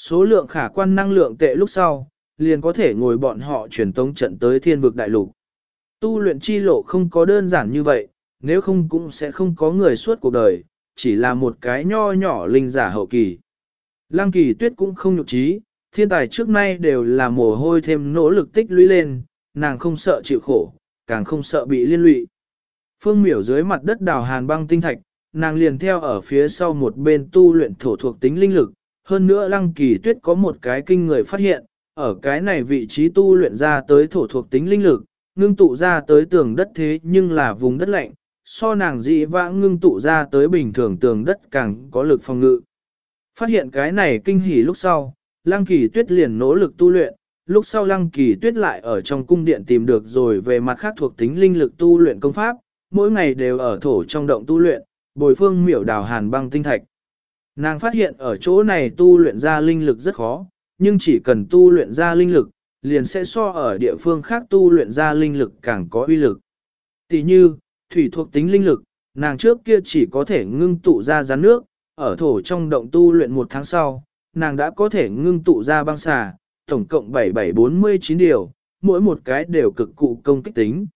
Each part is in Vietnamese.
Số lượng khả quan năng lượng tệ lúc sau, liền có thể ngồi bọn họ truyền tống trận tới thiên vực đại lục. Tu luyện chi lộ không có đơn giản như vậy, nếu không cũng sẽ không có người suốt cuộc đời, chỉ là một cái nho nhỏ linh giả hậu kỳ. Lăng kỳ tuyết cũng không nhục trí, thiên tài trước nay đều là mồ hôi thêm nỗ lực tích lũy lên, nàng không sợ chịu khổ, càng không sợ bị liên lụy. Phương miểu dưới mặt đất đào hàn băng tinh thạch, nàng liền theo ở phía sau một bên tu luyện thổ thuộc tính linh lực, hơn nữa lăng kỳ tuyết có một cái kinh người phát hiện, ở cái này vị trí tu luyện ra tới thổ thuộc tính linh lực, ngưng tụ ra tới tường đất thế nhưng là vùng đất lạnh, so nàng dị vãng ngưng tụ ra tới bình thường tường đất càng có lực phòng ngự. Phát hiện cái này kinh hỉ lúc sau, lăng kỳ tuyết liền nỗ lực tu luyện, lúc sau lăng kỳ tuyết lại ở trong cung điện tìm được rồi về mặt khác thuộc tính linh lực tu luyện công pháp, mỗi ngày đều ở thổ trong động tu luyện, bồi phương miểu đào hàn băng tinh thạch. Nàng phát hiện ở chỗ này tu luyện ra linh lực rất khó, nhưng chỉ cần tu luyện ra linh lực, liền sẽ so ở địa phương khác tu luyện ra linh lực càng có uy lực. Tỷ như, thủy thuộc tính linh lực, nàng trước kia chỉ có thể ngưng tụ ra rắn nước, ở thổ trong động tu luyện một tháng sau, nàng đã có thể ngưng tụ ra băng xà, tổng cộng 7749 điều, mỗi một cái đều cực cụ công kích tính.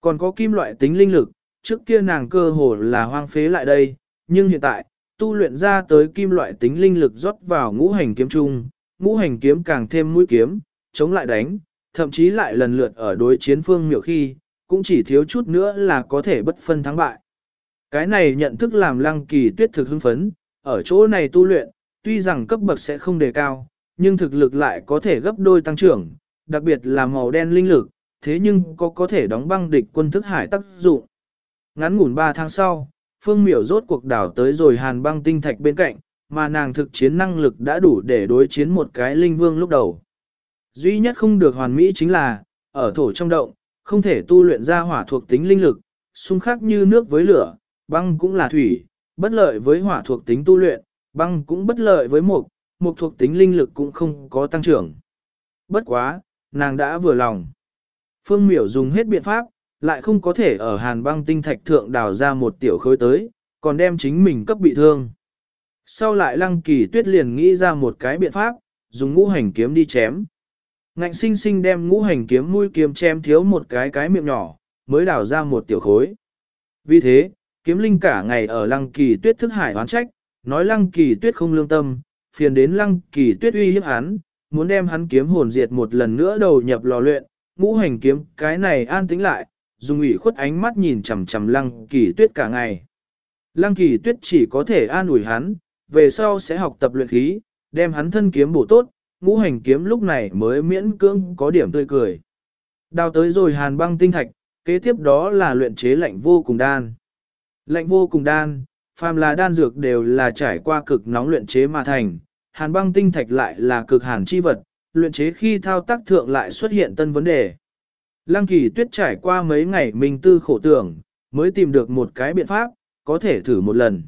Còn có kim loại tính linh lực, trước kia nàng cơ hồ là hoang phế lại đây, nhưng hiện tại, tu luyện ra tới kim loại tính linh lực rót vào ngũ hành kiếm trung, ngũ hành kiếm càng thêm mũi kiếm, chống lại đánh, thậm chí lại lần lượt ở đối chiến phương miệu khi, cũng chỉ thiếu chút nữa là có thể bất phân thắng bại. Cái này nhận thức làm lăng kỳ tuyết thực hưng phấn, ở chỗ này tu luyện, tuy rằng cấp bậc sẽ không đề cao, nhưng thực lực lại có thể gấp đôi tăng trưởng, đặc biệt là màu đen linh lực, thế nhưng có có thể đóng băng địch quân thức hải tác dụng. Ngắn ngủn 3 tháng sau, Phương Miểu rốt cuộc đảo tới rồi hàn băng tinh thạch bên cạnh, mà nàng thực chiến năng lực đã đủ để đối chiến một cái linh vương lúc đầu. Duy nhất không được hoàn mỹ chính là, ở thổ trong động, không thể tu luyện ra hỏa thuộc tính linh lực, xung khắc như nước với lửa, băng cũng là thủy, bất lợi với hỏa thuộc tính tu luyện, băng cũng bất lợi với mục, mục thuộc tính linh lực cũng không có tăng trưởng. Bất quá, nàng đã vừa lòng. Phương miểu dùng hết biện pháp, lại không có thể ở hàn băng tinh thạch thượng đào ra một tiểu khối tới, còn đem chính mình cấp bị thương. Sau lại lăng kỳ tuyết liền nghĩ ra một cái biện pháp, dùng ngũ hành kiếm đi chém. Ngạnh sinh sinh đem ngũ hành kiếm mũi kiếm chém thiếu một cái cái miệng nhỏ, mới đào ra một tiểu khối. Vì thế, kiếm linh cả ngày ở lăng kỳ tuyết thức hải oán trách, nói lăng kỳ tuyết không lương tâm, phiền đến lăng kỳ tuyết uy hiếp hắn, muốn đem hắn kiếm hồn diệt một lần nữa đầu nhập lò luyện, ngũ hành kiếm cái này an tĩnh lại, dùng ủy khuất ánh mắt nhìn chằm chằm lăng kỳ tuyết cả ngày. Lăng kỳ tuyết chỉ có thể an ủi hắn, về sau sẽ học tập luyện khí, đem hắn thân kiếm bổ tốt, ngũ hành kiếm lúc này mới miễn cưỡng có điểm tươi cười. Đào tới rồi hàn băng tinh thạch, kế tiếp đó là luyện chế lạnh vô cùng đan. Lạnh vô cùng đan, phàm là đan dược đều là trải qua cực nóng luyện chế mà thành, hàn băng tinh thạch lại là cực hàn chi vật, luyện chế khi thao tác thượng lại xuất hiện tân vấn đề. Lăng kỳ tuyết trải qua mấy ngày mình tư khổ tưởng, mới tìm được một cái biện pháp, có thể thử một lần.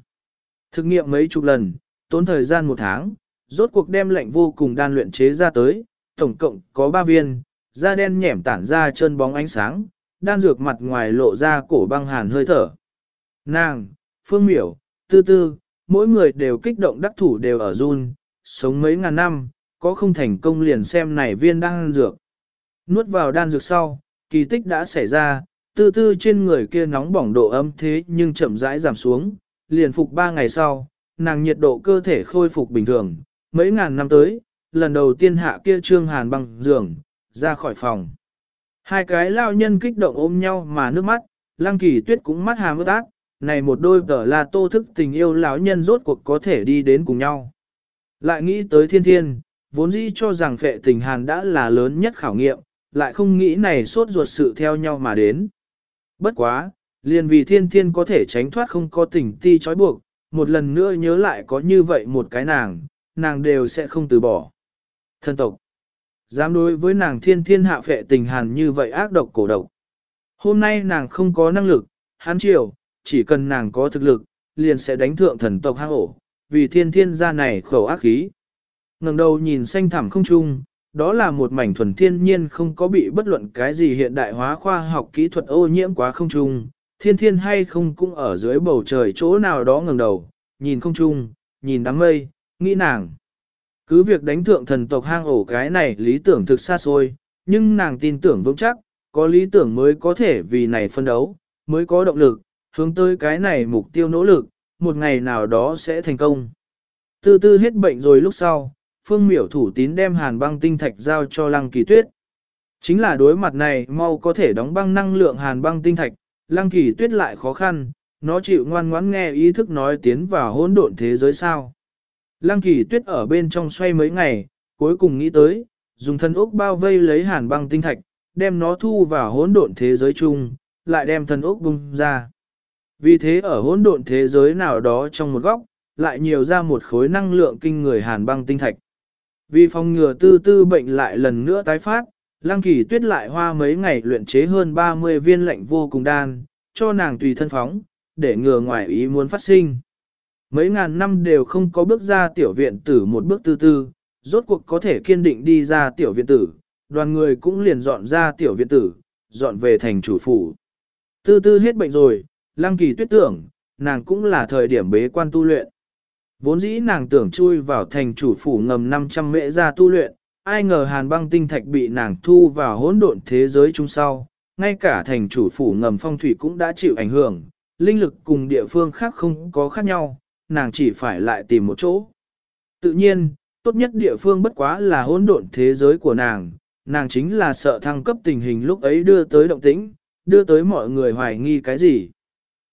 Thực nghiệm mấy chục lần, tốn thời gian một tháng, rốt cuộc đem lệnh vô cùng đan luyện chế ra tới, tổng cộng có 3 viên, da đen nhẻm tản ra chân bóng ánh sáng, đan dược mặt ngoài lộ ra cổ băng hàn hơi thở. Nàng, phương miểu, tư tư, mỗi người đều kích động đắc thủ đều ở run, sống mấy ngàn năm, có không thành công liền xem này viên đan dược. Nuốt vào đan dược sau, kỳ tích đã xảy ra, tư tư trên người kia nóng bỏng độ ấm thế nhưng chậm rãi giảm xuống, liền phục 3 ngày sau, nàng nhiệt độ cơ thể khôi phục bình thường, mấy ngàn năm tới, lần đầu tiên hạ kia trương hàn băng giường, ra khỏi phòng. Hai cái lao nhân kích động ôm nhau mà nước mắt, lăng kỳ tuyết cũng mắt hàm ướt ác, này một đôi tờ là tô thức tình yêu lão nhân rốt cuộc có thể đi đến cùng nhau. Lại nghĩ tới thiên thiên, vốn dĩ cho rằng phệ tình hàn đã là lớn nhất khảo nghiệm, lại không nghĩ này sốt ruột sự theo nhau mà đến. Bất quá, liền vì thiên thiên có thể tránh thoát không có tình ti trói buộc, một lần nữa nhớ lại có như vậy một cái nàng, nàng đều sẽ không từ bỏ. Thân tộc, dám đối với nàng thiên thiên hạ phệ tình hàn như vậy ác độc cổ độc. Hôm nay nàng không có năng lực, hắn chiều, chỉ cần nàng có thực lực, liền sẽ đánh thượng thần tộc hang ổ, vì thiên thiên gia này khẩu ác khí. ngẩng đầu nhìn xanh thẳm không trung, đó là một mảnh thuần thiên nhiên không có bị bất luận cái gì hiện đại hóa khoa học kỹ thuật ô nhiễm quá không trung, thiên thiên hay không cũng ở dưới bầu trời chỗ nào đó ngẩng đầu, nhìn không trung, nhìn đám mây, nghĩ nàng. Cứ việc đánh thượng thần tộc hang ổ cái này lý tưởng thực xa xôi, nhưng nàng tin tưởng vững chắc, có lý tưởng mới có thể vì này phân đấu, mới có động lực, hướng tới cái này mục tiêu nỗ lực, một ngày nào đó sẽ thành công. từ từ hết bệnh rồi lúc sau, phương miểu thủ tín đem hàn băng tinh thạch giao cho lăng kỳ tuyết. Chính là đối mặt này mau có thể đóng băng năng lượng hàn băng tinh thạch, lăng kỳ tuyết lại khó khăn, nó chịu ngoan ngoãn nghe ý thức nói tiến vào hỗn độn thế giới sao. Lăng kỳ tuyết ở bên trong xoay mấy ngày, cuối cùng nghĩ tới, dùng thân ốc bao vây lấy hàn băng tinh thạch, đem nó thu vào hỗn độn thế giới chung, lại đem thân ốc bung ra. Vì thế ở hỗn độn thế giới nào đó trong một góc, lại nhiều ra một khối năng lượng kinh người hàn băng tinh thạch. Vì phòng ngừa tư tư bệnh lại lần nữa tái phát, Lăng kỳ tuyết lại hoa mấy ngày luyện chế hơn 30 viên lệnh vô cùng đan, cho nàng tùy thân phóng, để ngừa ngoài ý muốn phát sinh. Mấy ngàn năm đều không có bước ra tiểu viện tử một bước tư tư, rốt cuộc có thể kiên định đi ra tiểu viện tử, đoàn người cũng liền dọn ra tiểu viện tử, dọn về thành chủ phủ. Tư tư hết bệnh rồi, lăng kỳ tuyết tưởng, nàng cũng là thời điểm bế quan tu luyện. Vốn dĩ nàng tưởng chui vào thành chủ phủ ngầm 500 mễ ra tu luyện, ai ngờ hàn băng tinh thạch bị nàng thu vào hỗn độn thế giới chung sau, ngay cả thành chủ phủ ngầm phong thủy cũng đã chịu ảnh hưởng, linh lực cùng địa phương khác không có khác nhau, nàng chỉ phải lại tìm một chỗ. Tự nhiên, tốt nhất địa phương bất quá là hỗn độn thế giới của nàng, nàng chính là sợ thăng cấp tình hình lúc ấy đưa tới động tĩnh, đưa tới mọi người hoài nghi cái gì.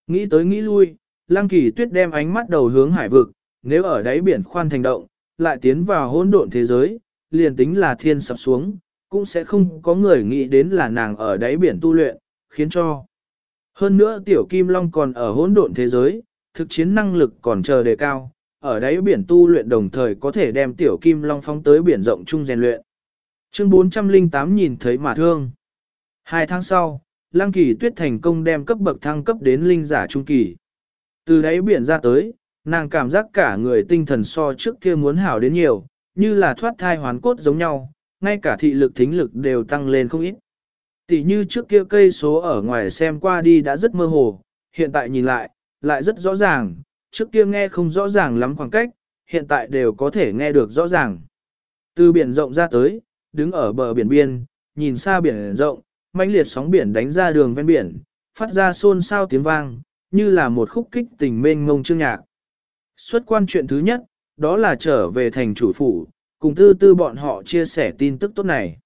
Nghĩ tới nghĩ lui, Lăng Kỳ Tuyết đem ánh mắt đầu hướng hải vực, nếu ở đáy biển khoan thành động, lại tiến vào hỗn độn thế giới, liền tính là thiên sập xuống, cũng sẽ không có người nghĩ đến là nàng ở đáy biển tu luyện, khiến cho. Hơn nữa tiểu kim long còn ở hỗn độn thế giới, thực chiến năng lực còn chờ đề cao, ở đáy biển tu luyện đồng thời có thể đem tiểu kim long phóng tới biển rộng chung rèn luyện. Chương 408 nhìn thấy mà thương. Hai tháng sau, Lăng Kỳ Tuyết thành công đem cấp bậc thăng cấp đến linh giả trung kỳ. Từ đáy biển ra tới, nàng cảm giác cả người tinh thần so trước kia muốn hảo đến nhiều, như là thoát thai hoàn cốt giống nhau, ngay cả thị lực thính lực đều tăng lên không ít. Tỷ như trước kia cây số ở ngoài xem qua đi đã rất mơ hồ, hiện tại nhìn lại, lại rất rõ ràng, trước kia nghe không rõ ràng lắm khoảng cách, hiện tại đều có thể nghe được rõ ràng. Từ biển rộng ra tới, đứng ở bờ biển biên, nhìn xa biển rộng, mãnh liệt sóng biển đánh ra đường ven biển, phát ra xôn xao tiếng vang, như là một khúc kích tình mênh ngông chương nhạc. Xuất quan chuyện thứ nhất, đó là trở về thành chủ phủ, cùng tư tư bọn họ chia sẻ tin tức tốt này.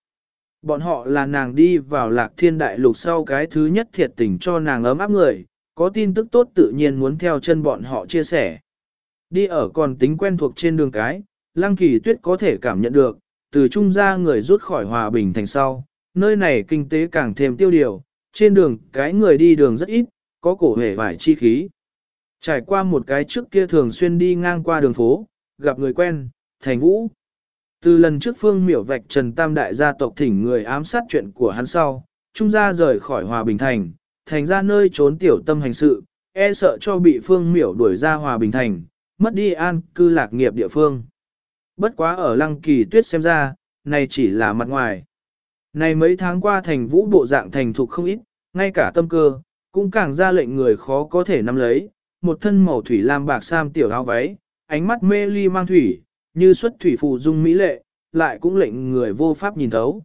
Bọn họ là nàng đi vào lạc thiên đại lục sau cái thứ nhất thiệt tình cho nàng ấm áp người, có tin tức tốt tự nhiên muốn theo chân bọn họ chia sẻ. Đi ở còn tính quen thuộc trên đường cái, lăng kỳ tuyết có thể cảm nhận được, từ trung gia người rút khỏi hòa bình thành sau, nơi này kinh tế càng thêm tiêu điều, trên đường cái người đi đường rất ít, có cổ hề vải chi khí. Trải qua một cái trước kia thường xuyên đi ngang qua đường phố, gặp người quen, thành vũ. Từ lần trước phương miểu vạch Trần Tam Đại gia tộc thỉnh người ám sát chuyện của hắn sau, trung gia rời khỏi Hòa Bình Thành, thành ra nơi trốn tiểu tâm hành sự, e sợ cho bị phương miểu đuổi ra Hòa Bình Thành, mất đi an cư lạc nghiệp địa phương. Bất quá ở lăng kỳ tuyết xem ra, này chỉ là mặt ngoài. Này mấy tháng qua thành vũ bộ dạng thành thục không ít, ngay cả tâm cơ, cũng càng ra lệnh người khó có thể nắm lấy, một thân màu thủy lam bạc sam tiểu áo váy, ánh mắt mê ly mang thủy, như xuất thủy phù dung mỹ lệ, lại cũng lệnh người vô pháp nhìn thấu.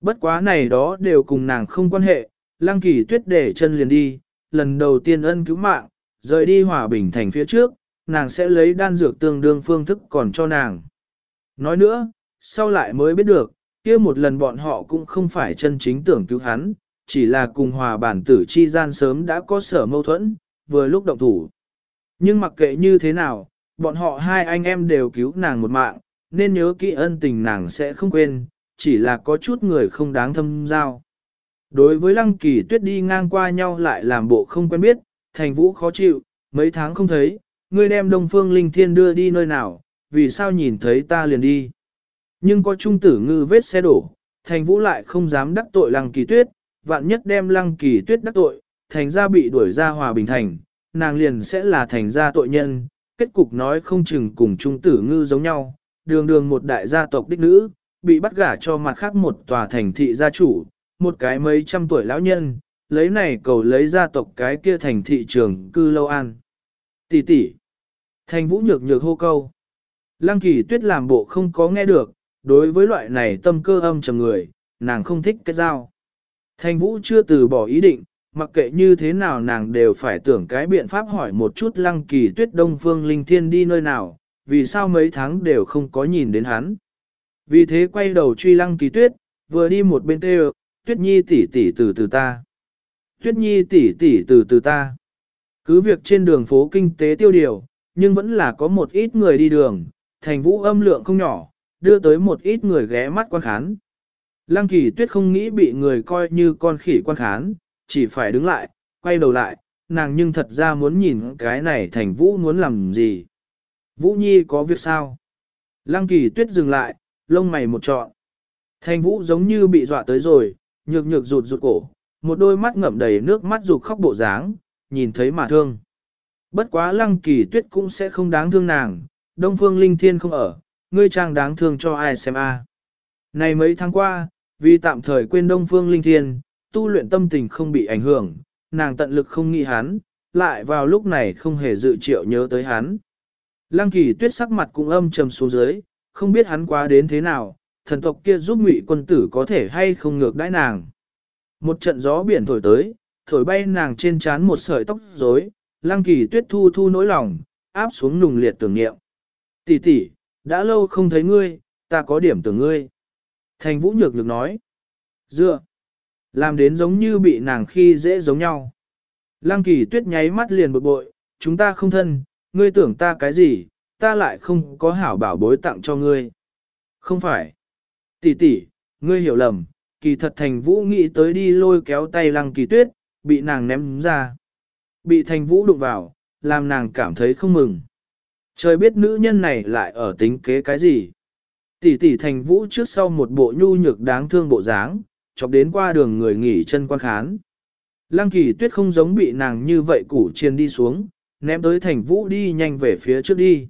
Bất quá này đó đều cùng nàng không quan hệ, lăng kỳ tuyết để chân liền đi, lần đầu tiên ân cứu mạng, rời đi hòa bình thành phía trước, nàng sẽ lấy đan dược tương đương phương thức còn cho nàng. Nói nữa, sau lại mới biết được, kia một lần bọn họ cũng không phải chân chính tưởng cứu hắn, chỉ là cùng hòa bản tử chi gian sớm đã có sở mâu thuẫn, vừa lúc động thủ. Nhưng mặc kệ như thế nào, bọn họ hai anh em đều cứu nàng một mạng, nên nhớ kỹ ân tình nàng sẽ không quên, chỉ là có chút người không đáng thâm giao. Đối với lăng kỳ tuyết đi ngang qua nhau lại làm bộ không quen biết, thành vũ khó chịu, mấy tháng không thấy, ngươi đem đông phương linh thiên đưa đi nơi nào, vì sao nhìn thấy ta liền đi. Nhưng có trung tử ngư vết xe đổ, thành vũ lại không dám đắc tội lăng kỳ tuyết, vạn nhất đem lăng kỳ tuyết đắc tội, thành ra bị đuổi ra hòa bình thành, nàng liền sẽ là thành ra tội nhân, kết cục nói không chừng cùng trung tử ngư giống nhau, đường đường một đại gia tộc đích nữ, bị bắt gả cho mặt khác một tòa thành thị gia chủ, một cái mấy trăm tuổi lão nhân, lấy này cầu lấy gia tộc cái kia thành thị trường cư lâu an. Tỷ tỷ. Thành vũ nhược nhược hô câu. Lăng kỳ tuyết làm bộ không có nghe được, đối với loại này tâm cơ âm trầm người, nàng không thích kết giao. Thành vũ chưa từ bỏ ý định, mặc kệ như thế nào nàng đều phải tưởng cái biện pháp hỏi một chút lăng kỳ tuyết đông phương linh thiên đi nơi nào, vì sao mấy tháng đều không có nhìn đến hắn. Vì thế quay đầu truy lăng kỳ tuyết, vừa đi một bên kêu, tuyết nhi tỷ tỷ từ từ ta. Tuyết nhi tỷ tỷ từ từ ta. Cứ việc trên đường phố kinh tế tiêu điều, nhưng vẫn là có một ít người đi đường, thành vũ âm lượng không nhỏ, đưa tới một ít người ghé mắt quan khán. Lăng kỳ tuyết không nghĩ bị người coi như con khỉ quan khán, chỉ phải đứng lại, quay đầu lại, nàng nhưng thật ra muốn nhìn cái này thành vũ muốn làm gì. Vũ Nhi có việc sao? Lăng kỳ tuyết dừng lại, lông mày một trọn. Thành vũ giống như bị dọa tới rồi, nhược nhược rụt rụt cổ, một đôi mắt ngậm đầy nước mắt rụt khóc bộ dáng, nhìn thấy mà thương. Bất quá lăng kỳ tuyết cũng sẽ không đáng thương nàng, Đông Phương Linh Thiên không ở, ngươi trang đáng thương cho ai xem a? Này mấy tháng qua, vì tạm thời quên Đông Phương Linh Thiên, tu luyện tâm tình không bị ảnh hưởng, nàng tận lực không nghĩ hắn, lại vào lúc này không hề dự triệu nhớ tới hắn. Lăng kỳ tuyết sắc mặt cũng âm trầm xuống dưới, không biết hắn quá đến thế nào, thần tộc kia giúp ngụy quân tử có thể hay không ngược đãi nàng. Một trận gió biển thổi tới, thổi bay nàng trên trán một sợi tóc rối, lăng kỳ tuyết thu thu nỗi lòng, áp xuống nùng liệt tưởng niệm. Tỷ tỷ, đã lâu không thấy ngươi, ta có điểm tưởng ngươi. Thành vũ nhược nhược nói. Dựa. Làm đến giống như bị nàng khi dễ giống nhau. Lăng kỳ tuyết nháy mắt liền bực bội, chúng ta không thân, ngươi tưởng ta cái gì, ta lại không có hảo bảo bối tặng cho ngươi. Không phải. Tỷ tỷ, ngươi hiểu lầm, kỳ thật thành vũ nghĩ tới đi lôi kéo tay lăng kỳ tuyết, bị nàng ném ra. Bị thành vũ đụng vào, làm nàng cảm thấy không mừng. Trời biết nữ nhân này lại ở tính kế cái gì. Tỷ tỷ thành vũ trước sau một bộ nhu nhược đáng thương bộ dáng, chọc đến qua đường người nghỉ chân quan khán. Lăng kỳ tuyết không giống bị nàng như vậy củ chiên đi xuống, ném tới thành vũ đi nhanh về phía trước đi.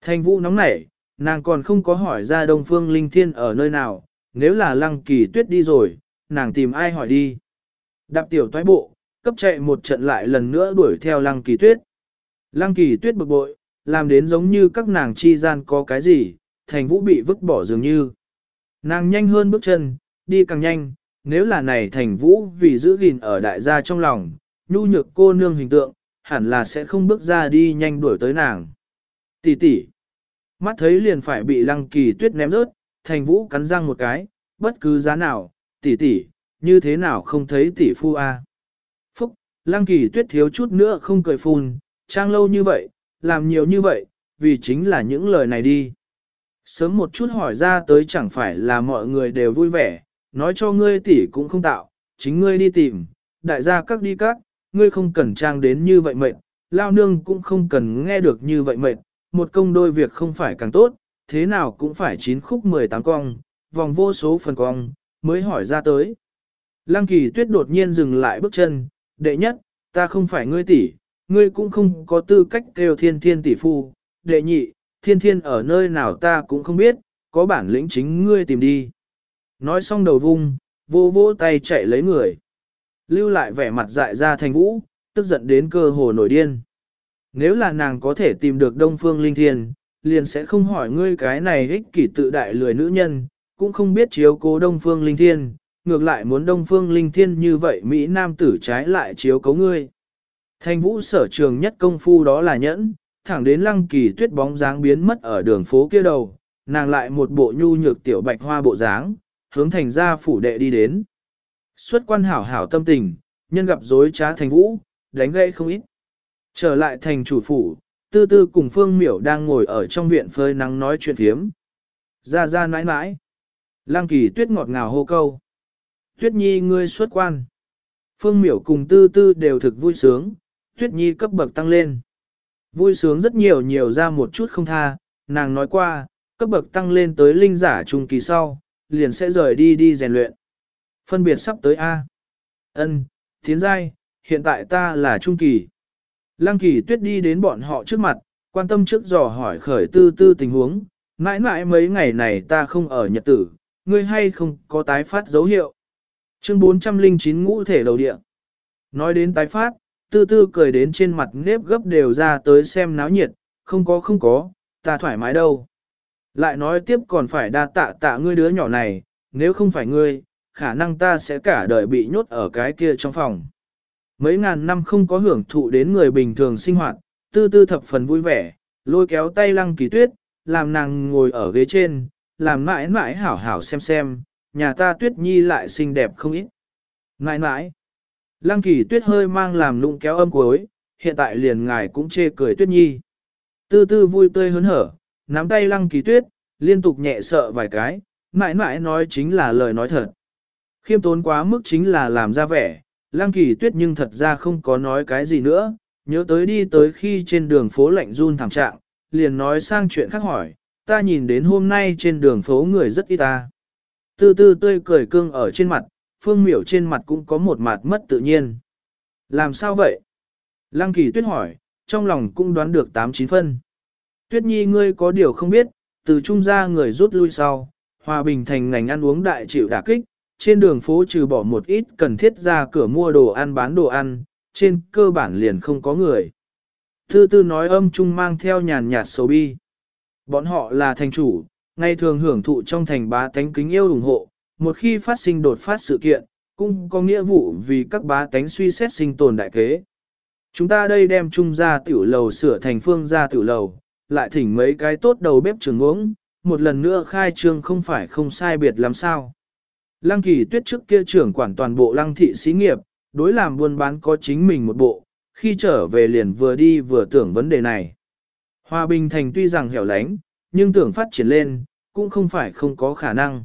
Thành vũ nóng nảy, nàng còn không có hỏi ra đông phương linh thiên ở nơi nào, nếu là lăng kỳ tuyết đi rồi, nàng tìm ai hỏi đi. Đạp tiểu toái bộ, cấp chạy một trận lại lần nữa đuổi theo lăng kỳ tuyết. Lăng kỳ tuyết bực bội, làm đến giống như các nàng chi gian có cái gì, thành vũ bị vứt bỏ dường như. Nàng nhanh hơn bước chân, đi càng nhanh, nếu là này thành vũ vì giữ gìn ở đại gia trong lòng, nhu nhược cô nương hình tượng, hẳn là sẽ không bước ra đi nhanh đuổi tới nàng. Tỷ tỷ, mắt thấy liền phải bị lăng kỳ tuyết ném rớt, thành vũ cắn răng một cái, bất cứ giá nào, tỷ tỷ, như thế nào không thấy tỷ phu a? Phúc, lăng kỳ tuyết thiếu chút nữa không cười phun, trang lâu như vậy, làm nhiều như vậy, vì chính là những lời này đi. Sớm một chút hỏi ra tới chẳng phải là mọi người đều vui vẻ, nói cho ngươi tỷ cũng không tạo, chính ngươi đi tìm, đại gia các đi các, ngươi không cần trang đến như vậy mệt, lao nương cũng không cần nghe được như vậy mệt, một công đôi việc không phải càng tốt, thế nào cũng phải chín khúc 18 cong, vòng vô số phần cong, mới hỏi ra tới. Lăng kỳ tuyết đột nhiên dừng lại bước chân, đệ nhất, ta không phải ngươi tỷ, ngươi cũng không có tư cách kêu thiên thiên tỷ phu, đệ nhị, thiên thiên ở nơi nào ta cũng không biết, có bản lĩnh chính ngươi tìm đi. Nói xong đầu vung, vô vô tay chạy lấy người. Lưu lại vẻ mặt dại ra thành vũ, tức giận đến cơ hồ nổi điên. Nếu là nàng có thể tìm được Đông Phương Linh Thiên, liền sẽ không hỏi ngươi cái này ích kỷ tự đại lười nữ nhân, cũng không biết chiếu cố Đông Phương Linh Thiên, ngược lại muốn Đông Phương Linh Thiên như vậy Mỹ Nam tử trái lại chiếu cố ngươi. Thành vũ sở trường nhất công phu đó là nhẫn, thẳng đến lăng kỳ tuyết bóng dáng biến mất ở đường phố kia đầu, nàng lại một bộ nhu nhược tiểu bạch hoa bộ dáng, hướng thành gia phủ đệ đi đến. Xuất quan hảo hảo tâm tình, nhân gặp dối trá thành vũ, đánh gãy không ít. Trở lại thành chủ phủ, tư tư cùng phương miểu đang ngồi ở trong viện phơi nắng nói chuyện phiếm. Ra ra nãi nãi. Lăng kỳ tuyết ngọt ngào hô câu. Tuyết nhi ngươi xuất quan. Phương miểu cùng tư tư đều thực vui sướng, tuyết nhi cấp bậc tăng lên. Vui sướng rất nhiều nhiều ra một chút không tha, nàng nói qua, cấp bậc tăng lên tới linh giả trung kỳ sau, liền sẽ rời đi đi rèn luyện. Phân biệt sắp tới A. ân tiến giai, hiện tại ta là trung kỳ. Lăng kỳ tuyết đi đến bọn họ trước mặt, quan tâm trước dò hỏi khởi tư tư tình huống, mãi mãi mấy ngày này ta không ở nhật tử, ngươi hay không có tái phát dấu hiệu. Chương 409 ngũ thể đầu địa. Nói đến tái phát, tư tư cười đến trên mặt nếp gấp đều ra tới xem náo nhiệt, không có không có, ta thoải mái đâu. Lại nói tiếp còn phải đa tạ tạ ngươi đứa nhỏ này, nếu không phải ngươi, khả năng ta sẽ cả đời bị nhốt ở cái kia trong phòng. Mấy ngàn năm không có hưởng thụ đến người bình thường sinh hoạt, tư tư thập phần vui vẻ, lôi kéo tay lăng kỳ tuyết, làm nàng ngồi ở ghế trên, làm mãi mãi hảo hảo xem xem, nhà ta tuyết nhi lại xinh đẹp không ít. Mãi mãi, lăng kỳ tuyết hơi mang làm lụng kéo âm cuối, hiện tại liền ngài cũng chê cười tuyết nhi. Tư tư vui tươi hớn hở, nắm tay lăng kỳ tuyết, liên tục nhẹ sợ vài cái, mãi mãi nói chính là lời nói thật. Khiêm tốn quá mức chính là làm ra vẻ, lăng kỳ tuyết nhưng thật ra không có nói cái gì nữa, nhớ tới đi tới khi trên đường phố lạnh run thảm trạng, liền nói sang chuyện khác hỏi, ta nhìn đến hôm nay trên đường phố người rất ít ta. từ từ tươi cười cương ở trên mặt, phương miểu trên mặt cũng có một mặt mất tự nhiên. Làm sao vậy? Lăng kỳ tuyết hỏi, trong lòng cũng đoán được 8-9 phân. Tuyết nhi ngươi có điều không biết, từ trung gia người rút lui sau, hòa bình thành ngành ăn uống đại chịu đả kích, trên đường phố trừ bỏ một ít cần thiết ra cửa mua đồ ăn bán đồ ăn, trên cơ bản liền không có người. Thư tư nói âm trung mang theo nhàn nhạt sầu bi. Bọn họ là thành chủ, ngày thường hưởng thụ trong thành bá tánh kính yêu ủng hộ, một khi phát sinh đột phát sự kiện, cũng có nghĩa vụ vì các bá tánh suy xét sinh tồn đại kế. Chúng ta đây đem trung gia tiểu lầu sửa thành phương gia tiểu lầu, lại thỉnh mấy cái tốt đầu bếp trường uống, một lần nữa khai trương không phải không sai biệt làm sao. Lăng kỳ tuyết trước kia trưởng quản toàn bộ lăng thị xí nghiệp, đối làm buôn bán có chính mình một bộ, khi trở về liền vừa đi vừa tưởng vấn đề này. Hòa bình thành tuy rằng hẻo lánh, nhưng tưởng phát triển lên, cũng không phải không có khả năng.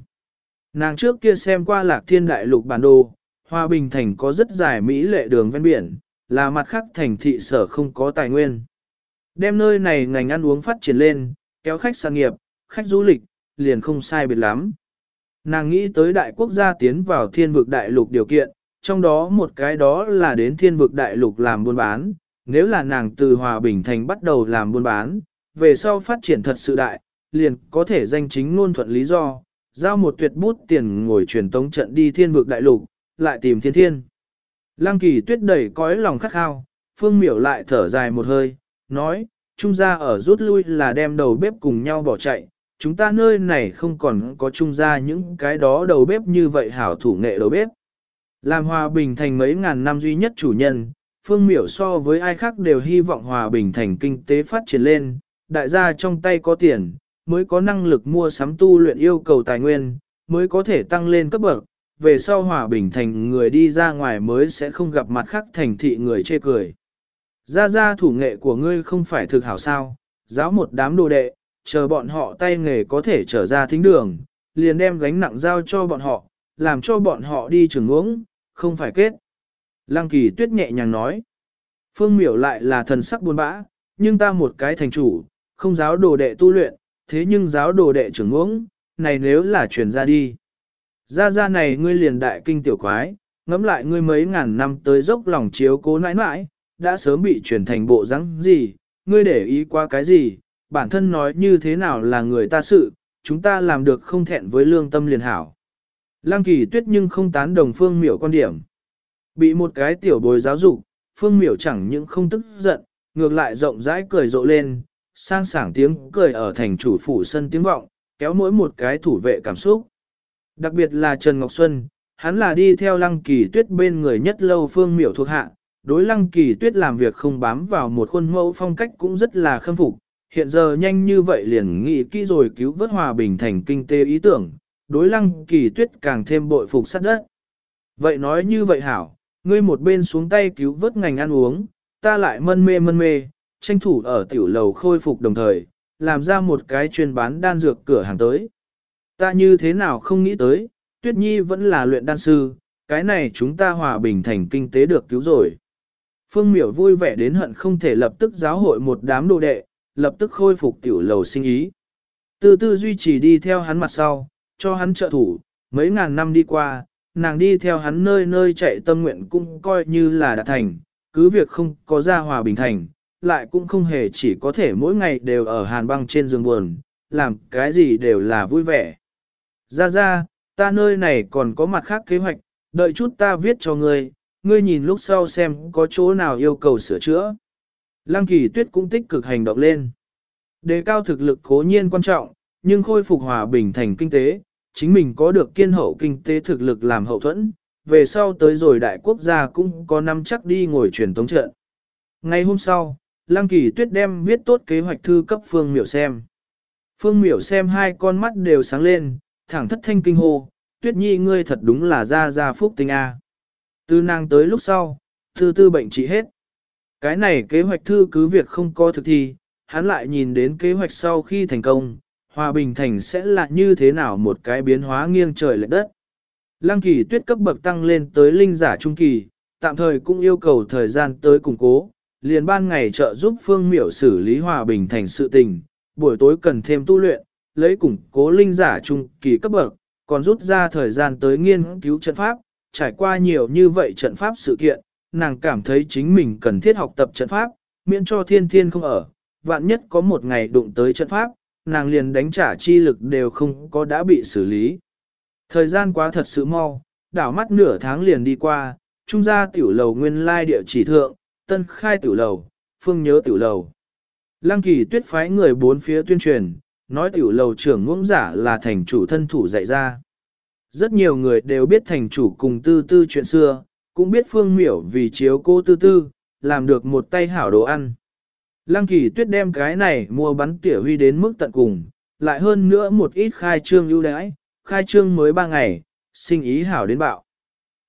Nàng trước kia xem qua lạc thiên đại lục bản đồ, Hòa bình thành có rất dài mỹ lệ đường ven biển, là mặt khác thành thị sở không có tài nguyên. Đem nơi này ngành ăn uống phát triển lên, kéo khách sang nghiệp, khách du lịch, liền không sai biệt lắm. Nàng nghĩ tới đại quốc gia tiến vào thiên vực đại lục điều kiện, trong đó một cái đó là đến thiên vực đại lục làm buôn bán, nếu là nàng từ Hòa Bình Thành bắt đầu làm buôn bán, về sau phát triển thật sự đại, liền có thể danh chính ngôn thuận lý do, giao một tuyệt bút tiền ngồi truyền tống trận đi thiên vực đại lục, lại tìm thiên thiên. Lăng kỳ tuyết đẩy cõi lòng khắc khao, phương miểu lại thở dài một hơi, nói, trung gia ở rút lui là đem đầu bếp cùng nhau bỏ chạy, chúng ta nơi này không còn có trung gia những cái đó đầu bếp như vậy hảo thủ nghệ đầu bếp. Làm hòa bình thành mấy ngàn năm duy nhất chủ nhân, phương miểu so với ai khác đều hy vọng hòa bình thành kinh tế phát triển lên, đại gia trong tay có tiền, mới có năng lực mua sắm tu luyện yêu cầu tài nguyên, mới có thể tăng lên cấp bậc, về sau hòa bình thành người đi ra ngoài mới sẽ không gặp mặt khác thành thị người chê cười. Ra ra thủ nghệ của ngươi không phải thực hảo sao, giáo một đám đồ đệ, chờ bọn họ tay nghề có thể trở ra thính đường, liền đem gánh nặng giao cho bọn họ, làm cho bọn họ đi trường uống, không phải kết. Lăng kỳ tuyết nhẹ nhàng nói. Phương miểu lại là thần sắc buồn bã, nhưng ta một cái thành chủ, không giáo đồ đệ tu luyện, thế nhưng giáo đồ đệ trưởng uống, này nếu là truyền ra đi. Ra ra này ngươi liền đại kinh tiểu quái, ngẫm lại ngươi mấy ngàn năm tới dốc lòng chiếu cố nãi nãi, đã sớm bị chuyển thành bộ rắn gì, ngươi để ý qua cái gì, bản thân nói như thế nào là người ta sự, chúng ta làm được không thẹn với lương tâm liền hảo. Lăng kỳ tuyết nhưng không tán đồng phương miểu quan điểm. Bị một cái tiểu bồi giáo dục, phương miểu chẳng những không tức giận, ngược lại rộng rãi cười rộ lên, sang sảng tiếng cười ở thành chủ phủ sân tiếng vọng, kéo mỗi một cái thủ vệ cảm xúc. Đặc biệt là Trần Ngọc Xuân, hắn là đi theo lăng kỳ tuyết bên người nhất lâu phương miểu thuộc hạ, đối lăng kỳ tuyết làm việc không bám vào một khuôn mẫu phong cách cũng rất là khâm phục, hiện giờ nhanh như vậy liền nghĩ kỹ rồi cứu vớt hòa bình thành kinh tế ý tưởng, đối lăng kỳ tuyết càng thêm bội phục sát đất. Vậy nói như vậy hảo, ngươi một bên xuống tay cứu vớt ngành ăn uống, ta lại mân mê mân mê, tranh thủ ở tiểu lầu khôi phục đồng thời, làm ra một cái chuyên bán đan dược cửa hàng tới. Ta như thế nào không nghĩ tới, Tuyết Nhi vẫn là luyện đan sư, cái này chúng ta hòa bình thành kinh tế được cứu rồi. Phương miểu vui vẻ đến hận không thể lập tức giáo hội một đám đồ đệ, lập tức khôi phục tiểu lầu sinh ý. Từ từ duy trì đi theo hắn mặt sau, cho hắn trợ thủ, mấy ngàn năm đi qua, nàng đi theo hắn nơi nơi chạy tâm nguyện cũng coi như là đã thành, cứ việc không có ra hòa bình thành, lại cũng không hề chỉ có thể mỗi ngày đều ở hàn băng trên giường buồn, làm cái gì đều là vui vẻ. Ra ra, ta nơi này còn có mặt khác kế hoạch, đợi chút ta viết cho ngươi, ngươi nhìn lúc sau xem có chỗ nào yêu cầu sửa chữa. Lăng kỳ tuyết cũng tích cực hành động lên. Đề cao thực lực cố nhiên quan trọng, nhưng khôi phục hòa bình thành kinh tế, chính mình có được kiên hậu kinh tế thực lực làm hậu thuẫn, về sau tới rồi đại quốc gia cũng có năm chắc đi ngồi truyền tống trận. Ngày hôm sau, Lăng Kỳ Tuyết đem viết tốt kế hoạch thư cấp Phương Miểu xem. Phương Miểu xem hai con mắt đều sáng lên, thẳng thất thanh kinh hô, Tuyết Nhi ngươi thật đúng là ra ra phúc tinh A. Từ nàng tới lúc sau, thư tư bệnh trị hết. Cái này kế hoạch thư cứ việc không có thực thi, hắn lại nhìn đến kế hoạch sau khi thành công, Hòa Bình Thành sẽ là như thế nào một cái biến hóa nghiêng trời lệch đất. Lăng kỳ tuyết cấp bậc tăng lên tới linh giả trung kỳ, tạm thời cũng yêu cầu thời gian tới củng cố, liền ban ngày trợ giúp Phương Miểu xử lý Hòa Bình Thành sự tình, buổi tối cần thêm tu luyện, lấy củng cố linh giả trung kỳ cấp bậc, còn rút ra thời gian tới nghiên cứu trận pháp, trải qua nhiều như vậy trận pháp sự kiện, nàng cảm thấy chính mình cần thiết học tập trận pháp, miễn cho thiên thiên không ở, vạn nhất có một ngày đụng tới trận pháp, nàng liền đánh trả chi lực đều không có đã bị xử lý. Thời gian quá thật sự mau, đảo mắt nửa tháng liền đi qua, trung gia tiểu lầu nguyên lai địa chỉ thượng, tân khai tiểu lầu, phương nhớ tiểu lầu. Lăng kỳ tuyết phái người bốn phía tuyên truyền, nói tiểu lầu trưởng ngưỡng giả là thành chủ thân thủ dạy ra. Rất nhiều người đều biết thành chủ cùng tư tư chuyện xưa, cũng biết phương miểu vì chiếu cô tư tư, làm được một tay hảo đồ ăn. Lăng kỳ tuyết đem cái này mua bắn tỉa huy đến mức tận cùng, lại hơn nữa một ít khai trương ưu đãi, khai trương mới ba ngày, sinh ý hảo đến bạo.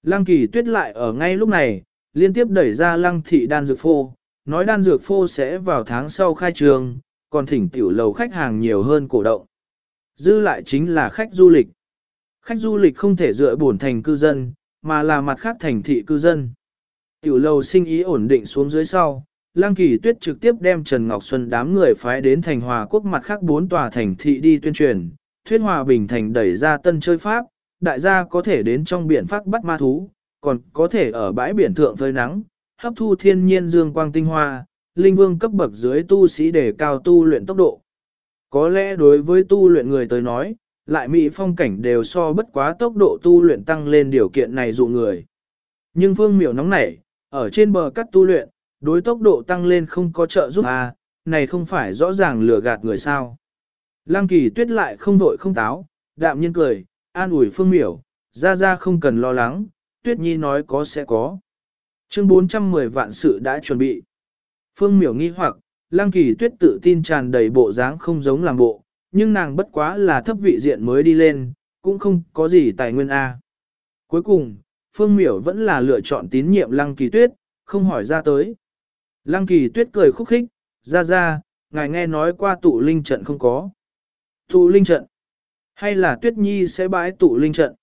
Lăng kỳ tuyết lại ở ngay lúc này, liên tiếp đẩy ra lăng thị đan dược phô, nói đan dược phô sẽ vào tháng sau khai trương, còn thỉnh tiểu lầu khách hàng nhiều hơn cổ động. Dư lại chính là khách du lịch. Khách du lịch không thể dựa bổn thành cư dân, mà là mặt khác thành thị cư dân. Tiểu lầu sinh ý ổn định xuống dưới sau, Lăng Kỳ Tuyết trực tiếp đem Trần Ngọc Xuân đám người phái đến thành hòa quốc mặt khác bốn tòa thành thị đi tuyên truyền, thuyết hòa bình thành đẩy ra tân chơi pháp, đại gia có thể đến trong biển pháp bắt ma thú, còn có thể ở bãi biển thượng phơi nắng, hấp thu thiên nhiên dương quang tinh hoa, linh vương cấp bậc dưới tu sĩ để cao tu luyện tốc độ. Có lẽ đối với tu luyện người tới nói, lại mỹ phong cảnh đều so bất quá tốc độ tu luyện tăng lên điều kiện này dụ người. Nhưng phương miểu nóng nảy, ở trên bờ cắt tu luyện, đối tốc độ tăng lên không có trợ giúp à, này không phải rõ ràng lừa gạt người sao. Lăng kỳ tuyết lại không vội không táo, đạm nhiên cười, an ủi phương miểu, ra ra không cần lo lắng, tuyết nhi nói có sẽ có. Chương 410 vạn sự đã chuẩn bị. Phương miểu nghi hoặc, lăng kỳ tuyết tự tin tràn đầy bộ dáng không giống làm bộ, nhưng nàng bất quá là thấp vị diện mới đi lên, cũng không có gì tài nguyên A. Cuối cùng, Phương miểu vẫn là lựa chọn tín nhiệm lăng kỳ tuyết, không hỏi ra tới. Lăng kỳ tuyết cười khúc khích, ra ra, ngài nghe nói qua tụ linh trận không có. Tụ linh trận. Hay là tuyết nhi sẽ bãi tụ linh trận.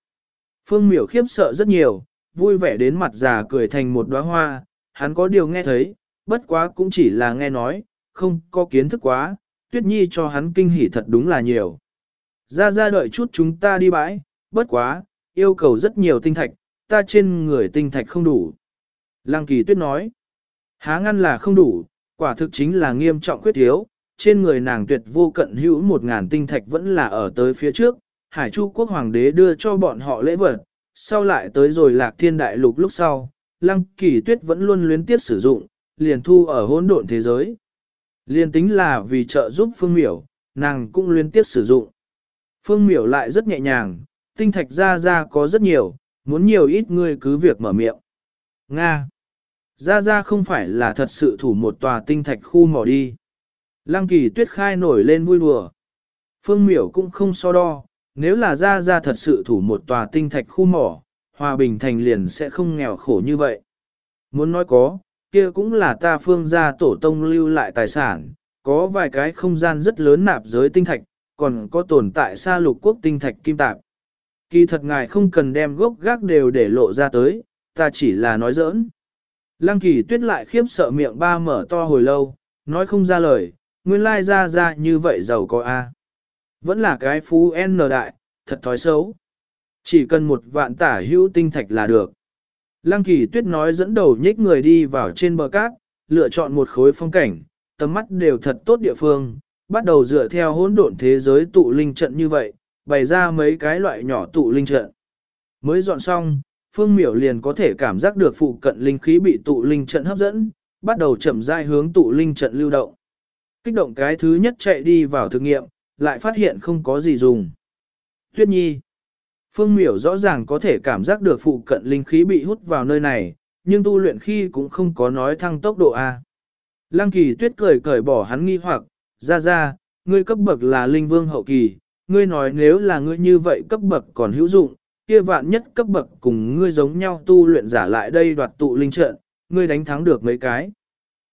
Phương miểu khiếp sợ rất nhiều, vui vẻ đến mặt già cười thành một đóa hoa, hắn có điều nghe thấy, bất quá cũng chỉ là nghe nói, không có kiến thức quá, tuyết nhi cho hắn kinh hỉ thật đúng là nhiều. Ra ra đợi chút chúng ta đi bãi, bất quá, yêu cầu rất nhiều tinh thạch, ta trên người tinh thạch không đủ. Lăng kỳ tuyết nói, há ngăn là không đủ, quả thực chính là nghiêm trọng khuyết thiếu, trên người nàng tuyệt vô cận hữu một ngàn tinh thạch vẫn là ở tới phía trước, Hải Chu quốc hoàng đế đưa cho bọn họ lễ vật, sau lại tới rồi lạc thiên đại lục lúc sau, lăng kỳ tuyết vẫn luôn luyến tiếp sử dụng, liền thu ở hỗn độn thế giới. Liền tính là vì trợ giúp phương miểu, nàng cũng liên tiếp sử dụng. Phương miểu lại rất nhẹ nhàng, tinh thạch ra ra có rất nhiều, muốn nhiều ít người cứ việc mở miệng. Nga. Ra ra không phải là thật sự thủ một tòa tinh thạch khu mỏ đi. Lăng kỳ tuyết khai nổi lên vui đùa. Phương miểu cũng không so đo, nếu là ra ra thật sự thủ một tòa tinh thạch khu mỏ, hòa bình thành liền sẽ không nghèo khổ như vậy. Muốn nói có, kia cũng là ta phương gia tổ tông lưu lại tài sản, có vài cái không gian rất lớn nạp giới tinh thạch, còn có tồn tại xa lục quốc tinh thạch kim tạp. Kỳ thật ngài không cần đem gốc gác đều để lộ ra tới, ta chỉ là nói giỡn. Lăng kỳ tuyết lại khiếp sợ miệng ba mở to hồi lâu, nói không ra lời, nguyên lai ra ra như vậy giàu có A. Vẫn là cái phú N đại, thật thói xấu. Chỉ cần một vạn tả hữu tinh thạch là được. Lăng kỳ tuyết nói dẫn đầu nhích người đi vào trên bờ cát, lựa chọn một khối phong cảnh, tầm mắt đều thật tốt địa phương, bắt đầu dựa theo hỗn độn thế giới tụ linh trận như vậy, bày ra mấy cái loại nhỏ tụ linh trận. Mới dọn xong, phương miểu liền có thể cảm giác được phụ cận linh khí bị tụ linh trận hấp dẫn, bắt đầu chậm rãi hướng tụ linh trận lưu động. Kích động cái thứ nhất chạy đi vào thực nghiệm, lại phát hiện không có gì dùng. Tuyết Nhi Phương miểu rõ ràng có thể cảm giác được phụ cận linh khí bị hút vào nơi này, nhưng tu luyện khi cũng không có nói thăng tốc độ A. Lăng kỳ tuyết cười cởi bỏ hắn nghi hoặc, ra ra, ngươi cấp bậc là linh vương hậu kỳ, ngươi nói nếu là ngươi như vậy cấp bậc còn hữu dụng, kia vạn nhất cấp bậc cùng ngươi giống nhau tu luyện giả lại đây đoạt tụ linh trận, ngươi đánh thắng được mấy cái.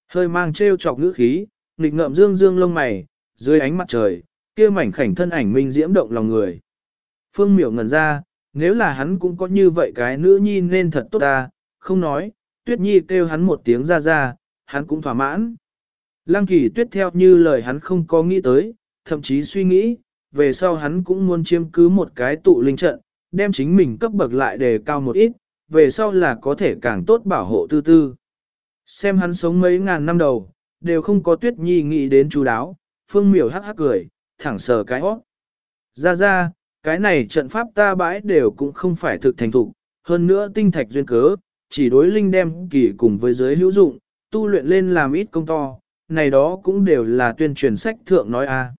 Hơi mang trêu chọc ngữ khí, nghịch ngợm dương dương lông mày, dưới ánh mặt trời, kia mảnh khảnh thân ảnh minh diễm động lòng người. Phương miểu ngẩn ra, nếu là hắn cũng có như vậy cái nữ nhi nên thật tốt ta, không nói, tuyết nhi kêu hắn một tiếng ra ra, hắn cũng thỏa mãn. Lăng kỳ tuyết theo như lời hắn không có nghĩ tới, thậm chí suy nghĩ, về sau hắn cũng muốn chiếm cứ một cái tụ linh trận, đem chính mình cấp bậc lại đề cao một ít, về sau là có thể càng tốt bảo hộ tư tư. Xem hắn sống mấy ngàn năm đầu, đều không có tuyết nhi nghĩ đến chú đáo, phương miểu hắc hắc cười, thẳng sờ cái hót. Ra ra, cái này trận pháp ta bãi đều cũng không phải thực thành thục, hơn nữa tinh thạch duyên cớ, chỉ đối linh đem kỳ cùng với giới hữu dụng, tu luyện lên làm ít công to, này đó cũng đều là tuyên truyền sách thượng nói a. À.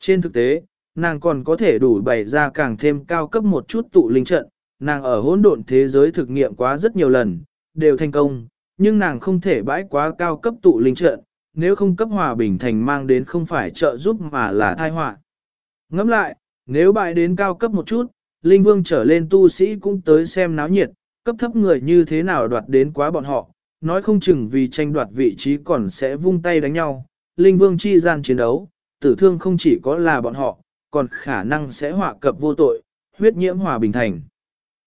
Trên thực tế, nàng còn có thể đủ bày ra càng thêm cao cấp một chút tụ linh trận, nàng ở hỗn độn thế giới thực nghiệm quá rất nhiều lần, đều thành công, nhưng nàng không thể bãi quá cao cấp tụ linh trận, nếu không cấp hòa bình thành mang đến không phải trợ giúp mà là tai họa. Ngẫm lại, nếu bại đến cao cấp một chút, linh vương trở lên tu sĩ cũng tới xem náo nhiệt, cấp thấp người như thế nào đoạt đến quá bọn họ, nói không chừng vì tranh đoạt vị trí còn sẽ vung tay đánh nhau, linh vương chi gian chiến đấu, tử thương không chỉ có là bọn họ, còn khả năng sẽ họa cập vô tội, huyết nhiễm hòa bình thành.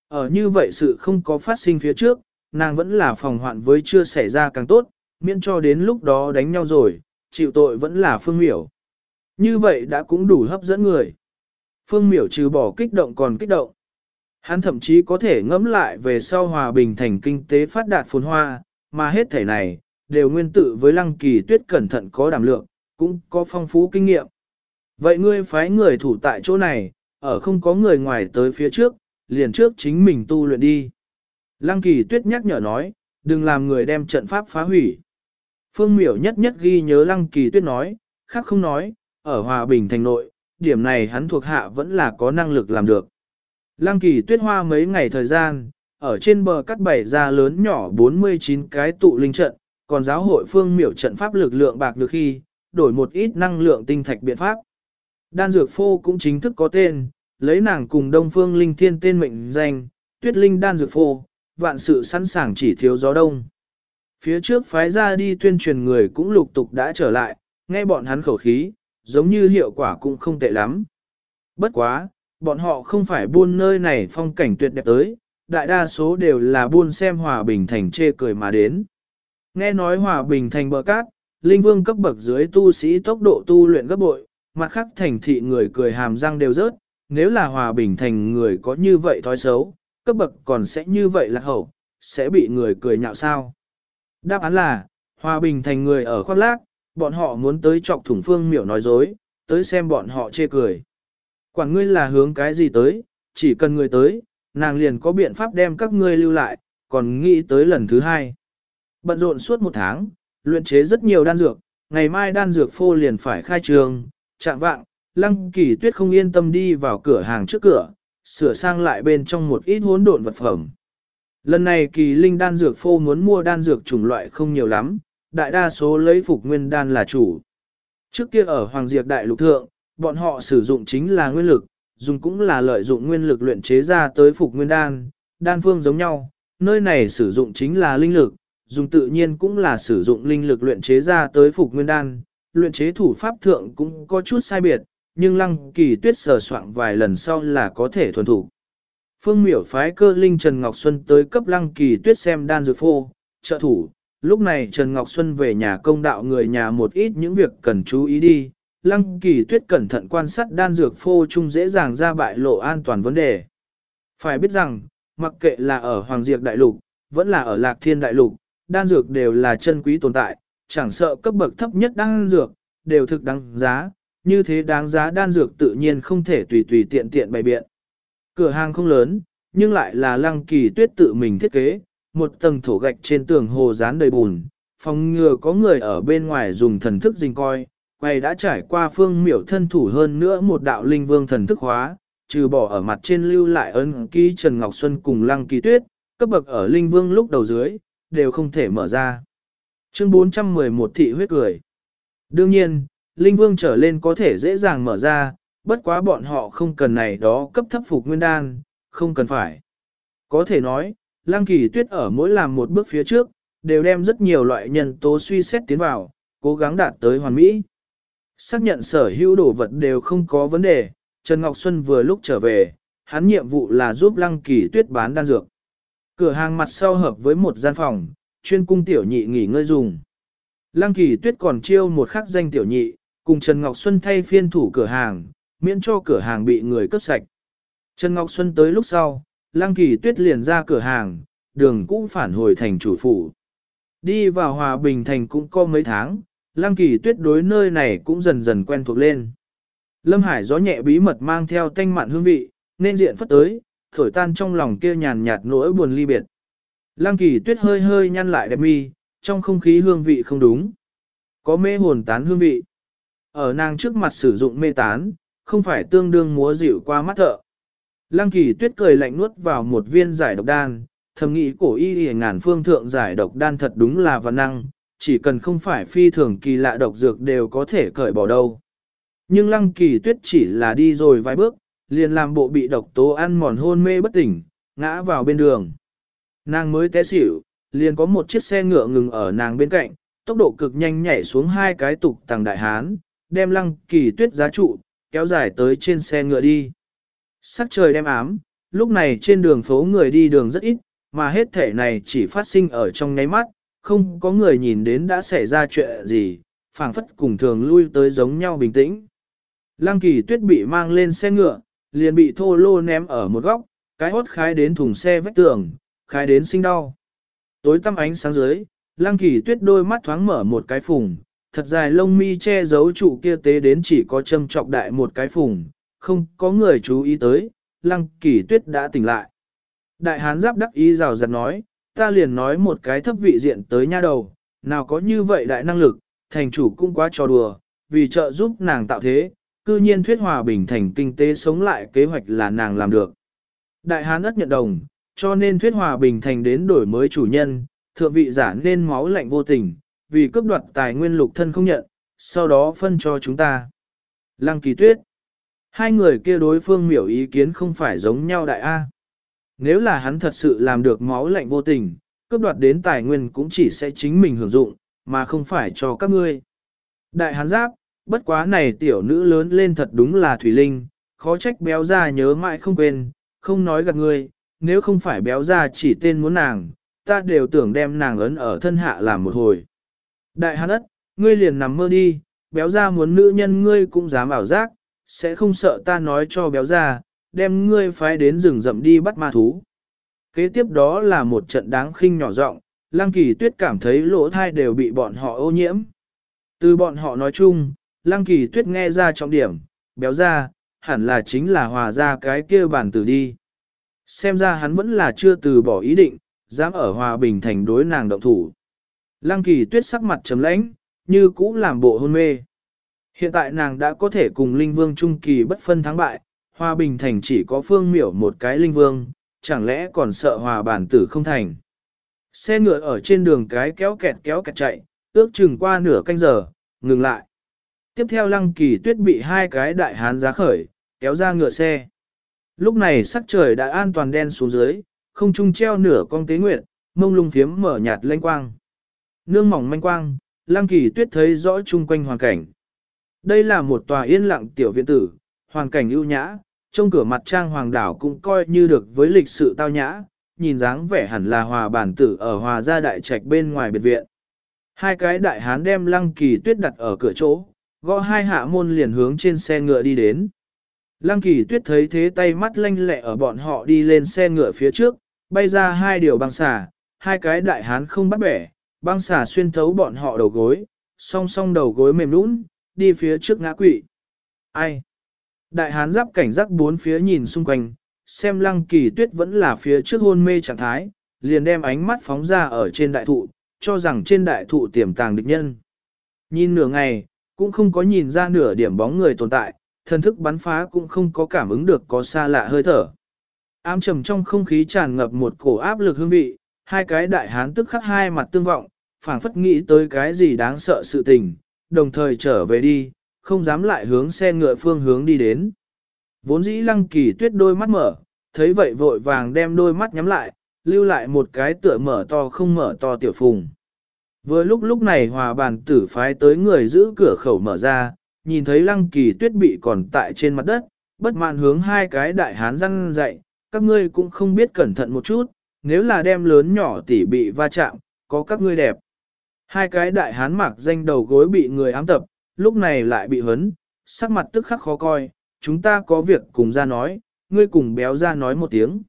Ở như vậy sự không có phát sinh phía trước, nàng vẫn là phòng hoạn với chưa xảy ra càng tốt, miễn cho đến lúc đó đánh nhau rồi, chịu tội vẫn là phương miểu. Như vậy đã cũng đủ hấp dẫn người. Phương miểu trừ bỏ kích động còn kích động. Hắn thậm chí có thể ngẫm lại về sau hòa bình thành kinh tế phát đạt phồn hoa, mà hết thể này, đều nguyên tự với lăng kỳ tuyết cẩn thận có đảm lượng, cũng có phong phú kinh nghiệm. Vậy ngươi phái người thủ tại chỗ này, ở không có người ngoài tới phía trước, liền trước chính mình tu luyện đi. Lăng kỳ tuyết nhắc nhở nói, đừng làm người đem trận pháp phá hủy. Phương miểu nhất nhất ghi nhớ lăng kỳ tuyết nói, khác không nói, ở hòa bình thành nội, điểm này hắn thuộc hạ vẫn là có năng lực làm được. Lăng kỳ tuyết hoa mấy ngày thời gian, ở trên bờ cắt bảy ra lớn nhỏ 49 cái tụ linh trận, còn giáo hội phương miểu trận pháp lực lượng bạc được khi, đổi một ít năng lượng tinh thạch biện pháp. Đan dược phô cũng chính thức có tên, lấy nàng cùng Đông Phương Linh Thiên tên mệnh danh, Tuyết Linh đan dược phô, vạn sự sẵn sàng chỉ thiếu gió đông. Phía trước phái ra đi tuyên truyền người cũng lục tục đã trở lại, nghe bọn hắn khẩu khí, giống như hiệu quả cũng không tệ lắm. Bất quá, bọn họ không phải buôn nơi này phong cảnh tuyệt đẹp tới, đại đa số đều là buôn xem hòa bình thành chê cười mà đến. Nghe nói hòa bình thành bờ cát, linh vương cấp bậc dưới tu sĩ tốc độ tu luyện gấp bội, mặt khác thành thị người cười hàm răng đều rớt, nếu là hòa bình thành người có như vậy thói xấu, cấp bậc còn sẽ như vậy là hậu, sẽ bị người cười nhạo sao. Đáp án là, hòa bình thành người ở khoác lác, bọn họ muốn tới chọc thủng phương miểu nói dối, tới xem bọn họ chê cười. Quản ngươi là hướng cái gì tới, chỉ cần ngươi tới, nàng liền có biện pháp đem các ngươi lưu lại, còn nghĩ tới lần thứ hai. Bận rộn suốt một tháng, luyện chế rất nhiều đan dược, ngày mai đan dược phô liền phải khai trường, chạm vạng, lăng kỳ tuyết không yên tâm đi vào cửa hàng trước cửa, sửa sang lại bên trong một ít hỗn độn vật phẩm. Lần này kỳ linh đan dược phô muốn mua đan dược chủng loại không nhiều lắm, đại đa số lấy phục nguyên đan là chủ. Trước kia ở Hoàng Diệp Đại Lục Thượng, bọn họ sử dụng chính là nguyên lực, dùng cũng là lợi dụng nguyên lực luyện chế ra tới phục nguyên đan, đan phương giống nhau, nơi này sử dụng chính là linh lực, dùng tự nhiên cũng là sử dụng linh lực luyện chế ra tới phục nguyên đan, luyện chế thủ pháp thượng cũng có chút sai biệt, nhưng lăng kỳ tuyết sờ soạn vài lần sau là có thể thuần thủ. Phương miểu phái cơ linh Trần Ngọc Xuân tới cấp lăng kỳ tuyết xem đan dược phô, trợ thủ. Lúc này Trần Ngọc Xuân về nhà công đạo người nhà một ít những việc cần chú ý đi. Lăng kỳ tuyết cẩn thận quan sát đan dược phô chung dễ dàng ra bại lộ an toàn vấn đề. Phải biết rằng, mặc kệ là ở Hoàng Diệp Đại Lục, vẫn là ở Lạc Thiên Đại Lục, đan dược đều là chân quý tồn tại, chẳng sợ cấp bậc thấp nhất đan dược, đều thực đáng giá, như thế đáng giá đan dược tự nhiên không thể tùy tùy tiện tiện bày biện. Cửa hàng không lớn, nhưng lại là lăng kỳ tuyết tự mình thiết kế, một tầng thổ gạch trên tường hồ dán đầy bùn, phòng ngừa có người ở bên ngoài dùng thần thức dình coi, quay đã trải qua phương miểu thân thủ hơn nữa một đạo linh vương thần thức hóa, trừ bỏ ở mặt trên lưu lại ấn ký Trần Ngọc Xuân cùng Lăng Kỳ Tuyết, cấp bậc ở linh vương lúc đầu dưới, đều không thể mở ra. Chương 411 thị huyết cười. Đương nhiên, linh vương trở lên có thể dễ dàng mở ra, bất quá bọn họ không cần này đó cấp thấp phục nguyên đan, không cần phải. Có thể nói, Lăng Kỳ Tuyết ở mỗi làm một bước phía trước, đều đem rất nhiều loại nhân tố suy xét tiến vào, cố gắng đạt tới hoàn mỹ. Xác nhận sở hữu đồ vật đều không có vấn đề, Trần Ngọc Xuân vừa lúc trở về, hắn nhiệm vụ là giúp Lăng Kỳ Tuyết bán đan dược. Cửa hàng mặt sau hợp với một gian phòng, chuyên cung tiểu nhị nghỉ ngơi dùng. Lăng Kỳ Tuyết còn chiêu một khắc danh tiểu nhị, cùng Trần Ngọc Xuân thay phiên thủ cửa hàng, miễn cho cửa hàng bị người cướp sạch. Trần Ngọc Xuân tới lúc sau, Lăng Kỳ Tuyết liền ra cửa hàng, đường Cũ phản hồi thành chủ phủ. Đi vào Hòa Bình Thành cũng có mấy tháng, Lăng Kỳ Tuyết đối nơi này cũng dần dần quen thuộc lên. Lâm Hải gió nhẹ bí mật mang theo tanh mặn hương vị, nên diện phất tới, thổi tan trong lòng kia nhàn nhạt nỗi buồn ly biệt. Lăng Kỳ Tuyết hơi hơi nhăn lại đẹp mi, trong không khí hương vị không đúng. Có mê hồn tán hương vị. Ở nàng trước mặt sử dụng mê tán, không phải tương đương múa dịu qua mắt thợ. Lăng kỳ tuyết cười lạnh nuốt vào một viên giải độc đan, thầm nghĩ cổ y y ngàn phương thượng giải độc đan thật đúng là văn năng, chỉ cần không phải phi thường kỳ lạ độc dược đều có thể cởi bỏ đâu. Nhưng lăng kỳ tuyết chỉ là đi rồi vài bước, liền làm bộ bị độc tố ăn mòn hôn mê bất tỉnh, ngã vào bên đường. Nàng mới té xỉu, liền có một chiếc xe ngựa ngừng ở nàng bên cạnh, tốc độ cực nhanh nhảy xuống hai cái tục tàng đại hán, đem lăng kỳ tuyết giá trụ, kéo dài tới trên xe ngựa đi. Sắc trời đem ám, lúc này trên đường phố người đi đường rất ít, mà hết thể này chỉ phát sinh ở trong nháy mắt, không có người nhìn đến đã xảy ra chuyện gì, phảng phất cùng thường lui tới giống nhau bình tĩnh. Lăng kỳ tuyết bị mang lên xe ngựa, liền bị thô lô ném ở một góc, cái hốt khai đến thùng xe vách tường, khai đến sinh đau. Tối tăm ánh sáng dưới, lăng kỳ tuyết đôi mắt thoáng mở một cái phùng, thật dài lông mi che giấu trụ kia tế đến chỉ có châm trọc đại một cái phùng, không có người chú ý tới, lăng kỳ tuyết đã tỉnh lại. Đại hán giáp đắc ý rào rạt nói, ta liền nói một cái thấp vị diện tới nha đầu, nào có như vậy đại năng lực, thành chủ cũng quá trò đùa, vì trợ giúp nàng tạo thế, cư nhiên thuyết hòa bình thành kinh tế sống lại kế hoạch là nàng làm được. Đại hán ất nhận đồng, cho nên thuyết hòa bình thành đến đổi mới chủ nhân, thượng vị giả nên máu lạnh vô tình, vì cướp đoạt tài nguyên lục thân không nhận, sau đó phân cho chúng ta. Lăng kỳ tuyết. Hai người kia đối phương miểu ý kiến không phải giống nhau đại A. Nếu là hắn thật sự làm được máu lạnh vô tình, cướp đoạt đến tài nguyên cũng chỉ sẽ chính mình hưởng dụng, mà không phải cho các ngươi. Đại hán giáp, bất quá này tiểu nữ lớn lên thật đúng là thủy linh, khó trách béo ra nhớ mãi không quên, không nói gạt ngươi, nếu không phải béo ra chỉ tên muốn nàng, ta đều tưởng đem nàng ấn ở thân hạ làm một hồi. Đại hán ất, ngươi liền nằm mơ đi, béo ra muốn nữ nhân ngươi cũng dám ảo giác, sẽ không sợ ta nói cho béo ra, đem ngươi phái đến rừng rậm đi bắt ma thú. Kế tiếp đó là một trận đáng khinh nhỏ rộng, Lăng Kỳ Tuyết cảm thấy lỗ thai đều bị bọn họ ô nhiễm. Từ bọn họ nói chung, Lăng Kỳ Tuyết nghe ra trọng điểm, béo ra, hẳn là chính là hòa ra cái kia bản tử đi. Xem ra hắn vẫn là chưa từ bỏ ý định, dám ở hòa bình thành đối nàng động thủ. Lăng Kỳ Tuyết sắc mặt trầm lãnh, như cũ làm bộ hôn mê. Hiện tại nàng đã có thể cùng Linh Vương Trung Kỳ bất phân thắng bại, Hòa Bình Thành chỉ có phương miểu một cái Linh Vương, chẳng lẽ còn sợ Hòa Bản Tử không thành. Xe ngựa ở trên đường cái kéo kẹt kéo kẹt chạy, ước chừng qua nửa canh giờ, ngừng lại. Tiếp theo Lăng Kỳ Tuyết bị hai cái đại hán giá khởi, kéo ra ngựa xe. Lúc này sắc trời đã an toàn đen xuống dưới, không trung treo nửa con tế nguyện, mông lung phiếm mở nhạt lanh quang. Nương mỏng manh quang, Lăng Kỳ Tuyết thấy rõ chung quanh hoàn cảnh. Đây là một tòa yên lặng tiểu viện tử, hoàn cảnh ưu nhã, trong cửa mặt trang hoàng đảo cũng coi như được với lịch sự tao nhã, nhìn dáng vẻ hẳn là hòa bản tử ở hòa gia đại trạch bên ngoài biệt viện. Hai cái đại hán đem lăng kỳ tuyết đặt ở cửa chỗ, gõ hai hạ môn liền hướng trên xe ngựa đi đến. Lăng kỳ tuyết thấy thế tay mắt lanh lẹ ở bọn họ đi lên xe ngựa phía trước, bay ra hai điều băng xà, hai cái đại hán không bắt bẻ, băng xà xuyên thấu bọn họ đầu gối, song song đầu gối mềm nũng, đi phía trước ngã quỵ. Ai? Đại hán giáp cảnh giác bốn phía nhìn xung quanh, xem lăng kỳ tuyết vẫn là phía trước hôn mê trạng thái, liền đem ánh mắt phóng ra ở trên đại thụ, cho rằng trên đại thụ tiềm tàng địch nhân. Nhìn nửa ngày, cũng không có nhìn ra nửa điểm bóng người tồn tại, thần thức bắn phá cũng không có cảm ứng được có xa lạ hơi thở. Ám trầm trong không khí tràn ngập một cổ áp lực hương vị, hai cái đại hán tức khắc hai mặt tương vọng, phảng phất nghĩ tới cái gì đáng sợ sự tình, đồng thời trở về đi, không dám lại hướng xe ngựa phương hướng đi đến. Vốn dĩ lăng kỳ tuyết đôi mắt mở, thấy vậy vội vàng đem đôi mắt nhắm lại, lưu lại một cái tựa mở to không mở to tiểu phùng. Vừa lúc lúc này hòa bàn tử phái tới người giữ cửa khẩu mở ra, nhìn thấy lăng kỳ tuyết bị còn tại trên mặt đất, bất mãn hướng hai cái đại hán răng dậy, các ngươi cũng không biết cẩn thận một chút, nếu là đem lớn nhỏ tỷ bị va chạm, có các ngươi đẹp. Hai cái đại hán mặc danh đầu gối bị người ám tập, lúc này lại bị hấn, sắc mặt tức khắc khó coi, chúng ta có việc cùng ra nói, ngươi cùng béo ra nói một tiếng.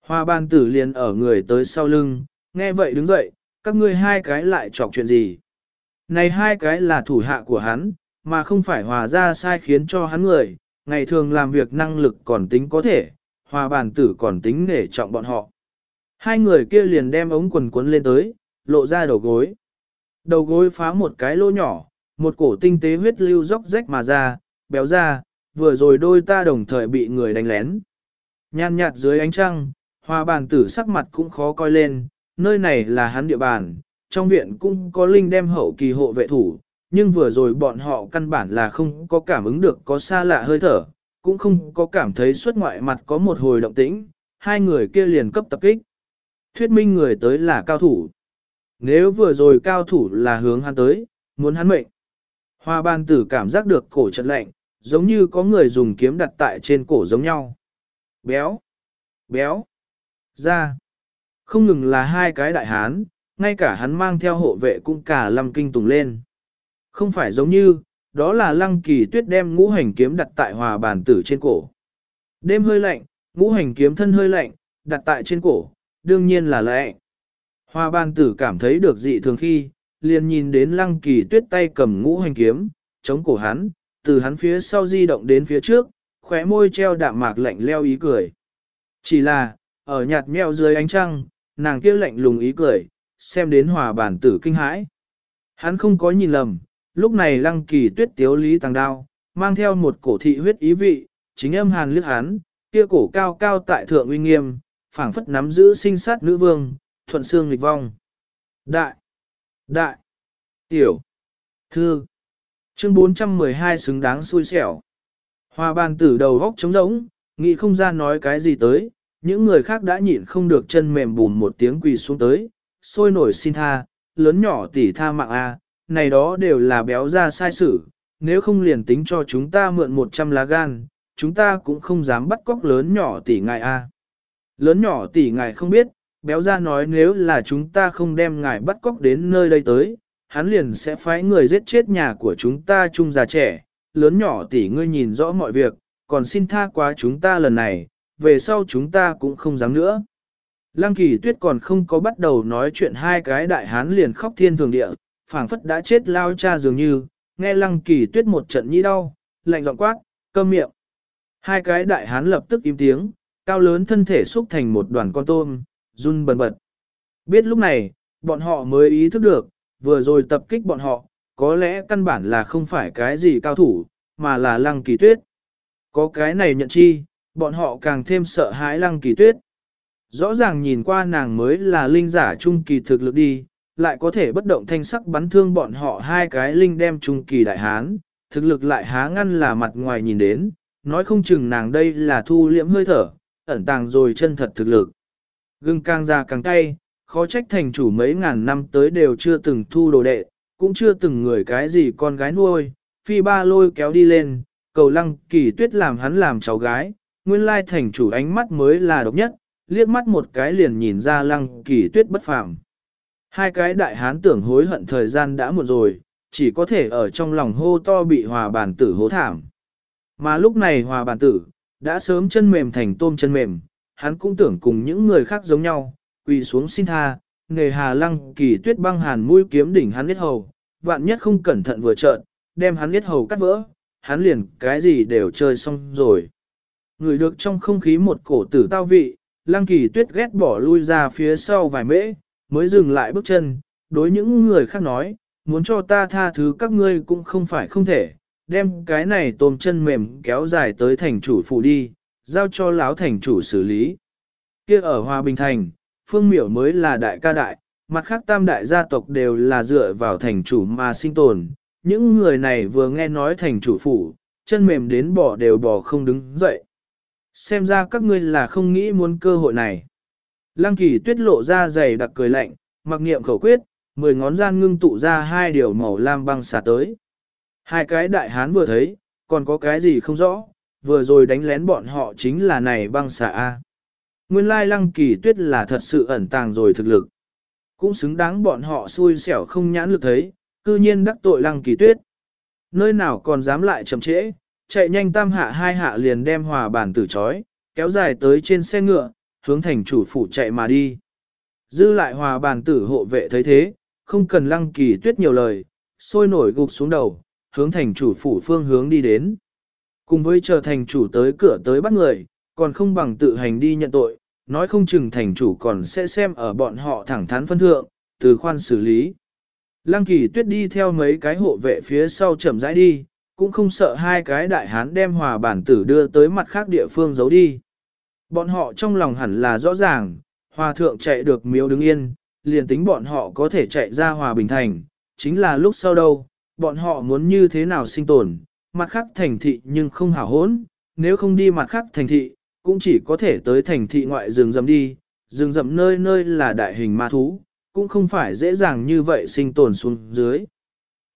Hoa ban tử liền ở người tới sau lưng, nghe vậy đứng dậy, các ngươi hai cái lại chọc chuyện gì. Này hai cái là thủ hạ của hắn, mà không phải hòa ra sai khiến cho hắn người, ngày thường làm việc năng lực còn tính có thể, hòa bàn tử còn tính để trọng bọn họ. Hai người kia liền đem ống quần quấn lên tới, lộ ra đầu gối. Đầu gối phá một cái lỗ nhỏ, một cổ tinh tế huyết lưu róc rách mà ra, béo ra, vừa rồi đôi ta đồng thời bị người đánh lén. Nhan nhạt dưới ánh trăng, hòa bàn tử sắc mặt cũng khó coi lên, nơi này là hắn địa bàn, trong viện cũng có linh đem hậu kỳ hộ vệ thủ, nhưng vừa rồi bọn họ căn bản là không có cảm ứng được có xa lạ hơi thở, cũng không có cảm thấy xuất ngoại mặt có một hồi động tĩnh, hai người kia liền cấp tập kích. Thuyết minh người tới là cao thủ. Nếu vừa rồi cao thủ là hướng hắn tới, muốn hắn mệnh. Hoa ban tử cảm giác được cổ trận lạnh, giống như có người dùng kiếm đặt tại trên cổ giống nhau. Béo, béo, ra. Không ngừng là hai cái đại hán, ngay cả hắn mang theo hộ vệ cũng cả lâm kinh tùng lên. Không phải giống như, đó là lăng kỳ tuyết đem ngũ hành kiếm đặt tại hòa bàn tử trên cổ. Đêm hơi lạnh, ngũ hành kiếm thân hơi lạnh, đặt tại trên cổ, đương nhiên là lạnh. Hoa ban tử cảm thấy được dị thường khi, liền nhìn đến lăng kỳ tuyết tay cầm ngũ hành kiếm, chống cổ hắn, từ hắn phía sau di động đến phía trước, khóe môi treo đạm mạc lạnh leo ý cười. Chỉ là, ở nhạt mèo dưới ánh trăng, nàng kia lạnh lùng ý cười, xem đến hòa bản tử kinh hãi. Hắn không có nhìn lầm, lúc này lăng kỳ tuyết tiếu lý tàng đao, mang theo một cổ thị huyết ý vị, chính âm hàn liếc hắn, kia cổ cao cao tại thượng uy nghiêm, phảng phất nắm giữ sinh sát nữ vương, thuận xương lịch vong. Đại, đại, tiểu, thư, chương 412 xứng đáng xui xẻo. Hoa bàn tử đầu góc trống rỗng, nghĩ không ra nói cái gì tới, những người khác đã nhịn không được chân mềm bùn một tiếng quỳ xuống tới, sôi nổi xin tha, lớn nhỏ tỉ tha mạng a, này đó đều là béo ra sai sự, nếu không liền tính cho chúng ta mượn 100 lá gan, chúng ta cũng không dám bắt cóc lớn nhỏ tỷ ngài a. Lớn nhỏ tỷ ngài không biết, béo ra nói nếu là chúng ta không đem ngài bắt cóc đến nơi đây tới, hắn liền sẽ phái người giết chết nhà của chúng ta chung già trẻ, lớn nhỏ tỷ ngươi nhìn rõ mọi việc, còn xin tha quá chúng ta lần này, về sau chúng ta cũng không dám nữa. Lăng kỳ tuyết còn không có bắt đầu nói chuyện hai cái đại hán liền khóc thiên thường địa, phảng phất đã chết lao cha dường như, nghe lăng kỳ tuyết một trận nhĩ đau, lạnh giọng quát, câm miệng. Hai cái đại hán lập tức im tiếng, cao lớn thân thể xúc thành một đoàn con tôm, run bần bật. Biết lúc này, bọn họ mới ý thức được, vừa rồi tập kích bọn họ, có lẽ căn bản là không phải cái gì cao thủ, mà là lăng kỳ tuyết. Có cái này nhận chi, bọn họ càng thêm sợ hãi lăng kỳ tuyết. Rõ ràng nhìn qua nàng mới là linh giả trung kỳ thực lực đi, lại có thể bất động thanh sắc bắn thương bọn họ hai cái linh đem trung kỳ đại hán, thực lực lại há ngăn là mặt ngoài nhìn đến, nói không chừng nàng đây là thu liễm hơi thở, ẩn tàng rồi chân thật thực lực. Gừng càng già càng cay, khó trách thành chủ mấy ngàn năm tới đều chưa từng thu đồ đệ, cũng chưa từng người cái gì con gái nuôi, phi ba lôi kéo đi lên, cầu lăng kỳ tuyết làm hắn làm cháu gái, nguyên lai thành chủ ánh mắt mới là độc nhất, liếc mắt một cái liền nhìn ra lăng kỳ tuyết bất phàm. Hai cái đại hán tưởng hối hận thời gian đã muộn rồi, chỉ có thể ở trong lòng hô to bị hòa bản tử hố thảm. Mà lúc này hòa bản tử, đã sớm chân mềm thành tôm chân mềm, hắn cũng tưởng cùng những người khác giống nhau, quỳ xuống xin tha, nghề hà lăng kỳ tuyết băng hàn mũi kiếm đỉnh hắn biết hầu, vạn nhất không cẩn thận vừa trợn, đem hắn biết hầu cắt vỡ, hắn liền cái gì đều chơi xong rồi. Người được trong không khí một cổ tử tao vị, lăng kỳ tuyết ghét bỏ lui ra phía sau vài mễ, mới dừng lại bước chân, đối những người khác nói, muốn cho ta tha thứ các ngươi cũng không phải không thể, đem cái này tôm chân mềm kéo dài tới thành chủ phủ đi, giao cho lão thành chủ xử lý. Kia ở Hòa Bình Thành, Phương Miểu mới là đại ca đại, mặt khác tam đại gia tộc đều là dựa vào thành chủ mà sinh tồn. Những người này vừa nghe nói thành chủ phủ, chân mềm đến bỏ đều bỏ không đứng dậy. Xem ra các ngươi là không nghĩ muốn cơ hội này. Lăng kỳ tuyết lộ ra dày đặc cười lạnh, mặc niệm khẩu quyết, mười ngón gian ngưng tụ ra hai điều màu lam băng xả tới. Hai cái đại hán vừa thấy, còn có cái gì không rõ, vừa rồi đánh lén bọn họ chính là này băng xà A. Nguyên lai lăng kỳ tuyết là thật sự ẩn tàng rồi thực lực. Cũng xứng đáng bọn họ xui xẻo không nhãn lực thấy, cư nhiên đắc tội lăng kỳ tuyết. Nơi nào còn dám lại chậm trễ, chạy nhanh tam hạ hai hạ liền đem hòa bản tử chói, kéo dài tới trên xe ngựa, hướng thành chủ phủ chạy mà đi. Dư lại hòa bản tử hộ vệ thấy thế, không cần lăng kỳ tuyết nhiều lời, sôi nổi gục xuống đầu, hướng thành chủ phủ phương hướng đi đến. Cùng với chờ thành chủ tới cửa tới bắt người, còn không bằng tự hành đi nhận tội, nói không chừng thành chủ còn sẽ xem ở bọn họ thẳng thắn phân thượng, từ khoan xử lý. Lăng kỳ tuyết đi theo mấy cái hộ vệ phía sau chậm rãi đi, cũng không sợ hai cái đại hán đem hòa bản tử đưa tới mặt khác địa phương giấu đi. Bọn họ trong lòng hẳn là rõ ràng, hòa thượng chạy được miếu đứng yên, liền tính bọn họ có thể chạy ra hòa bình thành, chính là lúc sau đâu, bọn họ muốn như thế nào sinh tồn, mặt khác thành thị nhưng không hảo hốn, nếu không đi mặt khác thành thị, cũng chỉ có thể tới thành thị ngoại rừng rậm đi, rừng rậm nơi nơi là đại hình ma thú, cũng không phải dễ dàng như vậy sinh tồn xuống dưới.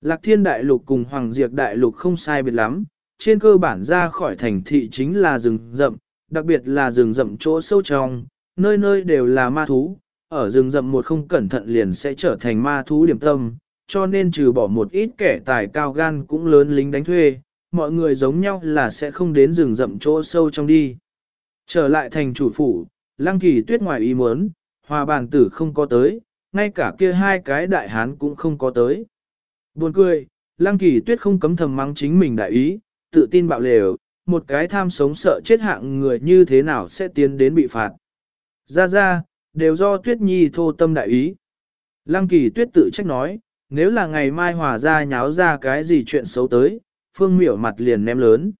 Lạc thiên đại lục cùng hoàng diệt đại lục không sai biệt lắm, trên cơ bản ra khỏi thành thị chính là rừng rậm, đặc biệt là rừng rậm chỗ sâu trong, nơi nơi đều là ma thú, ở rừng rậm một không cẩn thận liền sẽ trở thành ma thú điểm tâm, cho nên trừ bỏ một ít kẻ tài cao gan cũng lớn lính đánh thuê, mọi người giống nhau là sẽ không đến rừng rậm chỗ sâu trong đi. Trở lại thành chủ phủ, lăng kỳ tuyết ngoài ý muốn, hòa bàn tử không có tới, ngay cả kia hai cái đại hán cũng không có tới. Buồn cười, lăng kỳ tuyết không cấm thầm mắng chính mình đại ý, tự tin bạo lều, một cái tham sống sợ chết hạng người như thế nào sẽ tiến đến bị phạt. Ra ra, đều do tuyết nhi thô tâm đại ý. Lăng kỳ tuyết tự trách nói, nếu là ngày mai hòa ra nháo ra cái gì chuyện xấu tới, phương miểu mặt liền ném lớn.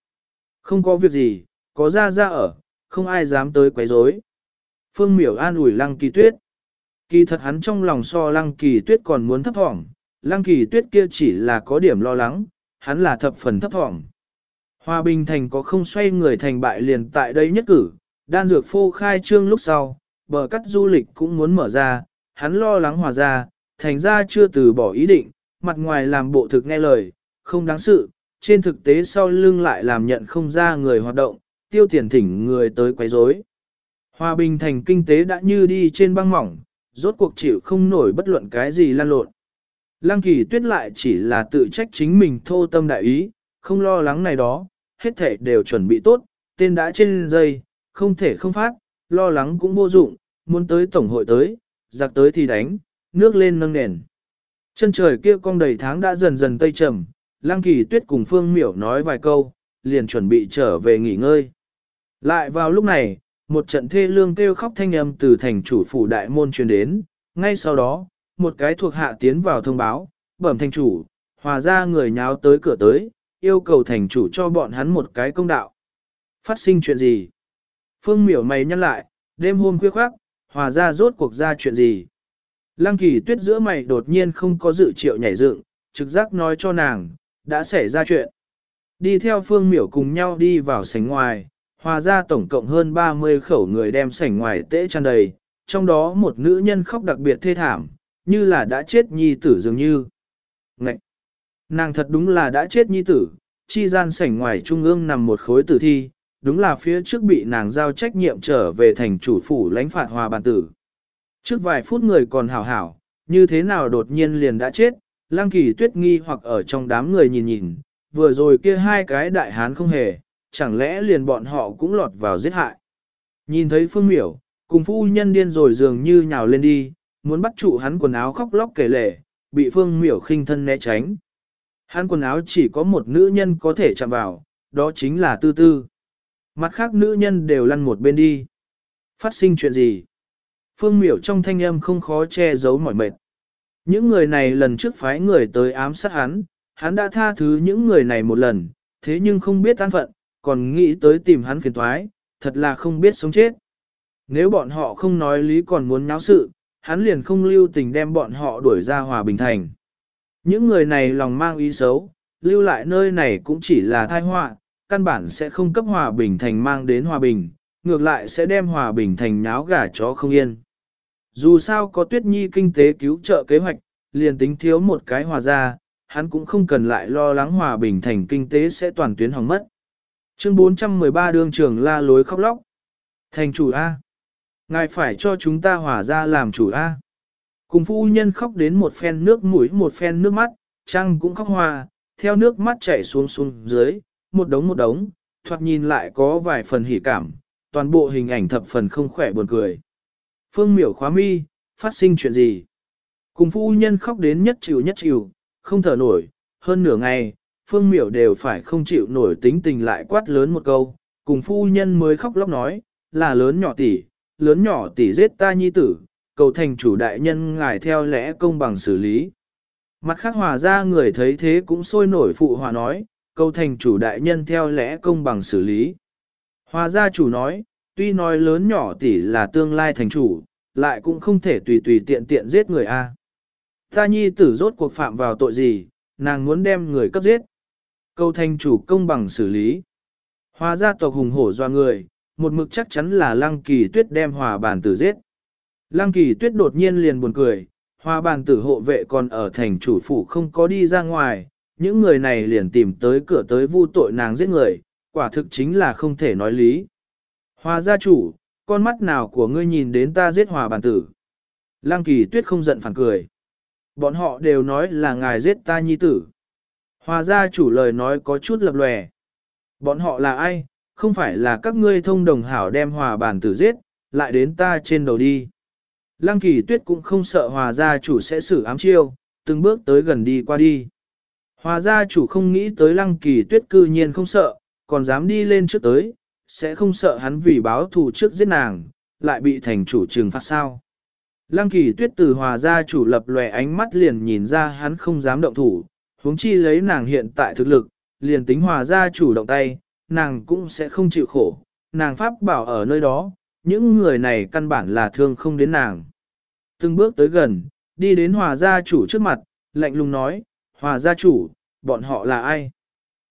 Không có việc gì, có ra ra ở, không ai dám tới quấy rối. Phương miểu an ủi lăng kỳ tuyết. Kỳ thật hắn trong lòng so lăng kỳ tuyết còn muốn thấp thỏm, lăng kỳ tuyết kia chỉ là có điểm lo lắng, hắn là thập phần thấp thỏm. Hòa Bình Thành có không xoay người thành bại liền tại đây nhất cử, đan dược phô khai trương lúc sau, bờ cắt du lịch cũng muốn mở ra, hắn lo lắng hòa ra, thành ra chưa từ bỏ ý định, mặt ngoài làm bộ thực nghe lời, không đáng sự, trên thực tế sau lưng lại làm nhận không ra người hoạt động, tiêu tiền thỉnh người tới quấy rối. Hòa bình thành kinh tế đã như đi trên băng mỏng, rốt cuộc chịu không nổi bất luận cái gì lan lộn. Lăng kỳ tuyết lại chỉ là tự trách chính mình thô tâm đại ý, không lo lắng này đó, hết thể đều chuẩn bị tốt, tên đã trên dây, không thể không phát, lo lắng cũng vô dụng, muốn tới tổng hội tới, giặc tới thì đánh, nước lên nâng nền. Chân trời kia cong đầy tháng đã dần dần tây trầm, Lăng Kỳ Tuyết cùng Phương Miểu nói vài câu, liền chuẩn bị trở về nghỉ ngơi. Lại vào lúc này, một trận thê lương kêu khóc thanh âm từ thành chủ phủ đại môn truyền đến, ngay sau đó, một cái thuộc hạ tiến vào thông báo, bẩm thành chủ, hòa ra người nháo tới cửa tới, yêu cầu thành chủ cho bọn hắn một cái công đạo. Phát sinh chuyện gì? Phương miểu mày nhắc lại, đêm hôm khuya khoác, hòa ra rốt cuộc ra chuyện gì? Lăng kỳ tuyết giữa mày đột nhiên không có dự triệu nhảy dựng, trực giác nói cho nàng, đã xảy ra chuyện. Đi theo phương miểu cùng nhau đi vào sảnh ngoài, hòa ra tổng cộng hơn 30 khẩu người đem sảnh ngoài tễ tràn đầy, trong đó một nữ nhân khóc đặc biệt thê thảm, như là đã chết nhi tử dường như. Ngậy! Nàng thật đúng là đã chết nhi tử, chi gian sảnh ngoài trung ương nằm một khối tử thi, đúng là phía trước bị nàng giao trách nhiệm trở về thành chủ phủ lãnh phạt hòa bàn tử. Trước vài phút người còn hảo hảo, như thế nào đột nhiên liền đã chết, lang kỳ tuyết nghi hoặc ở trong đám người nhìn nhìn, vừa rồi kia hai cái đại hán không hề, chẳng lẽ liền bọn họ cũng lọt vào giết hại. Nhìn thấy phương miểu, cùng phu nhân điên rồi dường như nhào lên đi, muốn bắt trụ hắn quần áo khóc lóc kể lể, bị phương miểu khinh thân né tránh. Hắn quần áo chỉ có một nữ nhân có thể chạm vào, đó chính là tư tư. Mặt khác nữ nhân đều lăn một bên đi. Phát sinh chuyện gì? Phương miểu trong thanh âm không khó che giấu mỏi mệt. Những người này lần trước phái người tới ám sát hắn, hắn đã tha thứ những người này một lần, thế nhưng không biết an phận, còn nghĩ tới tìm hắn phiền thoái, thật là không biết sống chết. Nếu bọn họ không nói lý còn muốn nháo sự, hắn liền không lưu tình đem bọn họ đuổi ra hòa bình thành. Những người này lòng mang ý xấu, lưu lại nơi này cũng chỉ là thai họa, căn bản sẽ không cấp hòa bình thành mang đến hòa bình, ngược lại sẽ đem hòa bình thành nháo gà chó không yên. Dù sao có tuyết nhi kinh tế cứu trợ kế hoạch, liền tính thiếu một cái hòa ra, hắn cũng không cần lại lo lắng hòa bình thành kinh tế sẽ toàn tuyến hỏng mất. Chương 413 đương trường la lối khóc lóc. Thành chủ A. Ngài phải cho chúng ta hòa ra làm chủ A. Cùng phu nhân khóc đến một phen nước mũi một phen nước mắt, trăng cũng khóc hòa, theo nước mắt chảy xuống xuống dưới, một đống một đống, thoạt nhìn lại có vài phần hỉ cảm, toàn bộ hình ảnh thập phần không khỏe buồn cười. Phương miểu khóa mi, phát sinh chuyện gì? Cùng phu nhân khóc đến nhất chịu nhất chịu, không thở nổi, hơn nửa ngày, phương miểu đều phải không chịu nổi tính tình lại quát lớn một câu, cùng phu nhân mới khóc lóc nói, là lớn nhỏ tỷ, lớn nhỏ tỷ giết ta nhi tử, cầu thành chủ đại nhân ngài theo lẽ công bằng xử lý. Mặt khác hòa ra người thấy thế cũng sôi nổi phụ hòa nói, cầu thành chủ đại nhân theo lẽ công bằng xử lý. Hòa gia chủ nói, tuy nói lớn nhỏ tỷ là tương lai thành chủ, lại cũng không thể tùy tùy tiện tiện giết người a. Ta nhi tử rốt cuộc phạm vào tội gì, nàng muốn đem người cấp giết. Cầu thành chủ công bằng xử lý. Hòa gia tộc hùng hổ doa người, một mực chắc chắn là lăng kỳ tuyết đem hòa bản tử giết. Lăng kỳ tuyết đột nhiên liền buồn cười, hòa bản tử hộ vệ còn ở thành chủ phủ không có đi ra ngoài, những người này liền tìm tới cửa tới vu tội nàng giết người, quả thực chính là không thể nói lý. Hòa gia chủ, con mắt nào của ngươi nhìn đến ta giết hòa bản tử? Lăng kỳ tuyết không giận phản cười. Bọn họ đều nói là ngài giết ta nhi tử. Hòa gia chủ lời nói có chút lập lòe. Bọn họ là ai, không phải là các ngươi thông đồng hảo đem hòa bản tử giết, lại đến ta trên đầu đi. Lăng kỳ tuyết cũng không sợ hòa gia chủ sẽ xử ám chiêu, từng bước tới gần đi qua đi. Hòa gia chủ không nghĩ tới lăng kỳ tuyết cư nhiên không sợ, còn dám đi lên trước tới, sẽ không sợ hắn vì báo thù trước giết nàng, lại bị thành chủ trừng phạt sao. Lăng kỳ tuyết từ hòa gia chủ lập lòe ánh mắt liền nhìn ra hắn không dám động thủ, huống chi lấy nàng hiện tại thực lực, liền tính hòa gia chủ động tay, nàng cũng sẽ không chịu khổ, nàng pháp bảo ở nơi đó, những người này căn bản là thương không đến nàng. Từng bước tới gần, đi đến hòa gia chủ trước mặt, lạnh lùng nói, hòa gia chủ, bọn họ là ai?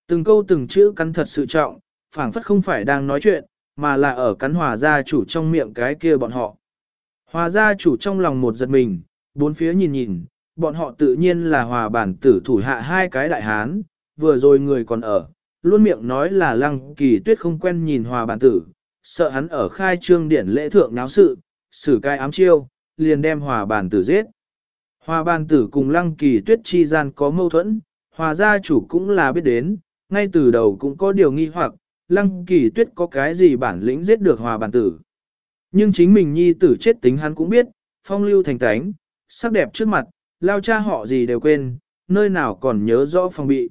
Từng câu từng chữ cắn thật sự trọng, phảng phất không phải đang nói chuyện, mà là ở cắn hòa gia chủ trong miệng cái kia bọn họ. Hòa gia chủ trong lòng một giật mình, bốn phía nhìn nhìn, bọn họ tự nhiên là hòa bản tử thủ hạ hai cái đại hán, vừa rồi người còn ở, luôn miệng nói là lăng kỳ tuyết không quen nhìn hòa bản tử, sợ hắn ở khai trương điển lễ thượng náo sự, xử cai ám chiêu, liền đem hòa bản tử giết. Hòa bản tử cùng lăng kỳ tuyết chi gian có mâu thuẫn, hòa gia chủ cũng là biết đến, ngay từ đầu cũng có điều nghi hoặc, lăng kỳ tuyết có cái gì bản lĩnh giết được hòa bản tử. Nhưng chính mình nhi tử chết tính hắn cũng biết, phong lưu thành tánh, sắc đẹp trước mặt, lao cha họ gì đều quên, nơi nào còn nhớ rõ phong bị.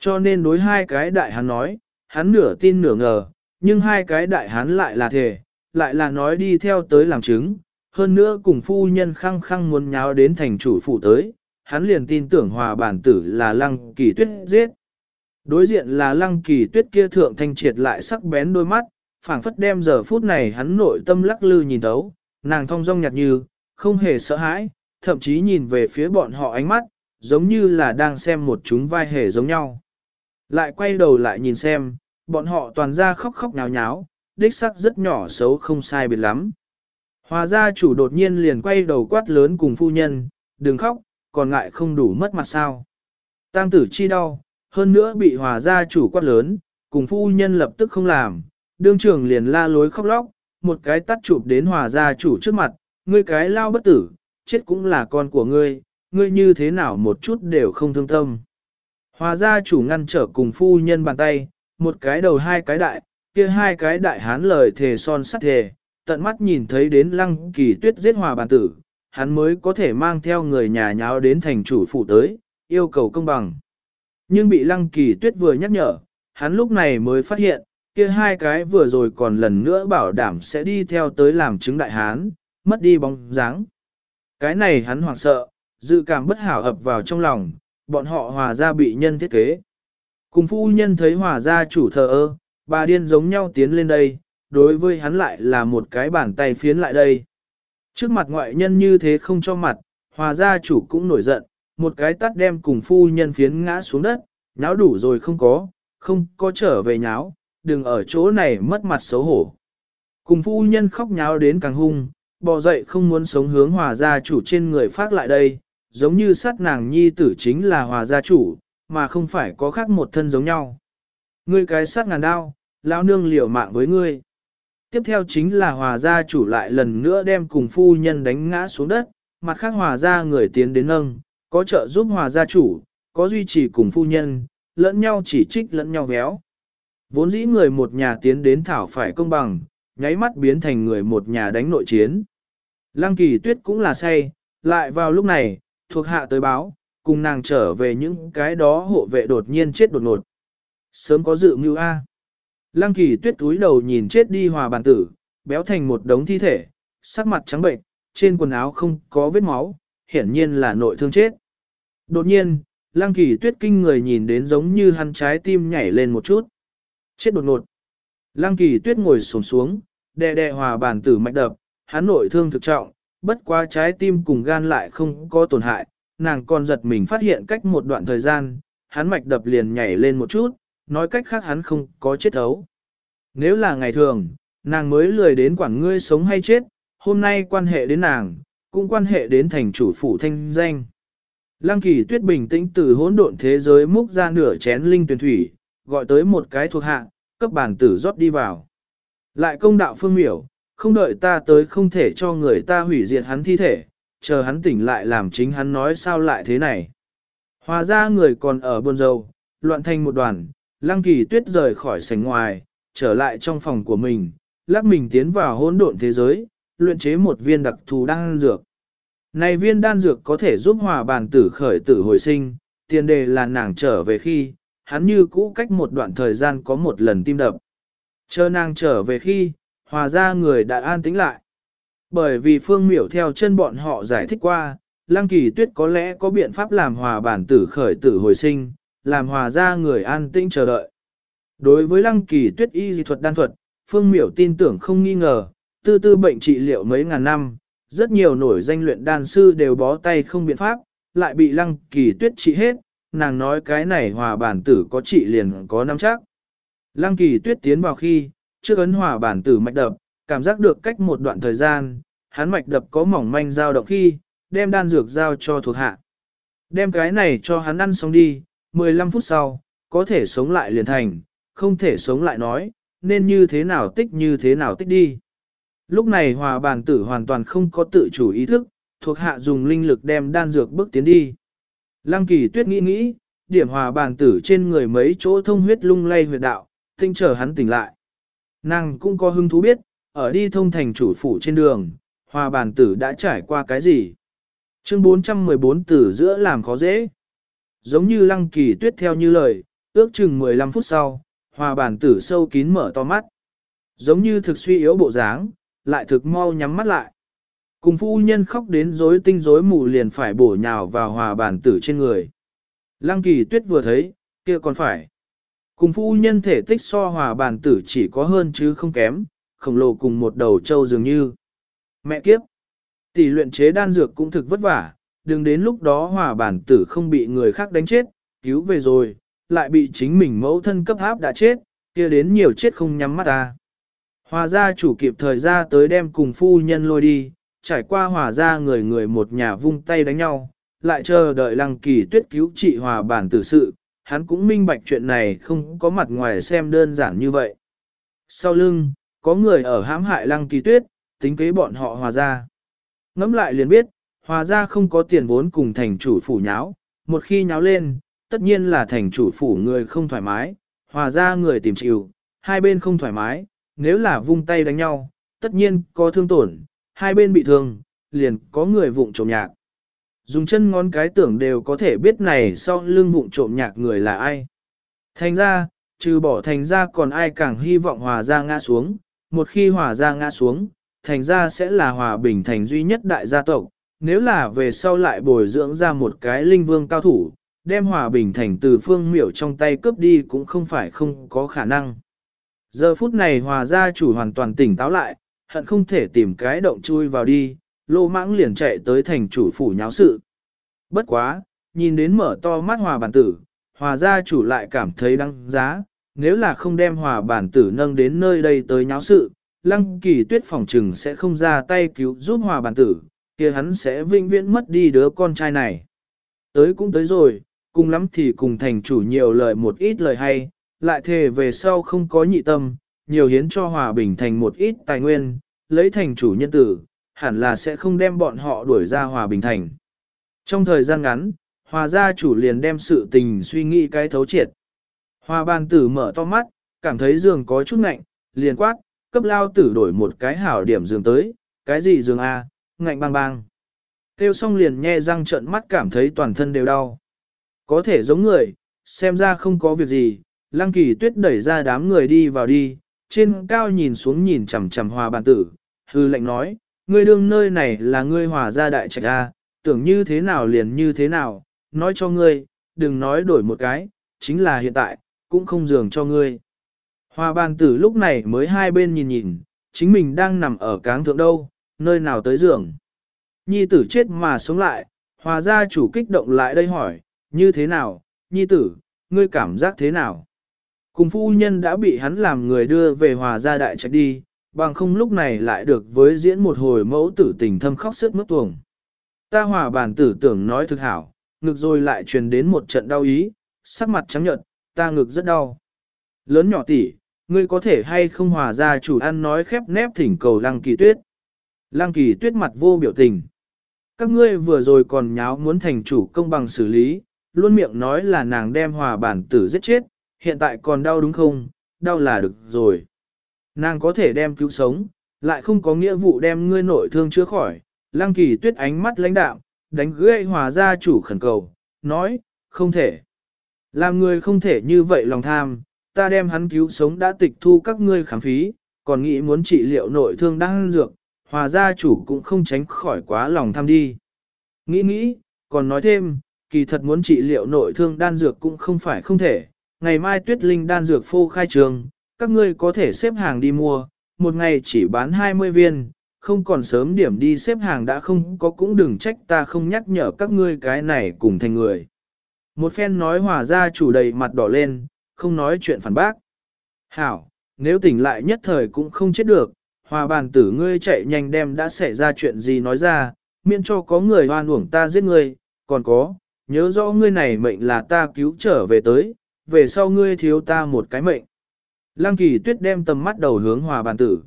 Cho nên đối hai cái đại hắn nói, hắn nửa tin nửa ngờ, nhưng hai cái đại hắn lại là thể, lại là nói đi theo tới làm chứng, hơn nữa cùng phu nhân khăng khăng muốn nháo đến thành chủ phủ tới, hắn liền tin tưởng hòa bản tử là lăng kỳ tuyết giết. Đối diện là lăng kỳ tuyết kia thượng thanh triệt lại sắc bén đôi mắt, phảng phất đem giờ phút này hắn nội tâm lắc lư nhìn thấu, nàng thong dong nhạt như, không hề sợ hãi, thậm chí nhìn về phía bọn họ ánh mắt, giống như là đang xem một chúng vai hề giống nhau. Lại quay đầu lại nhìn xem, bọn họ toàn ra khóc khóc nháo nháo, đích sắc rất nhỏ xấu không sai biệt lắm. Hòa gia chủ đột nhiên liền quay đầu quát lớn cùng phu nhân, đừng khóc, còn ngại không đủ mất mặt sao. Tăng tử chi đau, hơn nữa bị hòa gia chủ quát lớn, cùng phu nhân lập tức không làm, đương trưởng liền la lối khóc lóc, một cái tắt chụp đến hòa gia chủ trước mặt, ngươi cái lao bất tử, chết cũng là con của ngươi, ngươi như thế nào một chút đều không thương tâm. Hòa gia chủ ngăn trở cùng phu nhân bàn tay, một cái đầu hai cái đại, kia hai cái đại hán lời thề son sắt thề, tận mắt nhìn thấy đến lăng kỳ tuyết giết hòa bàn tử, hắn mới có thể mang theo người nhà nháo đến thành chủ phủ tới, yêu cầu công bằng. Nhưng bị lăng kỳ tuyết vừa nhắc nhở, hắn lúc này mới phát hiện, kia hai cái vừa rồi còn lần nữa bảo đảm sẽ đi theo tới làm chứng đại hán, mất đi bóng dáng. Cái này hắn hoảng sợ, dự cảm bất hảo ập vào trong lòng, bọn họ hòa ra bị nhân thiết kế. Cùng phu nhân thấy hòa ra chủ thờ ơ, bà điên giống nhau tiến lên đây, đối với hắn lại là một cái bàn tay phiến lại đây. Trước mặt ngoại nhân như thế không cho mặt, hòa gia chủ cũng nổi giận, một cái tắt đem cùng phu nhân phiến ngã xuống đất, nháo đủ rồi không có, không có trở về nháo, đừng ở chỗ này mất mặt xấu hổ. Cùng phu nhân khóc nháo đến càng hung, bò dậy không muốn sống hướng hòa gia chủ trên người phát lại đây, giống như sát nàng nhi tử chính là hòa gia chủ, mà không phải có khác một thân giống nhau. Ngươi cái sát ngàn đao, lão nương liều mạng với ngươi. Tiếp theo chính là hòa gia chủ lại lần nữa đem cùng phu nhân đánh ngã xuống đất, mặt khác hòa gia người tiến đến nâng, có trợ giúp hòa gia chủ, có duy trì cùng phu nhân, lẫn nhau chỉ trích lẫn nhau véo. Vốn dĩ người một nhà tiến đến thảo phải công bằng, nháy mắt biến thành người một nhà đánh nội chiến. Lăng kỳ tuyết cũng là say, lại vào lúc này, thuộc hạ tới báo, cùng nàng trở về những cái đó hộ vệ đột nhiên chết đột ngột. Sớm có dự mưu A. Lăng kỳ tuyết túi đầu nhìn chết đi hòa bàn tử, béo thành một đống thi thể, sắc mặt trắng bệnh, trên quần áo không có vết máu, hiển nhiên là nội thương chết. Đột nhiên, lăng kỳ tuyết kinh người nhìn đến giống như hắn trái tim nhảy lên một chút. Chết đột ngột. Lăng kỳ tuyết ngồi xổm xuống, đè đè hòa bản tử mạch đập, hắn nội thương thực trọng, bất quá trái tim cùng gan lại không có tổn hại, nàng còn giật mình phát hiện cách một đoạn thời gian, hắn mạch đập liền nhảy lên một chút, nói cách khác hắn không có chết ấu. Nếu là ngày thường, nàng mới lười đến quản ngươi sống hay chết, hôm nay quan hệ đến nàng, cũng quan hệ đến thành chủ phủ thanh danh. Lăng kỳ tuyết bình tĩnh từ hỗn độn thế giới múc ra nửa chén linh tuyển thủy, gọi tới một cái thuộc hạ, cấp bản tử rót đi vào. Lại công đạo phương miểu, không đợi ta tới không thể cho người ta hủy diệt hắn thi thể, chờ hắn tỉnh lại làm chính hắn nói sao lại thế này. Hòa ra người còn ở buôn dâu, loạn thành một đoàn, lăng kỳ tuyết rời khỏi sảnh ngoài, trở lại trong phòng của mình, lắc mình tiến vào hỗn độn thế giới, luyện chế một viên đặc thù đan dược. Này viên đan dược có thể giúp hòa bàn tử khởi tử hồi sinh, tiền đề là nàng trở về khi, hắn như cũ cách một đoạn thời gian có một lần tim đập. Chờ nàng trở về khi, hòa ra người đã an tĩnh lại. Bởi vì phương miểu theo chân bọn họ giải thích qua, lăng kỳ tuyết có lẽ có biện pháp làm hòa bản tử khởi tử hồi sinh, làm hòa ra người an tĩnh chờ đợi. Đối với lăng kỳ tuyết y dị thuật đan thuật, phương miểu tin tưởng không nghi ngờ, tư tư bệnh trị liệu mấy ngàn năm, rất nhiều nổi danh luyện đan sư đều bó tay không biện pháp, lại bị lăng kỳ tuyết trị hết, nàng nói cái này hòa bản tử có trị liền có năm chắc. Lăng kỳ tuyết tiến vào khi, trước ấn hòa bản tử mạch đập, cảm giác được cách một đoạn thời gian, hắn mạch đập có mỏng manh dao động khi, đem đan dược giao cho thuộc hạ. Đem cái này cho hắn ăn xong đi, 15 phút sau, có thể sống lại liền thành, không thể sống lại nói, nên như thế nào tích như thế nào tích đi. Lúc này hòa bàn tử hoàn toàn không có tự chủ ý thức, thuộc hạ dùng linh lực đem đan dược bước tiến đi. Lăng kỳ tuyết nghĩ nghĩ, điểm hòa bàn tử trên người mấy chỗ thông huyết lung lay huyệt đạo, tinh chờ hắn tỉnh lại. Nàng cũng có hứng thú biết, ở đi thông thành chủ phủ trên đường, hòa bàn tử đã trải qua cái gì. Chương 414 tử giữa làm khó dễ. Giống như lăng kỳ tuyết theo như lời, ước chừng 15 phút sau, hòa bàn tử sâu kín mở to mắt. Giống như thực suy yếu bộ dáng, lại thực mau nhắm mắt lại. Cùng phu nhân khóc đến rối tinh rối mù liền phải bổ nhào vào hòa bản tử trên người. Lăng kỳ tuyết vừa thấy, kia còn phải. Cùng phu nhân thể tích so hòa bản tử chỉ có hơn chứ không kém, khổng lồ cùng một đầu trâu dường như. Mẹ kiếp! Tỷ luyện chế đan dược cũng thực vất vả, đừng đến lúc đó hòa bản tử không bị người khác đánh chết, cứu về rồi, lại bị chính mình mẫu thân cấp áp đã chết, kia đến nhiều chết không nhắm mắt ta. Hòa gia chủ kịp thời ra tới đem cùng phu nhân lôi đi, trải qua hòa gia người người một nhà vung tay đánh nhau, lại chờ đợi lăng kỳ tuyết cứu trị hòa bản tử sự, hắn cũng minh bạch chuyện này không có mặt ngoài xem đơn giản như vậy. Sau lưng, có người ở hãm hại lăng kỳ tuyết, tính kế bọn họ hòa ra. Ngẫm lại liền biết, hòa ra không có tiền vốn cùng thành chủ phủ nháo, một khi nháo lên, tất nhiên là thành chủ phủ người không thoải mái, hòa ra người tìm chịu, hai bên không thoải mái, nếu là vung tay đánh nhau, tất nhiên có thương tổn, hai bên bị thương, liền có người vụng trộm nhạc. Dùng chân ngón cái tưởng đều có thể biết này sau lưng vụng trộm nhạc người là ai. Thành ra, trừ bỏ thành ra còn ai càng hy vọng hòa ra ngã xuống, một khi hòa ra ngã xuống, thành ra sẽ là hòa bình thành duy nhất đại gia tộc, nếu là về sau lại bồi dưỡng ra một cái linh vương cao thủ, đem hòa bình thành từ phương miểu trong tay cướp đi cũng không phải không có khả năng. Giờ phút này hòa gia chủ hoàn toàn tỉnh táo lại, hận không thể tìm cái động chui vào đi, lô mãng liền chạy tới thành chủ phủ nháo sự. Bất quá, nhìn đến mở to mắt hòa bản tử, hòa gia chủ lại cảm thấy đăng giá, nếu là không đem hòa bản tử nâng đến nơi đây tới nháo sự, lăng kỳ tuyết phòng trừng sẽ không ra tay cứu giúp hòa bản tử, kia hắn sẽ vinh viễn mất đi đứa con trai này. Tới cũng tới rồi, cùng lắm thì cùng thành chủ nhiều lời một ít lời hay, lại thề về sau không có nhị tâm, nhiều hiến cho hòa bình thành một ít tài nguyên, lấy thành chủ nhân tử, hẳn là sẽ không đem bọn họ đuổi ra hòa bình thành. Trong thời gian ngắn, hòa gia chủ liền đem sự tình suy nghĩ cái thấu triệt. Hòa bàn tử mở to mắt, cảm thấy giường có chút ngạnh, liền quát, cấp lao tử đổi một cái hảo điểm giường tới, cái gì giường A, ngạnh bang bang. Kêu xong liền nhe răng trợn mắt cảm thấy toàn thân đều đau. Có thể giống người, xem ra không có việc gì, lăng kỳ tuyết đẩy ra đám người đi vào đi, trên cao nhìn xuống nhìn chằm chằm hòa bàn tử, hư lệnh nói, ngươi đương nơi này là ngươi hòa gia đại trạch A, tưởng như thế nào liền như thế nào, nói cho ngươi, đừng nói đổi một cái, chính là hiện tại, cũng không dường cho ngươi. Hòa bàn tử lúc này mới hai bên nhìn nhìn, chính mình đang nằm ở cáng thượng đâu, nơi nào tới giường. Nhi tử chết mà sống lại, hòa gia chủ kích động lại đây hỏi, như thế nào, nhi tử, ngươi cảm giác thế nào? Cùng phu nhân đã bị hắn làm người đưa về hòa gia đại trạch đi, bằng không lúc này lại được với diễn một hồi mẫu tử tình thâm khóc sướt mướt tuồng. Ta hòa bản tử tưởng nói thực hảo, ngực rồi lại truyền đến một trận đau ý, sắc mặt trắng nhợt, ta ngực rất đau. Lớn nhỏ tỷ, ngươi có thể hay không hòa ra chủ ăn nói khép nép thỉnh cầu lăng kỳ tuyết. Lăng kỳ tuyết mặt vô biểu tình. Các ngươi vừa rồi còn nháo muốn thành chủ công bằng xử lý, luôn miệng nói là nàng đem hòa bản tử giết chết, hiện tại còn đau đúng không, đau là được rồi. Nàng có thể đem cứu sống, lại không có nghĩa vụ đem ngươi nội thương chữa khỏi. Lăng kỳ tuyết ánh mắt lãnh đạm, đánh gãy hòa gia chủ khẩn cầu, nói, không thể. Làm người không thể như vậy lòng tham, ta đem hắn cứu sống đã tịch thu các ngươi khám phí, còn nghĩ muốn trị liệu nội thương đang dược, hòa gia chủ cũng không tránh khỏi quá lòng tham đi. Nghĩ nghĩ, còn nói thêm, kỳ thật muốn trị liệu nội thương đan dược cũng không phải không thể, ngày mai tuyết linh đan dược phô khai trường, các ngươi có thể xếp hàng đi mua, một ngày chỉ bán 20 viên, không còn sớm điểm đi xếp hàng đã không có cũng đừng trách ta không nhắc nhở các ngươi cái này cùng thành người. Một phen nói hòa ra chủ đầy mặt đỏ lên, không nói chuyện phản bác. Hảo, nếu tỉnh lại nhất thời cũng không chết được, hòa bàn tử ngươi chạy nhanh đem đã xảy ra chuyện gì nói ra, miễn cho có người hoan uổng ta giết ngươi, còn có, nhớ rõ ngươi này mệnh là ta cứu trở về tới, về sau ngươi thiếu ta một cái mệnh. Lăng kỳ tuyết đem tầm mắt đầu hướng hòa bàn tử.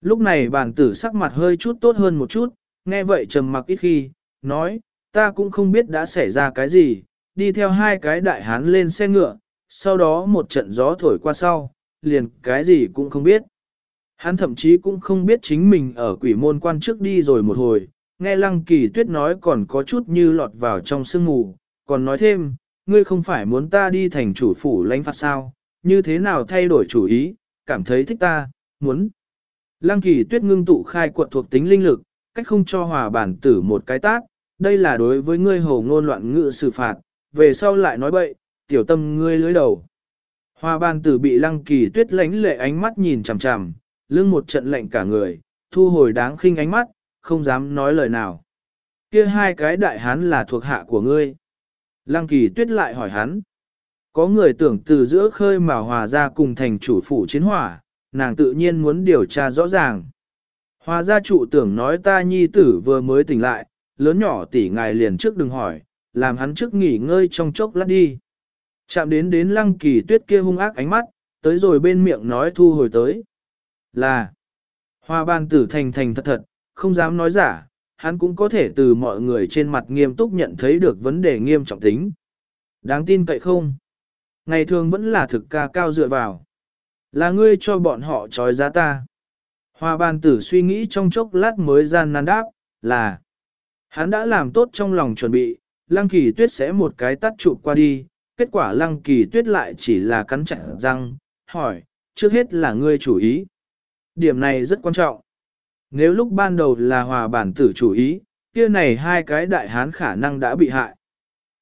Lúc này bàn tử sắc mặt hơi chút tốt hơn một chút, nghe vậy trầm mặc ít khi, nói, ta cũng không biết đã xảy ra cái gì, đi theo hai cái đại hán lên xe ngựa, sau đó một trận gió thổi qua sau, liền cái gì cũng không biết. Hắn thậm chí cũng không biết chính mình ở quỷ môn quan trước đi rồi một hồi, nghe lăng kỳ tuyết nói còn có chút như lọt vào trong sương mù, còn nói thêm, ngươi không phải muốn ta đi thành chủ phủ lãnh phạt sao, như thế nào thay đổi chủ ý, cảm thấy thích ta, muốn. Lăng kỳ tuyết ngưng tụ khai quật thuộc tính linh lực, cách không cho hòa bản tử một cái tác, đây là đối với ngươi hồ ngôn loạn ngữ xử phạt, về sau lại nói bậy, tiểu tâm ngươi lưới đầu. Hòa bản tử bị lăng kỳ tuyết lánh lệ ánh mắt nhìn chằm chằm, lưng một trận lạnh cả người, thu hồi đáng khinh ánh mắt, không dám nói lời nào. Kia hai cái đại hán là thuộc hạ của ngươi. Lăng kỳ tuyết lại hỏi hắn. Có người tưởng từ giữa khơi mà hòa ra cùng thành chủ phủ chiến hỏa, nàng tự nhiên muốn điều tra rõ ràng. Hòa gia trụ tưởng nói ta nhi tử vừa mới tỉnh lại, lớn nhỏ tỷ ngài liền trước đừng hỏi, làm hắn trước nghỉ ngơi trong chốc lát đi. Chạm đến đến lăng kỳ tuyết kia hung ác ánh mắt, tới rồi bên miệng nói thu hồi tới. Là, hoa ban tử thành thành thật thật, không dám nói giả, hắn cũng có thể từ mọi người trên mặt nghiêm túc nhận thấy được vấn đề nghiêm trọng tính. Đáng tin cậy không? Ngày thường vẫn là thực ca cao dựa vào. Là ngươi cho bọn họ trói giá ta. Hoa bàn tử suy nghĩ trong chốc lát mới gian nan đáp, là hắn đã làm tốt trong lòng chuẩn bị, lăng kỳ tuyết sẽ một cái tắt chụp qua đi, kết quả lăng kỳ tuyết lại chỉ là cắn chặt răng, hỏi, trước hết là ngươi chủ ý. Điểm này rất quan trọng. Nếu lúc ban đầu là hòa bản tử chủ ý, kia này hai cái đại hán khả năng đã bị hại.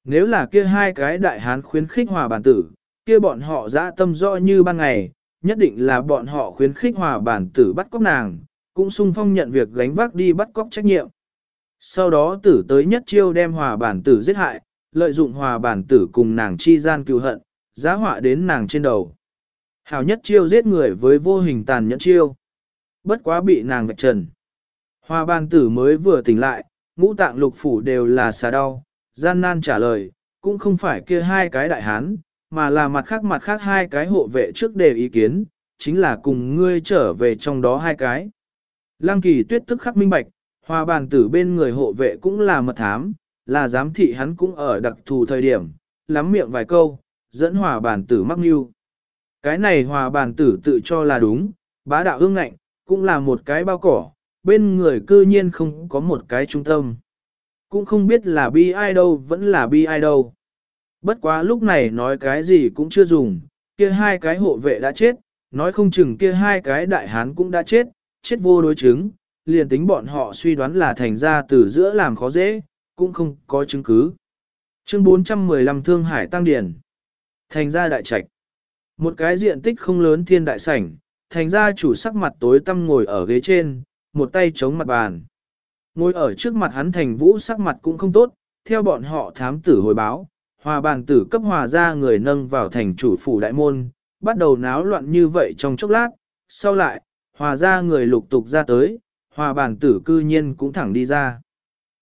Nếu là kia hai cái đại hán khuyến khích hòa bản tử, kia bọn họ dã tâm rõ như ban ngày, nhất định là bọn họ khuyến khích hòa bản tử bắt cóc nàng, cũng sung phong nhận việc gánh vác đi bắt cóc trách nhiệm. Sau đó tử tới nhất chiêu đem hòa bản tử giết hại, lợi dụng hòa bản tử cùng nàng chi gian cứu hận, giá họa đến nàng trên đầu. Hảo nhất chiêu giết người với vô hình tàn nhẫn chiêu. Bất quá bị nàng vạch trần. Hòa bàn tử mới vừa tỉnh lại, ngũ tạng lục phủ đều là xà đau, gian nan trả lời, cũng không phải kia hai cái đại hán, mà là mặt khác mặt khác hai cái hộ vệ trước đề ý kiến, chính là cùng ngươi trở về trong đó hai cái. Lăng kỳ tuyết tức khắc minh bạch, hòa bàn tử bên người hộ vệ cũng là mật thám, là giám thị hắn cũng ở đặc thù thời điểm, lắm miệng vài câu, dẫn hòa bàn tử mắc mưu. Cái này hòa bàn tử tự cho là đúng, bá đạo ương ngạnh, cũng là một cái bao cỏ, bên người cư nhiên không có một cái trung tâm. Cũng không biết là bi ai đâu vẫn là bi ai đâu. Bất quá lúc này nói cái gì cũng chưa dùng, kia hai cái hộ vệ đã chết, nói không chừng kia hai cái đại hán cũng đã chết, chết vô đối chứng, liền tính bọn họ suy đoán là thành ra từ giữa làm khó dễ, cũng không có chứng cứ. Chương 415 Thương Hải Tăng Điển Thành ra đại trạch Một cái diện tích không lớn thiên đại sảnh, thành ra chủ sắc mặt tối tăm ngồi ở ghế trên, một tay chống mặt bàn. Ngồi ở trước mặt hắn thành vũ sắc mặt cũng không tốt, theo bọn họ thám tử hồi báo, hòa bàn tử cấp hòa ra người nâng vào thành chủ phủ đại môn, bắt đầu náo loạn như vậy trong chốc lát, sau lại, hòa ra người lục tục ra tới, hòa bàn tử cư nhiên cũng thẳng đi ra.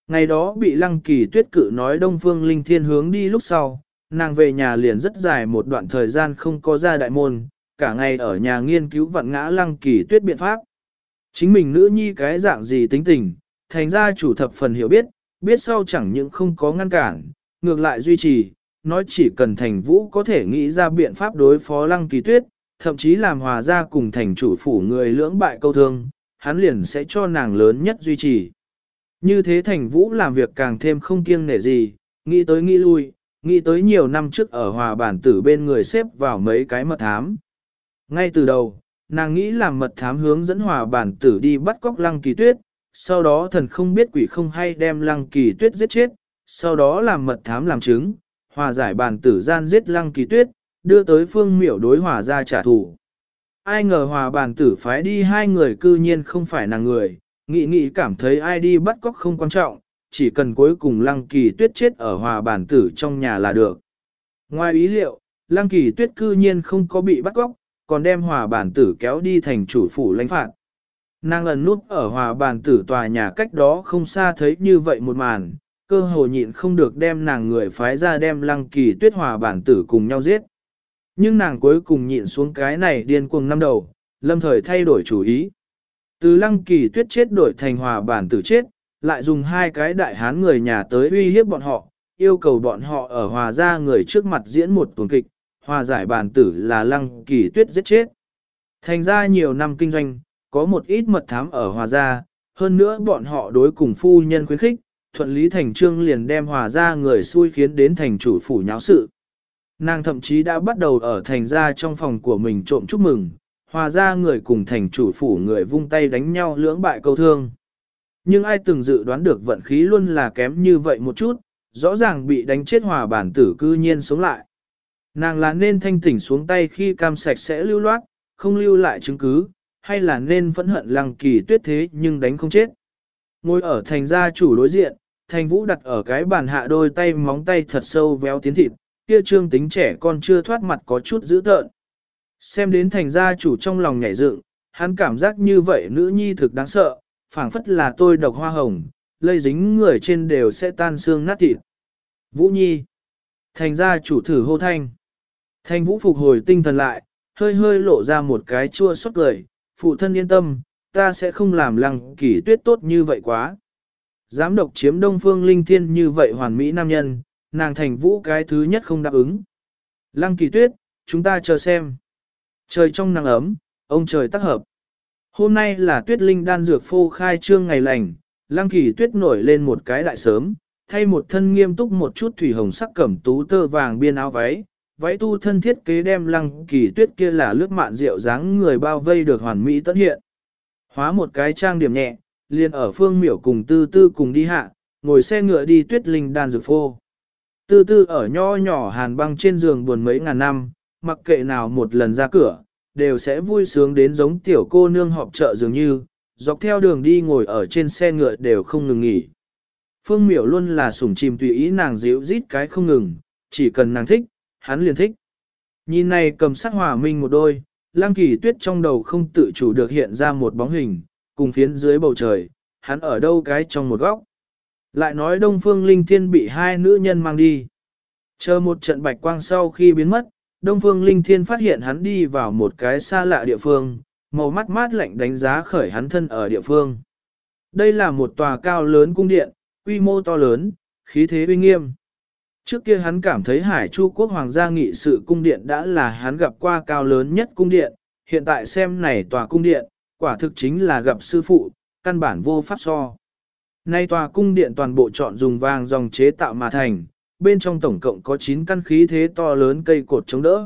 Ngày đó bị lăng kỳ tuyết cự nói đông phương linh thiên hướng đi lúc sau, nàng về nhà liền rất dài một đoạn thời gian không có ra đại môn, cả ngày ở nhà nghiên cứu vận ngã lăng kỳ tuyết biện pháp. Chính mình nữ nhi cái dạng gì tính tình, thành ra chủ thập phần hiểu biết, biết sau chẳng những không có ngăn cản, ngược lại duy trì, nói chỉ cần thành vũ có thể nghĩ ra biện pháp đối phó lăng kỳ tuyết, thậm chí làm hòa ra cùng thành chủ phủ người lưỡng bại câu thương, hắn liền sẽ cho nàng lớn nhất duy trì. Như thế thành vũ làm việc càng thêm không kiêng nể gì, nghĩ tới nghĩ lui, nghĩ tới nhiều năm trước ở hòa bản tử bên người xếp vào mấy cái mật thám. Ngay từ đầu, nàng nghĩ làm mật thám hướng dẫn hòa bản tử đi bắt cóc lăng kỳ tuyết, sau đó thần không biết quỷ không hay đem lăng kỳ tuyết giết chết, sau đó làm mật thám làm chứng, hòa giải bản tử gian giết lăng kỳ tuyết, đưa tới phương miểu đối hòa ra trả thù. Ai ngờ hòa bản tử phái đi hai người cư nhiên không phải nàng người, nghĩ nghĩ cảm thấy ai đi bắt cóc không quan trọng, chỉ cần cuối cùng lăng kỳ tuyết chết ở hòa bản tử trong nhà là được. Ngoài ý liệu, lăng kỳ tuyết cư nhiên không có bị bắt cóc, còn đem hòa bản tử kéo đi thành chủ phủ lãnh phạt. Nàng ẩn nút ở hòa bản tử tòa nhà cách đó không xa thấy như vậy một màn, cơ hồ nhịn không được đem nàng người phái ra đem lăng kỳ tuyết hòa bản tử cùng nhau giết. Nhưng nàng cuối cùng nhịn xuống cái này điên cuồng năm đầu, lâm thời thay đổi chủ ý. Từ lăng kỳ tuyết chết đổi thành hòa bản tử chết, lại dùng hai cái đại hán người nhà tới uy hiếp bọn họ, yêu cầu bọn họ ở hòa ra người trước mặt diễn một tuần kịch, hòa giải bản tử là lăng kỳ tuyết giết chết. Thành ra nhiều năm kinh doanh, có một ít mật thám ở hòa gia, hơn nữa bọn họ đối cùng phu nhân khuyến khích, thuận lý thành trương liền đem hòa gia người xui khiến đến thành chủ phủ nháo sự. Nàng thậm chí đã bắt đầu ở thành gia trong phòng của mình trộm chúc mừng, hòa gia người cùng thành chủ phủ người vung tay đánh nhau lưỡng bại câu thương. Nhưng ai từng dự đoán được vận khí luôn là kém như vậy một chút, rõ ràng bị đánh chết hòa bản tử cư nhiên sống lại. Nàng là nên thanh tỉnh xuống tay khi cam sạch sẽ lưu loát, không lưu lại chứng cứ, hay là nên phẫn hận lăng kỳ tuyết thế nhưng đánh không chết. Ngồi ở thành gia chủ đối diện, thành vũ đặt ở cái bàn hạ đôi tay móng tay thật sâu véo tiến thịt, kia trương tính trẻ con chưa thoát mặt có chút dữ tợn. Xem đến thành gia chủ trong lòng nhảy dựng, hắn cảm giác như vậy nữ nhi thực đáng sợ, phảng phất là tôi độc hoa hồng, lây dính người trên đều sẽ tan xương nát thịt. Vũ nhi. Thành gia chủ thử hô thanh. Thanh vũ phục hồi tinh thần lại, hơi hơi lộ ra một cái chua xót cười, phụ thân yên tâm, ta sẽ không làm lăng kỳ tuyết tốt như vậy quá. Dám độc chiếm đông phương linh thiên như vậy hoàn mỹ nam nhân, nàng thành vũ cái thứ nhất không đáp ứng. Lăng kỳ tuyết, chúng ta chờ xem. Trời trong nắng ấm, ông trời tác hợp. Hôm nay là tuyết linh đan dược phô khai trương ngày lành, lăng kỳ tuyết nổi lên một cái đại sớm, thay một thân nghiêm túc một chút thủy hồng sắc cẩm tú tơ vàng biên áo váy, váy tu thân thiết kế đem lăng kỳ tuyết kia là lướt mạn rượu dáng người bao vây được hoàn mỹ tất hiện. Hóa một cái trang điểm nhẹ, liền ở phương miểu cùng tư tư cùng đi hạ, ngồi xe ngựa đi tuyết linh đan dược phô. Tư tư ở nho nhỏ hàn băng trên giường buồn mấy ngàn năm, mặc kệ nào một lần ra cửa, đều sẽ vui sướng đến giống tiểu cô nương họp chợ dường như, dọc theo đường đi ngồi ở trên xe ngựa đều không ngừng nghỉ. Phương miểu luôn là sủng chìm tùy ý nàng dịu rít cái không ngừng, chỉ cần nàng thích, hắn liền thích. Nhìn này cầm sắc hòa minh một đôi, lang kỳ tuyết trong đầu không tự chủ được hiện ra một bóng hình, cùng phiến dưới bầu trời, hắn ở đâu cái trong một góc. Lại nói Đông Phương Linh Thiên bị hai nữ nhân mang đi. Chờ một trận bạch quang sau khi biến mất, Đông Phương Linh Thiên phát hiện hắn đi vào một cái xa lạ địa phương, màu mắt mát lạnh đánh giá khởi hắn thân ở địa phương. Đây là một tòa cao lớn cung điện, quy mô to lớn, khí thế uy nghiêm. Trước kia hắn cảm thấy Hải Chu quốc hoàng gia nghị sự cung điện đã là hắn gặp qua cao lớn nhất cung điện, hiện tại xem này tòa cung điện, quả thực chính là gặp sư phụ, căn bản vô pháp so. Nay tòa cung điện toàn bộ chọn dùng vàng dòng chế tạo mà thành, bên trong tổng cộng có 9 căn khí thế to lớn cây cột chống đỡ.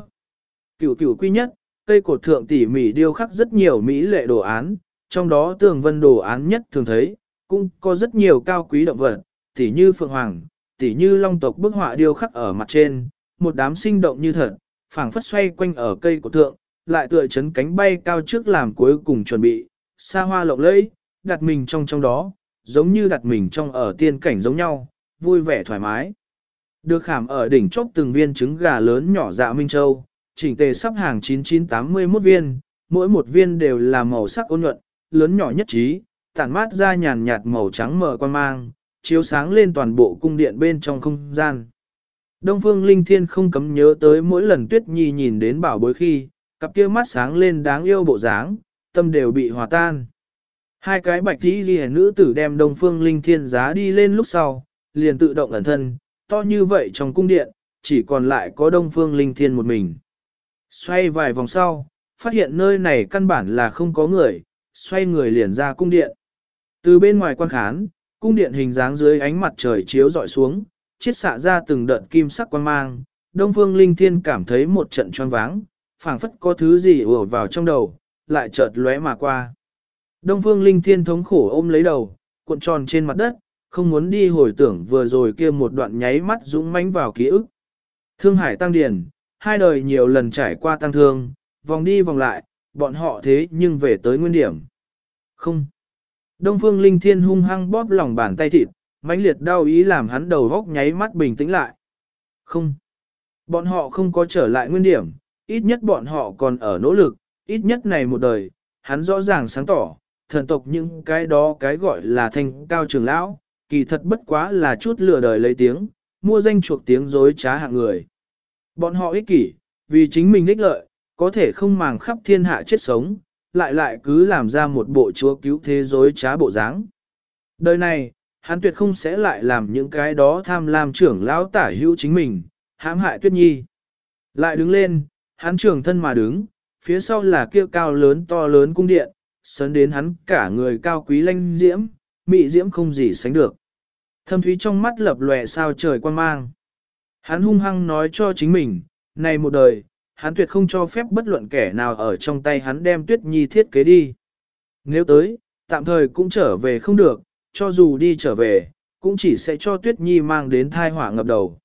Cửu cửu quy nhất, cây cột thượng tỉ mỉ điêu khắc rất nhiều mỹ lệ đồ án, trong đó tường vân đồ án nhất thường thấy, cũng có rất nhiều cao quý động vật, tỉ như phượng hoàng, tỉ như long tộc bức họa điêu khắc ở mặt trên, một đám sinh động như thật, phảng phất xoay quanh ở cây cổ thượng, lại tựa chấn cánh bay cao trước làm cuối cùng chuẩn bị, xa hoa lộng lẫy, đặt mình trong trong đó, giống như đặt mình trong ở tiên cảnh giống nhau, vui vẻ thoải mái. Được khảm ở đỉnh chốc từng viên trứng gà lớn nhỏ dạ Minh Châu, chỉnh tề sắp hàng 9981 viên, mỗi một viên đều là màu sắc ôn nhuận, lớn nhỏ nhất trí, tản mát ra nhàn nhạt màu trắng mờ quan mang, chiếu sáng lên toàn bộ cung điện bên trong không gian. Đông Phương Linh Thiên không cấm nhớ tới mỗi lần Tuyết Nhi nhìn đến bảo bối khi, cặp kia mắt sáng lên đáng yêu bộ dáng, tâm đều bị hòa tan. Hai cái bạch tí ghi nữ tử đem Đông Phương Linh Thiên giá đi lên lúc sau, liền tự động ẩn thân, to như vậy trong cung điện, chỉ còn lại có Đông Phương Linh Thiên một mình. Xoay vài vòng sau, phát hiện nơi này căn bản là không có người, xoay người liền ra cung điện. Từ bên ngoài quan khán, cung điện hình dáng dưới ánh mặt trời chiếu dọi xuống, chiết xạ ra từng đợt kim sắc quang mang, Đông Phương Linh Thiên cảm thấy một trận choáng váng, phảng phất có thứ gì ùa vào trong đầu, lại chợt lóe mà qua. Đông Phương Linh Thiên thống khổ ôm lấy đầu, cuộn tròn trên mặt đất, không muốn đi hồi tưởng vừa rồi kia một đoạn nháy mắt dũng mãnh vào ký ức. Thương Hải Tăng Điền, hai đời nhiều lần trải qua tăng thương, vòng đi vòng lại, bọn họ thế nhưng về tới nguyên điểm. Không. Đông Phương Linh Thiên hung hăng bóp lòng bàn tay thịt, mãnh liệt đau ý làm hắn đầu góc nháy mắt bình tĩnh lại. Không. Bọn họ không có trở lại nguyên điểm, ít nhất bọn họ còn ở nỗ lực, ít nhất này một đời, hắn rõ ràng sáng tỏ, thần tộc những cái đó cái gọi là thanh cao trường lão, kỳ thật bất quá là chút lừa đời lấy tiếng, mua danh chuộc tiếng dối trá hạng người. Bọn họ ích kỷ, vì chính mình ích lợi, có thể không màng khắp thiên hạ chết sống, lại lại cứ làm ra một bộ chúa cứu thế giới trá bộ dáng. Đời này, hắn tuyệt không sẽ lại làm những cái đó tham lam trưởng lão tả hữu chính mình, hãm hại tuyết nhi. Lại đứng lên, hắn trưởng thân mà đứng, phía sau là kia cao lớn to lớn cung điện, sấn đến hắn cả người cao quý lanh diễm, mị diễm không gì sánh được. Thâm thúy trong mắt lập lòe sao trời quan mang. Hắn hung hăng nói cho chính mình, này một đời, hắn tuyệt không cho phép bất luận kẻ nào ở trong tay hắn đem tuyết nhi thiết kế đi. Nếu tới, tạm thời cũng trở về không được, cho dù đi trở về, cũng chỉ sẽ cho tuyết nhi mang đến thai họa ngập đầu.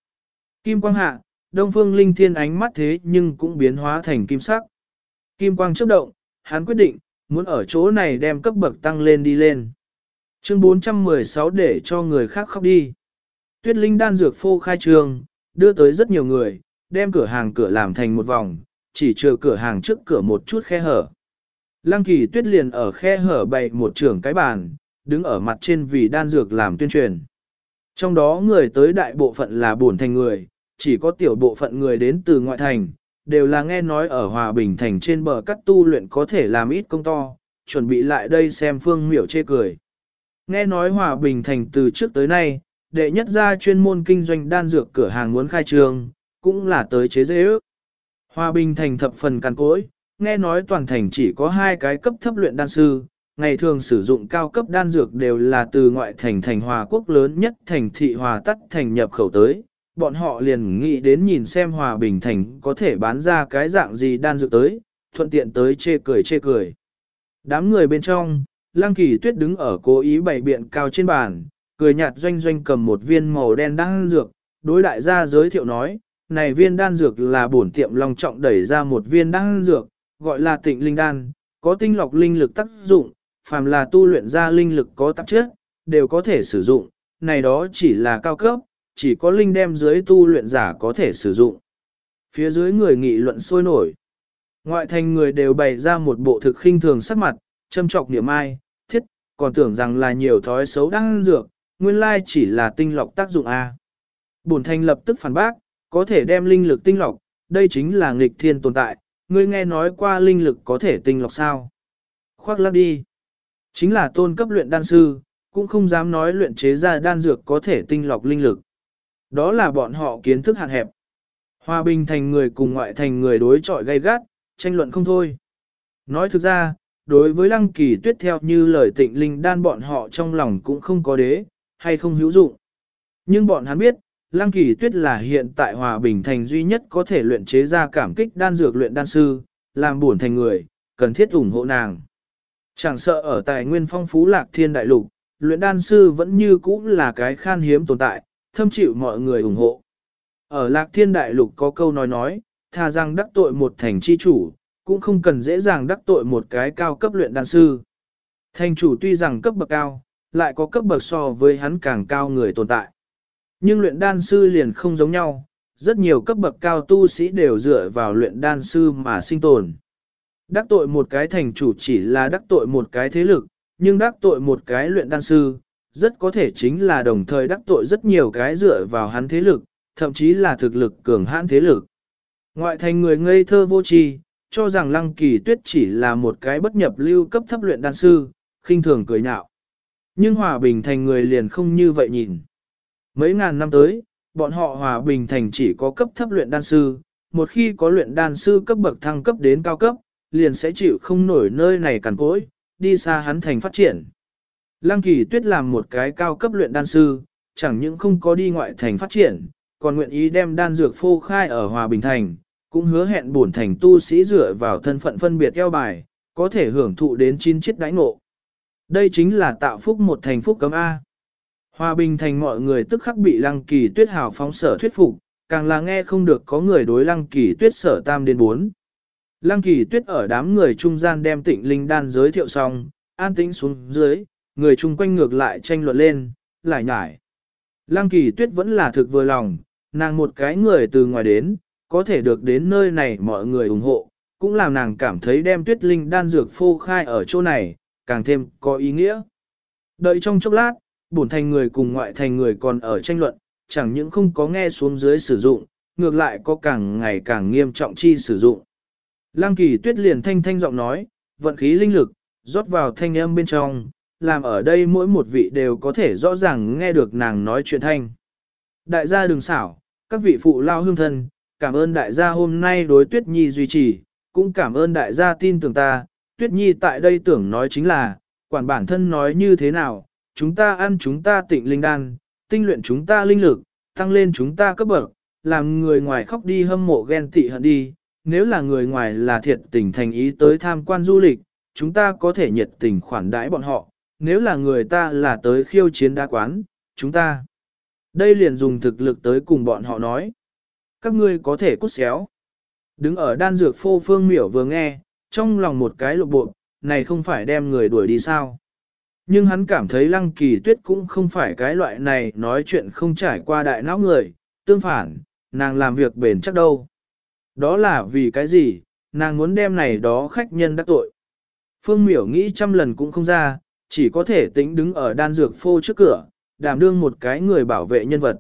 Kim quang hạ, đông phương linh thiên ánh mắt thế nhưng cũng biến hóa thành kim sắc. Kim quang chấp động, hắn quyết định, muốn ở chỗ này đem cấp bậc tăng lên đi lên. Chương 416 để cho người khác khóc đi. Tuyết linh đan dược phô khai trường, đưa tới rất nhiều người, đem cửa hàng cửa làm thành một vòng, chỉ trừ cửa hàng trước cửa một chút khe hở. Lăng kỳ tuyết liền ở khe hở bày một trưởng cái bàn, đứng ở mặt trên vì đan dược làm tuyên truyền. Trong đó người tới đại bộ phận là buồn thành người, chỉ có tiểu bộ phận người đến từ ngoại thành, đều là nghe nói ở Hòa Bình thành trên bờ cắt tu luyện có thể làm ít công to, chuẩn bị lại đây xem phương miểu chê cười. Nghe nói Hòa Bình thành từ trước tới nay, đệ nhất gia chuyên môn kinh doanh đan dược cửa hàng muốn khai trương, cũng là tới chế dễ ước. Hòa Bình thành thập phần càn cối, nghe nói toàn thành chỉ có hai cái cấp thấp luyện đan sư, ngày thường sử dụng cao cấp đan dược đều là từ ngoại thành thành hòa quốc lớn nhất thành thị hòa tắt thành nhập khẩu tới. Bọn họ liền nghĩ đến nhìn xem hòa bình thành có thể bán ra cái dạng gì đan dược tới, thuận tiện tới chê cười chê cười. Đám người bên trong, Lăng Kỳ Tuyết đứng ở cố ý bày biện cao trên bàn, cười nhạt doanh doanh cầm một viên màu đen đan dược, đối đại gia giới thiệu nói, này viên đan dược là bổn tiệm long trọng đẩy ra một viên đan dược, gọi là tịnh linh đan, có tinh lọc linh lực tác dụng, phàm là tu luyện ra linh lực có tạp chất, đều có thể sử dụng, này đó chỉ là cao cấp, chỉ có linh đem dưới tu luyện giả có thể sử dụng. Phía dưới người nghị luận sôi nổi. Ngoại thành người đều bày ra một bộ thực khinh thường sắc mặt, châm trọc niệm ai, thiết, còn tưởng rằng là nhiều thói xấu đang dược, nguyên lai chỉ là tinh lọc tác dụng A. Bổn thành lập tức phản bác, có thể đem linh lực tinh lọc, đây chính là nghịch thiên tồn tại, ngươi nghe nói qua linh lực có thể tinh lọc sao. Khoác lắc đi. Chính là tôn cấp luyện đan sư, cũng không dám nói luyện chế ra đan dược có thể tinh lọc linh lực. Đó là bọn họ kiến thức hạn hẹp. Hòa bình thành người cùng ngoại thành người đối chọi gay gắt, tranh luận không thôi. Nói thực ra, đối với lăng kỳ tuyết theo như lời tịnh linh đan bọn họ trong lòng cũng không có đế, hay không hữu dụng. Nhưng bọn hắn biết, lăng kỳ tuyết là hiện tại hòa bình thành duy nhất có thể luyện chế ra cảm kích đan dược luyện đan sư, làm buồn thành người, cần thiết ủng hộ nàng. Chẳng sợ ở tài nguyên phong phú lạc thiên đại lục, luyện đan sư vẫn như cũ là cái khan hiếm tồn tại, thâm chịu mọi người ủng hộ. Ở lạc thiên đại lục có câu nói nói, thà rằng đắc tội một thành chi chủ, cũng không cần dễ dàng đắc tội một cái cao cấp luyện đan sư. Thành chủ tuy rằng cấp bậc cao, lại có cấp bậc so với hắn càng cao người tồn tại. Nhưng luyện đan sư liền không giống nhau, rất nhiều cấp bậc cao tu sĩ đều dựa vào luyện đan sư mà sinh tồn. Đắc tội một cái thành chủ chỉ là đắc tội một cái thế lực, nhưng đắc tội một cái luyện đan sư, rất có thể chính là đồng thời đắc tội rất nhiều cái dựa vào hắn thế lực, thậm chí là thực lực cường hãn thế lực. Ngoại thành người ngây thơ vô tri, cho rằng lăng kỳ tuyết chỉ là một cái bất nhập lưu cấp thấp luyện đan sư, khinh thường cười nhạo. Nhưng hòa bình thành người liền không như vậy nhìn. Mấy ngàn năm tới, bọn họ hòa bình thành chỉ có cấp thấp luyện đan sư, một khi có luyện đan sư cấp bậc thăng cấp đến cao cấp, liền sẽ chịu không nổi nơi này cằn cỗi, đi xa hắn thành phát triển. Lăng kỳ tuyết làm một cái cao cấp luyện đan sư, chẳng những không có đi ngoại thành phát triển, còn nguyện ý đem đan dược phô khai ở Hòa Bình Thành, cũng hứa hẹn bổn thành tu sĩ dựa vào thân phận phân biệt eo bài, có thể hưởng thụ đến chín chiết đáy ngộ. Đây chính là tạo phúc một thành phúc cấm A. Hòa Bình Thành mọi người tức khắc bị Lăng Kỳ Tuyết hào phóng sở thuyết phục, càng là nghe không được có người đối Lăng Kỳ Tuyết sở tam đến bốn. Lăng Kỳ Tuyết ở đám người trung gian đem tịnh linh đan giới thiệu xong, an tĩnh xuống dưới, người chung quanh ngược lại tranh luận lên, lại nhải. Lăng Kỳ Tuyết vẫn là thực vừa lòng, nàng một cái người từ ngoài đến, có thể được đến nơi này mọi người ủng hộ, cũng làm nàng cảm thấy đem tuyết linh đan dược phô khai ở chỗ này, càng thêm có ý nghĩa. Đợi trong chốc lát, bổn thành người cùng ngoại thành người còn ở tranh luận, chẳng những không có nghe xuống dưới sử dụng, ngược lại có càng ngày càng nghiêm trọng chi sử dụng. Lăng kỳ tuyết liền thanh thanh giọng nói, vận khí linh lực, rót vào thanh âm bên trong, làm ở đây mỗi một vị đều có thể rõ ràng nghe được nàng nói chuyện thanh. Đại gia đừng xảo, các vị phụ lao hương thân, cảm ơn đại gia hôm nay đối Tuyết Nhi duy trì, cũng cảm ơn đại gia tin tưởng ta, Tuyết Nhi tại đây tưởng nói chính là, quản bản thân nói như thế nào, chúng ta ăn chúng ta tịnh linh đan, tinh luyện chúng ta linh lực, tăng lên chúng ta cấp bậc, làm người ngoài khóc đi hâm mộ ghen tị hận đi, nếu là người ngoài là thiệt tình thành ý tới tham quan du lịch, chúng ta có thể nhiệt tình khoản đãi bọn họ, nếu là người ta là tới khiêu chiến đa quán, chúng ta. Đây liền dùng thực lực tới cùng bọn họ nói. Các ngươi có thể cút xéo. Đứng ở đan dược phô phương miểu vừa nghe, trong lòng một cái lục bộ, này không phải đem người đuổi đi sao. Nhưng hắn cảm thấy lăng kỳ tuyết cũng không phải cái loại này nói chuyện không trải qua đại não người, tương phản, nàng làm việc bền chắc đâu. Đó là vì cái gì, nàng muốn đem này đó khách nhân đắc tội. Phương miểu nghĩ trăm lần cũng không ra, chỉ có thể tính đứng ở đan dược phô trước cửa, đảm đương một cái người bảo vệ nhân vật.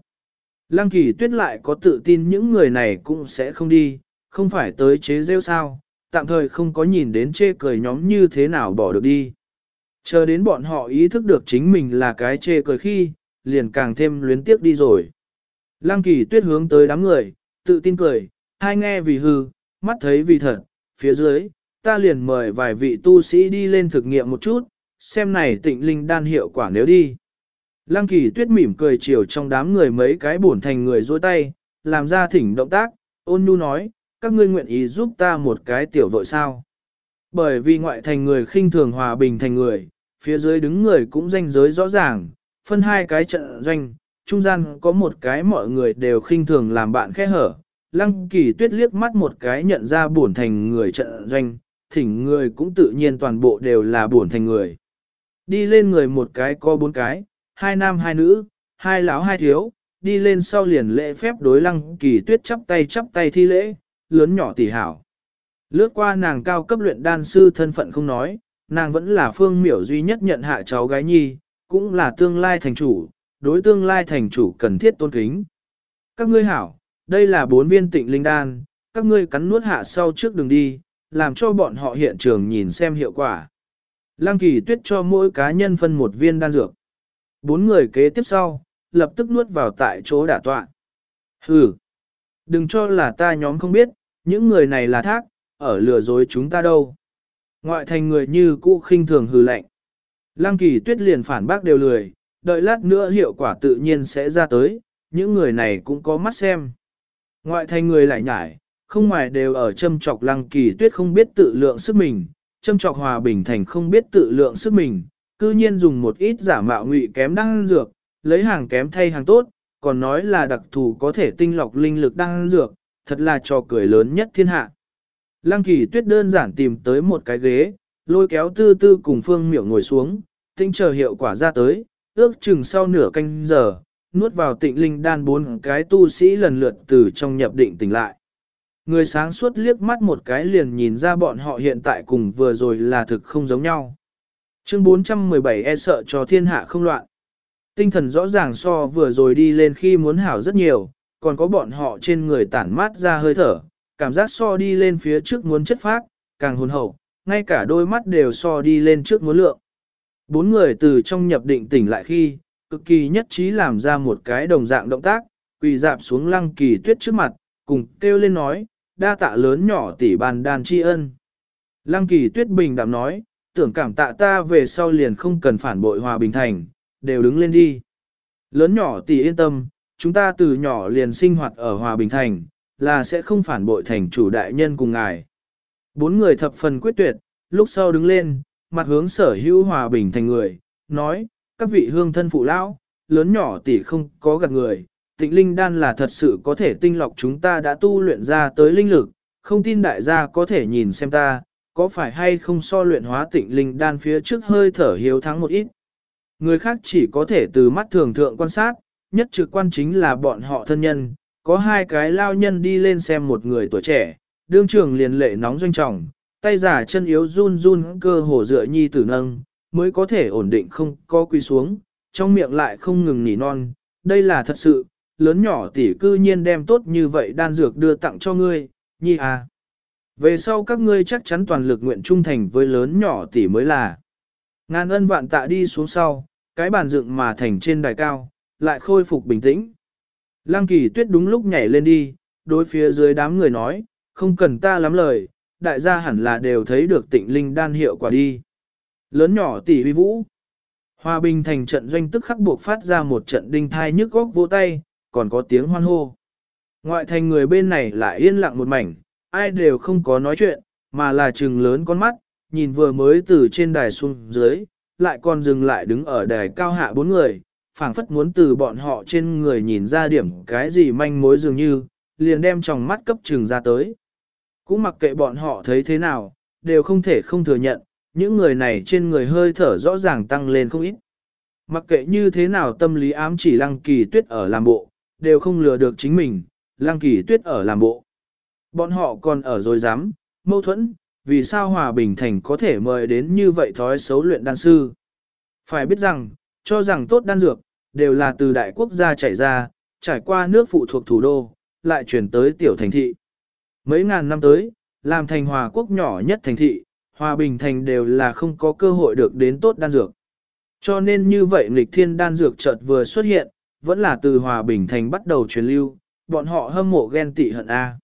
Lăng kỳ tuyết lại có tự tin những người này cũng sẽ không đi, không phải tới chế rêu sao, tạm thời không có nhìn đến chê cười nhóm như thế nào bỏ được đi. Chờ đến bọn họ ý thức được chính mình là cái chê cười khi, liền càng thêm luyến tiếp đi rồi. Lăng kỳ tuyết hướng tới đám người, tự tin cười, hai nghe vì hư, mắt thấy vì thật, phía dưới, ta liền mời vài vị tu sĩ đi lên thực nghiệm một chút, xem này tịnh linh đan hiệu quả nếu đi. Lăng kỳ tuyết mỉm cười chiều trong đám người mấy cái bổn thành người dôi tay, làm ra thỉnh động tác, ôn nhu nói, các ngươi nguyện ý giúp ta một cái tiểu vội sao. Bởi vì ngoại thành người khinh thường hòa bình thành người, phía dưới đứng người cũng danh giới rõ ràng, phân hai cái trận doanh, trung gian có một cái mọi người đều khinh thường làm bạn khẽ hở. Lăng kỳ tuyết liếc mắt một cái nhận ra buồn thành người trận doanh, thỉnh người cũng tự nhiên toàn bộ đều là buồn thành người. Đi lên người một cái có bốn cái, hai nam hai nữ, hai lão hai thiếu, đi lên sau liền lễ phép đối lăng kỳ tuyết chắp tay chắp tay thi lễ, lớn nhỏ tỷ hảo. Lướt qua nàng cao cấp luyện đan sư thân phận không nói, nàng vẫn là phương miểu duy nhất nhận hạ cháu gái nhi, cũng là tương lai thành chủ, đối tương lai thành chủ cần thiết tôn kính. Các ngươi hảo, đây là bốn viên tịnh linh đan, các ngươi cắn nuốt hạ sau trước đường đi, làm cho bọn họ hiện trường nhìn xem hiệu quả. Lăng kỳ tuyết cho mỗi cá nhân phân một viên đan dược. Bốn người kế tiếp sau, lập tức nuốt vào tại chỗ đả tọa. Hừ, đừng cho là ta nhóm không biết, những người này là thác, ở lừa dối chúng ta đâu. Ngoại thành người như cũ khinh thường hừ lạnh. Lăng kỳ tuyết liền phản bác đều lười, đợi lát nữa hiệu quả tự nhiên sẽ ra tới, những người này cũng có mắt xem. Ngoại thành người lại nhải, không ngoài đều ở châm trọc lăng kỳ tuyết không biết tự lượng sức mình, châm trọc hòa bình thành không biết tự lượng sức mình, cư nhiên dùng một ít giả mạo ngụy kém đăng dược, lấy hàng kém thay hàng tốt, còn nói là đặc thù có thể tinh lọc linh lực đăng dược, thật là trò cười lớn nhất thiên hạ. Lăng kỳ tuyết đơn giản tìm tới một cái ghế, lôi kéo tư tư cùng phương miểu ngồi xuống, tinh chờ hiệu quả ra tới, ước chừng sau nửa canh giờ, nuốt vào tịnh linh đan bốn cái tu sĩ lần lượt từ trong nhập định tỉnh lại. Người sáng suốt liếc mắt một cái liền nhìn ra bọn họ hiện tại cùng vừa rồi là thực không giống nhau. Chương 417 e sợ cho thiên hạ không loạn. Tinh thần rõ ràng so vừa rồi đi lên khi muốn hảo rất nhiều, còn có bọn họ trên người tản mát ra hơi thở, cảm giác so đi lên phía trước muốn chất phác, càng hồn hậu, ngay cả đôi mắt đều so đi lên trước muốn lượng. Bốn người từ trong nhập định tỉnh lại khi, cực kỳ nhất trí làm ra một cái đồng dạng động tác, quỳ dạp xuống lăng kỳ tuyết trước mặt, cùng kêu lên nói, đa tạ lớn nhỏ tỷ bàn đàn tri ân. Lăng kỳ tuyết bình đạm nói, tưởng cảm tạ ta về sau liền không cần phản bội hòa bình thành, đều đứng lên đi. Lớn nhỏ tỷ yên tâm, chúng ta từ nhỏ liền sinh hoạt ở hòa bình thành, là sẽ không phản bội thành chủ đại nhân cùng ngài. Bốn người thập phần quyết tuyệt, lúc sau đứng lên, mặt hướng sở hữu hòa bình thành người, nói, các vị hương thân phụ lão, lớn nhỏ tỷ không có gạt người, tịnh linh đan là thật sự có thể tinh lọc chúng ta đã tu luyện ra tới linh lực, không tin đại gia có thể nhìn xem ta, có phải hay không so luyện hóa tịnh linh đan phía trước hơi thở hiếu thắng một ít. Người khác chỉ có thể từ mắt thường thượng quan sát, nhất trực quan chính là bọn họ thân nhân, có hai cái lao nhân đi lên xem một người tuổi trẻ, đương trường liền lệ nóng doanh trọng, tay giả chân yếu run run cơ hồ dựa nhi tử nâng, mới có thể ổn định không có quy xuống, trong miệng lại không ngừng nỉ non, đây là thật sự, lớn nhỏ tỷ cư nhiên đem tốt như vậy đan dược đưa tặng cho ngươi, nhi à. Về sau các ngươi chắc chắn toàn lực nguyện trung thành với lớn nhỏ tỷ mới là. Ngàn ân vạn tạ đi xuống sau, cái bàn dựng mà thành trên đài cao, lại khôi phục bình tĩnh. Lăng kỳ tuyết đúng lúc nhảy lên đi, đối phía dưới đám người nói, không cần ta lắm lời, đại gia hẳn là đều thấy được tịnh linh đan hiệu quả đi. Lớn nhỏ tỷ huy vũ. Hòa bình thành trận doanh tức khắc buộc phát ra một trận đinh thai nhức góc vỗ tay, còn có tiếng hoan hô. Ngoại thành người bên này lại yên lặng một mảnh, ai đều không có nói chuyện, mà là trừng lớn con mắt, nhìn vừa mới từ trên đài xuống dưới, lại còn dừng lại đứng ở đài cao hạ bốn người, phảng phất muốn từ bọn họ trên người nhìn ra điểm cái gì manh mối dường như, liền đem tròng mắt cấp trừng ra tới. Cũng mặc kệ bọn họ thấy thế nào, đều không thể không thừa nhận, những người này trên người hơi thở rõ ràng tăng lên không ít. Mặc kệ như thế nào tâm lý ám chỉ lăng kỳ tuyết ở làm bộ, đều không lừa được chính mình, lăng kỳ tuyết ở làm bộ. Bọn họ còn ở rồi dám, mâu thuẫn, vì sao Hòa Bình Thành có thể mời đến như vậy thói xấu luyện đan sư. Phải biết rằng, cho rằng tốt đan dược, đều là từ đại quốc gia chảy ra, trải qua nước phụ thuộc thủ đô, lại chuyển tới tiểu thành thị. Mấy ngàn năm tới, làm thành hòa quốc nhỏ nhất thành thị, hòa bình thành đều là không có cơ hội được đến tốt đan dược. Cho nên như vậy nghịch thiên đan dược chợt vừa xuất hiện, vẫn là từ hòa bình thành bắt đầu truyền lưu, bọn họ hâm mộ ghen tị hận A.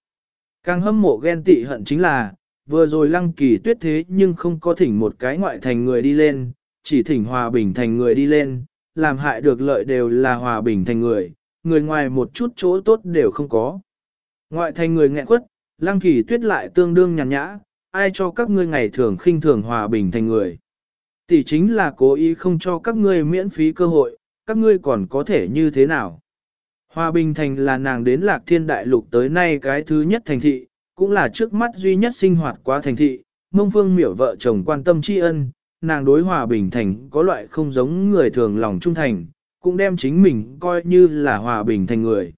Càng hâm mộ ghen tị hận chính là, vừa rồi lăng kỳ tuyết thế nhưng không có thỉnh một cái ngoại thành người đi lên, chỉ thỉnh hòa bình thành người đi lên, làm hại được lợi đều là hòa bình thành người, người ngoài một chút chỗ tốt đều không có. Ngoại thành người nghẹn quất, lăng kỳ tuyết lại tương đương nhàn nhã, ai cho các ngươi ngày thường khinh thường hòa bình thành người. Tỷ chính là cố ý không cho các ngươi miễn phí cơ hội, các ngươi còn có thể như thế nào? Hòa Bình Thành là nàng đến Lạc Thiên Đại Lục tới nay cái thứ nhất thành thị, cũng là trước mắt duy nhất sinh hoạt qua thành thị, mông phương miểu vợ chồng quan tâm tri ân, nàng đối Hòa Bình Thành có loại không giống người thường lòng trung thành, cũng đem chính mình coi như là Hòa Bình Thành người.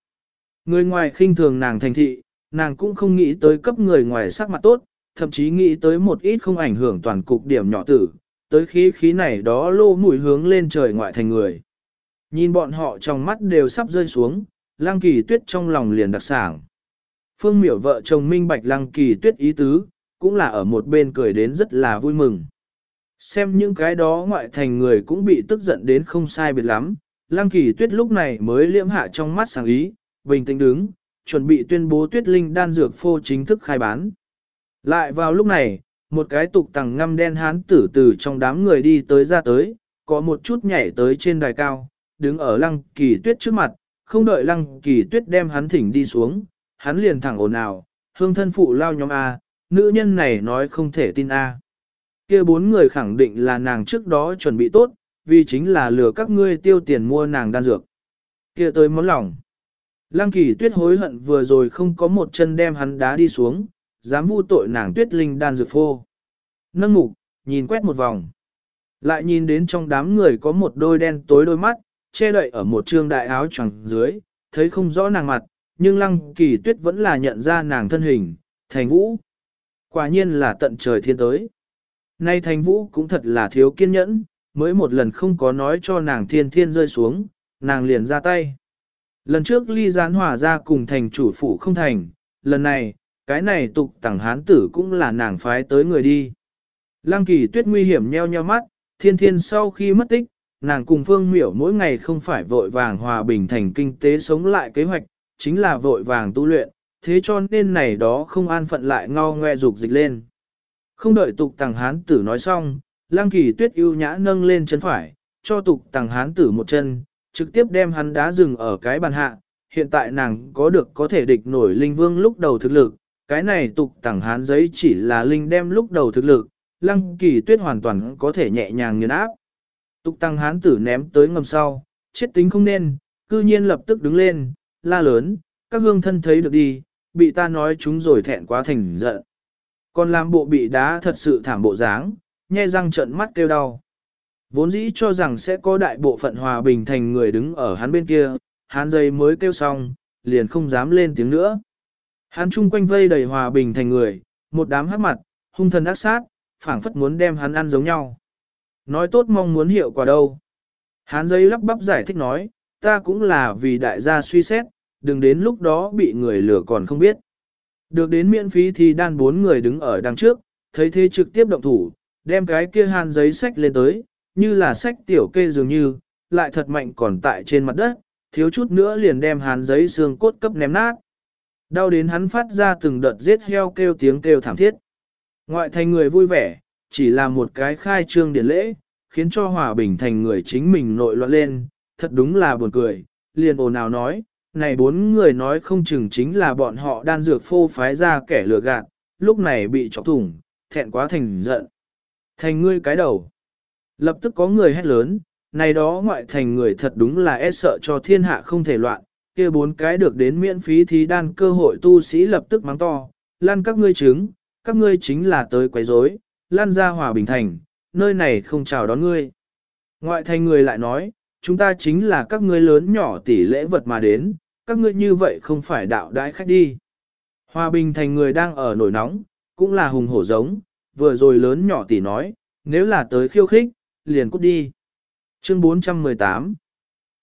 Người ngoài khinh thường nàng thành thị, nàng cũng không nghĩ tới cấp người ngoài sắc mặt tốt, thậm chí nghĩ tới một ít không ảnh hưởng toàn cục điểm nhỏ tử, tới khí khí này đó lô mũi hướng lên trời ngoại thành người. Nhìn bọn họ trong mắt đều sắp rơi xuống, lang kỳ tuyết trong lòng liền đặc sảng. Phương miểu vợ chồng minh bạch lang kỳ tuyết ý tứ, cũng là ở một bên cười đến rất là vui mừng. Xem những cái đó ngoại thành người cũng bị tức giận đến không sai biệt lắm, lang kỳ tuyết lúc này mới liễm hạ trong mắt sáng ý, bình tĩnh đứng, chuẩn bị tuyên bố tuyết linh đan dược phô chính thức khai bán. Lại vào lúc này, một cái tục tằng ngăm đen hán tử từ trong đám người đi tới ra tới, có một chút nhảy tới trên đài cao, đứng ở lăng kỳ tuyết trước mặt, không đợi lăng kỳ tuyết đem hắn thỉnh đi xuống, hắn liền thẳng ồn ào, hương thân phụ lao nhóm A, nữ nhân này nói không thể tin A kia bốn người khẳng định là nàng trước đó chuẩn bị tốt, vì chính là lừa các ngươi tiêu tiền mua nàng đan dược. kia tới món lòng. Lăng kỳ tuyết hối hận vừa rồi không có một chân đem hắn đá đi xuống, dám vu tội nàng tuyết linh đan dược phô. Nâng mục, nhìn quét một vòng. Lại nhìn đến trong đám người có một đôi đen tối đôi mắt, che đậy ở một trương đại áo choàng dưới, thấy không rõ nàng mặt, nhưng lăng kỳ tuyết vẫn là nhận ra nàng thân hình, thành vũ. Quả nhiên là tận trời thiên tới. Nay thành vũ cũng thật là thiếu kiên nhẫn, mới một lần không có nói cho nàng thiên thiên rơi xuống, nàng liền ra tay. Lần trước ly gián hòa ra cùng thành chủ phụ không thành, lần này, cái này tục tẳng hán tử cũng là nàng phái tới người đi. Lăng kỳ tuyết nguy hiểm nheo nheo mắt, thiên thiên sau khi mất tích, nàng cùng phương miểu mỗi ngày không phải vội vàng hòa bình thành kinh tế sống lại kế hoạch, chính là vội vàng tu luyện, thế cho nên này đó không an phận lại ngao ngoe dục dịch lên. Không đợi tục tàng hán tử nói xong, lang kỳ tuyết ưu nhã nâng lên chân phải, cho tục tàng hán tử một chân, trực tiếp đem hắn đá rừng ở cái bàn hạ. Hiện tại nàng có được có thể địch nổi linh vương lúc đầu thực lực, cái này tục tàng hán giấy chỉ là linh đem lúc đầu thực lực, lăng kỳ tuyết hoàn toàn có thể nhẹ nhàng nghiền áp. Tục tăng hán tử ném tới ngầm sau, chết tính không nên, cư nhiên lập tức đứng lên, la lớn, các hương thân thấy được đi, bị ta nói chúng rồi thẹn quá thành giận. Còn làm bộ bị đá thật sự thảm bộ dáng, nhe răng trợn mắt kêu đau. Vốn dĩ cho rằng sẽ có đại bộ phận hòa bình thành người đứng ở hắn bên kia, hắn dây mới kêu xong, liền không dám lên tiếng nữa. Hắn chung quanh vây đầy hòa bình thành người, một đám hắc mặt, hung thần ác sát, phảng phất muốn đem hắn ăn giống nhau. Nói tốt mong muốn hiệu quả đâu. Hán giấy lắp bắp giải thích nói, ta cũng là vì đại gia suy xét, đừng đến lúc đó bị người lừa còn không biết. Được đến miễn phí thì đan bốn người đứng ở đằng trước, thấy thế trực tiếp động thủ, đem cái kia hàn giấy sách lên tới, như là sách tiểu kê dường như, lại thật mạnh còn tại trên mặt đất, thiếu chút nữa liền đem hàn giấy xương cốt cấp ném nát. Đau đến hắn phát ra từng đợt giết heo kêu tiếng kêu thảm thiết. Ngoại thành người vui vẻ, chỉ là một cái khai trương điển lễ, khiến cho hòa bình thành người chính mình nội loạn lên, thật đúng là buồn cười, liền ồn ào nói, này bốn người nói không chừng chính là bọn họ đan dược phô phái ra kẻ lừa gạt, lúc này bị chọc thủng, thẹn quá thành giận. Thành ngươi cái đầu. Lập tức có người hét lớn, này đó ngoại thành người thật đúng là e sợ cho thiên hạ không thể loạn, kia bốn cái được đến miễn phí thì đan cơ hội tu sĩ lập tức mắng to, lan các ngươi chứng, các ngươi chính là tới quấy rối, lan ra hòa bình thành, nơi này không chào đón ngươi. Ngoại thành người lại nói, chúng ta chính là các ngươi lớn nhỏ tỷ lễ vật mà đến, các ngươi như vậy không phải đạo đãi khách đi. Hòa bình thành người đang ở nổi nóng, cũng là hùng hổ giống, vừa rồi lớn nhỏ tỷ nói, nếu là tới khiêu khích, liền cút đi. Chương 418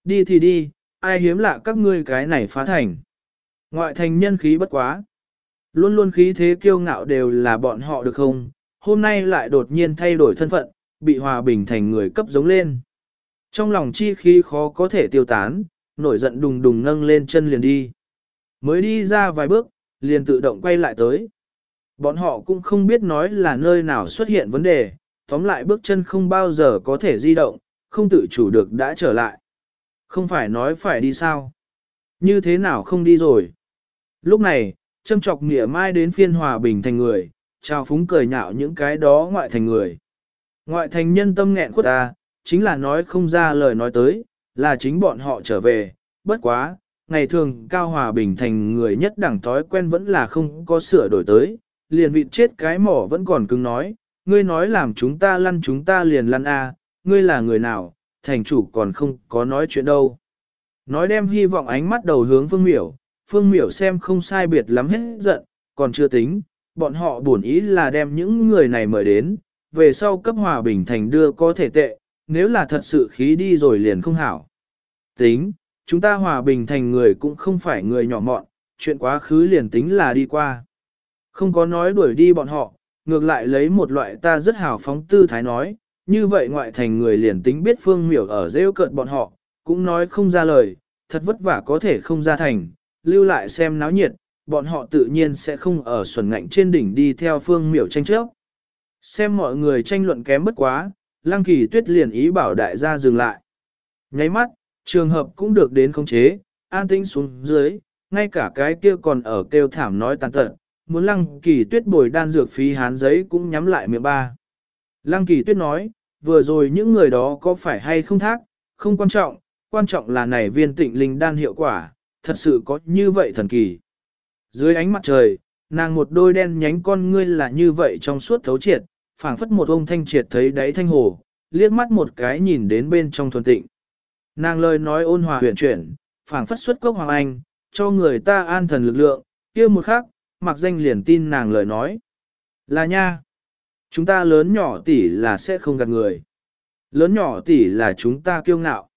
Đi thì đi, ai hiếm lạ các ngươi cái này phá thành. Ngoại thành nhân khí bất quá. Luôn luôn khí thế kiêu ngạo đều là bọn họ được không, hôm nay lại đột nhiên thay đổi thân phận, bị hòa bình thành người cấp giống lên. Trong lòng chi khí khó có thể tiêu tán, nổi giận đùng đùng nâng lên chân liền đi. Mới đi ra vài bước, liền tự động quay lại tới. Bọn họ cũng không biết nói là nơi nào xuất hiện vấn đề, tóm lại bước chân không bao giờ có thể di động, không tự chủ được đã trở lại. Không phải nói phải đi sao? Như thế nào không đi rồi? Lúc này, châm chọc nghĩa mai đến phiên hòa bình thành người, trao phúng cười nhạo những cái đó ngoại thành người. Ngoại thành nhân tâm nghẹn khuất ta, chính là nói không ra lời nói tới, là chính bọn họ trở về, bất quá, ngày thường cao hòa bình thành người nhất đẳng thói quen vẫn là không có sửa đổi tới, liền vịt chết cái mỏ vẫn còn cứng nói, ngươi nói làm chúng ta lăn chúng ta liền lăn a, ngươi là người nào, thành chủ còn không có nói chuyện đâu. Nói đem hy vọng ánh mắt đầu hướng Phương Miểu, Phương Miểu xem không sai biệt lắm hết giận, còn chưa tính, bọn họ buồn ý là đem những người này mời đến, về sau cấp hòa bình thành đưa có thể tệ, nếu là thật sự khí đi rồi liền không hảo. Tính, chúng ta hòa bình thành người cũng không phải người nhỏ mọn, chuyện quá khứ liền tính là đi qua. Không có nói đuổi đi bọn họ, ngược lại lấy một loại ta rất hào phóng tư thái nói, như vậy ngoại thành người liền tính biết phương miểu ở rêu cợt bọn họ, cũng nói không ra lời, thật vất vả có thể không ra thành, lưu lại xem náo nhiệt, bọn họ tự nhiên sẽ không ở xuẩn ngạnh trên đỉnh đi theo phương miểu tranh chấp. Xem mọi người tranh luận kém bất quá, lăng kỳ tuyết liền ý bảo đại gia dừng lại. Nháy mắt, trường hợp cũng được đến khống chế, an tĩnh xuống dưới, ngay cả cái kia còn ở kêu thảm nói tàn tận, muốn lăng kỳ tuyết bồi đan dược phí hán giấy cũng nhắm lại miệng ba. Lăng kỳ tuyết nói, vừa rồi những người đó có phải hay không thác, không quan trọng, quan trọng là này viên tịnh linh đan hiệu quả, thật sự có như vậy thần kỳ. Dưới ánh mặt trời, nàng một đôi đen nhánh con ngươi là như vậy trong suốt thấu triệt, phảng phất một ông thanh triệt thấy đáy thanh hồ, liếc mắt một cái nhìn đến bên trong thuần tịnh. Nàng lời nói ôn hòa huyền chuyển, phảng phất xuất cốc hoàng anh, cho người ta an thần lực lượng, kia một khắc, mặc danh liền tin nàng lời nói. Là nha, chúng ta lớn nhỏ tỷ là sẽ không gạt người. Lớn nhỏ tỷ là chúng ta kiêu ngạo.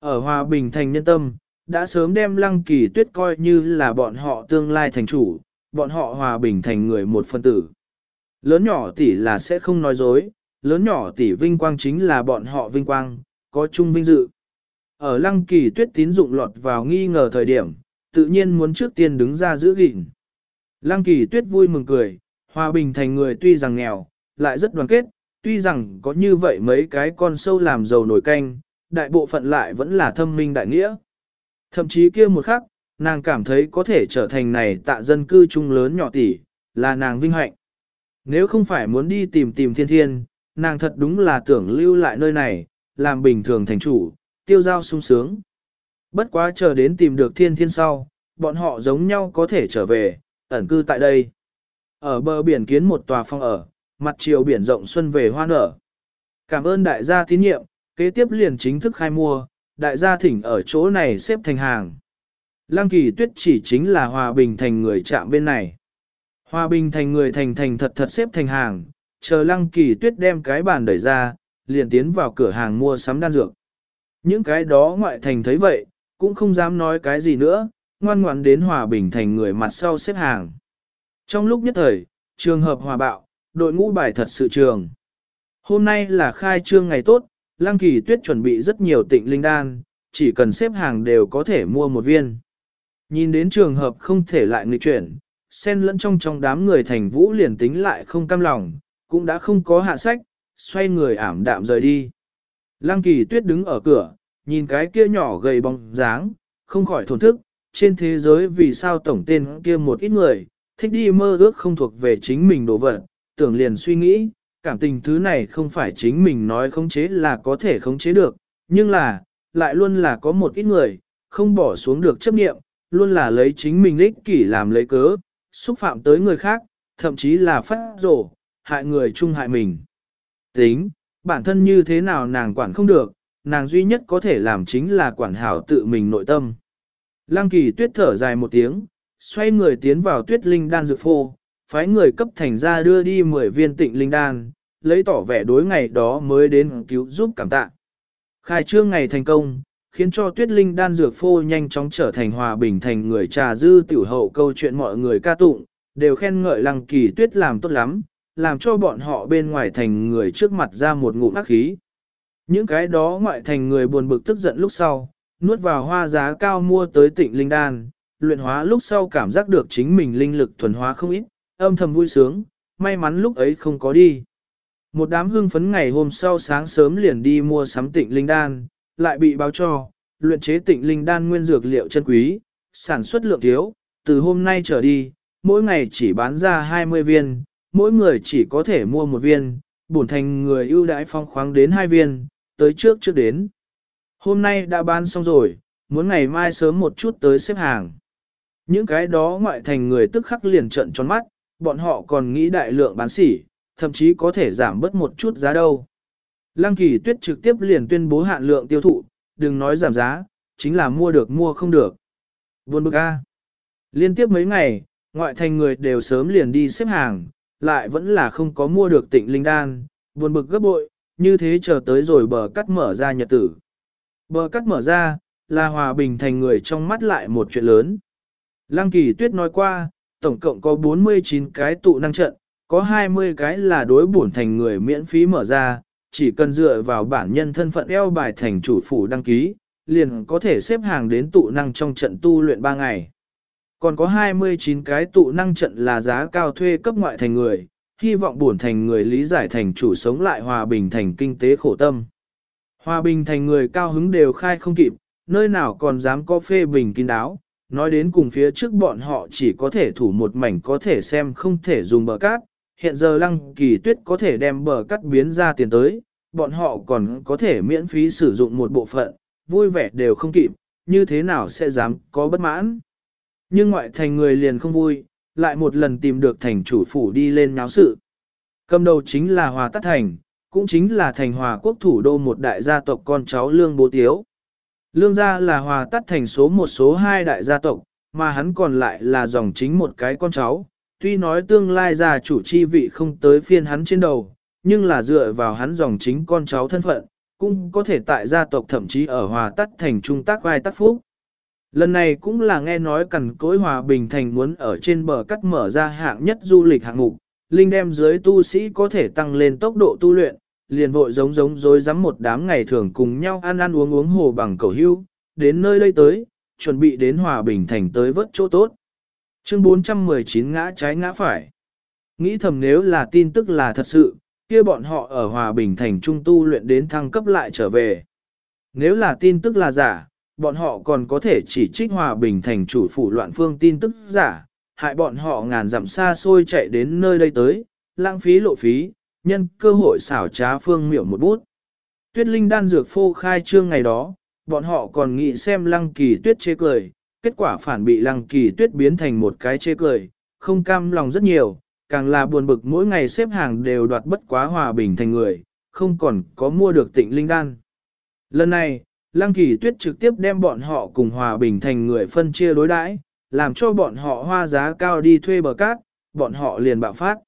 Ở Hòa Bình thành nhân tâm, đã sớm đem lăng kỳ tuyết coi như là bọn họ tương lai thành chủ, bọn họ Hòa Bình thành người một phân tử. Lớn nhỏ tỷ là sẽ không nói dối, lớn nhỏ tỷ vinh quang chính là bọn họ vinh quang, có chung vinh dự. Ở lăng kỳ tuyết tín dụng lọt vào nghi ngờ thời điểm, tự nhiên muốn trước tiên đứng ra giữ gìn. Lăng kỳ tuyết vui mừng cười, hòa bình thành người tuy rằng nghèo, lại rất đoàn kết, tuy rằng có như vậy mấy cái con sâu làm giàu nổi canh, đại bộ phận lại vẫn là thâm minh đại nghĩa. Thậm chí kia một khắc, nàng cảm thấy có thể trở thành này tạ dân cư chung lớn nhỏ tỷ, là nàng vinh hạnh. Nếu không phải muốn đi tìm tìm thiên thiên, nàng thật đúng là tưởng lưu lại nơi này, làm bình thường thành chủ, tiêu giao sung sướng. Bất quá chờ đến tìm được thiên thiên sau, bọn họ giống nhau có thể trở về, ẩn cư tại đây. Ở bờ biển kiến một tòa phong ở, mặt chiều biển rộng xuân về hoa nở. Cảm ơn đại gia tín nhiệm, kế tiếp liền chính thức khai mua, đại gia thỉnh ở chỗ này xếp thành hàng. Lăng kỳ tuyết chỉ chính là hòa bình thành người chạm bên này. Hòa bình thành người thành thành thật thật xếp thành hàng, chờ lăng kỳ tuyết đem cái bàn đẩy ra, liền tiến vào cửa hàng mua sắm đan dược. Những cái đó ngoại thành thấy vậy, cũng không dám nói cái gì nữa, ngoan ngoãn đến hòa bình thành người mặt sau xếp hàng. Trong lúc nhất thời, trường hợp hòa bạo, đội ngũ bài thật sự trường. Hôm nay là khai trương ngày tốt, Lăng Kỳ Tuyết chuẩn bị rất nhiều tịnh linh đan, chỉ cần xếp hàng đều có thể mua một viên. Nhìn đến trường hợp không thể lại nghịch chuyển, sen lẫn trong trong đám người thành vũ liền tính lại không cam lòng, cũng đã không có hạ sách, xoay người ảm đạm rời đi. Lăng Kỳ Tuyết đứng ở cửa, nhìn cái kia nhỏ gầy bóng dáng, không khỏi thổn thức, trên thế giới vì sao tổng tên kia một ít người, thích đi mơ ước không thuộc về chính mình đồ vật, tưởng liền suy nghĩ, cảm tình thứ này không phải chính mình nói khống chế là có thể khống chế được, nhưng là, lại luôn là có một ít người, không bỏ xuống được chấp niệm, luôn là lấy chính mình lích kỷ làm lấy cớ, xúc phạm tới người khác, thậm chí là phát rổ, hại người chung hại mình. Tính, bản thân như thế nào nàng quản không được, nàng duy nhất có thể làm chính là quản hảo tự mình nội tâm. Lăng kỳ tuyết thở dài một tiếng, xoay người tiến vào tuyết linh đan dược phô, phái người cấp thành ra đưa đi 10 viên tịnh linh đan, lấy tỏ vẻ đối ngày đó mới đến cứu giúp cảm tạ. Khai trương ngày thành công, khiến cho tuyết linh đan dược phô nhanh chóng trở thành hòa bình thành người trà dư tiểu hậu câu chuyện mọi người ca tụng, đều khen ngợi lăng kỳ tuyết làm tốt lắm, làm cho bọn họ bên ngoài thành người trước mặt ra một ngụm ác khí. Những cái đó ngoại thành người buồn bực tức giận lúc sau, nuốt vào hoa giá cao mua tới tịnh linh đan, luyện hóa lúc sau cảm giác được chính mình linh lực thuần hóa không ít, âm thầm vui sướng, may mắn lúc ấy không có đi. Một đám hương phấn ngày hôm sau sáng sớm liền đi mua sắm tịnh linh đan, lại bị báo cho, luyện chế tịnh linh đan nguyên dược liệu chân quý, sản xuất lượng thiếu, từ hôm nay trở đi, mỗi ngày chỉ bán ra 20 viên, mỗi người chỉ có thể mua một viên, bổn thành người ưu đãi phong khoáng đến hai viên, tới trước trước đến. Hôm nay đã bán xong rồi, muốn ngày mai sớm một chút tới xếp hàng. Những cái đó ngoại thành người tức khắc liền trận tròn mắt, bọn họ còn nghĩ đại lượng bán sỉ, thậm chí có thể giảm bớt một chút giá đâu. Lăng kỳ tuyết trực tiếp liền tuyên bố hạn lượng tiêu thụ, đừng nói giảm giá, chính là mua được mua không được. Buồn bực A. Liên tiếp mấy ngày, ngoại thành người đều sớm liền đi xếp hàng, lại vẫn là không có mua được tịnh linh đan, buồn bực gấp bội, như thế chờ tới rồi bờ cắt mở ra nhật tử. Bờ cắt mở ra, là hòa bình thành người trong mắt lại một chuyện lớn. Lăng kỳ tuyết nói qua, tổng cộng có 49 cái tụ năng trận, có 20 cái là đối bổn thành người miễn phí mở ra, chỉ cần dựa vào bản nhân thân phận eo bài thành chủ phủ đăng ký, liền có thể xếp hàng đến tụ năng trong trận tu luyện 3 ngày. Còn có 29 cái tụ năng trận là giá cao thuê cấp ngoại thành người, hy vọng bổn thành người lý giải thành chủ sống lại hòa bình thành kinh tế khổ tâm. Hòa bình thành người cao hứng đều khai không kịp, nơi nào còn dám có phê bình kín đáo, nói đến cùng phía trước bọn họ chỉ có thể thủ một mảnh có thể xem không thể dùng bờ cát, hiện giờ lăng kỳ tuyết có thể đem bờ cắt biến ra tiền tới, bọn họ còn có thể miễn phí sử dụng một bộ phận, vui vẻ đều không kịp, như thế nào sẽ dám có bất mãn. Nhưng ngoại thành người liền không vui, lại một lần tìm được thành chủ phủ đi lên náo sự. Cầm đầu chính là Hòa Tát Thành, cũng chính là thành Hòa quốc thủ đô một đại gia tộc con cháu Lương Bố Tiếu. Lương gia là Hòa Tát Thành số một số hai đại gia tộc, mà hắn còn lại là dòng chính một cái con cháu. Tuy nói tương lai gia chủ chi vị không tới phiên hắn trên đầu, nhưng là dựa vào hắn dòng chính con cháu thân phận, cũng có thể tại gia tộc thậm chí ở Hòa Tát Thành trung tác vai tác phúc. Lần này cũng là nghe nói cẩn cối hòa bình thành muốn ở trên bờ cắt mở ra hạng nhất du lịch hạng mục, linh đem dưới tu sĩ có thể tăng lên tốc độ tu luyện, liền vội giống giống dối rắm một đám ngày thường cùng nhau ăn ăn uống uống hồ bằng cầu hưu, đến nơi đây tới, chuẩn bị đến hòa bình thành tới vớt chỗ tốt. Chương 419 ngã trái ngã phải. Nghĩ thầm nếu là tin tức là thật sự, kia bọn họ ở hòa bình thành trung tu luyện đến thăng cấp lại trở về. Nếu là tin tức là giả, bọn họ còn có thể chỉ trích hòa bình thành chủ phủ loạn phương tin tức giả, hại bọn họ ngàn dặm xa xôi chạy đến nơi đây tới, lãng phí lộ phí, nhân cơ hội xảo trá phương miểu một bút. Tuyết linh đan dược phô khai trương ngày đó, bọn họ còn nghĩ xem lăng kỳ tuyết chế cười, kết quả phản bị lăng kỳ tuyết biến thành một cái chê cười, không cam lòng rất nhiều, càng là buồn bực mỗi ngày xếp hàng đều đoạt bất quá hòa bình thành người, không còn có mua được tịnh linh đan. Lần này, Lăng kỳ tuyết trực tiếp đem bọn họ cùng hòa bình thành người phân chia đối đãi, làm cho bọn họ hoa giá cao đi thuê bờ cát, bọn họ liền bạo phát.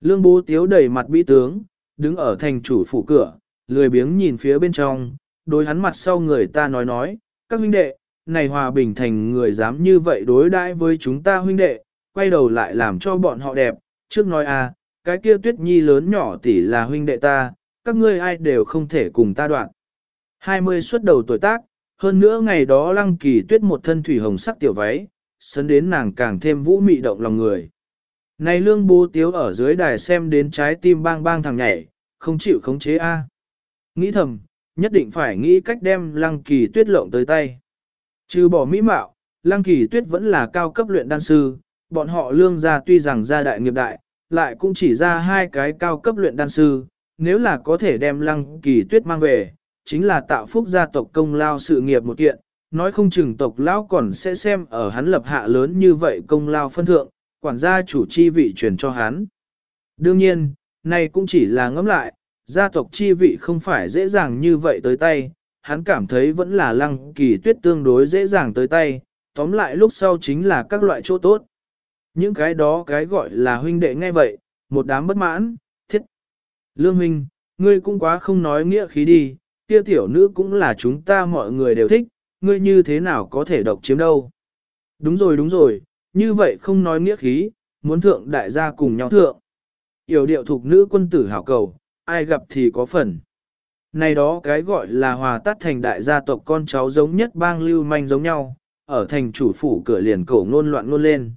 Lương bố tiếu đầy mặt bị tướng, đứng ở thành chủ phủ cửa, lười biếng nhìn phía bên trong, đối hắn mặt sau người ta nói nói, các huynh đệ, này hòa bình thành người dám như vậy đối đãi với chúng ta huynh đệ, quay đầu lại làm cho bọn họ đẹp, trước nói à, cái kia tuyết nhi lớn nhỏ tỷ là huynh đệ ta, các ngươi ai đều không thể cùng ta đoạn. 20 xuất đầu tuổi tác, hơn nữa ngày đó lăng kỳ tuyết một thân thủy hồng sắc tiểu váy, sấn đến nàng càng thêm vũ mị động lòng người. Này lương bố tiếu ở dưới đài xem đến trái tim bang bang thằng nhảy, không chịu khống chế A. Nghĩ thầm, nhất định phải nghĩ cách đem lăng kỳ tuyết lộng tới tay. Trừ bỏ mỹ mạo, lăng kỳ tuyết vẫn là cao cấp luyện đan sư, bọn họ lương gia tuy rằng gia đại nghiệp đại, lại cũng chỉ ra hai cái cao cấp luyện đan sư, nếu là có thể đem lăng kỳ tuyết mang về, chính là tạo phúc gia tộc công lao sự nghiệp một kiện, nói không chừng tộc lão còn sẽ xem ở hắn lập hạ lớn như vậy công lao phân thượng, quản gia chủ chi vị truyền cho hắn. Đương nhiên, này cũng chỉ là ngẫm lại, gia tộc chi vị không phải dễ dàng như vậy tới tay, hắn cảm thấy vẫn là lăng kỳ tuyết tương đối dễ dàng tới tay, tóm lại lúc sau chính là các loại chỗ tốt. Những cái đó cái gọi là huynh đệ ngay vậy, một đám bất mãn, thiết. Lương huynh, ngươi cũng quá không nói nghĩa khí đi, kia tiểu nữ cũng là chúng ta mọi người đều thích, ngươi như thế nào có thể độc chiếm đâu. Đúng rồi đúng rồi, như vậy không nói nghĩa khí, muốn thượng đại gia cùng nhau thượng. Yểu điệu thuộc nữ quân tử hảo cầu, ai gặp thì có phần. Này đó cái gọi là hòa tát thành đại gia tộc con cháu giống nhất bang lưu manh giống nhau, ở thành chủ phủ cửa liền cổ ngôn loạn ngôn lên.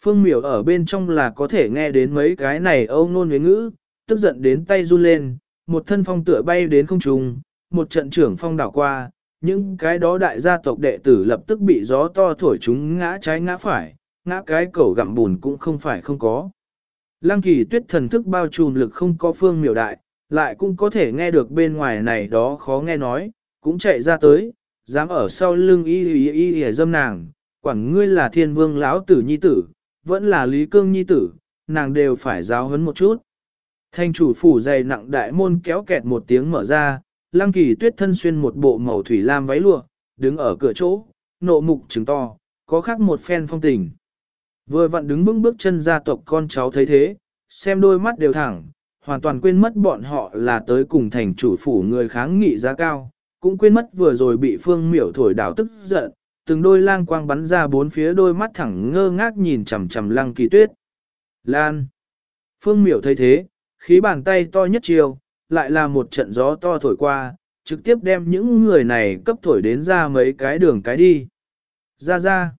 Phương miểu ở bên trong là có thể nghe đến mấy cái này âu ngôn với ngữ, tức giận đến tay run lên, một thân phong tựa bay đến không trung, một trận trưởng phong đảo qua, những cái đó đại gia tộc đệ tử lập tức bị gió to thổi chúng ngã trái ngã phải, ngã cái cẩu gặm bùn cũng không phải không có. Lăng kỳ tuyết thần thức bao trùm lực không có phương miểu đại, lại cũng có thể nghe được bên ngoài này đó khó nghe nói, cũng chạy ra tới, dám ở sau lưng y y y y dâm nàng, quản ngươi là thiên vương lão tử nhi tử, vẫn là lý cương nhi tử, nàng đều phải giáo huấn một chút. Thanh chủ phủ dày nặng đại môn kéo kẹt một tiếng mở ra, lăng kỳ tuyết thân xuyên một bộ màu thủy lam váy lụa, đứng ở cửa chỗ, nộ mục trứng to, có khác một phen phong tình. Vừa vặn đứng vững bước chân gia tộc con cháu thấy thế, xem đôi mắt đều thẳng, hoàn toàn quên mất bọn họ là tới cùng thành chủ phủ người kháng nghị giá cao, cũng quên mất vừa rồi bị phương miểu thổi đảo tức giận, từng đôi lang quang bắn ra bốn phía đôi mắt thẳng ngơ ngác nhìn chằm chằm lăng kỳ tuyết. Lan! Phương miểu thấy thế, khí bàn tay to nhất chiều, lại là một trận gió to thổi qua, trực tiếp đem những người này cấp thổi đến ra mấy cái đường cái đi. Ra ra!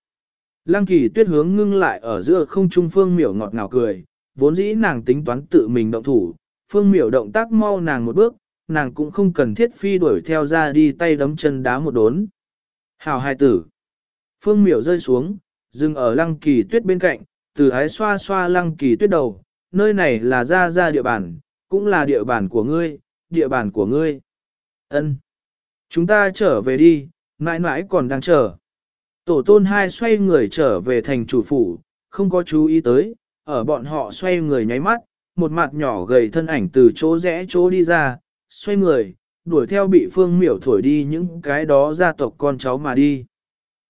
Lăng kỳ tuyết hướng ngưng lại ở giữa không trung phương miểu ngọt ngào cười, vốn dĩ nàng tính toán tự mình động thủ, phương miểu động tác mau nàng một bước, nàng cũng không cần thiết phi đuổi theo ra đi tay đấm chân đá một đốn. Hào hai tử. Phương miểu rơi xuống, dừng ở lăng kỳ tuyết bên cạnh, từ ái xoa xoa lăng kỳ tuyết đầu, nơi này là ra ra địa bàn, cũng là địa bàn của ngươi, địa bàn của ngươi. Ân, Chúng ta trở về đi, mãi mãi còn đang chờ. Tổ tôn hai xoay người trở về thành chủ phủ, không có chú ý tới, ở bọn họ xoay người nháy mắt, một mặt nhỏ gầy thân ảnh từ chỗ rẽ chỗ đi ra, xoay người, đuổi theo bị phương miểu thổi đi những cái đó gia tộc con cháu mà đi.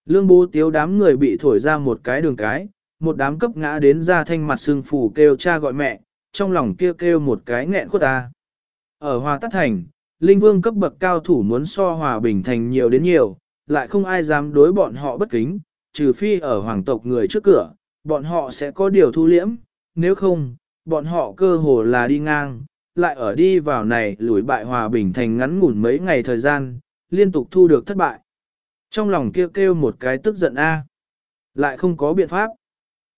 Lương bố tiếu đám người bị thổi ra một cái đường cái, một đám cấp ngã đến ra thanh mặt sưng phủ kêu cha gọi mẹ, trong lòng kêu kêu một cái nghẹn khuất ta. Ở Hòa Tắt Thành, Linh Vương cấp bậc cao thủ muốn so Hòa Bình Thành nhiều đến nhiều, lại không ai dám đối bọn họ bất kính, trừ phi ở hoàng tộc người trước cửa, bọn họ sẽ có điều thu liễm, nếu không, bọn họ cơ hồ là đi ngang, lại ở đi vào này lùi bại hòa bình thành ngắn ngủn mấy ngày thời gian, liên tục thu được thất bại. Trong lòng kêu kêu một cái tức giận a, lại không có biện pháp.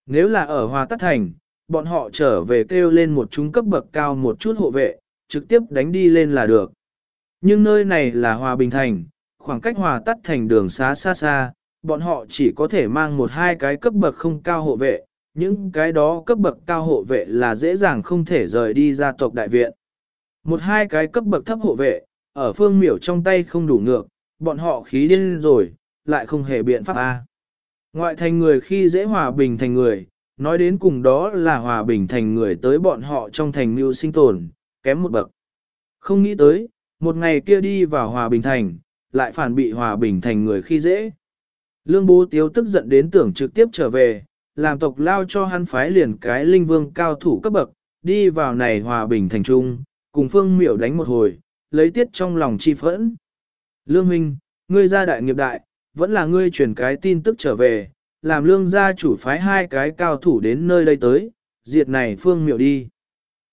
Nếu là ở hòa tắt thành, bọn họ trở về kêu lên một chúng cấp bậc cao một chút hộ vệ, trực tiếp đánh đi lên là được. Nhưng nơi này là hòa bình thành, khoảng cách hòa tắt thành đường xá xa xa, bọn họ chỉ có thể mang một hai cái cấp bậc không cao hộ vệ, những cái đó cấp bậc cao hộ vệ là dễ dàng không thể rời đi gia tộc đại viện. Một hai cái cấp bậc thấp hộ vệ, ở phương miểu trong tay không đủ ngược, bọn họ khí điên rồi, lại không hề biện pháp A. Ngoại thành người khi dễ hòa bình thành người, nói đến cùng đó là hòa bình thành người tới bọn họ trong thành mưu sinh tồn, kém một bậc. Không nghĩ tới, một ngày kia đi vào hòa bình thành, lại phản bị hòa bình thành người khi dễ. Lương bố tiếu tức giận đến tưởng trực tiếp trở về, làm tộc lao cho hắn phái liền cái linh vương cao thủ cấp bậc, đi vào này hòa bình thành trung, cùng phương miểu đánh một hồi, lấy tiết trong lòng chi phẫn. Lương Minh, ngươi gia đại nghiệp đại, vẫn là ngươi truyền cái tin tức trở về, làm lương gia chủ phái hai cái cao thủ đến nơi đây tới, diệt này phương miểu đi.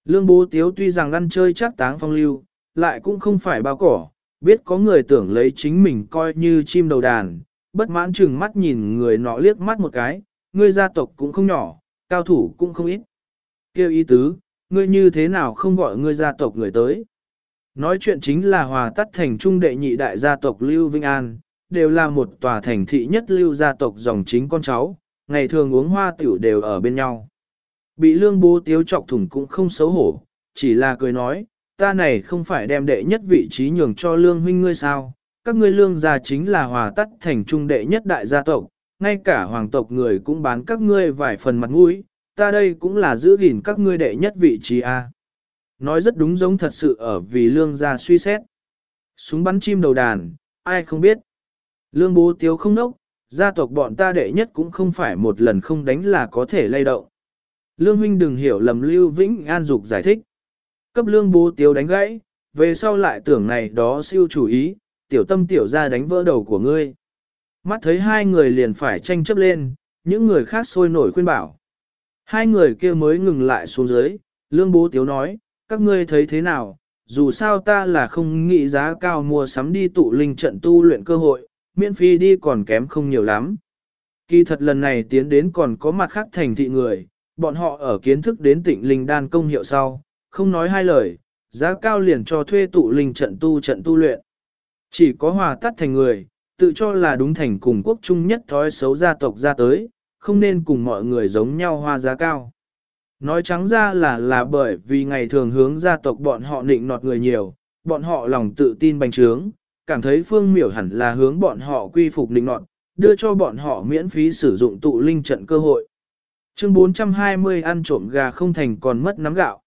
Lương bố tiếu tuy rằng ăn chơi chắc táng phong lưu, lại cũng không phải bao cỏ, biết có người tưởng lấy chính mình coi như chim đầu đàn, bất mãn chừng mắt nhìn người nọ liếc mắt một cái, ngươi gia tộc cũng không nhỏ, cao thủ cũng không ít. Kêu ý tứ, ngươi như thế nào không gọi ngươi gia tộc người tới. Nói chuyện chính là hòa tắt thành trung đệ nhị đại gia tộc Lưu Vinh An, đều là một tòa thành thị nhất lưu gia tộc dòng chính con cháu, ngày thường uống hoa tiểu đều ở bên nhau. Bị lương bố tiếu trọc thủng cũng không xấu hổ, chỉ là cười nói, ta này không phải đem đệ nhất vị trí nhường cho lương huynh ngươi sao, các ngươi lương gia chính là hòa tắt thành trung đệ nhất đại gia tộc, ngay cả hoàng tộc người cũng bán các ngươi vài phần mặt mũi, ta đây cũng là giữ gìn các ngươi đệ nhất vị trí a. Nói rất đúng giống thật sự ở vì lương gia suy xét. Súng bắn chim đầu đàn, ai không biết. Lương bố tiếu không nốc, gia tộc bọn ta đệ nhất cũng không phải một lần không đánh là có thể lay động. Lương huynh đừng hiểu lầm Lưu Vĩnh An Dục giải thích. Cấp lương bố tiếu đánh gãy, về sau lại tưởng này đó siêu chủ ý, tiểu tâm tiểu ra đánh vỡ đầu của ngươi. Mắt thấy hai người liền phải tranh chấp lên, những người khác sôi nổi khuyên bảo. Hai người kia mới ngừng lại xuống dưới, lương bố tiếu nói, các ngươi thấy thế nào, dù sao ta là không nghĩ giá cao mua sắm đi tụ linh trận tu luyện cơ hội, miễn phí đi còn kém không nhiều lắm. Kỳ thật lần này tiến đến còn có mặt khác thành thị người, bọn họ ở kiến thức đến tịnh linh đan công hiệu sau, không nói hai lời, giá cao liền cho thuê tụ linh trận tu trận tu luyện. Chỉ có hòa tắt thành người, tự cho là đúng thành cùng quốc trung nhất thói xấu gia tộc ra tới, không nên cùng mọi người giống nhau hoa giá cao. Nói trắng ra là là bởi vì ngày thường hướng gia tộc bọn họ nịnh nọt người nhiều, bọn họ lòng tự tin bành trướng, cảm thấy phương miểu hẳn là hướng bọn họ quy phục định nọt, đưa cho bọn họ miễn phí sử dụng tụ linh trận cơ hội. Chương 420 ăn trộm gà không thành còn mất nắm gạo.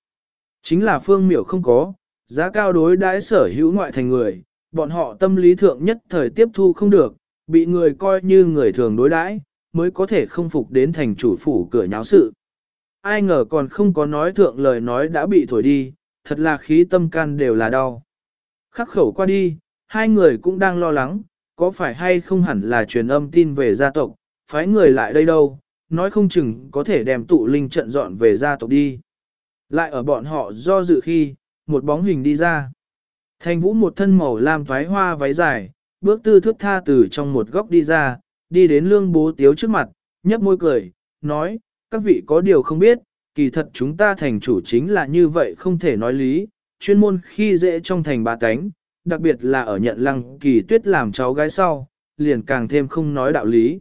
Chính là phương miểu không có, giá cao đối đãi sở hữu ngoại thành người, bọn họ tâm lý thượng nhất thời tiếp thu không được, bị người coi như người thường đối đãi, mới có thể không phục đến thành chủ phủ cửa nháo sự. Ai ngờ còn không có nói thượng lời nói đã bị thổi đi, thật là khí tâm can đều là đau. Khắc khẩu qua đi, hai người cũng đang lo lắng, có phải hay không hẳn là truyền âm tin về gia tộc, phái người lại đây đâu, nói không chừng có thể đem tụ linh trận dọn về gia tộc đi. Lại ở bọn họ do dự khi, một bóng hình đi ra. Thành vũ một thân màu lam thoái hoa váy dài, bước tư thước tha từ trong một góc đi ra, đi đến lương bố tiếu trước mặt, nhấp môi cười, nói, các vị có điều không biết, kỳ thật chúng ta thành chủ chính là như vậy không thể nói lý, chuyên môn khi dễ trong thành bà tánh, đặc biệt là ở nhận lăng kỳ tuyết làm cháu gái sau, liền càng thêm không nói đạo lý.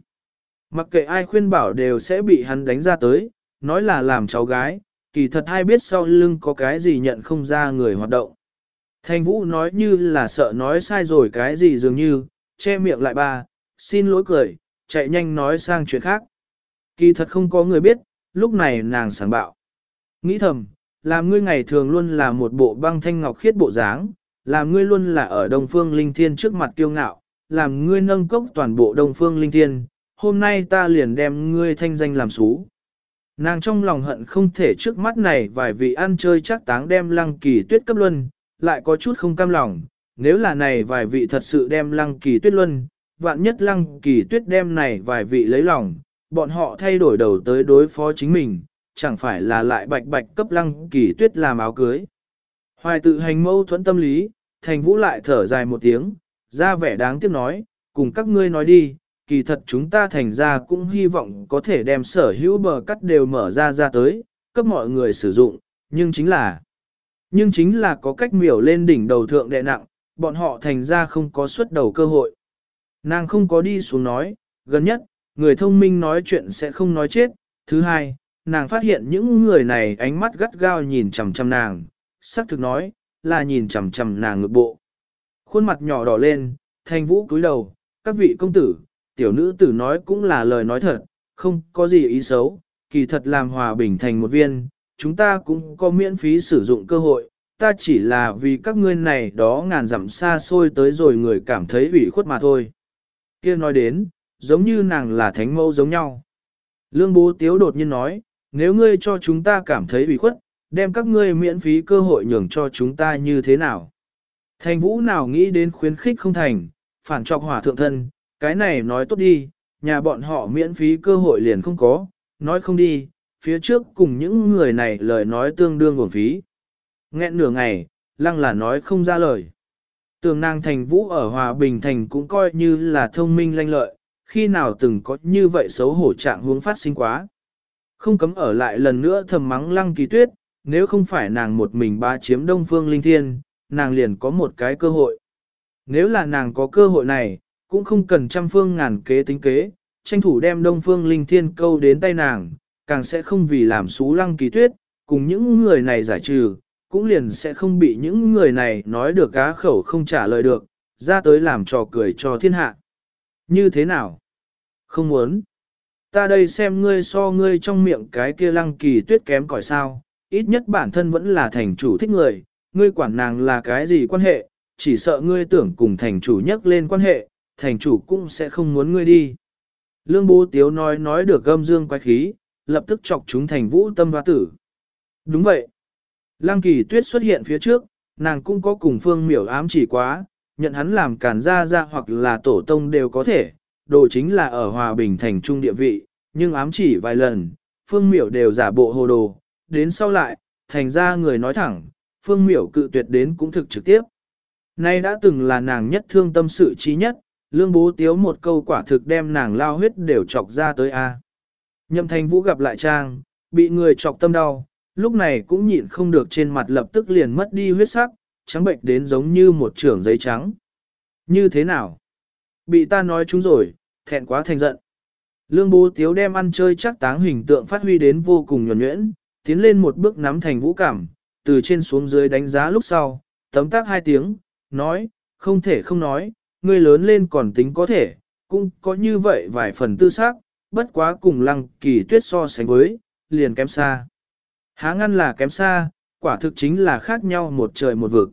Mặc kệ ai khuyên bảo đều sẽ bị hắn đánh ra tới, nói là làm cháu gái, kỳ thật ai biết sau lưng có cái gì nhận không ra người hoạt động. Thanh Vũ nói như là sợ nói sai rồi cái gì dường như, che miệng lại ba, xin lỗi cười, chạy nhanh nói sang chuyện khác. Kỳ thật không có người biết, lúc này nàng sáng bạo. Nghĩ thầm, làm ngươi ngày thường luôn là một bộ băng thanh ngọc khiết bộ dáng, làm ngươi luôn là ở Đông Phương Linh Thiên trước mặt kiêu ngạo, làm ngươi nâng cốc toàn bộ Đông Phương Linh Thiên, hôm nay ta liền đem ngươi thanh danh làm xú. Nàng trong lòng hận không thể trước mắt này vài vị ăn chơi chắc táng đem lăng kỳ tuyết cấp luân, lại có chút không cam lòng, nếu là này vài vị thật sự đem lăng kỳ tuyết luân, vạn nhất lăng kỳ tuyết đem này vài vị lấy lòng, bọn họ thay đổi đầu tới đối phó chính mình, chẳng phải là lại bạch bạch cấp lăng kỳ tuyết làm áo cưới. Hoài tự hành mâu thuẫn tâm lý, thành vũ lại thở dài một tiếng, ra vẻ đáng tiếc nói, cùng các ngươi nói đi, kỳ thật chúng ta thành ra cũng hy vọng có thể đem sở hữu bờ cắt đều mở ra ra tới, cấp mọi người sử dụng, nhưng chính là, nhưng chính là có cách miểu lên đỉnh đầu thượng đệ nặng, bọn họ thành ra không có xuất đầu cơ hội. Nàng không có đi xuống nói, gần nhất, người thông minh nói chuyện sẽ không nói chết. Thứ hai, nàng phát hiện những người này ánh mắt gắt gao nhìn chằm chằm nàng, xác thực nói, là nhìn chằm chằm nàng ngực bộ. Khuôn mặt nhỏ đỏ lên, thanh vũ cúi đầu, các vị công tử, tiểu nữ tử nói cũng là lời nói thật, không có gì ý xấu, kỳ thật làm hòa bình thành một viên, chúng ta cũng có miễn phí sử dụng cơ hội, ta chỉ là vì các ngươi này đó ngàn dặm xa xôi tới rồi người cảm thấy ủy khuất mà thôi. kia nói đến, giống như nàng là thánh mẫu giống nhau. Lương bố tiếu đột nhiên nói, nếu ngươi cho chúng ta cảm thấy ủy khuất, đem các ngươi miễn phí cơ hội nhường cho chúng ta như thế nào. Thành vũ nào nghĩ đến khuyến khích không thành, phản trọc hỏa thượng thân, cái này nói tốt đi, nhà bọn họ miễn phí cơ hội liền không có, nói không đi, phía trước cùng những người này lời nói tương đương nguồn phí. Nghẹn nửa ngày, lăng là nói không ra lời. Tường nàng thành vũ ở Hòa Bình Thành cũng coi như là thông minh lanh lợi, khi nào từng có như vậy xấu hổ trạng hướng phát sinh quá. Không cấm ở lại lần nữa thầm mắng lăng kỳ tuyết, nếu không phải nàng một mình ba chiếm đông phương linh thiên, nàng liền có một cái cơ hội. Nếu là nàng có cơ hội này, cũng không cần trăm phương ngàn kế tính kế, tranh thủ đem đông phương linh thiên câu đến tay nàng, càng sẽ không vì làm xú lăng kỳ tuyết, cùng những người này giải trừ, cũng liền sẽ không bị những người này nói được cá khẩu không trả lời được, ra tới làm trò cười cho thiên hạ. Như thế nào? Không muốn. Ta đây xem ngươi so ngươi trong miệng cái kia lăng kỳ tuyết kém cỏi sao, ít nhất bản thân vẫn là thành chủ thích người, ngươi quản nàng là cái gì quan hệ, chỉ sợ ngươi tưởng cùng thành chủ nhắc lên quan hệ, thành chủ cũng sẽ không muốn ngươi đi. Lương bố tiếu nói nói được gâm dương quái khí, lập tức chọc chúng thành vũ tâm hoa tử. Đúng vậy. Lăng kỳ tuyết xuất hiện phía trước, nàng cũng có cùng phương miểu ám chỉ quá, nhận hắn làm cản ra ra hoặc là tổ tông đều có thể, đồ chính là ở hòa bình thành trung địa vị, nhưng ám chỉ vài lần, phương miểu đều giả bộ hồ đồ, đến sau lại, thành ra người nói thẳng, phương miểu cự tuyệt đến cũng thực trực tiếp. Nay đã từng là nàng nhất thương tâm sự trí nhất, lương bố tiếu một câu quả thực đem nàng lao huyết đều chọc ra tới A. Nhậm thành vũ gặp lại trang, bị người chọc tâm đau, lúc này cũng nhịn không được trên mặt lập tức liền mất đi huyết sắc, trắng bệnh đến giống như một trưởng giấy trắng. Như thế nào? Bị ta nói chúng rồi, thẹn quá thành giận. Lương bố tiếu đem ăn chơi chắc táng hình tượng phát huy đến vô cùng nhuẩn nhuyễn, tiến lên một bước nắm thành vũ cảm, từ trên xuống dưới đánh giá lúc sau, tấm tác hai tiếng, nói, không thể không nói, ngươi lớn lên còn tính có thể, cũng có như vậy vài phần tư xác, bất quá cùng lăng kỳ tuyết so sánh với, liền kém xa. Há ngăn là kém xa, quả thực chính là khác nhau một trời một vực.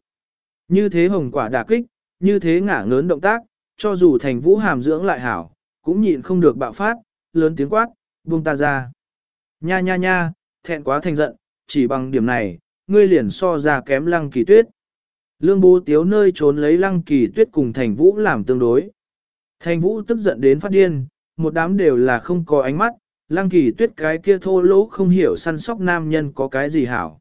Như thế hồng quả đả kích, như thế ngả ngớn động tác, cho dù thành vũ hàm dưỡng lại hảo, cũng nhịn không được bạo phát, lớn tiếng quát, buông ta ra. Nha nha nha, thẹn quá thành giận, chỉ bằng điểm này, ngươi liền so ra kém lăng kỳ tuyết. Lương bố tiếu nơi trốn lấy lăng kỳ tuyết cùng thành vũ làm tương đối. Thành vũ tức giận đến phát điên, một đám đều là không có ánh mắt, lăng kỳ tuyết cái kia thô lỗ không hiểu săn sóc nam nhân có cái gì hảo.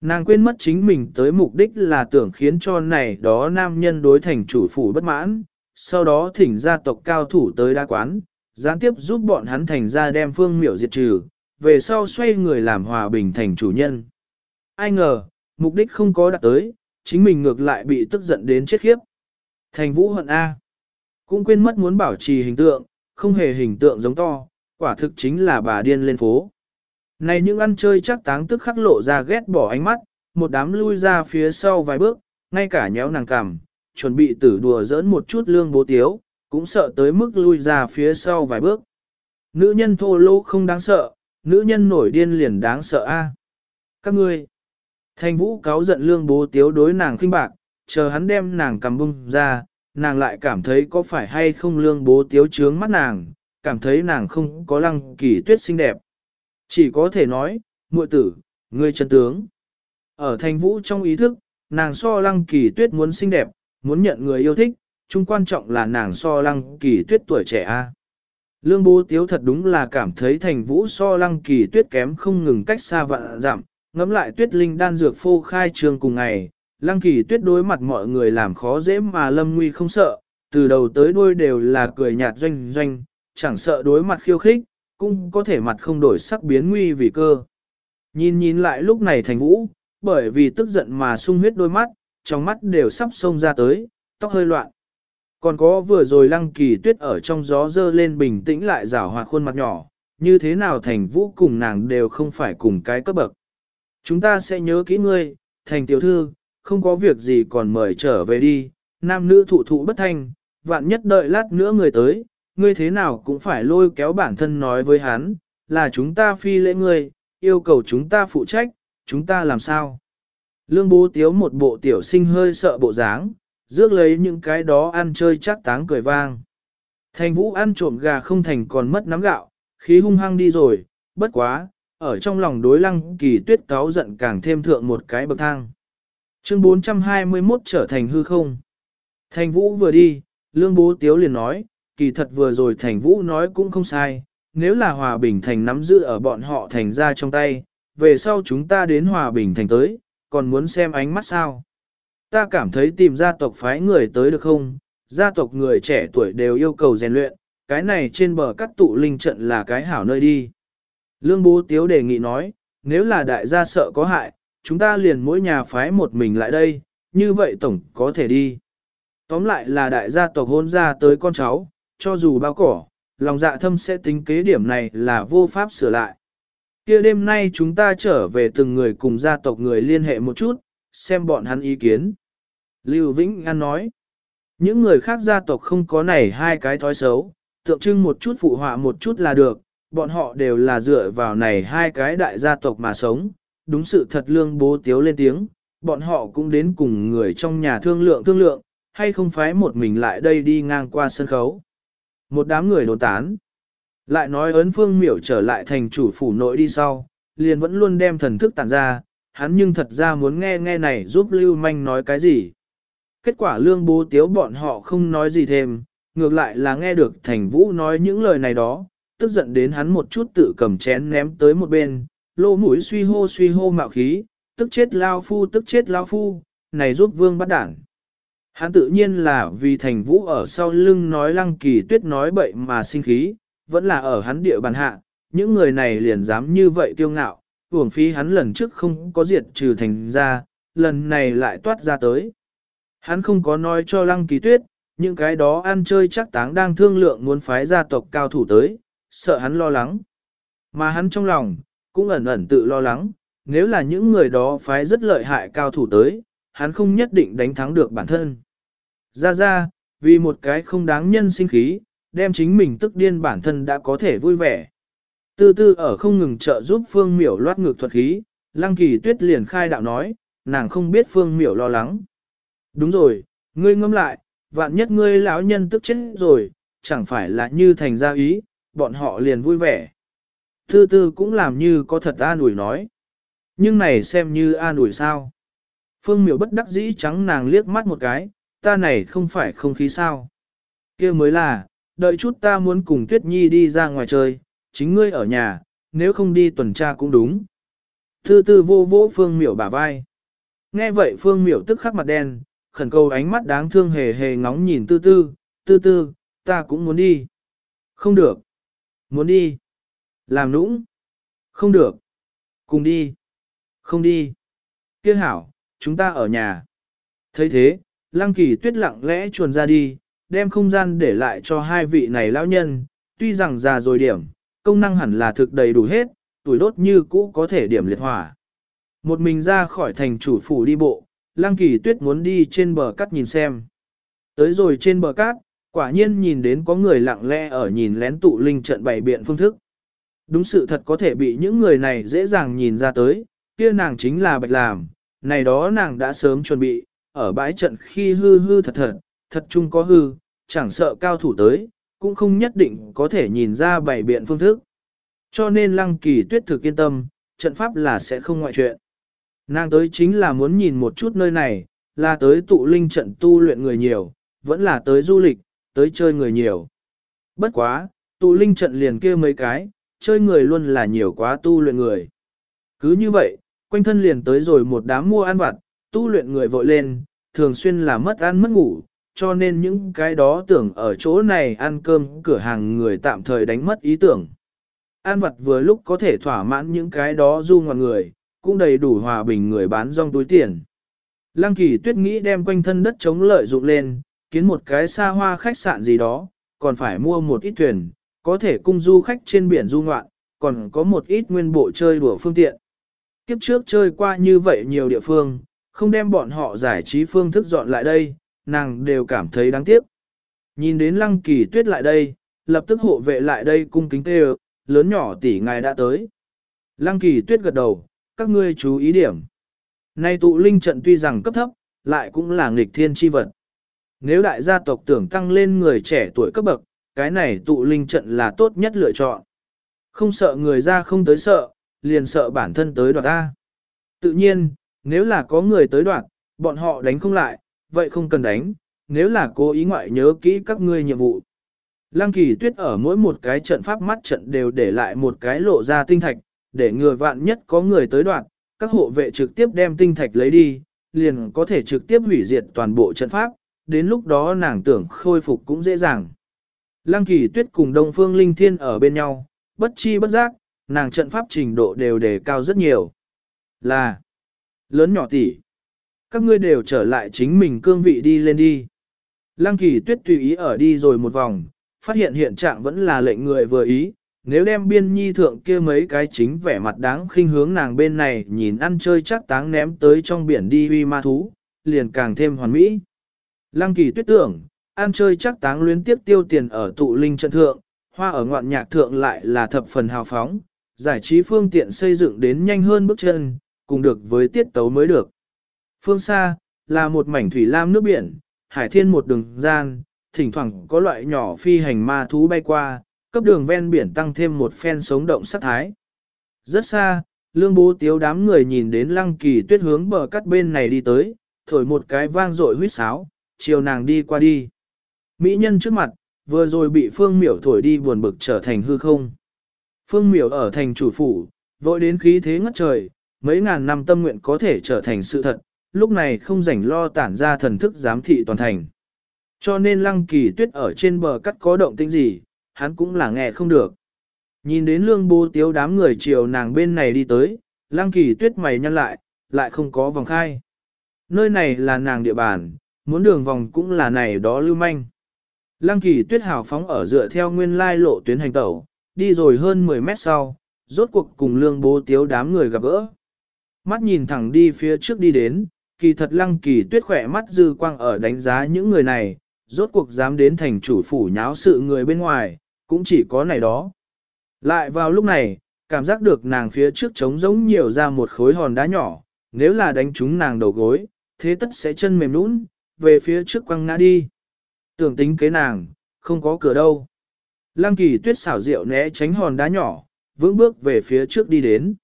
Nàng quên mất chính mình tới mục đích là tưởng khiến cho này đó nam nhân đối thành chủ phủ bất mãn, sau đó thỉnh gia tộc cao thủ tới đa quán, gián tiếp giúp bọn hắn thành ra đem phương miểu diệt trừ, về sau xoay người làm hòa bình thành chủ nhân. Ai ngờ, mục đích không có đạt tới, chính mình ngược lại bị tức giận đến chết khiếp. Thành vũ hận A. Cũng quên mất muốn bảo trì hình tượng, không hề hình tượng giống to, quả thực chính là bà điên lên phố. Này những ăn chơi chắc táng tức khắc lộ ra ghét bỏ ánh mắt, một đám lui ra phía sau vài bước, ngay cả nhéo nàng cằm, chuẩn bị tử đùa giỡn một chút lương bố tiếu, cũng sợ tới mức lui ra phía sau vài bước. Nữ nhân thô lỗ không đáng sợ, nữ nhân nổi điên liền đáng sợ a. Các ngươi, thành vũ cáo giận lương bố tiếu đối nàng khinh bạc, chờ hắn đem nàng cầm bung ra, nàng lại cảm thấy có phải hay không lương bố tiếu trướng mắt nàng, cảm thấy nàng không có lăng kỳ tuyết xinh đẹp. Chỉ có thể nói, muội tử, ngươi chân tướng. Ở thành vũ trong ý thức, nàng so lăng kỳ tuyết muốn xinh đẹp, muốn nhận người yêu thích, chung quan trọng là nàng so lăng kỳ tuyết tuổi trẻ a. Lương bố tiếu thật đúng là cảm thấy thành vũ so lăng kỳ tuyết kém không ngừng cách xa vạn giảm, ngắm lại tuyết linh đan dược phô khai trường cùng ngày, lăng kỳ tuyết đối mặt mọi người làm khó dễ mà lâm nguy không sợ, từ đầu tới đuôi đều là cười nhạt doanh doanh, chẳng sợ đối mặt khiêu khích, cũng có thể mặt không đổi sắc biến nguy vì cơ. Nhìn nhìn lại lúc này thành vũ, bởi vì tức giận mà sung huyết đôi mắt, trong mắt đều sắp xông ra tới, tóc hơi loạn. Còn có vừa rồi lăng kỳ tuyết ở trong gió dơ lên bình tĩnh lại rảo hoạt khuôn mặt nhỏ, như thế nào thành vũ cùng nàng đều không phải cùng cái cấp bậc. Chúng ta sẽ nhớ kỹ ngươi, thành tiểu thư, không có việc gì còn mời trở về đi, nam nữ thụ thụ bất thanh, vạn nhất đợi lát nữa người tới, ngươi thế nào cũng phải lôi kéo bản thân nói với hắn, là chúng ta phi lễ ngươi, yêu cầu chúng ta phụ trách, chúng ta làm sao? Lương bố tiếu một bộ tiểu sinh hơi sợ bộ dáng, rước lấy những cái đó ăn chơi chắc táng cười vang. Thành vũ ăn trộm gà không thành còn mất nắm gạo, khí hung hăng đi rồi, bất quá, ở trong lòng đối lăng kỳ tuyết cáo giận càng thêm thượng một cái bậc thang. Chương 421 trở thành hư không. Thành vũ vừa đi, lương bố tiếu liền nói, kỳ thật vừa rồi thành vũ nói cũng không sai, nếu là hòa bình thành nắm giữ ở bọn họ thành ra trong tay, về sau chúng ta đến hòa bình thành tới, còn muốn xem ánh mắt sao. Ta cảm thấy tìm gia tộc phái người tới được không, gia tộc người trẻ tuổi đều yêu cầu rèn luyện, cái này trên bờ cắt tụ linh trận là cái hảo nơi đi. Lương bố tiếu đề nghị nói, nếu là đại gia sợ có hại, chúng ta liền mỗi nhà phái một mình lại đây, như vậy tổng có thể đi. Tóm lại là đại gia tộc hôn ra tới con cháu, cho dù bao cỏ, lòng dạ thâm sẽ tính kế điểm này là vô pháp sửa lại. kia đêm nay chúng ta trở về từng người cùng gia tộc người liên hệ một chút, xem bọn hắn ý kiến. Lưu Vĩnh An nói, những người khác gia tộc không có này hai cái thói xấu, tượng trưng một chút phụ họa một chút là được, bọn họ đều là dựa vào này hai cái đại gia tộc mà sống, đúng sự thật lương bố tiếu lên tiếng, bọn họ cũng đến cùng người trong nhà thương lượng thương lượng, hay không phái một mình lại đây đi ngang qua sân khấu. Một đám người đồn tán. Lại nói ấn phương miểu trở lại thành chủ phủ nội đi sau, liền vẫn luôn đem thần thức tản ra, hắn nhưng thật ra muốn nghe nghe này giúp Lưu Manh nói cái gì. Kết quả lương bố tiếu bọn họ không nói gì thêm, ngược lại là nghe được thành vũ nói những lời này đó, tức giận đến hắn một chút tự cầm chén ném tới một bên, lô mũi suy hô suy hô mạo khí, tức chết lao phu tức chết lao phu, này giúp vương bắt đảng. Hắn tự nhiên là vì thành vũ ở sau lưng nói lăng kỳ tuyết nói bậy mà sinh khí, vẫn là ở hắn địa bàn hạ, những người này liền dám như vậy kiêu ngạo, uổng phí hắn lần trước không có diệt trừ thành ra, lần này lại toát ra tới. Hắn không có nói cho lăng kỳ tuyết, những cái đó ăn chơi chắc táng đang thương lượng muốn phái gia tộc cao thủ tới, sợ hắn lo lắng. Mà hắn trong lòng, cũng ẩn ẩn tự lo lắng, nếu là những người đó phái rất lợi hại cao thủ tới, hắn không nhất định đánh thắng được bản thân. Ra ra, vì một cái không đáng nhân sinh khí, đem chính mình tức điên bản thân đã có thể vui vẻ. Tư tư ở không ngừng trợ giúp Phương Miểu loát ngược thuật khí, Lăng Kỳ Tuyết liền khai đạo nói, nàng không biết Phương Miểu lo lắng. Đúng rồi, ngươi ngâm lại, vạn nhất ngươi lão nhân tức chết rồi, chẳng phải là như thành gia ý, bọn họ liền vui vẻ. Tư tư cũng làm như có thật an ủi nói. Nhưng này xem như an ủi sao. Phương miểu bất đắc dĩ trắng nàng liếc mắt một cái, ta này không phải không khí sao. kia mới là, đợi chút ta muốn cùng Tuyết Nhi đi ra ngoài chơi, chính ngươi ở nhà, nếu không đi tuần tra cũng đúng. Tư tư vô vỗ Phương miểu bả vai. Nghe vậy Phương miểu tức khắc mặt đen, khẩn cầu ánh mắt đáng thương hề hề ngóng nhìn tư tư, tư tư, ta cũng muốn đi. Không được. Muốn đi. Làm nũng. Không được. Cùng đi. Không đi. Kia hảo, chúng ta ở nhà. thấy thế, lăng kỳ tuyết lặng lẽ chuồn ra đi, đem không gian để lại cho hai vị này lão nhân, tuy rằng già rồi điểm, công năng hẳn là thực đầy đủ hết, tuổi đốt như cũ có thể điểm liệt hỏa. Một mình ra khỏi thành chủ phủ đi bộ, lăng kỳ tuyết muốn đi trên bờ cát nhìn xem. Tới rồi trên bờ cát, quả nhiên nhìn đến có người lặng lẽ ở nhìn lén tụ linh trận bày biện phương thức. Đúng sự thật có thể bị những người này dễ dàng nhìn ra tới, kia nàng chính là bạch làm, này đó nàng đã sớm chuẩn bị, ở bãi trận khi hư hư thật thật, thật chung có hư, chẳng sợ cao thủ tới, cũng không nhất định có thể nhìn ra bảy biện phương thức. Cho nên lăng kỳ tuyết thực yên tâm, trận pháp là sẽ không ngoại chuyện. Nàng tới chính là muốn nhìn một chút nơi này, là tới tụ linh trận tu luyện người nhiều, vẫn là tới du lịch, tới chơi người nhiều. Bất quá, tụ linh trận liền kia mấy cái, chơi người luôn là nhiều quá tu luyện người. Cứ như vậy, quanh thân liền tới rồi một đám mua ăn vặt, tu luyện người vội lên, thường xuyên là mất ăn mất ngủ, cho nên những cái đó tưởng ở chỗ này ăn cơm cửa hàng người tạm thời đánh mất ý tưởng. Ăn vặt vừa lúc có thể thỏa mãn những cái đó du ngoạn người, cũng đầy đủ hòa bình người bán rong túi tiền. Lăng kỳ tuyết nghĩ đem quanh thân đất chống lợi dụng lên, kiến một cái xa hoa khách sạn gì đó, còn phải mua một ít thuyền, có thể cung du khách trên biển du ngoạn, còn có một ít nguyên bộ chơi đùa phương tiện. Kiếp trước chơi qua như vậy nhiều địa phương, không đem bọn họ giải trí phương thức dọn lại đây, nàng đều cảm thấy đáng tiếc. Nhìn đến lăng kỳ tuyết lại đây, lập tức hộ vệ lại đây cung kính tê lớn nhỏ tỷ ngài đã tới. Lăng kỳ tuyết gật đầu, các ngươi chú ý điểm. Nay tụ linh trận tuy rằng cấp thấp, lại cũng là nghịch thiên chi vật. Nếu đại gia tộc tưởng tăng lên người trẻ tuổi cấp bậc, cái này tụ linh trận là tốt nhất lựa chọn. Không sợ người ra không tới sợ, liền sợ bản thân tới đoạt ta. Tự nhiên, nếu là có người tới đoạt, bọn họ đánh không lại, vậy không cần đánh, nếu là cố ý ngoại nhớ kỹ các ngươi nhiệm vụ. Lăng kỳ tuyết ở mỗi một cái trận pháp mắt trận đều để lại một cái lộ ra tinh thạch, để người vạn nhất có người tới đoạt, các hộ vệ trực tiếp đem tinh thạch lấy đi, liền có thể trực tiếp hủy diệt toàn bộ trận pháp, đến lúc đó nàng tưởng khôi phục cũng dễ dàng. Lăng kỳ tuyết cùng Đông Phương Linh Thiên ở bên nhau, bất chi bất giác, nàng trận pháp trình độ đều đề cao rất nhiều. Là, lớn nhỏ tỷ, các ngươi đều trở lại chính mình cương vị đi lên đi. Lăng kỳ tuyết tùy ý ở đi rồi một vòng, phát hiện hiện trạng vẫn là lệnh người vừa ý, nếu đem biên nhi thượng kia mấy cái chính vẻ mặt đáng khinh hướng nàng bên này nhìn ăn chơi chắc táng ném tới trong biển đi huy ma thú, liền càng thêm hoàn mỹ. Lăng kỳ tuyết tưởng, ăn chơi chắc táng luyến tiếp tiêu tiền ở tụ linh trận thượng, hoa ở ngoạn nhạc thượng lại là thập phần hào phóng, giải trí phương tiện xây dựng đến nhanh hơn bước chân, cùng được với tiết tấu mới được. Phương xa, là một mảnh thủy lam nước biển, hải thiên một đường gian, thỉnh thoảng có loại nhỏ phi hành ma thú bay qua, cấp đường ven biển tăng thêm một phen sống động sắc thái. Rất xa, lương bố tiếu đám người nhìn đến lăng kỳ tuyết hướng bờ cắt bên này đi tới, thổi một cái vang rội huyết sáo, chiều nàng đi qua đi. Mỹ nhân trước mặt, vừa rồi bị phương miểu thổi đi buồn bực trở thành hư không. Phương miểu ở thành chủ phủ, vội đến khí thế ngất trời, mấy ngàn năm tâm nguyện có thể trở thành sự thật, lúc này không rảnh lo tản ra thần thức giám thị toàn thành. Cho nên lăng kỳ tuyết ở trên bờ cắt có động tĩnh gì, hắn cũng là nghe không được. Nhìn đến lương bố tiếu đám người chiều nàng bên này đi tới, lăng kỳ tuyết mày nhăn lại, lại không có vòng khai. Nơi này là nàng địa bàn, muốn đường vòng cũng là này đó lưu manh. Lăng kỳ tuyết hào phóng ở dựa theo nguyên lai lộ tuyến hành tẩu, đi rồi hơn 10 mét sau, rốt cuộc cùng lương bố tiếu đám người gặp gỡ. Mắt nhìn thẳng đi phía trước đi đến, kỳ thật lăng kỳ tuyết khỏe mắt dư quang ở đánh giá những người này, rốt cuộc dám đến thành chủ phủ nháo sự người bên ngoài, cũng chỉ có này đó. Lại vào lúc này, cảm giác được nàng phía trước trống giống nhiều ra một khối hòn đá nhỏ, nếu là đánh trúng nàng đầu gối, thế tất sẽ chân mềm nũng, về phía trước quăng ngã đi. Tưởng tính kế nàng, không có cửa đâu. Lăng kỳ tuyết xảo rượu né tránh hòn đá nhỏ, vững bước về phía trước đi đến.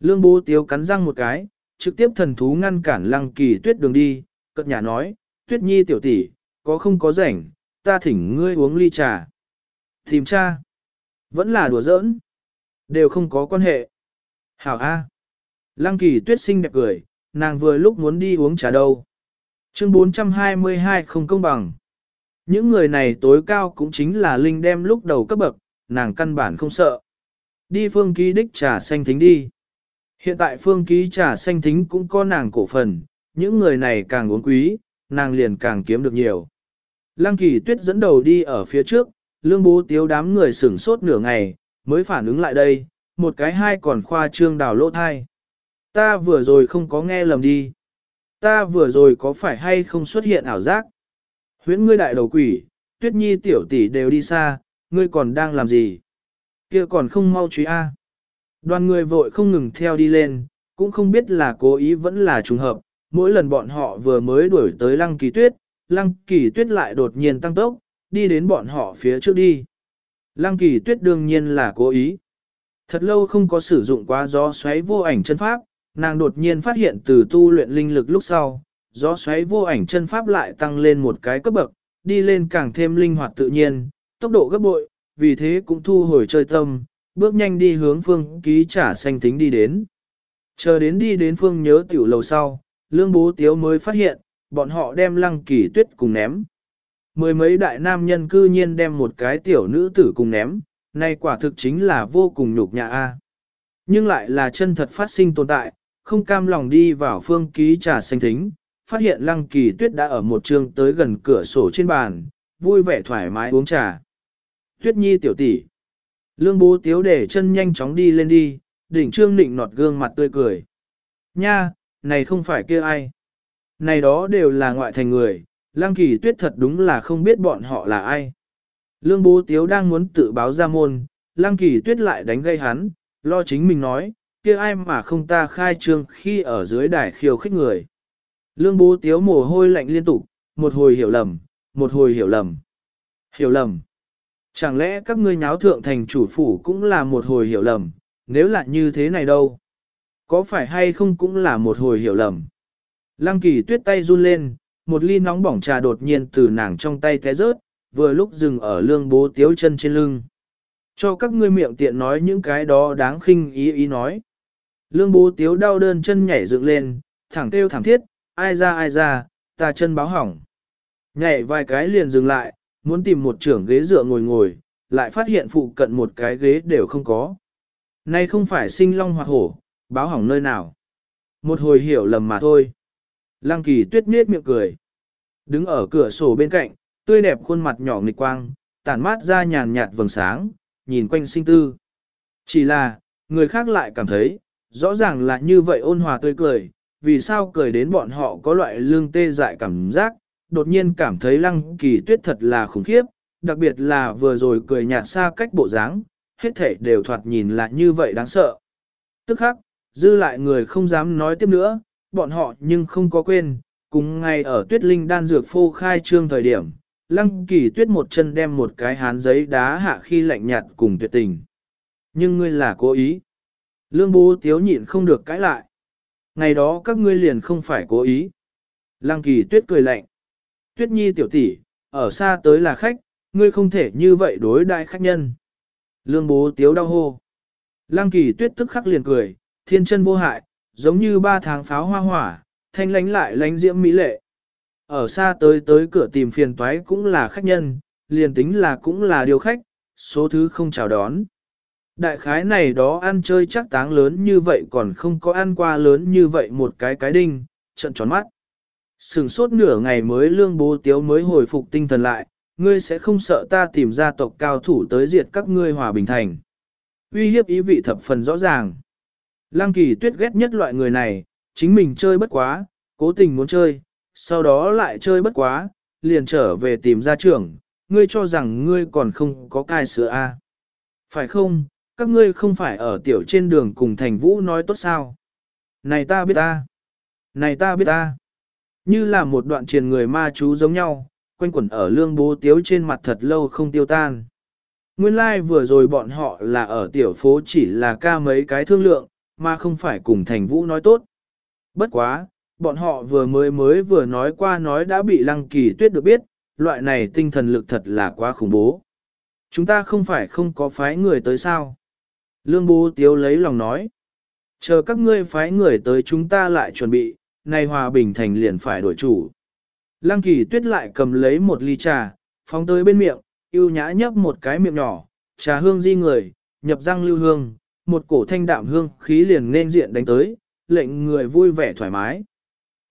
Lương bố tiếu cắn răng một cái, trực tiếp thần thú ngăn cản lăng kỳ tuyết đường đi, cất nhà nói, tuyết nhi tiểu tỷ, có không có rảnh, ta thỉnh ngươi uống ly trà. Tìm cha, vẫn là đùa giỡn, đều không có quan hệ. Hảo A. Lăng kỳ tuyết xinh đẹp cười, nàng vừa lúc muốn đi uống trà đâu. Chương 422 không công bằng. Những người này tối cao cũng chính là Linh đem lúc đầu cấp bậc, nàng căn bản không sợ. Đi phương ký đích trà xanh thính đi. Hiện tại phương ký trà xanh thính cũng có nàng cổ phần, những người này càng uống quý, nàng liền càng kiếm được nhiều. Lăng kỳ tuyết dẫn đầu đi ở phía trước, lương bố tiếu đám người sửng sốt nửa ngày, mới phản ứng lại đây, một cái hai còn khoa trương đào lỗ thai. Ta vừa rồi không có nghe lầm đi. Ta vừa rồi có phải hay không xuất hiện ảo giác? Huyễn ngươi đại đầu quỷ, tuyết nhi tiểu tỷ đều đi xa, ngươi còn đang làm gì? kia còn không mau truy A. Đoàn người vội không ngừng theo đi lên, cũng không biết là cố ý vẫn là trùng hợp, mỗi lần bọn họ vừa mới đuổi tới lăng kỳ tuyết, lăng kỳ tuyết lại đột nhiên tăng tốc, đi đến bọn họ phía trước đi. Lăng kỳ tuyết đương nhiên là cố ý. Thật lâu không có sử dụng quá gió xoáy vô ảnh chân pháp, nàng đột nhiên phát hiện từ tu luyện linh lực lúc sau, gió xoáy vô ảnh chân pháp lại tăng lên một cái cấp bậc, đi lên càng thêm linh hoạt tự nhiên, tốc độ gấp bội, vì thế cũng thu hồi chơi tâm, bước nhanh đi hướng phương ký trả xanh tính đi đến. Chờ đến đi đến phương nhớ tiểu lầu sau, lương bố tiếu mới phát hiện, bọn họ đem lăng kỳ tuyết cùng ném. Mười mấy đại nam nhân cư nhiên đem một cái tiểu nữ tử cùng ném, nay quả thực chính là vô cùng nhục nhã a. Nhưng lại là chân thật phát sinh tồn tại, không cam lòng đi vào phương ký trà xanh thính, phát hiện lăng kỳ tuyết đã ở một trường tới gần cửa sổ trên bàn, vui vẻ thoải mái uống trà. Tuyết nhi tiểu tỷ. Lương bố tiếu để chân nhanh chóng đi lên đi, đỉnh trương nịnh nọt gương mặt tươi cười. Nha, này không phải kia ai. Này đó đều là ngoại thành người, lăng kỳ tuyết thật đúng là không biết bọn họ là ai. Lương bố tiếu đang muốn tự báo ra môn, lăng kỳ tuyết lại đánh gây hắn, lo chính mình nói, kia ai mà không ta khai trương khi ở dưới đài khiêu khích người. Lương bố tiếu mồ hôi lạnh liên tục, một hồi hiểu lầm, một hồi hiểu lầm. Hiểu lầm. Chẳng lẽ các ngươi nháo thượng thành chủ phủ cũng là một hồi hiểu lầm, nếu là như thế này đâu? Có phải hay không cũng là một hồi hiểu lầm? Lăng kỳ tuyết tay run lên, một ly nóng bỏng trà đột nhiên từ nàng trong tay té rớt, vừa lúc dừng ở lương bố tiếu chân trên lưng. Cho các ngươi miệng tiện nói những cái đó đáng khinh ý ý nói. Lương bố tiếu đau đơn chân nhảy dựng lên, thẳng kêu thẳng thiết, ai ra ai ra, ta chân báo hỏng. Nhảy vài cái liền dừng lại, muốn tìm một trưởng ghế dựa ngồi ngồi, lại phát hiện phụ cận một cái ghế đều không có. Nay không phải sinh long hoặc hổ, báo hỏng nơi nào. Một hồi hiểu lầm mà thôi. Lăng kỳ tuyết miết miệng cười. Đứng ở cửa sổ bên cạnh, tươi đẹp khuôn mặt nhỏ nghịch quang, tản mát ra nhàn nhạt vầng sáng, nhìn quanh sinh tư. Chỉ là, người khác lại cảm thấy, rõ ràng là như vậy ôn hòa tươi cười, vì sao cười đến bọn họ có loại lương tê dại cảm giác, đột nhiên cảm thấy lăng kỳ tuyết thật là khủng khiếp, đặc biệt là vừa rồi cười nhạt xa cách bộ dáng, hết thể đều thoạt nhìn là như vậy đáng sợ. Tức khắc, dư lại người không dám nói tiếp nữa, bọn họ nhưng không có quên, cùng ngay ở tuyết linh đan dược phô khai trương thời điểm, lăng kỳ tuyết một chân đem một cái hán giấy đá hạ khi lạnh nhạt cùng tuyệt tình. Nhưng ngươi là cố ý. Lương bố tiếu nhịn không được cãi lại. Ngày đó các ngươi liền không phải cố ý. Lăng kỳ tuyết cười lạnh. Tuyết nhi tiểu tỷ, ở xa tới là khách, ngươi không thể như vậy đối đại khách nhân. Lương bố tiếu đau hô. Lăng kỳ tuyết tức khắc liền cười, thiên chân vô hại, giống như ba tháng pháo hoa hỏa, thanh lánh lại lánh diễm mỹ lệ. Ở xa tới tới cửa tìm phiền toái cũng là khách nhân, liền tính là cũng là điều khách, số thứ không chào đón. Đại khái này đó ăn chơi chắc táng lớn như vậy còn không có ăn qua lớn như vậy một cái cái đinh, trận tròn mắt. Sừng sốt nửa ngày mới lương bố tiếu mới hồi phục tinh thần lại, ngươi sẽ không sợ ta tìm ra tộc cao thủ tới diệt các ngươi hòa bình thành. Uy hiếp ý vị thập phần rõ ràng. Lăng kỳ tuyết ghét nhất loại người này, chính mình chơi bất quá, cố tình muốn chơi, sau đó lại chơi bất quá, liền trở về tìm ra trưởng, ngươi cho rằng ngươi còn không có cai sữa a à? Phải không, các ngươi không phải ở tiểu trên đường cùng thành vũ nói tốt sao? Này ta biết ta, này ta biết ta, như là một đoạn truyền người ma chú giống nhau, quanh quẩn ở lương bố tiếu trên mặt thật lâu không tiêu tan. Nguyên lai like vừa rồi bọn họ là ở tiểu phố chỉ là ca mấy cái thương lượng, mà không phải cùng thành vũ nói tốt. Bất quá, bọn họ vừa mới mới vừa nói qua nói đã bị lăng kỳ tuyết được biết, loại này tinh thần lực thật là quá khủng bố. Chúng ta không phải không có phái người tới sao. Lương bố tiếu lấy lòng nói. Chờ các ngươi phái người tới chúng ta lại chuẩn bị, nay hòa bình thành liền phải đổi chủ. Lăng kỳ tuyết lại cầm lấy một ly trà, phóng tới bên miệng, yêu nhã nhấp một cái miệng nhỏ, trà hương di người, nhập răng lưu hương, một cổ thanh đạm hương khí liền nên diện đánh tới, lệnh người vui vẻ thoải mái.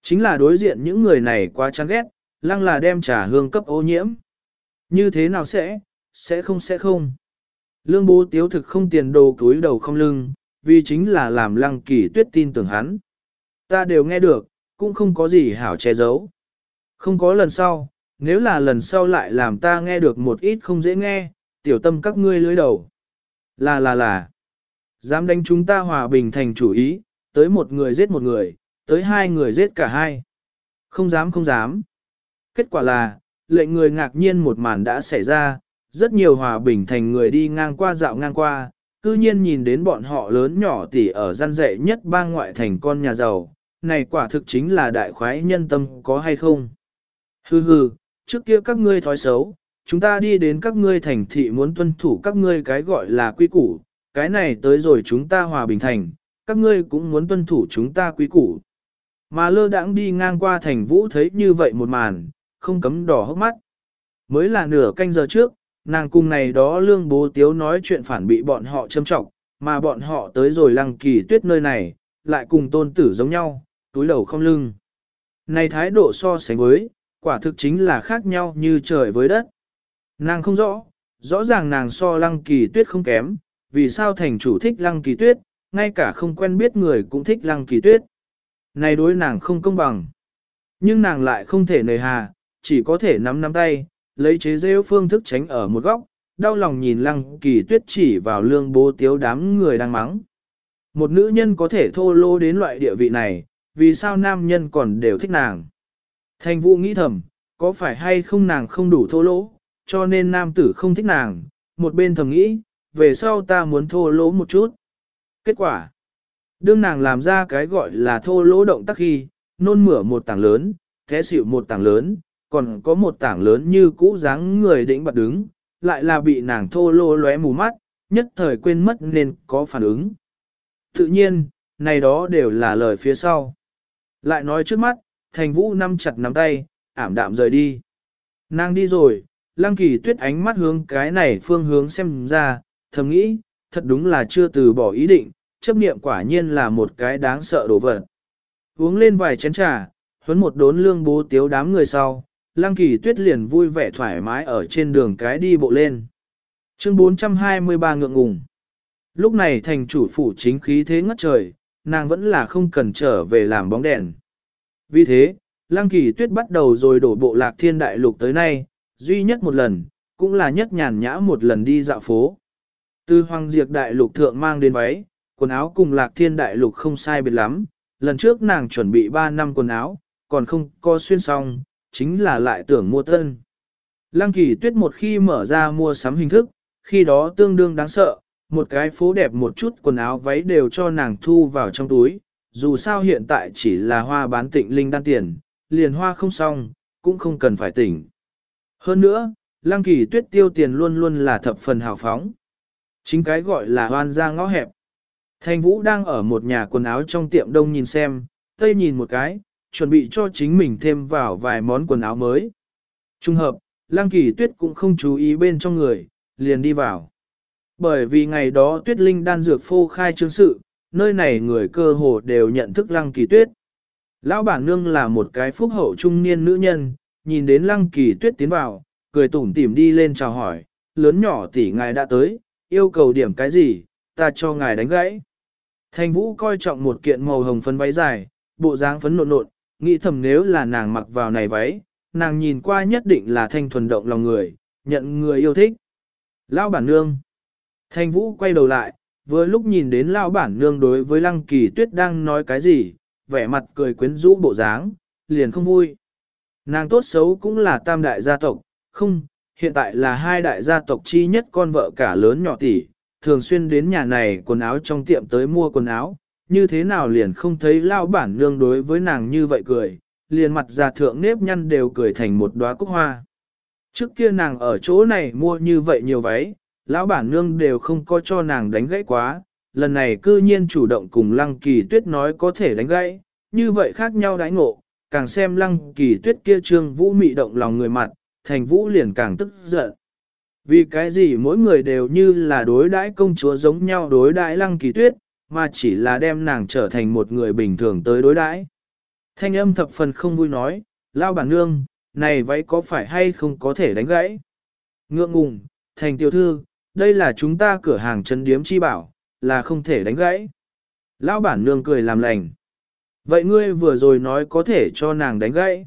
Chính là đối diện những người này quá chán ghét, lăng là đem trà hương cấp ô nhiễm. Như thế nào sẽ, sẽ không sẽ không. Lương bố tiếu thực không tiền đồ túi đầu không lưng, vì chính là làm lăng kỳ tuyết tin tưởng hắn. Ta đều nghe được, cũng không có gì hảo che giấu. Không có lần sau, nếu là lần sau lại làm ta nghe được một ít không dễ nghe, tiểu tâm các ngươi lưới đầu. Là là là. Dám đánh chúng ta hòa bình thành chủ ý, tới một người giết một người, tới hai người giết cả hai. Không dám không dám. Kết quả là, lệnh người ngạc nhiên một màn đã xảy ra, rất nhiều hòa bình thành người đi ngang qua dạo ngang qua, cư nhiên nhìn đến bọn họ lớn nhỏ tỉ ở gian dạy nhất bang ngoại thành con nhà giàu, này quả thực chính là đại khoái nhân tâm có hay không. Hừ hừ, trước kia các ngươi thói xấu, chúng ta đi đến các ngươi thành thị muốn tuân thủ các ngươi cái gọi là quy củ, cái này tới rồi chúng ta hòa bình thành, các ngươi cũng muốn tuân thủ chúng ta quy củ. Mà lơ đãng đi ngang qua thành vũ thấy như vậy một màn, không cấm đỏ hốc mắt. Mới là nửa canh giờ trước, nàng cùng này đó lương bố tiếu nói chuyện phản bị bọn họ châm trọng, mà bọn họ tới rồi lăng kỳ tuyết nơi này, lại cùng tôn tử giống nhau, túi đầu không lưng. Này thái độ so sánh với, quả thực chính là khác nhau như trời với đất. Nàng không rõ, rõ ràng nàng so lăng kỳ tuyết không kém, vì sao thành chủ thích lăng kỳ tuyết, ngay cả không quen biết người cũng thích lăng kỳ tuyết. Này đối nàng không công bằng. Nhưng nàng lại không thể nề hà, chỉ có thể nắm nắm tay, lấy chế rêu phương thức tránh ở một góc, đau lòng nhìn lăng kỳ tuyết chỉ vào lương bố tiếu đám người đang mắng. Một nữ nhân có thể thô lô đến loại địa vị này, vì sao nam nhân còn đều thích nàng. Thành vũ nghĩ thầm, có phải hay không nàng không đủ thô lỗ, cho nên nam tử không thích nàng, một bên thầm nghĩ, về sau ta muốn thô lỗ một chút. Kết quả, đương nàng làm ra cái gọi là thô lỗ động tác khi, nôn mửa một tảng lớn, thế xỉu một tảng lớn, còn có một tảng lớn như cũ dáng người đĩnh bật đứng, lại là bị nàng thô lỗ lóe mù mắt, nhất thời quên mất nên có phản ứng. Tự nhiên, này đó đều là lời phía sau. Lại nói trước mắt, thành vũ nắm chặt nắm tay, ảm đạm rời đi. Nàng đi rồi, lăng kỳ tuyết ánh mắt hướng cái này phương hướng xem ra, thầm nghĩ, thật đúng là chưa từ bỏ ý định, chấp niệm quả nhiên là một cái đáng sợ đồ vật. Uống lên vài chén trà, huấn một đốn lương bố tiếu đám người sau, lăng kỳ tuyết liền vui vẻ thoải mái ở trên đường cái đi bộ lên. Chương 423 ngượng ngùng. Lúc này thành chủ phủ chính khí thế ngất trời, nàng vẫn là không cần trở về làm bóng đèn. Vì thế, Lăng Kỳ Tuyết bắt đầu rồi đổ bộ lạc thiên đại lục tới nay, duy nhất một lần, cũng là nhất nhàn nhã một lần đi dạo phố. Từ hoàng diệt đại lục thượng mang đến váy, quần áo cùng lạc thiên đại lục không sai biệt lắm, lần trước nàng chuẩn bị 3 năm quần áo, còn không co xuyên xong, chính là lại tưởng mua thân. Lăng kỳ tuyết một khi mở ra mua sắm hình thức, khi đó tương đương đáng sợ, một cái phố đẹp một chút quần áo váy đều cho nàng thu vào trong túi, dù sao hiện tại chỉ là hoa bán tịnh linh đan tiền, liền hoa không xong, cũng không cần phải tỉnh. Hơn nữa, lăng kỳ tuyết tiêu tiền luôn luôn là thập phần hào phóng. Chính cái gọi là hoan ra ngõ hẹp. Thanh Vũ đang ở một nhà quần áo trong tiệm đông nhìn xem, tây nhìn một cái, chuẩn bị cho chính mình thêm vào vài món quần áo mới. Trung hợp, Lăng Kỳ Tuyết cũng không chú ý bên trong người, liền đi vào. Bởi vì ngày đó Tuyết Linh đan dược phô khai chứng sự, nơi này người cơ hồ đều nhận thức Lăng Kỳ Tuyết. Lão bản nương là một cái phúc hậu trung niên nữ nhân, nhìn đến Lăng Kỳ Tuyết tiến vào, cười tủm tỉm đi lên chào hỏi, lớn nhỏ tỷ ngài đã tới, yêu cầu điểm cái gì, ta cho ngài đánh gãy. Thanh Vũ coi trọng một kiện màu hồng phấn váy dài, bộ dáng phấn nộn nộn, nghĩ thầm nếu là nàng mặc vào này váy, nàng nhìn qua nhất định là thanh thuần động lòng người, nhận người yêu thích. Lão bản nương. Thanh vũ quay đầu lại, vừa lúc nhìn đến lão bản nương đối với lăng kỳ tuyết đang nói cái gì, vẻ mặt cười quyến rũ bộ dáng, liền không vui. Nàng tốt xấu cũng là tam đại gia tộc, không, hiện tại là hai đại gia tộc chi nhất con vợ cả lớn nhỏ tỷ, thường xuyên đến nhà này quần áo trong tiệm tới mua quần áo, như thế nào liền không thấy lao bản nương đối với nàng như vậy cười, liền mặt già thượng nếp nhăn đều cười thành một đóa cúc hoa. Trước kia nàng ở chỗ này mua như vậy nhiều váy, lão bản nương đều không có cho nàng đánh gãy quá, lần này cư nhiên chủ động cùng lăng kỳ tuyết nói có thể đánh gãy, như vậy khác nhau đãi ngộ, càng xem lăng kỳ tuyết kia trương vũ mị động lòng người mặt, thành vũ liền càng tức giận. Vì cái gì mỗi người đều như là đối đãi công chúa giống nhau đối đãi lăng kỳ tuyết, mà chỉ là đem nàng trở thành một người bình thường tới đối đãi. Thanh âm thập phần không vui nói, lao bản nương, này váy có phải hay không có thể đánh gãy? Ngượng ngùng, thành tiểu thư, đây là chúng ta cửa hàng chân điếm chi bảo, là không thể đánh gãy. Lão bản nương cười làm lành. Vậy ngươi vừa rồi nói có thể cho nàng đánh gãy.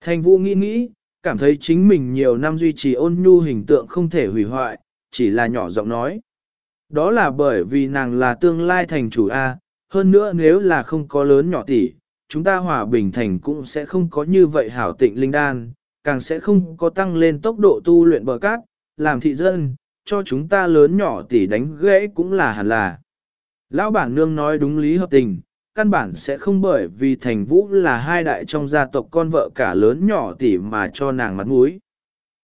Thành vũ nghĩ nghĩ, cảm thấy chính mình nhiều năm duy trì ôn nhu hình tượng không thể hủy hoại, chỉ là nhỏ giọng nói. Đó là bởi vì nàng là tương lai thành chủ A, hơn nữa nếu là không có lớn nhỏ tỷ, chúng ta hòa bình thành cũng sẽ không có như vậy hảo tịnh linh đan, càng sẽ không có tăng lên tốc độ tu luyện bờ cát, làm thị dân, cho chúng ta lớn nhỏ tỷ đánh gãy cũng là hẳn là. Lão bản nương nói đúng lý hợp tình, căn bản sẽ không bởi vì thành vũ là hai đại trong gia tộc con vợ cả lớn nhỏ tỷ mà cho nàng mặt mũi.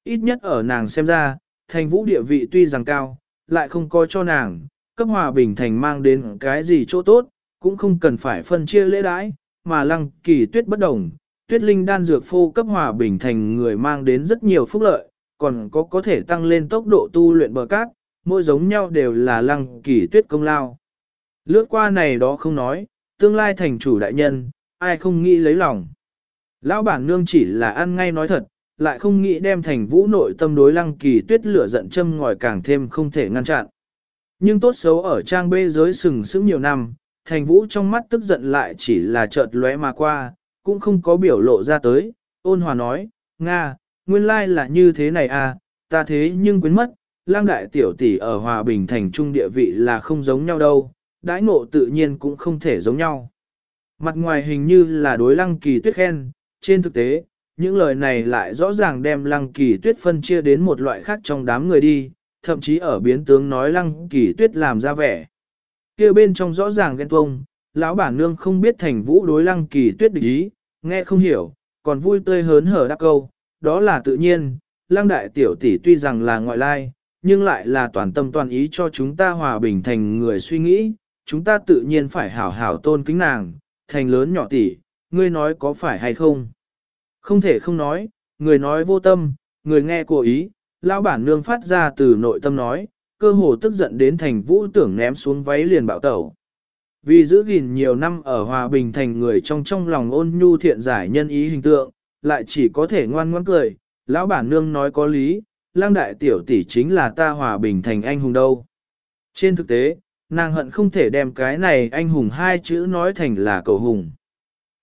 Ít nhất ở nàng xem ra, thành vũ địa vị tuy rằng cao, lại không có cho nàng, cấp hòa bình thành mang đến cái gì chỗ tốt, cũng không cần phải phân chia lễ đãi, mà lăng kỳ tuyết bất đồng, tuyết linh đan dược phô cấp hòa bình thành người mang đến rất nhiều phúc lợi, còn có có thể tăng lên tốc độ tu luyện bờ cát, mỗi giống nhau đều là lăng kỳ tuyết công lao. Lướt qua này đó không nói, tương lai thành chủ đại nhân, ai không nghĩ lấy lòng. Lão bản nương chỉ là ăn ngay nói thật, lại không nghĩ đem thành vũ nội tâm đối lăng kỳ tuyết lửa giận châm ngòi càng thêm không thể ngăn chặn. Nhưng tốt xấu ở trang bê giới sừng sững nhiều năm, thành vũ trong mắt tức giận lại chỉ là chợt lóe mà qua, cũng không có biểu lộ ra tới, ôn hòa nói, Nga, nguyên lai là như thế này à, ta thế nhưng quên mất, lang đại tiểu tỷ ở hòa bình thành trung địa vị là không giống nhau đâu, đãi ngộ tự nhiên cũng không thể giống nhau. Mặt ngoài hình như là đối lăng kỳ tuyết khen, trên thực tế, những lời này lại rõ ràng đem lăng kỳ tuyết phân chia đến một loại khác trong đám người đi, thậm chí ở biến tướng nói lăng kỳ tuyết làm ra vẻ. kia bên trong rõ ràng ghen tuông, lão bản nương không biết thành vũ đối lăng kỳ tuyết địch ý, nghe không hiểu, còn vui tươi hớn hở đáp câu, đó là tự nhiên, lăng đại tiểu tỷ tuy rằng là ngoại lai, nhưng lại là toàn tâm toàn ý cho chúng ta hòa bình thành người suy nghĩ, chúng ta tự nhiên phải hảo hảo tôn kính nàng, thành lớn nhỏ tỷ, ngươi nói có phải hay không? Không thể không nói, người nói vô tâm, người nghe cố ý, lão bản nương phát ra từ nội tâm nói, cơ hồ tức giận đến thành vũ tưởng ném xuống váy liền bạo tẩu. Vì giữ gìn nhiều năm ở hòa bình thành người trong trong lòng ôn nhu thiện giải nhân ý hình tượng, lại chỉ có thể ngoan ngoãn cười, lão bản nương nói có lý, lang đại tiểu tỷ chính là ta hòa bình thành anh hùng đâu. Trên thực tế, nàng hận không thể đem cái này anh hùng hai chữ nói thành là cầu hùng.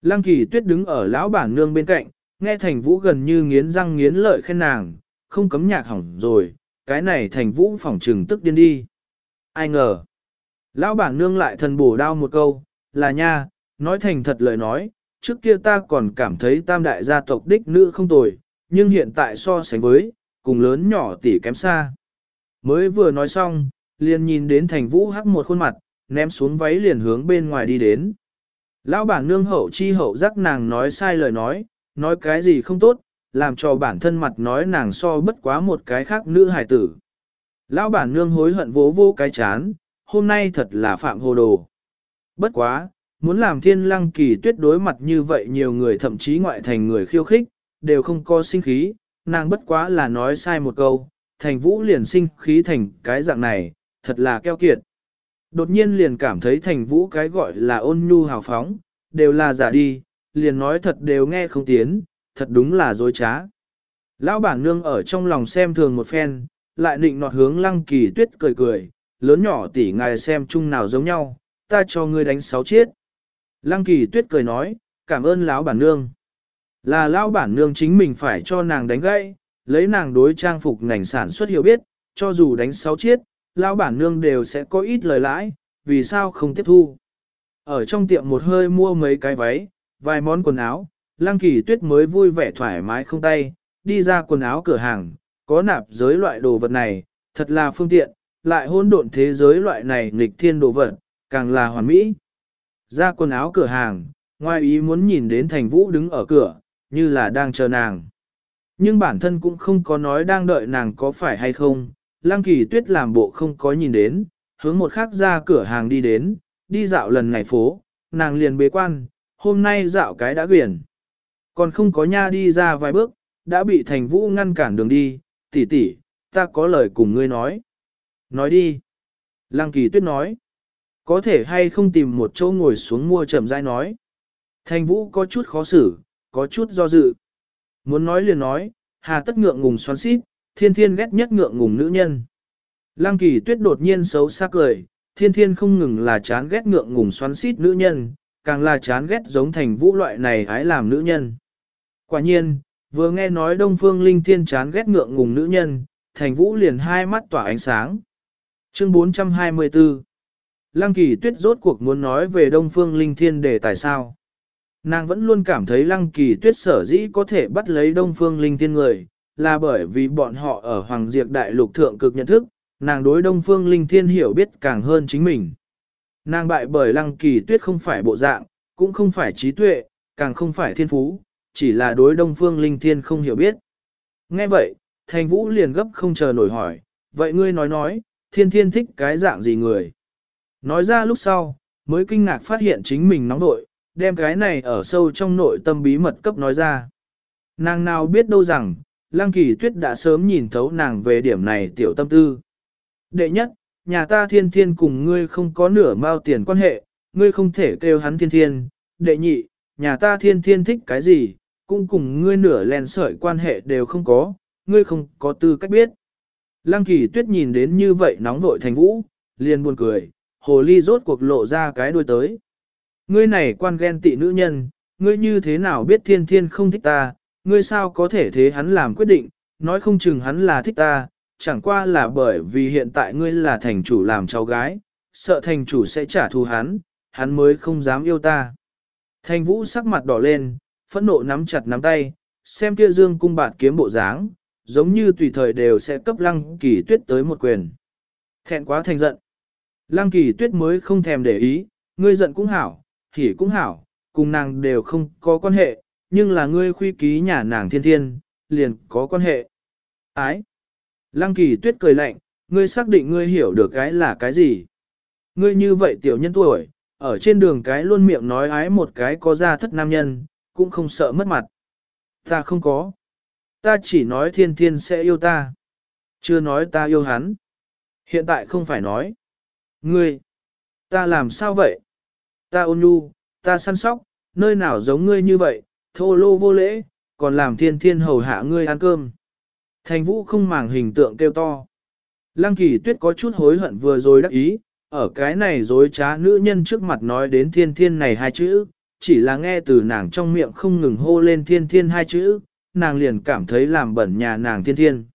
Lăng kỳ tuyết đứng ở lão bản nương bên cạnh, nghe thành vũ gần như nghiến răng nghiến lợi khen nàng, không cấm nhạc hỏng rồi, cái này thành vũ phỏng trừng tức điên đi. Ai ngờ. Lão bản nương lại thần bổ đao một câu, là nha, nói thành thật lời nói, trước kia ta còn cảm thấy tam đại gia tộc đích nữ không tồi, nhưng hiện tại so sánh với, cùng lớn nhỏ tỷ kém xa. Mới vừa nói xong, liền nhìn đến thành vũ hắc một khuôn mặt, ném xuống váy liền hướng bên ngoài đi đến. Lão bản nương hậu chi hậu giác nàng nói sai lời nói, nói cái gì không tốt, làm cho bản thân mặt nói nàng so bất quá một cái khác nữ hài tử. Lão bản nương hối hận vỗ vô cái chán, hôm nay thật là phạm hồ đồ. Bất quá, muốn làm thiên lăng kỳ tuyết đối mặt như vậy nhiều người thậm chí ngoại thành người khiêu khích, đều không có sinh khí, nàng bất quá là nói sai một câu, thành vũ liền sinh khí thành cái dạng này, thật là keo kiệt. Đột nhiên liền cảm thấy thành vũ cái gọi là ôn nhu hào phóng, đều là giả đi, liền nói thật đều nghe không tiến, thật đúng là dối trá. Lão bản nương ở trong lòng xem thường một phen, lại định nọt hướng lăng kỳ tuyết cười cười, lớn nhỏ tỷ ngài xem chung nào giống nhau, ta cho ngươi đánh sáu chiết. Lăng kỳ tuyết cười nói, cảm ơn lão bản nương. Là lão bản nương chính mình phải cho nàng đánh gãy, lấy nàng đối trang phục ngành sản xuất hiểu biết, cho dù đánh sáu chiết, lão bản nương đều sẽ có ít lời lãi, vì sao không tiếp thu. Ở trong tiệm một hơi mua mấy cái váy, vài món quần áo, Lăng Kỳ Tuyết mới vui vẻ thoải mái không tay, đi ra quần áo cửa hàng, có nạp giới loại đồ vật này, thật là phương tiện, lại hôn độn thế giới loại này nghịch thiên đồ vật, càng là hoàn mỹ. Ra quần áo cửa hàng, ngoài ý muốn nhìn đến thành vũ đứng ở cửa, như là đang chờ nàng. Nhưng bản thân cũng không có nói đang đợi nàng có phải hay không, Lăng Kỳ Tuyết làm bộ không có nhìn đến, hướng một khắc ra cửa hàng đi đến, đi dạo lần này phố, nàng liền bế quan, hôm nay dạo cái đã quyển. Còn không có nha đi ra vài bước, đã bị thành vũ ngăn cản đường đi, tỷ tỷ, ta có lời cùng ngươi nói. Nói đi. Lăng kỳ tuyết nói. Có thể hay không tìm một chỗ ngồi xuống mua chậm rãi nói. Thành vũ có chút khó xử, có chút do dự. Muốn nói liền nói, hà tất ngượng ngùng xoắn xít, thiên thiên ghét nhất ngượng ngùng nữ nhân. Lăng kỳ tuyết đột nhiên xấu xa cười, thiên thiên không ngừng là chán ghét ngượng ngùng xoắn xít nữ nhân, càng là chán ghét giống thành vũ loại này ái làm nữ nhân. Quả nhiên, vừa nghe nói Đông Phương Linh Thiên chán ghét ngượng ngùng nữ nhân, thành vũ liền hai mắt tỏa ánh sáng. Chương 424 Lăng kỳ tuyết rốt cuộc muốn nói về Đông Phương Linh Thiên để tại sao. Nàng vẫn luôn cảm thấy Lăng kỳ tuyết sở dĩ có thể bắt lấy Đông Phương Linh Thiên người, là bởi vì bọn họ ở Hoàng Diệp Đại Lục Thượng cực nhận thức, nàng đối Đông Phương Linh Thiên hiểu biết càng hơn chính mình. Nàng bại bởi Lăng kỳ tuyết không phải bộ dạng, cũng không phải trí tuệ, càng không phải thiên phú, chỉ là đối Đông Phương Linh Thiên không hiểu biết. Nghe vậy, Thành Vũ liền gấp không chờ nổi hỏi, vậy ngươi nói nói, thiên thiên thích cái dạng gì người? Nói ra lúc sau, mới kinh ngạc phát hiện chính mình nóng nội, đem cái này ở sâu trong nội tâm bí mật cấp nói ra. Nàng nào biết đâu rằng, Lăng Kỳ Tuyết đã sớm nhìn thấu nàng về điểm này tiểu tâm tư. Đệ nhất, nhà ta thiên thiên cùng ngươi không có nửa mao tiền quan hệ, ngươi không thể kêu hắn thiên thiên. Đệ nhị, nhà ta thiên thiên thích cái gì, cũng cùng ngươi nửa len sợi quan hệ đều không có, ngươi không có tư cách biết. Lăng kỳ tuyết nhìn đến như vậy nóng vội thành vũ, liền buồn cười, hồ ly rốt cuộc lộ ra cái đuôi tới. Ngươi này quan ghen tị nữ nhân, ngươi như thế nào biết thiên thiên không thích ta, ngươi sao có thể thế hắn làm quyết định, nói không chừng hắn là thích ta, chẳng qua là bởi vì hiện tại ngươi là thành chủ làm cháu gái, sợ thành chủ sẽ trả thù hắn, hắn mới không dám yêu ta. Thành vũ sắc mặt đỏ lên, phẫn nộ nắm chặt nắm tay, xem kia dương cung bạt kiếm bộ dáng, giống như tùy thời đều sẽ cấp lăng kỳ tuyết tới một quyền. Thẹn quá thành giận. Lăng kỳ tuyết mới không thèm để ý, ngươi giận cũng hảo, hỉ cũng hảo, cùng nàng đều không có quan hệ, nhưng là ngươi khuy ký nhà nàng thiên thiên, liền có quan hệ. Ái. Lăng kỳ tuyết cười lạnh, ngươi xác định ngươi hiểu được cái là cái gì. Ngươi như vậy tiểu nhân tuổi, ở trên đường cái luôn miệng nói ái một cái có ra thất nam nhân, cũng không sợ mất mặt. Ta không có. Ta chỉ nói thiên thiên sẽ yêu ta. Chưa nói ta yêu hắn. Hiện tại không phải nói. Ngươi. Ta làm sao vậy? Ta ôn nhu, ta săn sóc, nơi nào giống ngươi như vậy, thô lô vô lễ, còn làm thiên thiên hầu hạ ngươi ăn cơm. Thành vũ không màng hình tượng kêu to. Lăng kỳ tuyết có chút hối hận vừa rồi đắc ý, ở cái này dối trá nữ nhân trước mặt nói đến thiên thiên này hai chữ, chỉ là nghe từ nàng trong miệng không ngừng hô lên thiên thiên hai chữ, nàng liền cảm thấy làm bẩn nhà nàng thiên thiên.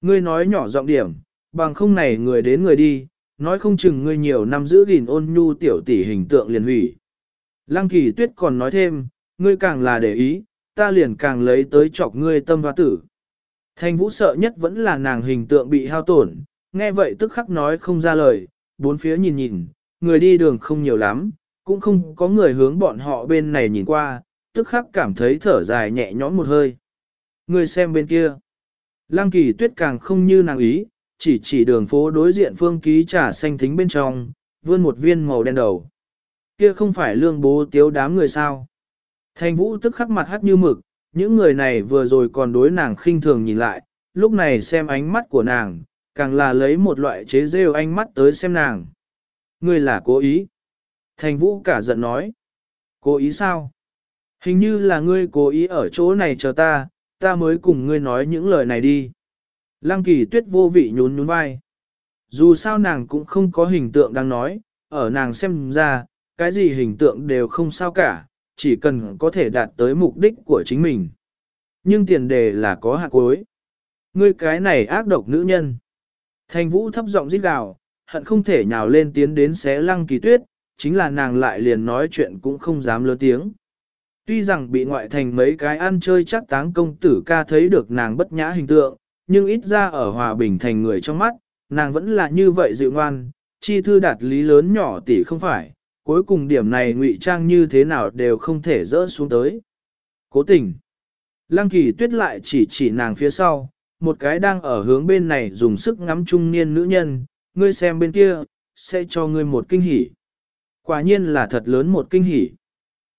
Ngươi nói nhỏ giọng điểm, bằng không này người đến người đi, nói không chừng ngươi nhiều năm giữ gìn ôn nhu tiểu tỷ hình tượng liền hủy. Lăng kỳ tuyết còn nói thêm, ngươi càng là để ý, ta liền càng lấy tới chọc ngươi tâm hoa tử. Thanh vũ sợ nhất vẫn là nàng hình tượng bị hao tổn, nghe vậy tức khắc nói không ra lời, bốn phía nhìn nhìn, người đi đường không nhiều lắm, cũng không có người hướng bọn họ bên này nhìn qua, tức khắc cảm thấy thở dài nhẹ nhõm một hơi. Người xem bên kia. Lang kỳ tuyết càng không như nàng ý, chỉ chỉ đường phố đối diện phương ký trà xanh thính bên trong, vươn một viên màu đen đầu. Kia không phải lương bố tiếu đám người sao. Thành vũ tức khắc mặt hắt như mực, những người này vừa rồi còn đối nàng khinh thường nhìn lại, lúc này xem ánh mắt của nàng, càng là lấy một loại chế rêu ánh mắt tới xem nàng. Ngươi là cố ý. Thành vũ cả giận nói. Cố ý sao? Hình như là ngươi cố ý ở chỗ này chờ ta, ta mới cùng ngươi nói những lời này đi. Lăng kỳ tuyết vô vị nhún nhún vai. Dù sao nàng cũng không có hình tượng đang nói, ở nàng xem ra, cái gì hình tượng đều không sao cả, chỉ cần có thể đạt tới mục đích của chính mình. Nhưng tiền đề là có hạt cuối. Ngươi cái này ác độc nữ nhân. Thành vũ thấp giọng rít gào, hận không thể nhào lên tiến đến xé lăng kỳ tuyết, chính là nàng lại liền nói chuyện cũng không dám lớn tiếng. Tuy rằng bị ngoại thành mấy cái ăn chơi chắc táng công tử ca thấy được nàng bất nhã hình tượng, nhưng ít ra ở hòa bình thành người trong mắt, nàng vẫn là như vậy dịu ngoan, chi thư đạt lý lớn nhỏ tỷ không phải, cuối cùng điểm này ngụy trang như thế nào đều không thể dỡ xuống tới. Cố tình. Lăng kỳ tuyết lại chỉ chỉ nàng phía sau, một cái đang ở hướng bên này dùng sức ngắm trung niên nữ nhân, ngươi xem bên kia, sẽ cho ngươi một kinh hỉ. Quả nhiên là thật lớn một kinh hỉ.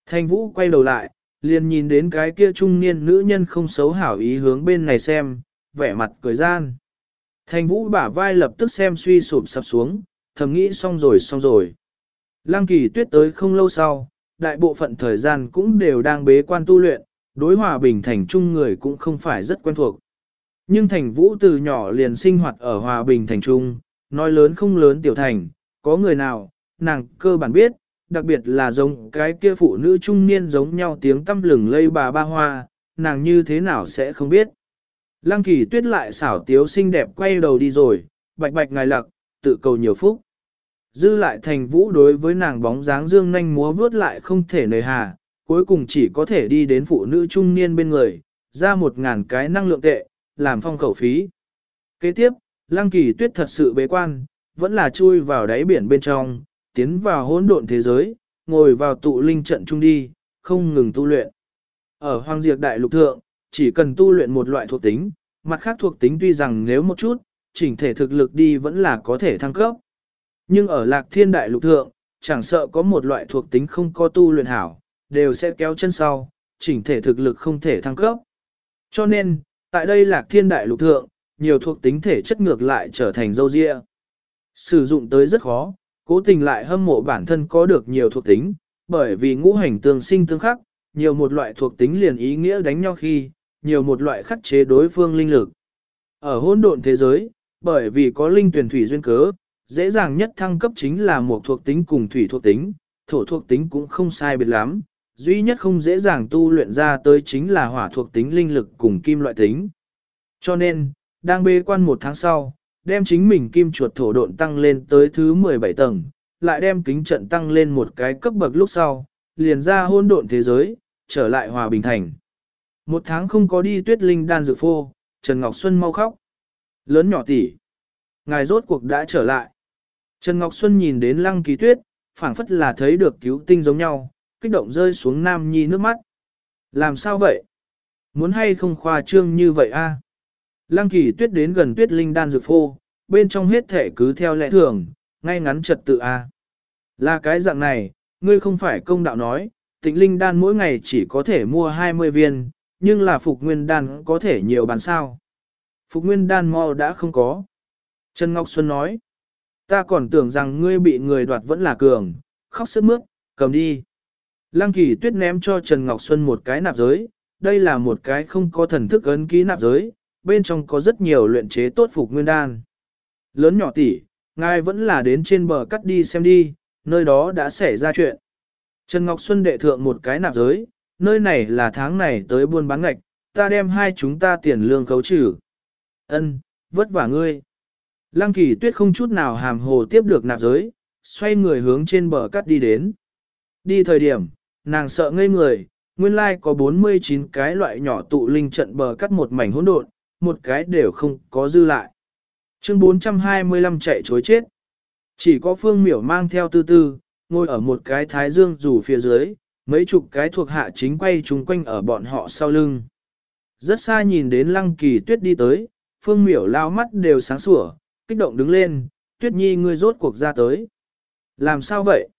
Thanh Vũ quay đầu lại, liền nhìn đến cái kia trung niên nữ nhân không xấu hảo ý hướng bên này xem, vẻ mặt cười gian. Thanh Vũ bả vai lập tức xem suy sụp sập xuống, thầm nghĩ xong rồi xong rồi. Lăng kỳ tuyết tới không lâu sau, đại bộ phận thời gian cũng đều đang bế quan tu luyện, đối hòa bình thành trung người cũng không phải rất quen thuộc. Nhưng thành vũ từ nhỏ liền sinh hoạt ở hòa bình thành trung, nói lớn không lớn tiểu thành, có người nào, nàng cơ bản biết, đặc biệt là giống cái kia phụ nữ trung niên giống nhau tiếng tâm lừng lây bà ba hoa, nàng như thế nào sẽ không biết. Lăng kỳ tuyết lại xảo tiếu xinh đẹp quay đầu đi rồi, bạch bạch ngài lặc, tự cầu nhiều phúc. Dư lại thành vũ đối với nàng bóng dáng dương nhanh múa vướt lại không thể nề hà, cuối cùng chỉ có thể đi đến phụ nữ trung niên bên người, ra một ngàn cái năng lượng tệ, làm phong khẩu phí. Kế tiếp, lăng kỳ tuyết thật sự bế quan, vẫn là chui vào đáy biển bên trong, tiến vào hỗn độn thế giới, ngồi vào tụ linh trận trung đi, không ngừng tu luyện. Ở hoang diệt đại lục thượng, chỉ cần tu luyện một loại thuộc tính, mặt khác thuộc tính tuy rằng nếu một chút, chỉnh thể thực lực đi vẫn là có thể thăng cấp. Nhưng ở lạc thiên đại lục thượng, chẳng sợ có một loại thuộc tính không có tu luyện hảo, đều sẽ kéo chân sau, chỉnh thể thực lực không thể thăng cấp. Cho nên, tại đây lạc thiên đại lục thượng, nhiều thuộc tính thể chất ngược lại trở thành dâu dịa. Sử dụng tới rất khó, cố tình lại hâm mộ bản thân có được nhiều thuộc tính, bởi vì ngũ hành tương sinh tương khắc, nhiều một loại thuộc tính liền ý nghĩa đánh nhau khi, nhiều một loại khắc chế đối phương linh lực. Ở hỗn độn thế giới, bởi vì có linh tuyển thủy duyên cớ, dễ dàng nhất thăng cấp chính là một thuộc tính cùng thủy thuộc tính, thổ thuộc tính cũng không sai biệt lắm, duy nhất không dễ dàng tu luyện ra tới chính là hỏa thuộc tính linh lực cùng kim loại tính. Cho nên, đang bê quan một tháng sau, đem chính mình kim chuột thổ độn tăng lên tới thứ 17 tầng, lại đem kính trận tăng lên một cái cấp bậc lúc sau, liền ra hôn độn thế giới, trở lại hòa bình thành. Một tháng không có đi tuyết linh đan dược phô, Trần Ngọc Xuân mau khóc. Lớn nhỏ tỷ, Ngài rốt cuộc đã trở lại. Trần Ngọc Xuân nhìn đến lăng kỳ tuyết, phảng phất là thấy được cứu tinh giống nhau, kích động rơi xuống nam nhi nước mắt. Làm sao vậy? Muốn hay không khoa trương như vậy a? Lăng kỳ tuyết đến gần tuyết linh đan dược phô, bên trong hết thể cứ theo lẽ thường, ngay ngắn trật tự a. Là cái dạng này, ngươi không phải công đạo nói, tịnh linh đan mỗi ngày chỉ có thể mua 20 viên, nhưng là phục nguyên đan có thể nhiều bán sao. Phục nguyên đan mau đã không có. Trần Ngọc Xuân nói, ta còn tưởng rằng ngươi bị người đoạt vẫn là cường, khóc sức mướt, cầm đi. Lăng kỳ tuyết ném cho Trần Ngọc Xuân một cái nạp giới, đây là một cái không có thần thức ấn ký nạp giới, bên trong có rất nhiều luyện chế tốt phục nguyên đan. Lớn nhỏ tỷ, ngài vẫn là đến trên bờ cắt đi xem đi, nơi đó đã xảy ra chuyện. Trần Ngọc Xuân đệ thượng một cái nạp giới, nơi này là tháng này tới buôn bán ngạch, ta đem hai chúng ta tiền lương khấu trừ. Ân, vất vả ngươi. Lăng kỳ tuyết không chút nào hàm hồ tiếp được nạp giới, xoay người hướng trên bờ cắt đi đến. Đi thời điểm, nàng sợ ngây người, nguyên lai có 49 cái loại nhỏ tụ linh trận bờ cắt một mảnh hỗn độn, một cái đều không có dư lại. Chương 425 chạy chối chết. Chỉ có phương miểu mang theo tư tư, ngồi ở một cái thái dương rủ phía dưới, mấy chục cái thuộc hạ chính quay chung quanh ở bọn họ sau lưng. Rất xa nhìn đến lăng kỳ tuyết đi tới, phương miểu lao mắt đều sáng sủa, kích động đứng lên, tuyết nhi ngươi rốt cuộc ra tới. Làm sao vậy?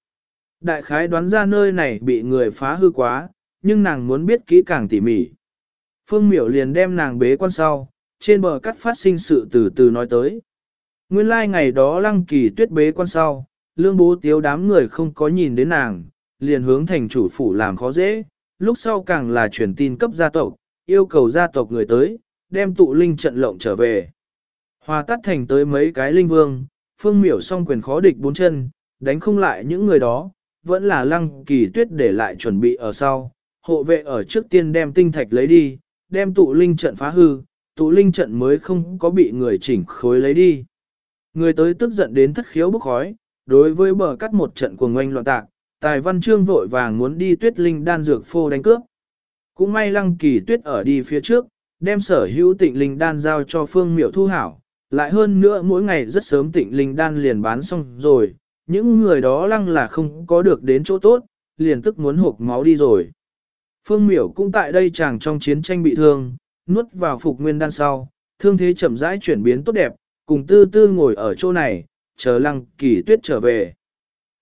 Đại khái đoán ra nơi này bị người phá hư quá, nhưng nàng muốn biết kỹ càng tỉ mỉ. Phương miểu liền đem nàng bế quan sau, trên bờ cắt phát sinh sự từ từ nói tới. Nguyên lai like ngày đó lăng kỳ tuyết bế quan sau, lương bố tiếu đám người không có nhìn đến nàng, liền hướng thành chủ phủ làm khó dễ, lúc sau càng là truyền tin cấp gia tộc, yêu cầu gia tộc người tới, đem tụ linh trận lộng trở về. Hòa tắt thành tới mấy cái linh vương, phương miểu song quyền khó địch bốn chân, đánh không lại những người đó, vẫn là lăng kỳ tuyết để lại chuẩn bị ở sau, hộ vệ ở trước tiên đem tinh thạch lấy đi, đem tụ linh trận phá hư, tụ linh trận mới không có bị người chỉnh khối lấy đi. Người tới tức giận đến thất khiếu bức khói, đối với bờ cắt một trận của ngoanh loạn tạc, tài văn trương vội vàng muốn đi tuyết linh đan dược phô đánh cướp. Cũng may lăng kỳ tuyết ở đi phía trước, đem sở hữu tịnh linh đan giao cho phương miểu thu hảo, lại hơn nữa mỗi ngày rất sớm tịnh linh đan liền bán xong rồi, những người đó lăng là không có được đến chỗ tốt, liền tức muốn hộp máu đi rồi. Phương miểu cũng tại đây chàng trong chiến tranh bị thương, nuốt vào phục nguyên đan sau, thương thế chậm rãi chuyển biến tốt đẹp, cùng tư tư ngồi ở chỗ này, chờ lăng kỳ tuyết trở về.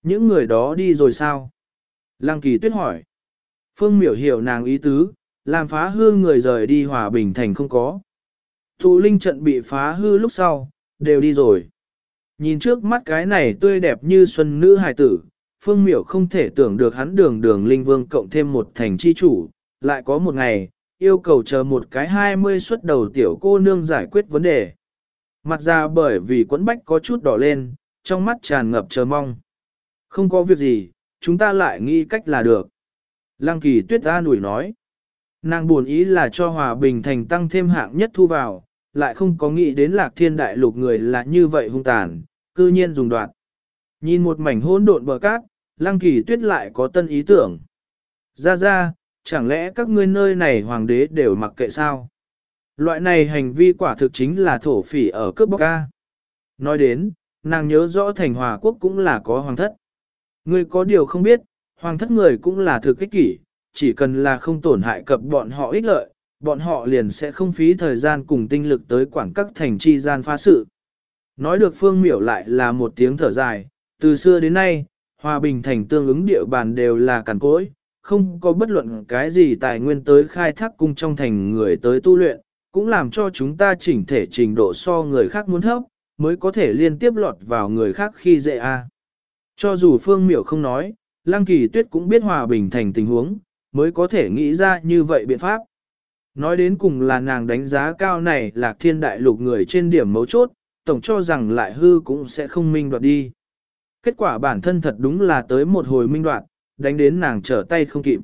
Những người đó đi rồi sao? Lăng kỳ tuyết hỏi. Phương miểu hiểu nàng ý tứ, làm phá hư người rời đi hòa bình thành không có. Thụ linh trận bị phá hư lúc sau, đều đi rồi. Nhìn trước mắt cái này tươi đẹp như xuân nữ hài tử, Phương Miểu không thể tưởng được hắn đường đường linh vương cộng thêm một thành chi chủ, lại có một ngày, yêu cầu chờ một cái hai mươi xuất đầu tiểu cô nương giải quyết vấn đề. Mặt ra bởi vì quẫn bách có chút đỏ lên, trong mắt tràn ngập chờ mong. Không có việc gì, chúng ta lại nghĩ cách là được. Lăng kỳ tuyết ra nủi nói. Nàng buồn ý là cho hòa bình thành tăng thêm hạng nhất thu vào, lại không có nghĩ đến lạc thiên đại lục người là như vậy hung tàn, cư nhiên dùng đoạn. Nhìn một mảnh hỗn độn bờ cát, lăng kỳ tuyết lại có tân ý tưởng. Ra ra, chẳng lẽ các ngươi nơi này hoàng đế đều mặc kệ sao? Loại này hành vi quả thực chính là thổ phỉ ở cướp bóc ca. Nói đến, nàng nhớ rõ thành hòa quốc cũng là có hoàng thất. Ngươi có điều không biết, hoàng thất người cũng là thực kích kỷ, chỉ cần là không tổn hại cập bọn họ ích lợi, bọn họ liền sẽ không phí thời gian cùng tinh lực tới quản các thành chi gian phá sự. Nói được phương miểu lại là một tiếng thở dài, từ xưa đến nay, hòa bình thành tương ứng địa bàn đều là cằn cỗi, không có bất luận cái gì tài nguyên tới khai thác cung trong thành người tới tu luyện, cũng làm cho chúng ta chỉnh thể trình độ so người khác muốn thấp, mới có thể liên tiếp lọt vào người khác khi dễ a. Cho dù phương miểu không nói, Lăng Kỳ Tuyết cũng biết hòa bình thành tình huống, mới có thể nghĩ ra như vậy biện pháp. Nói đến cùng là nàng đánh giá cao này là thiên đại lục người trên điểm mấu chốt, tổng cho rằng lại hư cũng sẽ không minh đoạt đi. Kết quả bản thân thật đúng là tới một hồi minh đoạt, đánh đến nàng trở tay không kịp.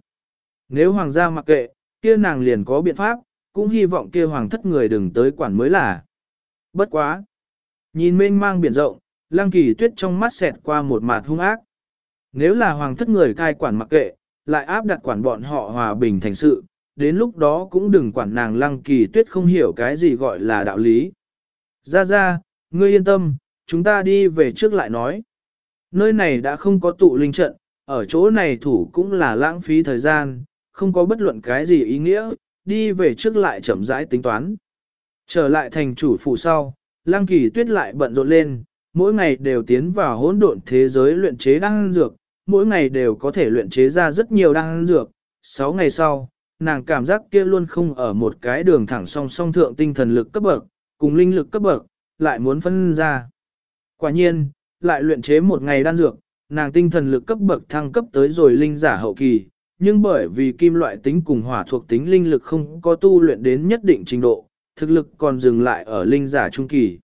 Nếu hoàng gia mặc kệ, kia nàng liền có biện pháp, cũng hy vọng kia hoàng thất người đừng tới quản mới là. Bất quá. Nhìn mênh mang biển rộng, lang kỳ tuyết trong mắt xẹt qua một mạt hung ác. Nếu là hoàng thất người cai quản mặc kệ, lại áp đặt quản bọn họ hòa bình thành sự, đến lúc đó cũng đừng quản nàng lăng kỳ tuyết không hiểu cái gì gọi là đạo lý. Ra ra, ngươi yên tâm, chúng ta đi về trước lại nói. Nơi này đã không có tụ linh trận, ở chỗ này thủ cũng là lãng phí thời gian, không có bất luận cái gì ý nghĩa, đi về trước lại chậm rãi tính toán. Trở lại thành chủ phủ sau, lăng kỳ tuyết lại bận rộn lên, mỗi ngày đều tiến vào hỗn độn thế giới luyện chế đan dược, mỗi ngày đều có thể luyện chế ra rất nhiều đan dược. Sáu ngày sau, nàng cảm giác kia luôn không ở một cái đường thẳng song song thượng tinh thần lực cấp bậc, cùng linh lực cấp bậc, lại muốn phân ra. Quả nhiên, lại luyện chế một ngày đan dược, nàng tinh thần lực cấp bậc thăng cấp tới rồi linh giả hậu kỳ, nhưng bởi vì kim loại tính cùng hỏa thuộc tính linh lực không có tu luyện đến nhất định trình độ, thực lực còn dừng lại ở linh giả trung kỳ.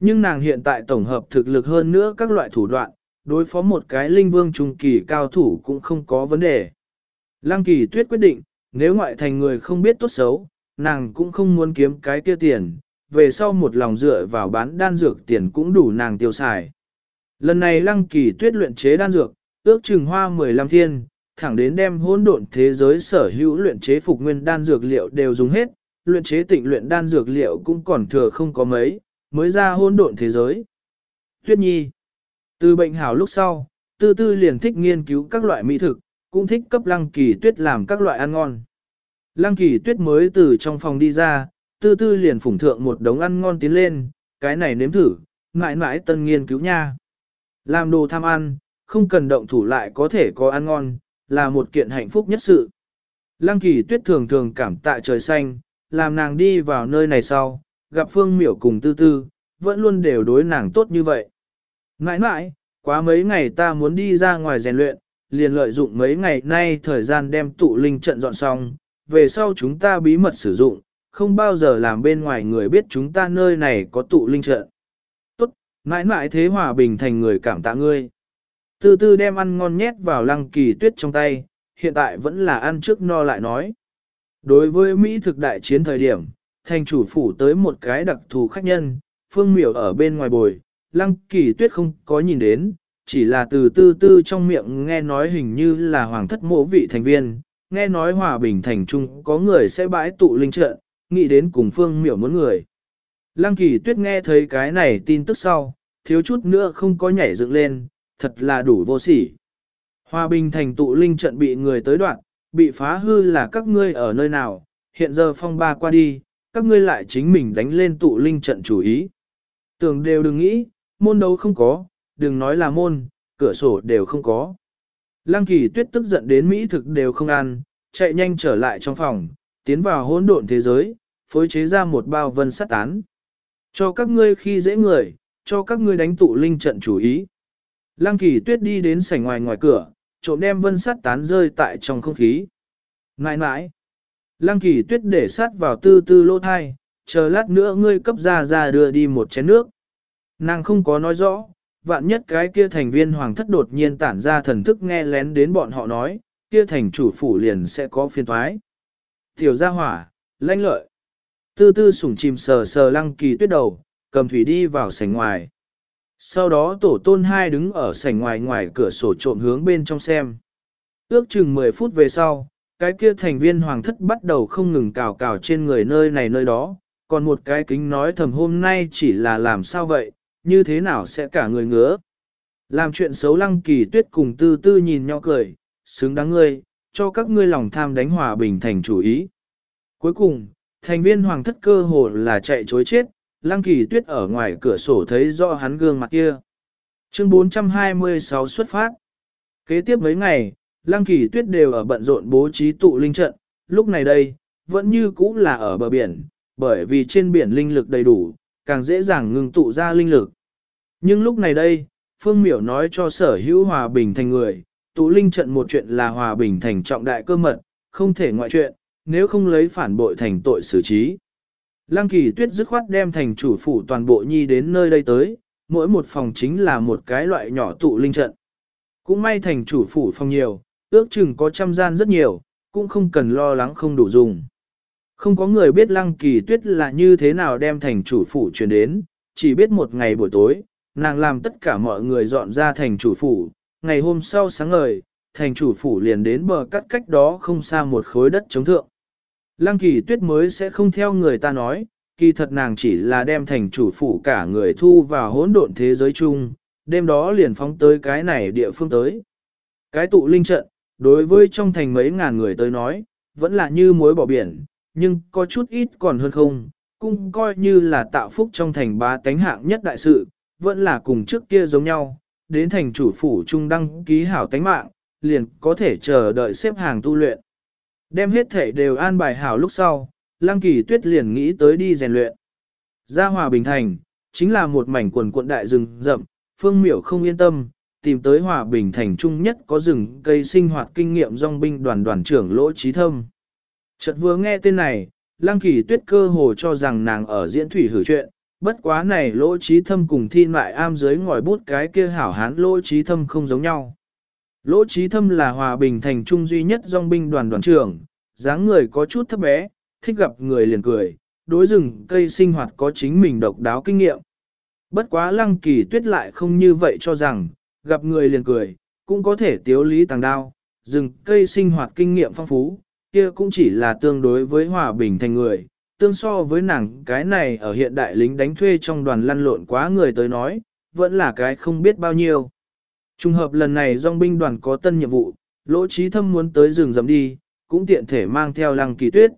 Nhưng nàng hiện tại tổng hợp thực lực hơn nữa các loại thủ đoạn, đối phó một cái linh vương trung kỳ cao thủ cũng không có vấn đề. Lăng kỳ tuyết quyết định, nếu ngoại thành người không biết tốt xấu, nàng cũng không muốn kiếm cái kia tiền, về sau một lòng dựa vào bán đan dược tiền cũng đủ nàng tiêu xài. Lần này lăng kỳ tuyết luyện chế đan dược, ước chừng hoa 15 thiên, thẳng đến đem hỗn độn thế giới sở hữu luyện chế phục nguyên đan dược liệu đều dùng hết, luyện chế tịnh luyện đan dược liệu cũng còn thừa không có mấy, mới ra hỗn độn thế giới. Tuyết nhi, từ bệnh hảo lúc sau, tư tư liền thích nghiên cứu các loại mỹ thực, cũng thích cấp lăng kỳ tuyết làm các loại ăn ngon. Lăng kỳ tuyết mới từ trong phòng đi ra, tư tư liền phủng thượng một đống ăn ngon tiến lên, cái này nếm thử, mãi mãi tân nghiên cứu nha. Làm đồ tham ăn, không cần động thủ lại có thể có ăn ngon, là một kiện hạnh phúc nhất sự. Lăng kỳ tuyết thường thường cảm tạ trời xanh, làm nàng đi vào nơi này sau, gặp phương miểu cùng tư tư, vẫn luôn đều đối nàng tốt như vậy. Mãi mãi, quá mấy ngày ta muốn đi ra ngoài rèn luyện, liền lợi dụng mấy ngày nay thời gian đem tụ linh trận dọn xong, về sau chúng ta bí mật sử dụng, không bao giờ làm bên ngoài người biết chúng ta nơi này có tụ linh trận. Tốt, mãi mãi thế hòa bình thành người cảm tạ ngươi. Từ từ đem ăn ngon nhét vào lăng kỳ tuyết trong tay, hiện tại vẫn là ăn trước no lại nói. Đối với Mỹ thực đại chiến thời điểm, thành chủ phủ tới một cái đặc thù khách nhân, phương miểu ở bên ngoài bồi, lăng kỳ tuyết không có nhìn đến, chỉ là từ tư tư trong miệng nghe nói hình như là hoàng thất mộ vị thành viên, nghe nói hòa bình thành trung có người sẽ bãi tụ linh trận, nghĩ đến cùng phương miểu muốn người. Lăng kỳ tuyết nghe thấy cái này tin tức sau, thiếu chút nữa không có nhảy dựng lên, thật là đủ vô sỉ. Hòa bình thành tụ linh trận bị người tới đoạn, bị phá hư là các ngươi ở nơi nào, hiện giờ phong ba qua đi, các ngươi lại chính mình đánh lên tụ linh trận chủ ý. Tưởng đều đừng nghĩ, môn đấu không có, đừng nói là môn, cửa sổ đều không có. Lăng kỳ tuyết tức giận đến Mỹ thực đều không ăn, chạy nhanh trở lại trong phòng, tiến vào hỗn độn thế giới, phối chế ra một bao vân sát tán. Cho các ngươi khi dễ người, cho các ngươi đánh tụ linh trận chủ ý. Lăng kỳ tuyết đi đến sảnh ngoài ngoài cửa, trộm đem vân sát tán rơi tại trong không khí. Ngại ngại. Lăng kỳ tuyết để sát vào tư tư lỗ thai, chờ lát nữa ngươi cấp ra ra đưa đi một chén nước. Nàng không có nói rõ, vạn nhất cái kia thành viên hoàng thất đột nhiên tản ra thần thức nghe lén đến bọn họ nói, kia thành chủ phủ liền sẽ có phiên thoái. Tiểu gia hỏa, lãnh lợi. Tư tư sủng chìm sờ sờ lăng kỳ tuyết đầu, cầm thủy đi vào sảnh ngoài. Sau đó tổ tôn hai đứng ở sảnh ngoài ngoài cửa sổ trộm hướng bên trong xem. Ước chừng 10 phút về sau, cái kia thành viên hoàng thất bắt đầu không ngừng cào cào trên người nơi này nơi đó, còn một cái kính nói thầm hôm nay chỉ là làm sao vậy, như thế nào sẽ cả người ngứa. Làm chuyện xấu lăng kỳ tuyết cùng tư tư nhìn nhau cười, xứng đáng ngươi, cho các ngươi lòng tham đánh hòa bình thành chủ ý. Cuối cùng, thành viên hoàng thất cơ hồ là chạy chối chết, lăng kỳ tuyết ở ngoài cửa sổ thấy rõ hắn gương mặt kia. Chương 426 xuất phát. Kế tiếp mấy ngày, lăng kỳ tuyết đều ở bận rộn bố trí tụ linh trận, lúc này đây, vẫn như cũ là ở bờ biển, bởi vì trên biển linh lực đầy đủ, càng dễ dàng ngừng tụ ra linh lực. Nhưng lúc này đây, Phương Miểu nói cho sở hữu hòa bình thành người, tụ linh trận một chuyện là hòa bình thành trọng đại cơ mật, không thể ngoại chuyện, nếu không lấy phản bội thành tội xử trí. Lăng kỳ tuyết dứt khoát đem thành chủ phủ toàn bộ nhi đến nơi đây tới, mỗi một phòng chính là một cái loại nhỏ tụ linh trận. Cũng may thành chủ phủ phòng nhiều, ước chừng có trăm gian rất nhiều, cũng không cần lo lắng không đủ dùng. Không có người biết lăng kỳ tuyết là như thế nào đem thành chủ phủ chuyển đến, chỉ biết một ngày buổi tối, nàng làm tất cả mọi người dọn ra thành chủ phủ, ngày hôm sau sáng ngời, thành chủ phủ liền đến bờ cắt cách đó không xa một khối đất chống thượng. Lăng kỳ tuyết mới sẽ không theo người ta nói, kỳ thật nàng chỉ là đem thành chủ phủ cả người thu vào hỗn độn thế giới chung, đêm đó liền phóng tới cái này địa phương tới. Cái tụ linh trận, đối với trong thành mấy ngàn người tới nói, vẫn là như muối bỏ biển, nhưng có chút ít còn hơn không, cũng coi như là tạo phúc trong thành ba tánh hạng nhất đại sự, vẫn là cùng trước kia giống nhau, đến thành chủ phủ trung đăng ký hảo tánh mạng, liền có thể chờ đợi xếp hàng tu luyện. Đem hết thể đều an bài hảo lúc sau, Lăng Kỳ Tuyết liền nghĩ tới đi rèn luyện. Ra Hòa Bình Thành, chính là một mảnh quần quận đại rừng rậm, Phương Miểu không yên tâm, tìm tới Hòa Bình Thành trung nhất có rừng cây sinh hoạt kinh nghiệm dòng binh đoàn đoàn trưởng Lỗ Trí Thâm. Chợt vừa nghe tên này, Lăng Kỳ Tuyết cơ hồ cho rằng nàng ở diễn thủy hử chuyện, bất quá này Lỗ Trí Thâm cùng thi mại am dưới ngòi bút cái kia hảo hán Lỗ Trí Thâm không giống nhau. Lỗ trí thâm là hòa bình thành trung duy nhất dòng binh đoàn đoàn trưởng, dáng người có chút thấp bé, thích gặp người liền cười, đối rừng cây sinh hoạt có chính mình độc đáo kinh nghiệm. Bất quá lăng kỳ tuyết lại không như vậy cho rằng, gặp người liền cười, cũng có thể tiếu lý tàng đao, rừng cây sinh hoạt kinh nghiệm phong phú, kia cũng chỉ là tương đối với hòa bình thành người, tương so với nàng cái này ở hiện đại lính đánh thuê trong đoàn lăn lộn quá người tới nói, vẫn là cái không biết bao nhiêu. Trùng hợp lần này dòng binh đoàn có tân nhiệm vụ, lỗ trí thâm muốn tới rừng dầm đi, cũng tiện thể mang theo lăng kỳ tuyết.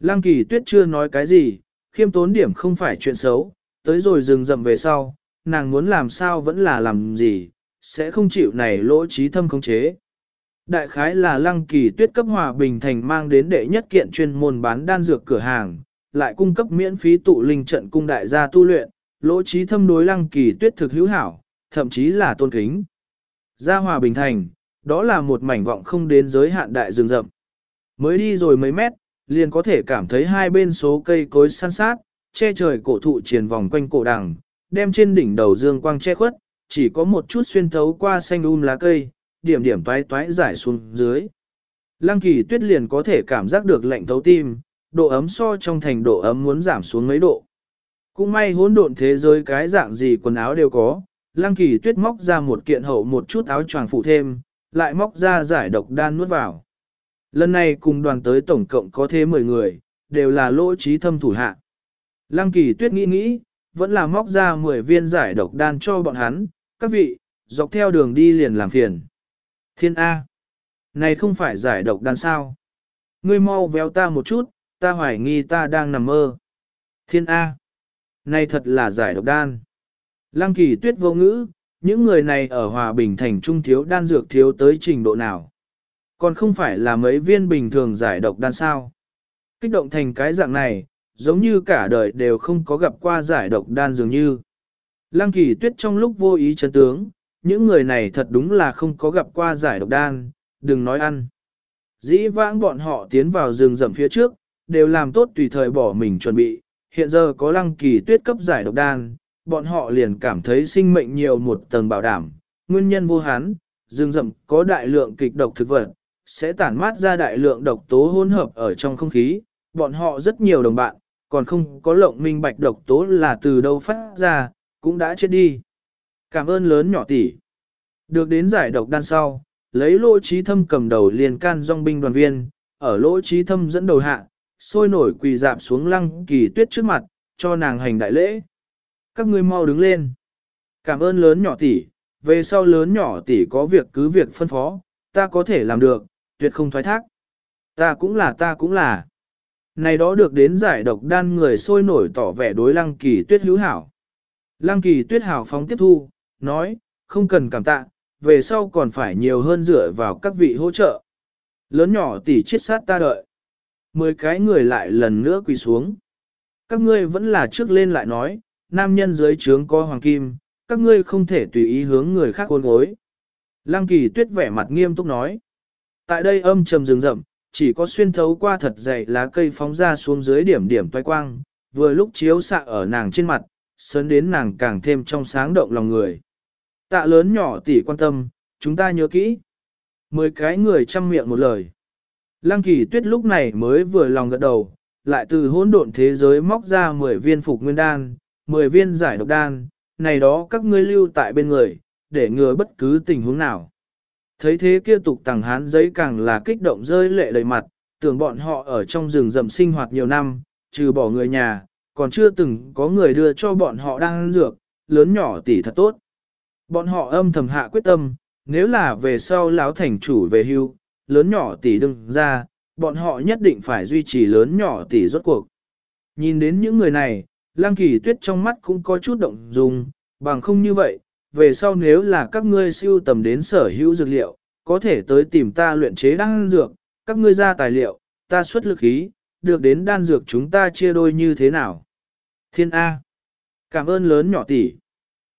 Lăng kỳ tuyết chưa nói cái gì, khiêm tốn điểm không phải chuyện xấu, tới rồi rừng rậm về sau, nàng muốn làm sao vẫn là làm gì, sẽ không chịu này lỗ trí thâm khống chế. Đại khái là lăng kỳ tuyết cấp hòa bình thành mang đến đệ nhất kiện chuyên môn bán đan dược cửa hàng, lại cung cấp miễn phí tụ linh trận cung đại gia tu luyện, lỗ trí thâm đối lăng kỳ tuyết thực hữu hảo, thậm chí là tôn kính. Ra hòa bình thành, đó là một mảnh vọng không đến giới hạn đại rừng rậm. Mới đi rồi mấy mét, liền có thể cảm thấy hai bên số cây cối san sát, che trời cổ thụ triền vòng quanh cổ đằng, đem trên đỉnh đầu dương quang che khuất, chỉ có một chút xuyên thấu qua xanh um lá cây, điểm điểm toái toái giải xuống dưới. Lăng kỳ tuyết liền có thể cảm giác được lạnh thấu tim, độ ấm so trong thành độ ấm muốn giảm xuống mấy độ. Cũng may hỗn độn thế giới cái dạng gì quần áo đều có, lăng kỳ tuyết móc ra một kiện hậu một chút áo choàng phụ thêm, lại móc ra giải độc đan nuốt vào. Lần này cùng đoàn tới tổng cộng có thế 10 người, đều là lỗ trí thâm thủ hạ. Lăng kỳ tuyết nghĩ nghĩ, vẫn là móc ra 10 viên giải độc đan cho bọn hắn, các vị, dọc theo đường đi liền làm phiền. Thiên A. Này không phải giải độc đan sao. Ngươi mau véo ta một chút, ta hoài nghi ta đang nằm mơ. Thiên A. Này thật là giải độc đan. Lăng kỳ tuyết vô ngữ, những người này ở Hòa Bình Thành trung thiếu đan dược thiếu tới trình độ nào. Còn không phải là mấy viên bình thường giải độc đan sao. Kích động thành cái dạng này, giống như cả đời đều không có gặp qua giải độc đan dường như. Lăng kỳ tuyết trong lúc vô ý chấn tướng, những người này thật đúng là không có gặp qua giải độc đan, đừng nói ăn. Dĩ vãng bọn họ tiến vào rừng rậm phía trước, đều làm tốt tùy thời bỏ mình chuẩn bị, hiện giờ có lăng kỳ tuyết cấp giải độc đan, bọn họ liền cảm thấy sinh mệnh nhiều một tầng bảo đảm, nguyên nhân vô hán, rừng rậm có đại lượng kịch độc thực vật, sẽ tản mát ra đại lượng độc tố hỗn hợp ở trong không khí, bọn họ rất nhiều đồng bạn, còn không có lộng minh bạch độc tố là từ đâu phát ra, cũng đã chết đi. Cảm ơn lớn nhỏ tỷ. Được đến giải độc đan sau, lấy lỗ trí thâm cầm đầu liền can dòng binh đoàn viên, ở lỗ trí thâm dẫn đầu hạ, sôi nổi quỳ dạp xuống lăng kỳ tuyết trước mặt, cho nàng hành đại lễ. Các ngươi mau đứng lên. Cảm ơn lớn nhỏ tỷ, về sau lớn nhỏ tỷ có việc cứ việc phân phó, ta có thể làm được, tuyệt không thoái thác. Ta cũng là ta cũng là. Này đó được đến giải độc đan người sôi nổi tỏ vẻ đối lăng kỳ tuyết hữu hảo. Lăng kỳ tuyết hảo phóng tiếp thu, nói, không cần cảm tạ, về sau còn phải nhiều hơn dựa vào các vị hỗ trợ. Lớn nhỏ tỷ chết sát ta đợi. Mười cái người lại lần nữa quỳ xuống. Các ngươi vẫn là trước lên lại nói, nam nhân dưới trướng có hoàng kim, các ngươi không thể tùy ý hướng người khác hôn gối. Lăng kỳ tuyết vẻ mặt nghiêm túc nói. Tại đây âm trầm rừng rậm, chỉ có xuyên thấu qua thật dày lá cây phóng ra xuống dưới điểm điểm toay quang, vừa lúc chiếu xạ ở nàng trên mặt, sớn đến nàng càng thêm trong sáng động lòng người. Tạ lớn nhỏ tỷ quan tâm, chúng ta nhớ kỹ. Mười cái người chăm miệng một lời. Lăng kỳ tuyết lúc này mới vừa lòng gật đầu, lại từ hỗn độn thế giới móc ra 10 viên phục nguyên đan, 10 viên giải độc đan, này đó các ngươi lưu tại bên người, để ngừa bất cứ tình huống nào. Thấy thế kia tục tàng hán giấy càng là kích động rơi lệ đầy mặt, tưởng bọn họ ở trong rừng rậm sinh hoạt nhiều năm, trừ bỏ người nhà, còn chưa từng có người đưa cho bọn họ đang dược, lớn nhỏ tỷ thật tốt. Bọn họ âm thầm hạ quyết tâm, nếu là về sau lão thành chủ về hưu, lớn nhỏ tỷ đừng ra, bọn họ nhất định phải duy trì lớn nhỏ tỷ rốt cuộc. Nhìn đến những người này, lang kỳ tuyết trong mắt cũng có chút động dung, bằng không như vậy, về sau nếu là các ngươi siêu tầm đến sở hữu dược liệu, có thể tới tìm ta luyện chế đan dược, các ngươi ra tài liệu, ta xuất lực ý, được đến đan dược chúng ta chia đôi như thế nào. Thiên A. Cảm ơn lớn nhỏ tỷ.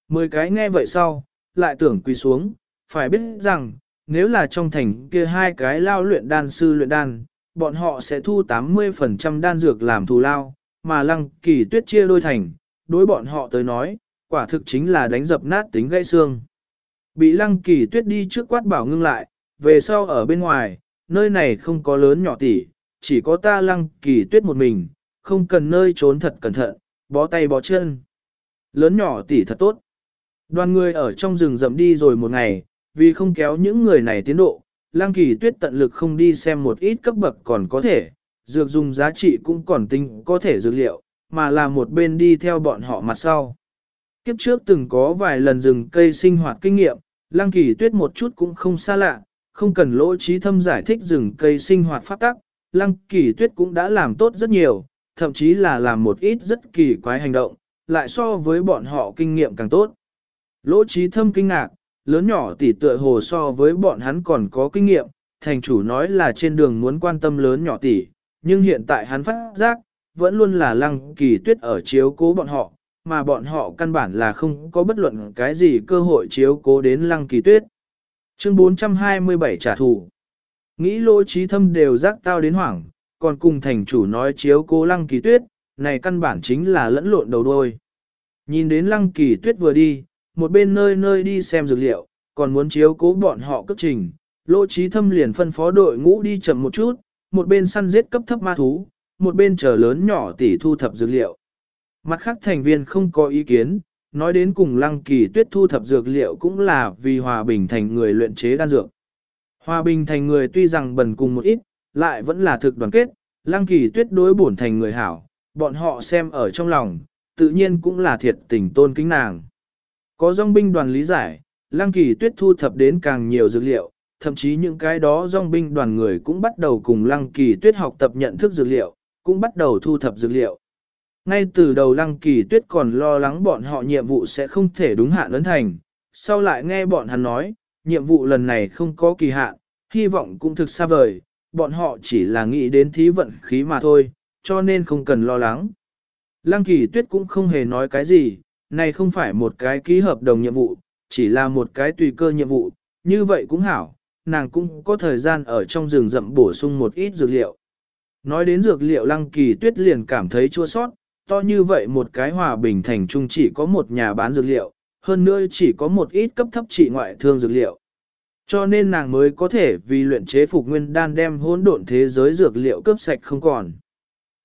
Mười cái nghe vậy sau, lại tưởng quỳ xuống, phải biết rằng, nếu là trong thành kia hai cái lao luyện đan sư luyện đan, bọn họ sẽ thu 80% đan dược làm thù lao, mà lăng kỳ tuyết chia đôi thành, đối bọn họ tới nói, quả thực chính là đánh dập nát tính gãy xương. Bị lăng kỳ tuyết đi trước quát bảo ngưng lại, về sau ở bên ngoài, nơi này không có lớn nhỏ tỷ, chỉ có ta lăng kỳ tuyết một mình, không cần nơi trốn thật cẩn thận, bó tay bó chân. Lớn nhỏ tỷ thật tốt. Đoàn người ở trong rừng rậm đi rồi một ngày, vì không kéo những người này tiến độ, Lang Kỳ Tuyết tận lực không đi xem một ít cấp bậc còn có thể, dược dùng giá trị cũng còn tinh có thể dược liệu, mà là một bên đi theo bọn họ mặt sau. Kiếp trước từng có vài lần rừng cây sinh hoạt kinh nghiệm, Lang Kỳ Tuyết một chút cũng không xa lạ, không cần lỗ trí thâm giải thích rừng cây sinh hoạt pháp tắc, Lăng Kỳ Tuyết cũng đã làm tốt rất nhiều, thậm chí là làm một ít rất kỳ quái hành động, lại so với bọn họ kinh nghiệm càng tốt. Lỗ trí thâm kinh ngạc, lớn nhỏ tỷ tựa hồ so với bọn hắn còn có kinh nghiệm, thành chủ nói là trên đường muốn quan tâm lớn nhỏ tỷ, nhưng hiện tại hắn phát giác, vẫn luôn là lăng kỳ tuyết ở chiếu cố bọn họ, mà bọn họ căn bản là không có bất luận cái gì cơ hội chiếu cố đến lăng kỳ tuyết. Chương 427 trả thù Nghĩ lỗ trí thâm đều giác tao đến hoảng, còn cùng thành chủ nói chiếu cố lăng kỳ tuyết, này căn bản chính là lẫn lộn đầu đôi. Nhìn đến lăng kỳ tuyết vừa đi, một bên nơi nơi đi xem dược liệu, còn muốn chiếu cố bọn họ cất trình. Lỗ trí thâm liền phân phó đội ngũ đi chậm một chút, một bên săn giết cấp thấp ma thú, một bên chờ lớn nhỏ tỷ thu thập dược liệu. Mặt khác thành viên không có ý kiến, nói đến cùng lăng kỳ tuyết thu thập dược liệu cũng là vì hòa bình thành người luyện chế đan dược. Hòa bình thành người tuy rằng bần cùng một ít, lại vẫn là thực đoàn kết, lăng kỳ tuyết đối bổn thành người hảo, bọn họ xem ở trong lòng, tự nhiên cũng là thiệt tình tôn kính nàng. Có dòng binh đoàn lý giải, lăng kỳ tuyết thu thập đến càng nhiều dược liệu, thậm chí những cái đó dòng binh đoàn người cũng bắt đầu cùng lăng kỳ tuyết học tập nhận thức dược liệu, cũng bắt đầu thu thập dược liệu. Ngay từ đầu lăng kỳ tuyết còn lo lắng bọn họ nhiệm vụ sẽ không thể đúng hạn lớn thành, sau lại nghe bọn hắn nói, nhiệm vụ lần này không có kỳ hạn, hy vọng cũng thực xa vời, bọn họ chỉ là nghĩ đến thí vận khí mà thôi, cho nên không cần lo lắng. Lăng kỳ tuyết cũng không hề nói cái gì, này không phải một cái ký hợp đồng nhiệm vụ, chỉ là một cái tùy cơ nhiệm vụ, như vậy cũng hảo, nàng cũng có thời gian ở trong rừng rậm bổ sung một ít dược liệu. Nói đến dược liệu lăng kỳ tuyết liền cảm thấy chua sót, to như vậy một cái hòa bình thành trung chỉ có một nhà bán dược liệu, hơn nữa chỉ có một ít cấp thấp trị ngoại thương dược liệu. Cho nên nàng mới có thể vì luyện chế phục nguyên đan đem hỗn độn thế giới dược liệu cấp sạch không còn.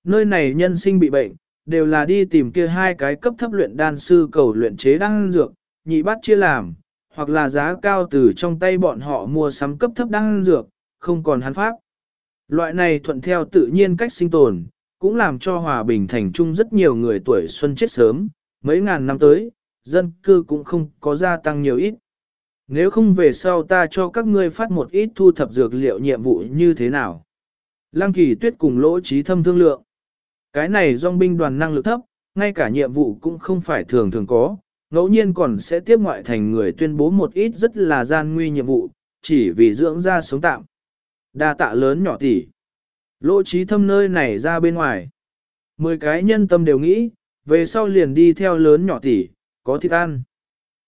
Nơi này nhân sinh bị bệnh, đều là đi tìm kia hai cái cấp thấp luyện đan sư cầu luyện chế đan dược, nhị bát chia làm, hoặc là giá cao từ trong tay bọn họ mua sắm cấp thấp đan dược, không còn hắn pháp. Loại này thuận theo tự nhiên cách sinh tồn, cũng làm cho hòa bình thành trung rất nhiều người tuổi xuân chết sớm, mấy ngàn năm tới, dân cư cũng không có gia tăng nhiều ít. Nếu không về sau ta cho các ngươi phát một ít thu thập dược liệu nhiệm vụ như thế nào? Lăng kỳ tuyết cùng lỗ trí thâm thương lượng. Cái này dòng binh đoàn năng lực thấp, ngay cả nhiệm vụ cũng không phải thường thường có, ngẫu nhiên còn sẽ tiếp ngoại thành người tuyên bố một ít rất là gian nguy nhiệm vụ, chỉ vì dưỡng ra sống tạm. Đa tạ lớn nhỏ tỷ. Lỗ trí thâm nơi này ra bên ngoài. Mười cái nhân tâm đều nghĩ, về sau liền đi theo lớn nhỏ tỷ, có thịt ăn.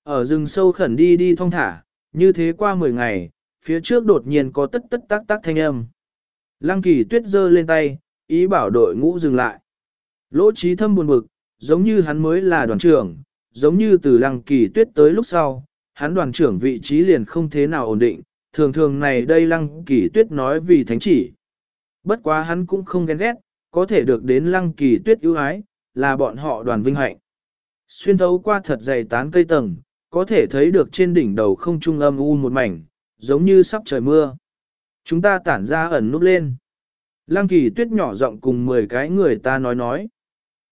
Ở rừng sâu khẩn đi đi thong thả, như thế qua 10 ngày, phía trước đột nhiên có tất tất tác tác thanh âm. Lăng kỳ tuyết giơ lên tay, ý bảo đội ngũ dừng lại. Lỗ trí thâm buồn bực, giống như hắn mới là đoàn trưởng, giống như từ lăng kỳ tuyết tới lúc sau, hắn đoàn trưởng vị trí liền không thế nào ổn định, thường thường này đây lăng kỳ tuyết nói vì thánh chỉ. Bất quá hắn cũng không ghen ghét, có thể được đến lăng kỳ tuyết ưu ái, là bọn họ đoàn vinh hạnh. Xuyên thấu qua thật dày tán cây tầng, có thể thấy được trên đỉnh đầu không trung âm u một mảnh, giống như sắp trời mưa. Chúng ta tản ra ẩn núp lên. Lăng kỳ tuyết nhỏ giọng cùng 10 cái người ta nói nói.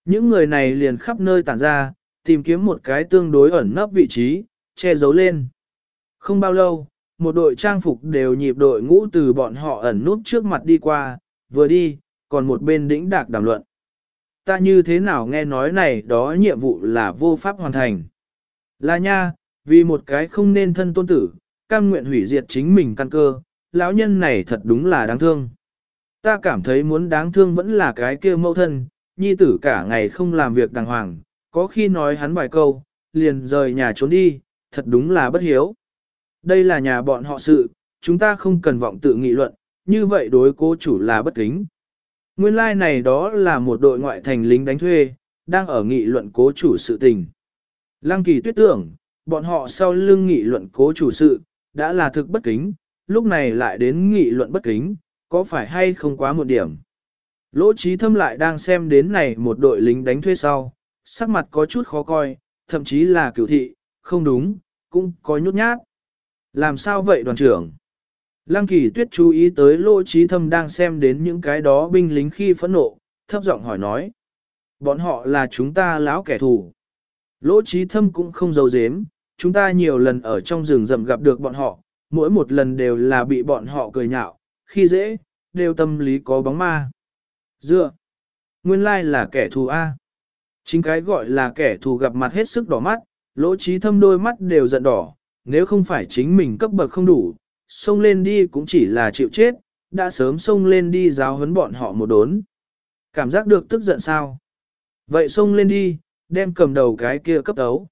Những người này liền khắp nơi tản ra, tìm kiếm một cái tương đối ẩn nấp vị trí, che giấu lên. Không bao lâu, một đội trang phục đều nhịp đội ngũ từ bọn họ ẩn núp trước mặt đi qua, vừa đi, còn một bên đĩnh đạc đàm luận. Ta như thế nào nghe nói này đó nhiệm vụ là vô pháp hoàn thành. Là nha, vì một cái không nên thân tôn tử, cam nguyện hủy diệt chính mình căn cơ, lão nhân này thật đúng là đáng thương. Ta cảm thấy muốn đáng thương vẫn là cái kia mẫu thân, nhi tử cả ngày không làm việc đàng hoàng, có khi nói hắn vài câu, liền rời nhà trốn đi, thật đúng là bất hiếu. Đây là nhà bọn họ sự, chúng ta không cần vọng tự nghị luận, như vậy đối cố chủ là bất kính. Nguyên lai like này đó là một đội ngoại thành lính đánh thuê, đang ở nghị luận cố chủ sự tình. Lăng kỳ tuyết tưởng, bọn họ sau lưng nghị luận cố chủ sự, đã là thực bất kính, lúc này lại đến nghị luận bất kính, có phải hay không quá một điểm. Lỗ trí thâm lại đang xem đến này một đội lính đánh thuê sau, sắc mặt có chút khó coi, thậm chí là cửu thị, không đúng, cũng có nhút nhát. Làm sao vậy đoàn trưởng? Lăng kỳ tuyết chú ý tới lỗ trí thâm đang xem đến những cái đó binh lính khi phẫn nộ, thấp giọng hỏi nói. Bọn họ là chúng ta lão kẻ thù. Lỗ trí thâm cũng không giấu giếm, chúng ta nhiều lần ở trong rừng rậm gặp được bọn họ, mỗi một lần đều là bị bọn họ cười nhạo, khi dễ, đều tâm lý có bóng ma. Dựa, nguyên lai là kẻ thù A. Chính cái gọi là kẻ thù gặp mặt hết sức đỏ mắt, lỗ trí thâm đôi mắt đều giận đỏ, nếu không phải chính mình cấp bậc không đủ, xông lên đi cũng chỉ là chịu chết, đã sớm xông lên đi giáo huấn bọn họ một đốn. Cảm giác được tức giận sao? Vậy xông lên đi, đem cầm đầu cái kia cấp đấu.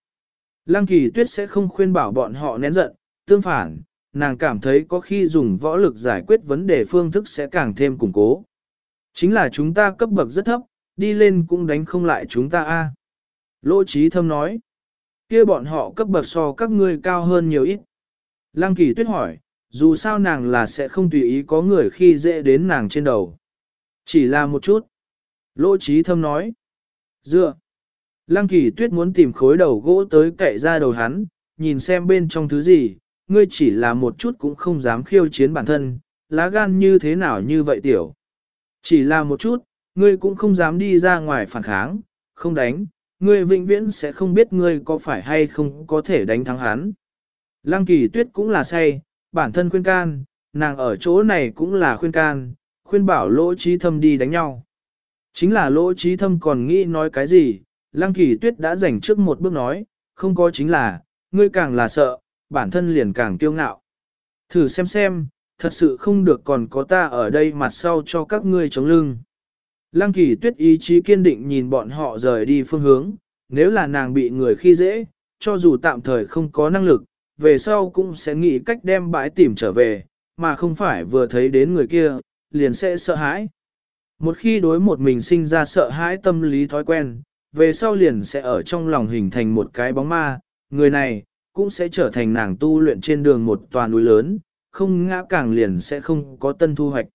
Lăng kỳ tuyết sẽ không khuyên bảo bọn họ nén giận, tương phản, nàng cảm thấy có khi dùng võ lực giải quyết vấn đề phương thức sẽ càng thêm củng cố. Chính là chúng ta cấp bậc rất thấp, đi lên cũng đánh không lại chúng ta a. Lỗ trí thâm nói, kia bọn họ cấp bậc so các ngươi cao hơn nhiều ít. Lăng kỳ tuyết hỏi, dù sao nàng là sẽ không tùy ý có người khi dễ đến nàng trên đầu. Chỉ là một chút. Lỗ trí thâm nói. Dựa. Lăng kỳ tuyết muốn tìm khối đầu gỗ tới cậy ra đầu hắn, nhìn xem bên trong thứ gì, ngươi chỉ là một chút cũng không dám khiêu chiến bản thân, lá gan như thế nào như vậy tiểu. Chỉ là một chút, ngươi cũng không dám đi ra ngoài phản kháng, không đánh, ngươi vĩnh viễn sẽ không biết ngươi có phải hay không có thể đánh thắng hắn. Lăng kỳ tuyết cũng là say, bản thân khuyên can, nàng ở chỗ này cũng là khuyên can, khuyên bảo lỗ trí thâm đi đánh nhau. Chính là lỗ trí thâm còn nghĩ nói cái gì, lăng kỳ tuyết đã dành trước một bước nói, không có chính là, ngươi càng là sợ, bản thân liền càng kiêu ngạo. Thử xem xem, thật sự không được còn có ta ở đây mặt sau cho các ngươi chống lưng. Lăng kỳ tuyết ý chí kiên định nhìn bọn họ rời đi phương hướng, nếu là nàng bị người khi dễ, cho dù tạm thời không có năng lực, về sau cũng sẽ nghĩ cách đem bãi tìm trở về, mà không phải vừa thấy đến người kia, liền sẽ sợ hãi. Một khi đối một mình sinh ra sợ hãi tâm lý thói quen, về sau liền sẽ ở trong lòng hình thành một cái bóng ma, người này, cũng sẽ trở thành nàng tu luyện trên đường một tòa núi lớn, không ngã càng liền sẽ không có tân thu hoạch.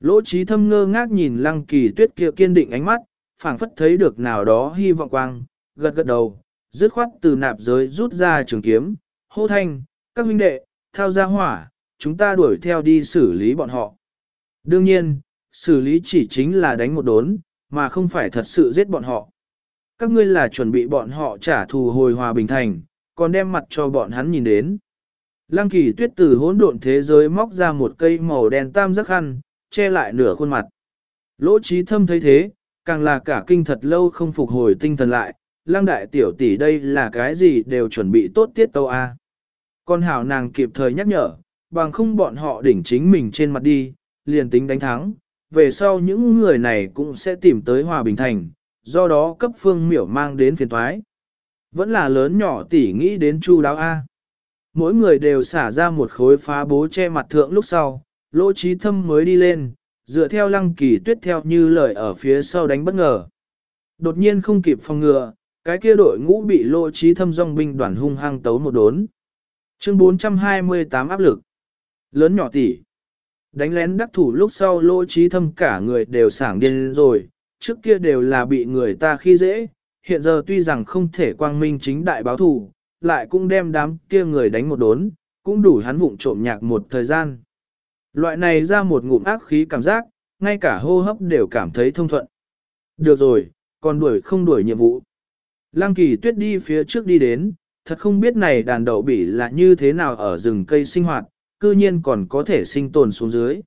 Lỗ trí thâm ngơ ngác nhìn lăng kỳ tuyết kia kiên định ánh mắt, phảng phất thấy được nào đó hy vọng quang, gật gật đầu, dứt khoát từ nạp giới rút ra trường kiếm, hô thanh, các huynh đệ, thao ra hỏa, chúng ta đuổi theo đi xử lý bọn họ. Đương nhiên, xử lý chỉ chính là đánh một đốn, mà không phải thật sự giết bọn họ. Các ngươi là chuẩn bị bọn họ trả thù hồi hòa bình thành, còn đem mặt cho bọn hắn nhìn đến. Lăng kỳ tuyết từ hỗn độn thế giới móc ra một cây màu đen tam giác khăn, che lại nửa khuôn mặt. Lỗ trí thâm thấy thế, càng là cả kinh thật lâu không phục hồi tinh thần lại, lăng đại tiểu tỷ đây là cái gì đều chuẩn bị tốt tiết tâu a. Con hảo nàng kịp thời nhắc nhở, bằng không bọn họ đỉnh chính mình trên mặt đi, liền tính đánh thắng, về sau những người này cũng sẽ tìm tới hòa bình thành, do đó cấp phương miểu mang đến phiền thoái. Vẫn là lớn nhỏ tỉ nghĩ đến chu đáo A. Mỗi người đều xả ra một khối phá bố che mặt thượng lúc sau, lỗ trí thâm mới đi lên, dựa theo lăng kỳ tuyết theo như lời ở phía sau đánh bất ngờ. Đột nhiên không kịp phòng ngừa, cái kia đội ngũ bị lỗ trí thâm dòng binh đoàn hung hăng tấu một đốn. Chương 428 áp lực. Lớn nhỏ tỷ. Đánh lén đắc thủ lúc sau lỗ trí thâm cả người đều sảng điên rồi, trước kia đều là bị người ta khi dễ, hiện giờ tuy rằng không thể quang minh chính đại báo thù, lại cũng đem đám kia người đánh một đốn, cũng đủ hắn vụng trộm nhạc một thời gian. Loại này ra một ngụm ác khí cảm giác, ngay cả hô hấp đều cảm thấy thông thuận. Được rồi, còn đuổi không đuổi nhiệm vụ. Lăng kỳ tuyết đi phía trước đi đến, thật không biết này đàn đậu bỉ là như thế nào ở rừng cây sinh hoạt, cư nhiên còn có thể sinh tồn xuống dưới.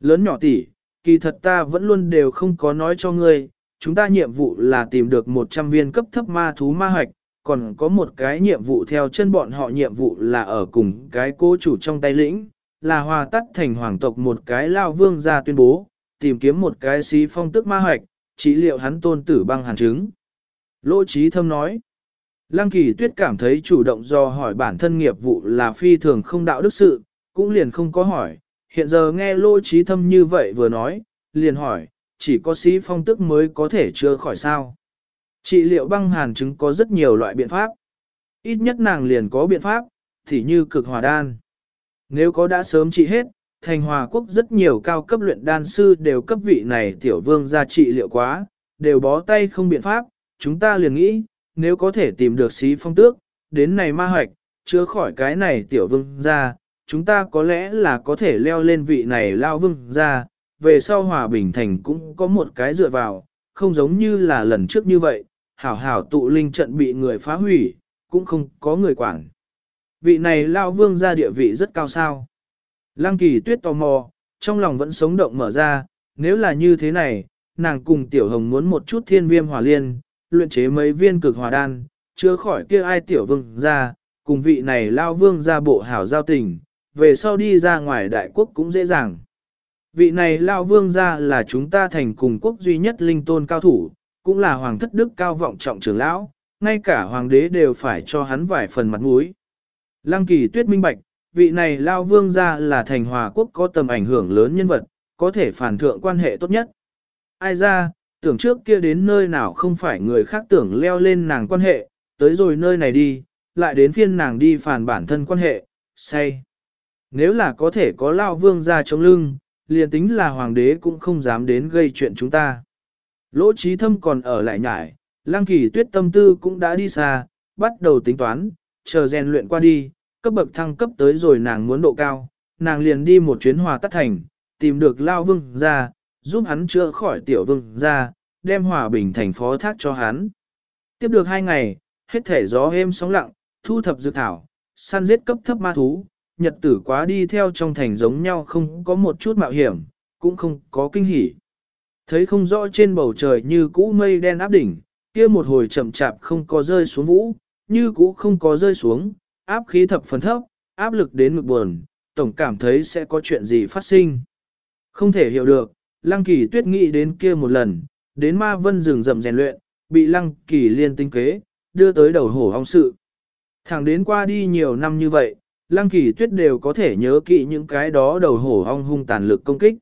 Lớn nhỏ tỷ, kỳ thật ta vẫn luôn đều không có nói cho ngươi, chúng ta nhiệm vụ là tìm được 100 viên cấp thấp ma thú ma hoạch, còn có một cái nhiệm vụ theo chân bọn họ nhiệm vụ là ở cùng cái cô chủ trong tay lĩnh, là hòa tắt thành hoàng tộc một cái lao vương ra tuyên bố, tìm kiếm một cái xí phong tức ma hoạch, chỉ liệu hắn tôn tử băng hàn chứng. Lỗ trí thâm nói, Lăng kỳ tuyết cảm thấy chủ động do hỏi bản thân nghiệp vụ là phi thường không đạo đức sự, cũng liền không có hỏi, hiện giờ nghe lỗ trí thâm như vậy vừa nói, liền hỏi, chỉ có sĩ phong tức mới có thể chữa khỏi sao. Trị liệu băng hàn chứng có rất nhiều loại biện pháp. Ít nhất nàng liền có biện pháp, thì như cực hòa đan. Nếu có đã sớm trị hết, thành hòa quốc rất nhiều cao cấp luyện đan sư đều cấp vị này tiểu vương ra trị liệu quá, đều bó tay không biện pháp, chúng ta liền nghĩ, nếu có thể tìm được sĩ phong tước, đến này ma hoạch, chữa khỏi cái này tiểu vương ra, chúng ta có lẽ là có thể leo lên vị này lao vương ra, về sau hòa bình thành cũng có một cái dựa vào, không giống như là lần trước như vậy, hảo hảo tụ linh trận bị người phá hủy, cũng không có người quản. Vị này lao vương ra địa vị rất cao sao. Lăng kỳ tuyết tò mò, trong lòng vẫn sống động mở ra, nếu là như thế này, nàng cùng tiểu hồng muốn một chút thiên viêm hỏa liên, luyện chế mấy viên cực hòa đan, chứa khỏi kia ai tiểu vương ra, cùng vị này lao vương ra bộ hảo giao tình, về sau đi ra ngoài đại quốc cũng dễ dàng. Vị này lao vương ra là chúng ta thành cùng quốc duy nhất linh tôn cao thủ, cũng là hoàng thất đức cao vọng trọng trưởng lão, ngay cả hoàng đế đều phải cho hắn vài phần mặt mũi. Lăng kỳ tuyết minh bạch, vị này lao vương ra là thành hòa quốc có tầm ảnh hưởng lớn nhân vật, có thể phản thượng quan hệ tốt nhất. Ai ra, tưởng trước kia đến nơi nào không phải người khác tưởng leo lên nàng quan hệ, tới rồi nơi này đi, lại đến phiên nàng đi phản bản thân quan hệ, say. Nếu là có thể có lao vương ra chống lưng, liền tính là hoàng đế cũng không dám đến gây chuyện chúng ta. Lỗ trí thâm còn ở lại nhải, lang kỳ tuyết tâm tư cũng đã đi xa, bắt đầu tính toán, chờ rèn luyện qua đi, cấp bậc thăng cấp tới rồi nàng muốn độ cao, nàng liền đi một chuyến hòa tắt thành, tìm được lao vương ra, giúp hắn chữa khỏi tiểu vương ra, đem hòa bình thành phó thác cho hắn. Tiếp được hai ngày, hết thể gió êm sóng lặng, thu thập dược thảo, săn giết cấp thấp ma thú, nhật tử quá đi theo trong thành giống nhau không có một chút mạo hiểm, cũng không có kinh hỉ. Thấy không rõ trên bầu trời như cũ mây đen áp đỉnh, kia một hồi chậm chạp không có rơi xuống vũ, như cũ không có rơi xuống, áp khí thập phần thấp, áp lực đến ngực buồn, tổng cảm thấy sẽ có chuyện gì phát sinh. Không thể hiểu được, Lăng Kỳ tuyết nghĩ đến kia một lần, đến ma vân rừng rậm rèn luyện, bị Lăng Kỳ liên tinh kế, đưa tới đầu hổ hong sự. Thẳng đến qua đi nhiều năm như vậy, Lăng Kỳ tuyết đều có thể nhớ kỹ những cái đó đầu hổ hong hung tàn lực công kích.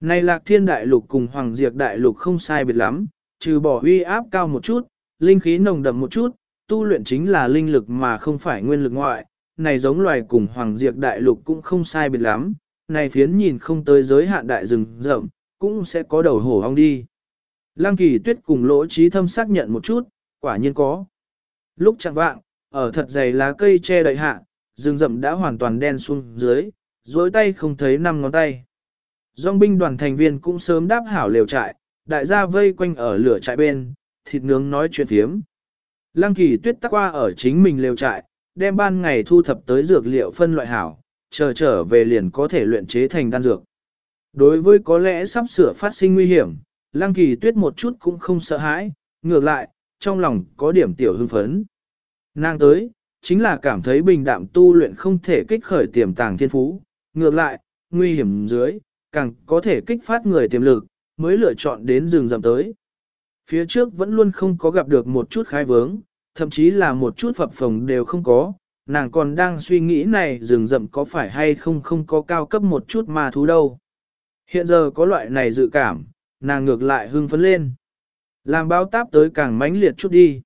Này lạc thiên đại lục cùng hoàng diệt đại lục không sai biệt lắm, trừ bỏ uy áp cao một chút, linh khí nồng đậm một chút, tu luyện chính là linh lực mà không phải nguyên lực ngoại, này giống loài cùng hoàng diệt đại lục cũng không sai biệt lắm, này phiến nhìn không tới giới hạn đại rừng rậm, cũng sẽ có đầu hổ ong đi. Lăng kỳ tuyết cùng lỗ trí thâm xác nhận một chút, quả nhiên có. Lúc chẳng vạng, ở thật dày lá cây che đậy hạ, rừng rậm đã hoàn toàn đen xuống dưới, dối tay không thấy năm ngón tay. Dòng binh đoàn thành viên cũng sớm đáp hảo lều trại, đại gia vây quanh ở lửa trại bên, thịt nướng nói chuyện thiếm. Lăng kỳ tuyết tắc qua ở chính mình lều trại, đem ban ngày thu thập tới dược liệu phân loại hảo, chờ trở về liền có thể luyện chế thành đan dược. Đối với có lẽ sắp sửa phát sinh nguy hiểm, Lăng Kỳ Tuyết một chút cũng không sợ hãi, ngược lại, trong lòng có điểm tiểu hưng phấn. Nàng tới, chính là cảm thấy bình đạm tu luyện không thể kích khởi tiềm tàng thiên phú, ngược lại, nguy hiểm dưới, càng có thể kích phát người tiềm lực, mới lựa chọn đến rừng rậm tới. Phía trước vẫn luôn không có gặp được một chút khai vướng, thậm chí là một chút phập phồng đều không có, nàng còn đang suy nghĩ này rừng rậm có phải hay không không có cao cấp một chút ma thú đâu. Hiện giờ có loại này dự cảm, nàng ngược lại hưng phấn lên. Làm báo táp tới càng mãnh liệt chút đi.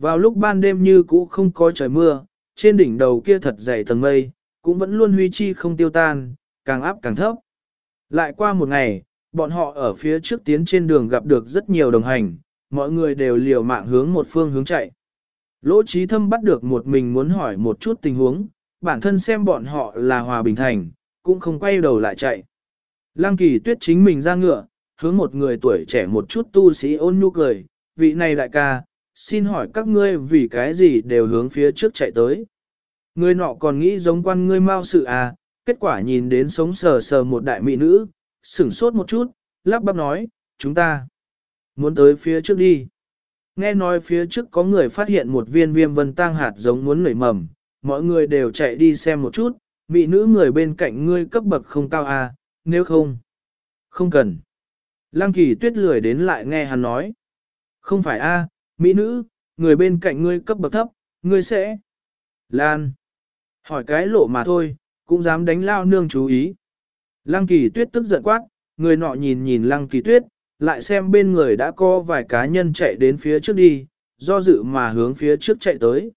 Vào lúc ban đêm như cũ không có trời mưa, trên đỉnh đầu kia thật dày tầng mây, cũng vẫn luôn huy chi không tiêu tan, càng áp càng thấp. Lại qua một ngày, bọn họ ở phía trước tiến trên đường gặp được rất nhiều đồng hành, mọi người đều liều mạng hướng một phương hướng chạy. Lỗ trí thâm bắt được một mình muốn hỏi một chút tình huống, bản thân xem bọn họ là hòa bình thành, cũng không quay đầu lại chạy. Lăng kỳ tuyết chính mình ra ngựa, hướng một người tuổi trẻ một chút tu sĩ ôn nhu cười, vị này đại ca, xin hỏi các ngươi vì cái gì đều hướng phía trước chạy tới. Người nọ còn nghĩ giống quan ngươi mau sự à, kết quả nhìn đến sống sờ sờ một đại mỹ nữ, sửng sốt một chút, lắp bắp nói, chúng ta muốn tới phía trước đi. Nghe nói phía trước có người phát hiện một viên viêm vân tang hạt giống muốn nảy mầm, mọi người đều chạy đi xem một chút, mỹ nữ người bên cạnh ngươi cấp bậc không cao à, nếu không, không cần. Lăng kỳ tuyết lười đến lại nghe hắn nói. Không phải a, mỹ nữ, người bên cạnh ngươi cấp bậc thấp, ngươi sẽ. Lan. Hỏi cái lộ mà thôi, cũng dám đánh lao nương chú ý. Lăng kỳ tuyết tức giận quát, người nọ nhìn nhìn lăng kỳ tuyết, lại xem bên người đã có vài cá nhân chạy đến phía trước đi, do dự mà hướng phía trước chạy tới.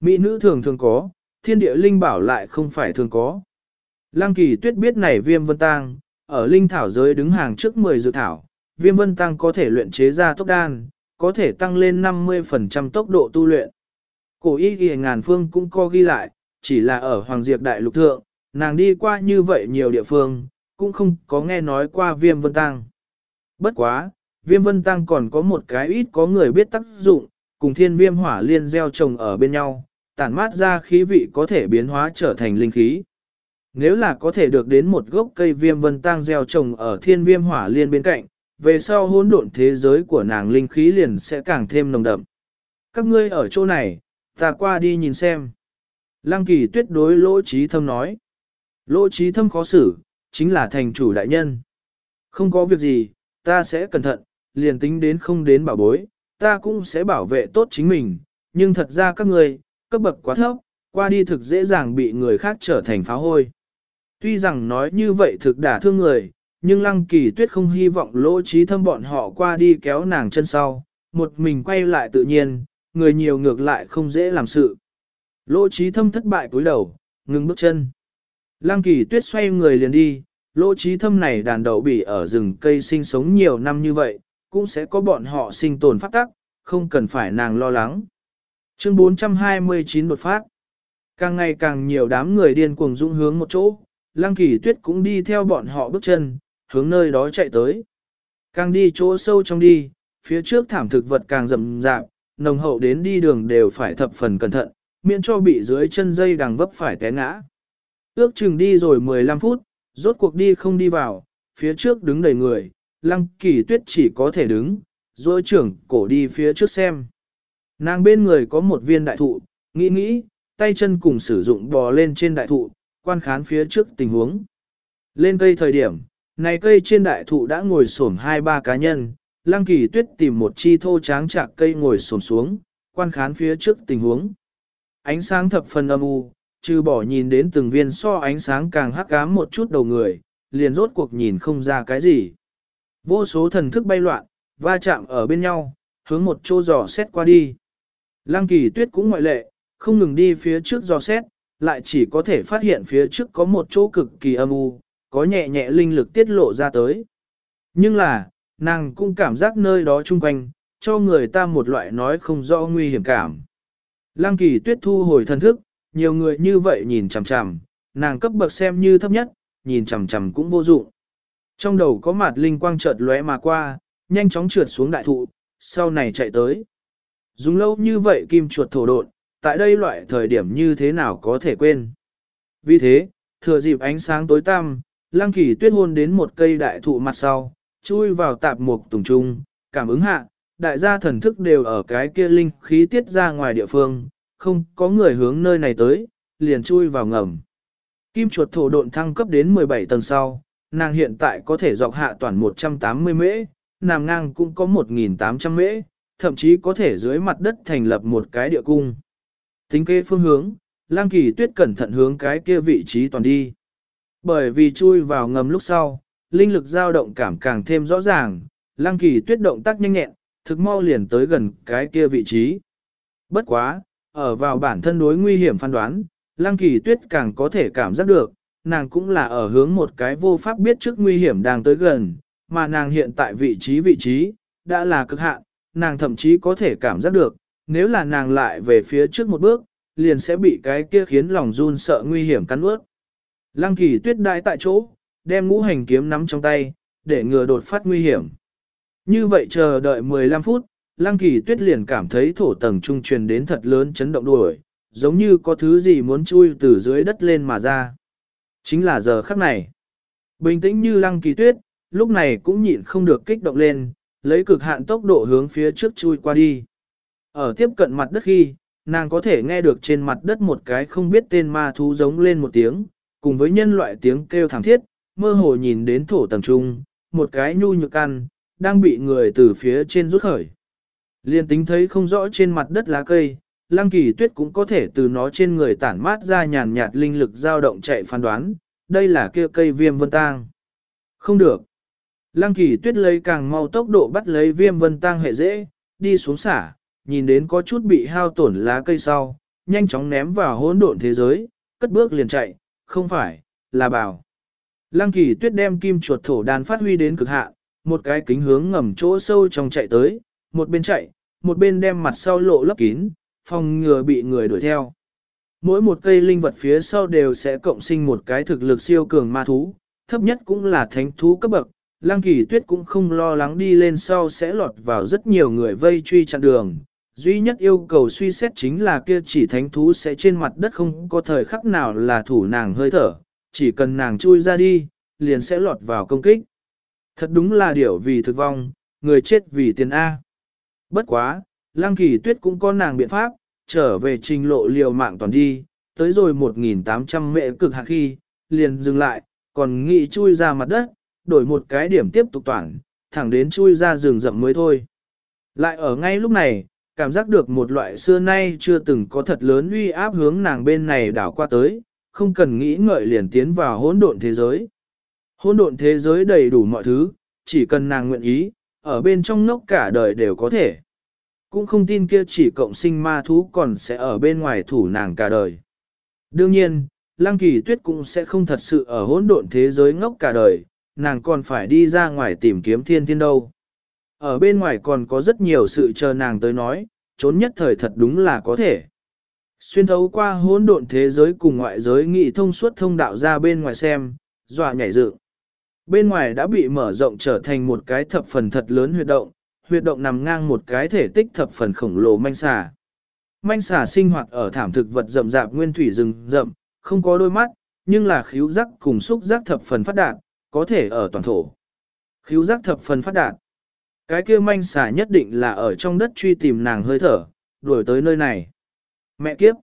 Mỹ nữ thường thường có, thiên địa linh bảo lại không phải thường có. Lăng kỳ tuyết biết này viêm vân tang, ở linh thảo giới đứng hàng trước 10 dự thảo, viêm vân tăng có thể luyện chế ra tốc đan, có thể tăng lên 50% tốc độ tu luyện. Cổ y ghi ngàn phương cũng có ghi lại, chỉ là ở Hoàng Diệp Đại Lục Thượng, nàng đi qua như vậy nhiều địa phương, cũng không có nghe nói qua viêm vân tăng. Bất quá, viêm vân tăng còn có một cái ít có người biết tác dụng, cùng thiên viêm hỏa liên gieo trồng ở bên nhau, tản mát ra khí vị có thể biến hóa trở thành linh khí. Nếu là có thể được đến một gốc cây viêm vân tăng gieo trồng ở thiên viêm hỏa liên bên cạnh, về sau hỗn độn thế giới của nàng linh khí liền sẽ càng thêm nồng đậm. Các ngươi ở chỗ này, ta qua đi nhìn xem. Lăng kỳ tuyết đối lỗ trí thâm nói. Lỗ trí thâm khó xử, chính là thành chủ đại nhân. Không có việc gì, ta sẽ cẩn thận, liền tính đến không đến bảo bối, ta cũng sẽ bảo vệ tốt chính mình, nhưng thật ra các ngươi, cấp bậc quá thấp, qua đi thực dễ dàng bị người khác trở thành phá hôi. Tuy rằng nói như vậy thực đả thương người, nhưng lăng kỳ tuyết không hy vọng lỗ trí thâm bọn họ qua đi kéo nàng chân sau, một mình quay lại tự nhiên, người nhiều ngược lại không dễ làm sự. Lỗ trí thâm thất bại cúi đầu, ngừng bước chân. Lăng kỳ tuyết xoay người liền đi, lỗ trí thâm này đàn đậu bỉ ở rừng cây sinh sống nhiều năm như vậy, cũng sẽ có bọn họ sinh tồn phát tắc, không cần phải nàng lo lắng. Chương 429 đột phát. Càng ngày càng nhiều đám người điên cuồng dũng hướng một chỗ, Lăng Kỳ Tuyết cũng đi theo bọn họ bước chân, hướng nơi đó chạy tới. Càng đi chỗ sâu trong đi, phía trước thảm thực vật càng rậm rạp, nồng hậu đến đi đường đều phải thập phần cẩn thận, miễn cho bị dưới chân dây đằng vấp phải té ngã. Ước chừng đi rồi 15 phút, rốt cuộc đi không đi vào, phía trước đứng đầy người, Lăng Kỳ Tuyết chỉ có thể đứng, rồi trưởng cổ đi phía trước xem. Nàng bên người có một viên đại thụ, nghĩ nghĩ, tay chân cùng sử dụng bò lên trên đại thụ, quan khán phía trước tình huống. Lên cây thời điểm, này cây trên đại thụ đã ngồi xổm hai ba cá nhân, Lăng Kỳ Tuyết tìm một chi thô tráng chạc cây ngồi xổm xuống, quan khán phía trước tình huống. Ánh sáng thập phần âm u, trừ bỏ nhìn đến từng viên so ánh sáng càng hắc ám một chút đầu người, liền rốt cuộc nhìn không ra cái gì. Vô số thần thức bay loạn, va chạm ở bên nhau, hướng một chỗ dò xét qua đi. Lăng Kỳ Tuyết cũng ngoại lệ, không ngừng đi phía trước dò xét, lại chỉ có thể phát hiện phía trước có một chỗ cực kỳ âm u, có nhẹ nhẹ linh lực tiết lộ ra tới. Nhưng là, nàng cũng cảm giác nơi đó chung quanh, cho người ta một loại nói không rõ nguy hiểm cảm. Lăng kỳ tuyết thu hồi thân thức, nhiều người như vậy nhìn chằm chằm, nàng cấp bậc xem như thấp nhất, nhìn chằm chằm cũng vô dụng. Trong đầu có mặt linh quang chợt lóe mà qua, nhanh chóng trượt xuống đại thụ, sau này chạy tới. Dùng lâu như vậy kim chuột thổ độn, tại đây loại thời điểm như thế nào có thể quên. Vì thế, thừa dịp ánh sáng tối tăm, lăng kỳ tuyết hôn đến một cây đại thụ mặt sau, chui vào tạp mục tùng trung, cảm ứng hạ, đại gia thần thức đều ở cái kia linh khí tiết ra ngoài địa phương, không có người hướng nơi này tới, liền chui vào ngầm. Kim chuột thổ độn thăng cấp đến 17 tầng sau, nàng hiện tại có thể dọc hạ toàn 180 mễ, nằm ngang cũng có 1.800 mễ, thậm chí có thể dưới mặt đất thành lập một cái địa cung. Tính kê phương hướng, lang kỳ tuyết cẩn thận hướng cái kia vị trí toàn đi. Bởi vì chui vào ngầm lúc sau, linh lực dao động cảm càng thêm rõ ràng, lang kỳ tuyết động tác nhanh nhẹn, thực mau liền tới gần cái kia vị trí. Bất quá, ở vào bản thân đối nguy hiểm phán đoán, lang kỳ tuyết càng có thể cảm giác được, nàng cũng là ở hướng một cái vô pháp biết trước nguy hiểm đang tới gần, mà nàng hiện tại vị trí vị trí, đã là cực hạn, nàng thậm chí có thể cảm giác được, nếu là nàng lại về phía trước một bước, liền sẽ bị cái kia khiến lòng run sợ nguy hiểm cắn ướt. Lăng kỳ tuyết đại tại chỗ, đem ngũ hành kiếm nắm trong tay, để ngừa đột phát nguy hiểm. Như vậy chờ đợi 15 phút, Lăng kỳ tuyết liền cảm thấy thổ tầng trung truyền đến thật lớn chấn động đuổi, giống như có thứ gì muốn chui từ dưới đất lên mà ra. Chính là giờ khắc này. Bình tĩnh như lăng kỳ tuyết, lúc này cũng nhịn không được kích động lên, lấy cực hạn tốc độ hướng phía trước chui qua đi. Ở tiếp cận mặt đất khi, nàng có thể nghe được trên mặt đất một cái không biết tên ma thú giống lên một tiếng, cùng với nhân loại tiếng kêu thảm thiết, mơ hồ nhìn đến thổ tầng trung, một cái nhu nhược ăn, đang bị người từ phía trên rút khởi. Liên tính thấy không rõ trên mặt đất lá cây, lăng kỳ tuyết cũng có thể từ nó trên người tản mát ra nhàn nhạt linh lực dao động chạy phán đoán, đây là kia cây viêm vân tang. Không được. Lăng kỳ tuyết lấy càng mau tốc độ bắt lấy viêm vân tang hệ dễ, đi xuống xả, nhìn đến có chút bị hao tổn lá cây sau, nhanh chóng ném vào hỗn độn thế giới, cất bước liền chạy, không phải, là bảo. Lăng kỳ tuyết đem kim chuột thổ đàn phát huy đến cực hạn, một cái kính hướng ngầm chỗ sâu trong chạy tới, một bên chạy, một bên đem mặt sau lộ lấp kín, phòng ngừa bị người đuổi theo. Mỗi một cây linh vật phía sau đều sẽ cộng sinh một cái thực lực siêu cường ma thú, thấp nhất cũng là thánh thú cấp bậc. Lăng kỳ tuyết cũng không lo lắng đi lên sau sẽ lọt vào rất nhiều người vây truy chặn đường, Duy nhất yêu cầu suy xét chính là kia chỉ thánh thú sẽ trên mặt đất không có thời khắc nào là thủ nàng hơi thở, chỉ cần nàng chui ra đi, liền sẽ lọt vào công kích. Thật đúng là điều vì thực vong, người chết vì tiền A. Bất quá, Lăng Kỳ Tuyết cũng có nàng biện pháp, trở về trình lộ liều mạng toàn đi, tới rồi 1.800 mệ cực hạ khi, liền dừng lại, còn nghĩ chui ra mặt đất, đổi một cái điểm tiếp tục toàn, thẳng đến chui ra rừng rậm mới thôi. Lại ở ngay lúc này, cảm giác được một loại xưa nay chưa từng có thật lớn uy áp hướng nàng bên này đảo qua tới, không cần nghĩ ngợi liền tiến vào hỗn độn thế giới. Hỗn độn thế giới đầy đủ mọi thứ, chỉ cần nàng nguyện ý, ở bên trong ngốc cả đời đều có thể. cũng không tin kia chỉ cộng sinh ma thú còn sẽ ở bên ngoài thủ nàng cả đời. Đương nhiên, Lăng Kỳ Tuyết cũng sẽ không thật sự ở hỗn độn thế giới ngốc cả đời, nàng còn phải đi ra ngoài tìm kiếm thiên thiên đâu. Ở bên ngoài còn có rất nhiều sự chờ nàng tới nói, trốn nhất thời thật đúng là có thể. Xuyên thấu qua hỗn độn thế giới cùng ngoại giới nghị thông suốt thông đạo ra bên ngoài xem, dọa nhảy dựng. Bên ngoài đã bị mở rộng trở thành một cái thập phần thật lớn huyệt động, huyệt động nằm ngang một cái thể tích thập phần khổng lồ manh xà. Manh xà sinh hoạt ở thảm thực vật rậm rạp nguyên thủy rừng rậm, không có đôi mắt, nhưng là khíu giác cùng xúc giác thập phần phát đạt, có thể ở toàn thổ. Khíu giác thập phần phát đạt. Cái kia manh xà nhất định là ở trong đất truy tìm nàng hơi thở, đuổi tới nơi này. Mẹ kiếp!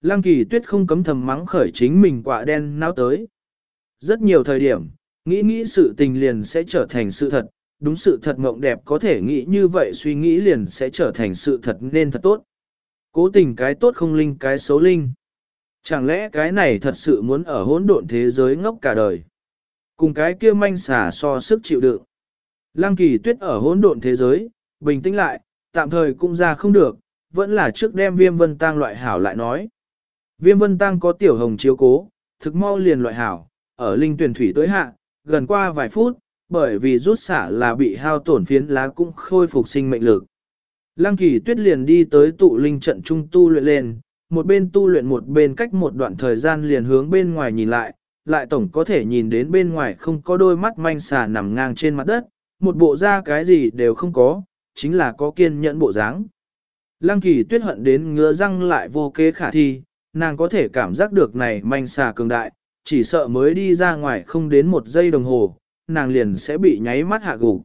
Lăng kỳ tuyết không cấm thầm mắng khởi chính mình quả đen náo tới. Rất nhiều thời điểm, nghĩ nghĩ sự tình liền sẽ trở thành sự thật, đúng sự thật mộng đẹp có thể nghĩ như vậy suy nghĩ liền sẽ trở thành sự thật nên thật tốt. Cố tình cái tốt không linh cái xấu linh. Chẳng lẽ cái này thật sự muốn ở hỗn độn thế giới ngốc cả đời? Cùng cái kia manh xả so sức chịu đựng. Lăng kỳ tuyết ở hỗn độn thế giới, bình tĩnh lại, tạm thời cũng ra không được, vẫn là trước đem viêm vân tăng loại hảo lại nói. Viêm vân tăng có tiểu hồng chiếu cố, thực mau liền loại hảo, ở linh tuyển thủy tới hạ, gần qua vài phút, bởi vì rút xả là bị hao tổn phiến lá cũng khôi phục sinh mệnh lực. Lăng kỳ tuyết liền đi tới tụ linh trận trung tu luyện lên, một bên tu luyện một bên cách một đoạn thời gian liền hướng bên ngoài nhìn lại, lại tổng có thể nhìn đến bên ngoài không có đôi mắt manh xà nằm ngang trên mặt đất, một bộ da cái gì đều không có, chính là có kiên nhẫn bộ dáng. Lăng kỳ tuyết hận đến ngứa răng lại vô kế khả thi, nàng có thể cảm giác được này manh xà cường đại, chỉ sợ mới đi ra ngoài không đến một giây đồng hồ, nàng liền sẽ bị nháy mắt hạ gục.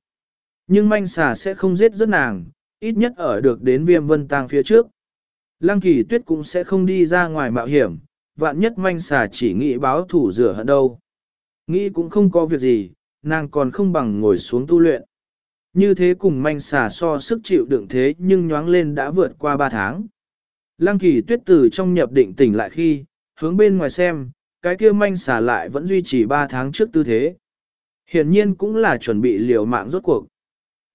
Nhưng manh xà sẽ không giết rất nàng, ít nhất ở được đến viêm vân tang phía trước. Lăng kỳ tuyết cũng sẽ không đi ra ngoài mạo hiểm, vạn nhất manh xà chỉ nghĩ báo thủ rửa hận đâu. Nghĩ cũng không có việc gì, nàng còn không bằng ngồi xuống tu luyện. Như thế cùng manh xà so sức chịu đựng thế nhưng nhoáng lên đã vượt qua 3 tháng. Lăng kỳ tuyết từ trong nhập định tỉnh lại khi, hướng bên ngoài xem, cái kia manh xà lại vẫn duy trì 3 tháng trước tư thế. Hiển nhiên cũng là chuẩn bị liều mạng rốt cuộc.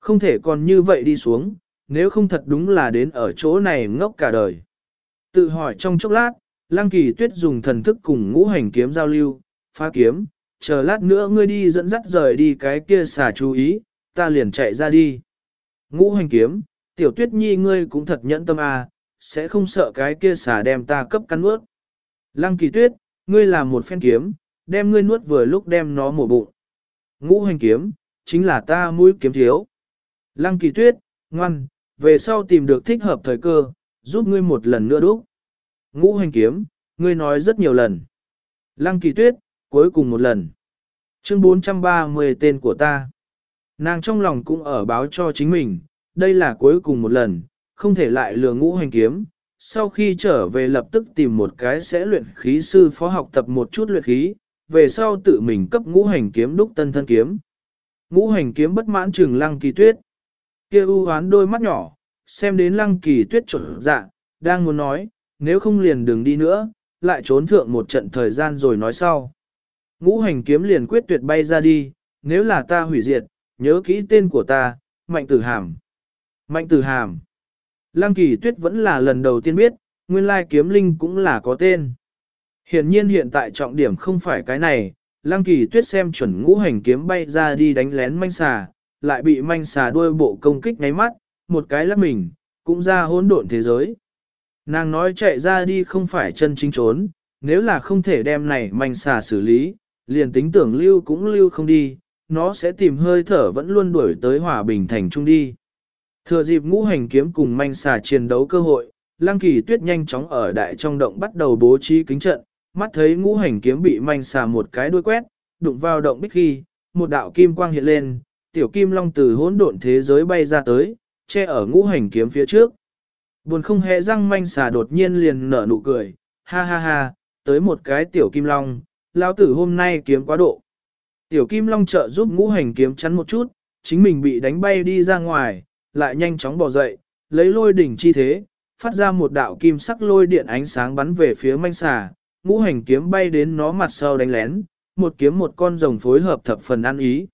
Không thể còn như vậy đi xuống, nếu không thật đúng là đến ở chỗ này ngốc cả đời. Tự hỏi trong chốc lát, Lăng Kỳ Tuyết dùng thần thức cùng ngũ hành kiếm giao lưu, phá kiếm, chờ lát nữa ngươi đi dẫn dắt rời đi cái kia xà chú ý, ta liền chạy ra đi. Ngũ hành kiếm, tiểu tuyết nhi ngươi cũng thật nhẫn tâm à, sẽ không sợ cái kia xà đem ta cấp cắn nuốt. Lăng kỳ tuyết, ngươi làm một phen kiếm, đem ngươi nuốt vừa lúc đem nó mổ bụng. Ngũ hành kiếm, chính là ta mũi kiếm thiếu. Lăng kỳ tuyết, ngoan, về sau tìm được thích hợp thời cơ, giúp ngươi một lần nữa đúc. Ngũ hành kiếm, ngươi nói rất nhiều lần. Lăng kỳ tuyết, cuối cùng một lần. Chương 430 tên của ta. Nàng trong lòng cũng ở báo cho chính mình, đây là cuối cùng một lần, không thể lại lừa ngũ hành kiếm. Sau khi trở về lập tức tìm một cái sẽ luyện khí sư phó học tập một chút luyện khí, về sau tự mình cấp ngũ hành kiếm đúc tân thân kiếm. Ngũ hành kiếm bất mãn trừng lăng kỳ tuyết. kia u hoán đôi mắt nhỏ, xem đến lăng kỳ tuyết trộn dạ, đang muốn nói, nếu không liền đừng đi nữa, lại trốn thượng một trận thời gian rồi nói sau. Ngũ hành kiếm liền quyết tuyệt bay ra đi, nếu là ta hủy diệt, nhớ kỹ tên của ta, Mạnh Tử Hàm. Mạnh Tử Hàm. Lăng Kỳ Tuyết vẫn là lần đầu tiên biết, nguyên lai kiếm linh cũng là có tên. Hiển nhiên hiện tại trọng điểm không phải cái này, Lăng Kỳ Tuyết xem chuẩn ngũ hành kiếm bay ra đi đánh lén manh xà, lại bị manh xà đuôi bộ công kích ngáy mắt, một cái lắp mình, cũng ra hỗn độn thế giới. Nàng nói chạy ra đi không phải chân chính trốn, nếu là không thể đem này manh xà xử lý, liền tính tưởng lưu cũng lưu không đi, nó sẽ tìm hơi thở vẫn luôn đuổi tới hòa bình thành trung đi. Thừa dịp ngũ hành kiếm cùng manh xà chiến đấu cơ hội, Lăng Kỳ Tuyết nhanh chóng ở đại trong động bắt đầu bố trí kính trận, mắt thấy ngũ hành kiếm bị manh xà một cái đuôi quét, đụng vào động bích khi, một đạo kim quang hiện lên, tiểu kim long từ hỗn độn thế giới bay ra tới, che ở ngũ hành kiếm phía trước. Buồn không hề răng manh xà đột nhiên liền nở nụ cười, ha ha ha, tới một cái tiểu kim long, lão tử hôm nay kiếm quá độ. Tiểu kim long trợ giúp ngũ hành kiếm chắn một chút, chính mình bị đánh bay đi ra ngoài, lại nhanh chóng bò dậy, lấy lôi đỉnh chi thế, phát ra một đạo kim sắc lôi điện ánh sáng bắn về phía manh xà, ngũ hành kiếm bay đến nó mặt sau đánh lén, một kiếm một con rồng phối hợp thập phần ăn ý.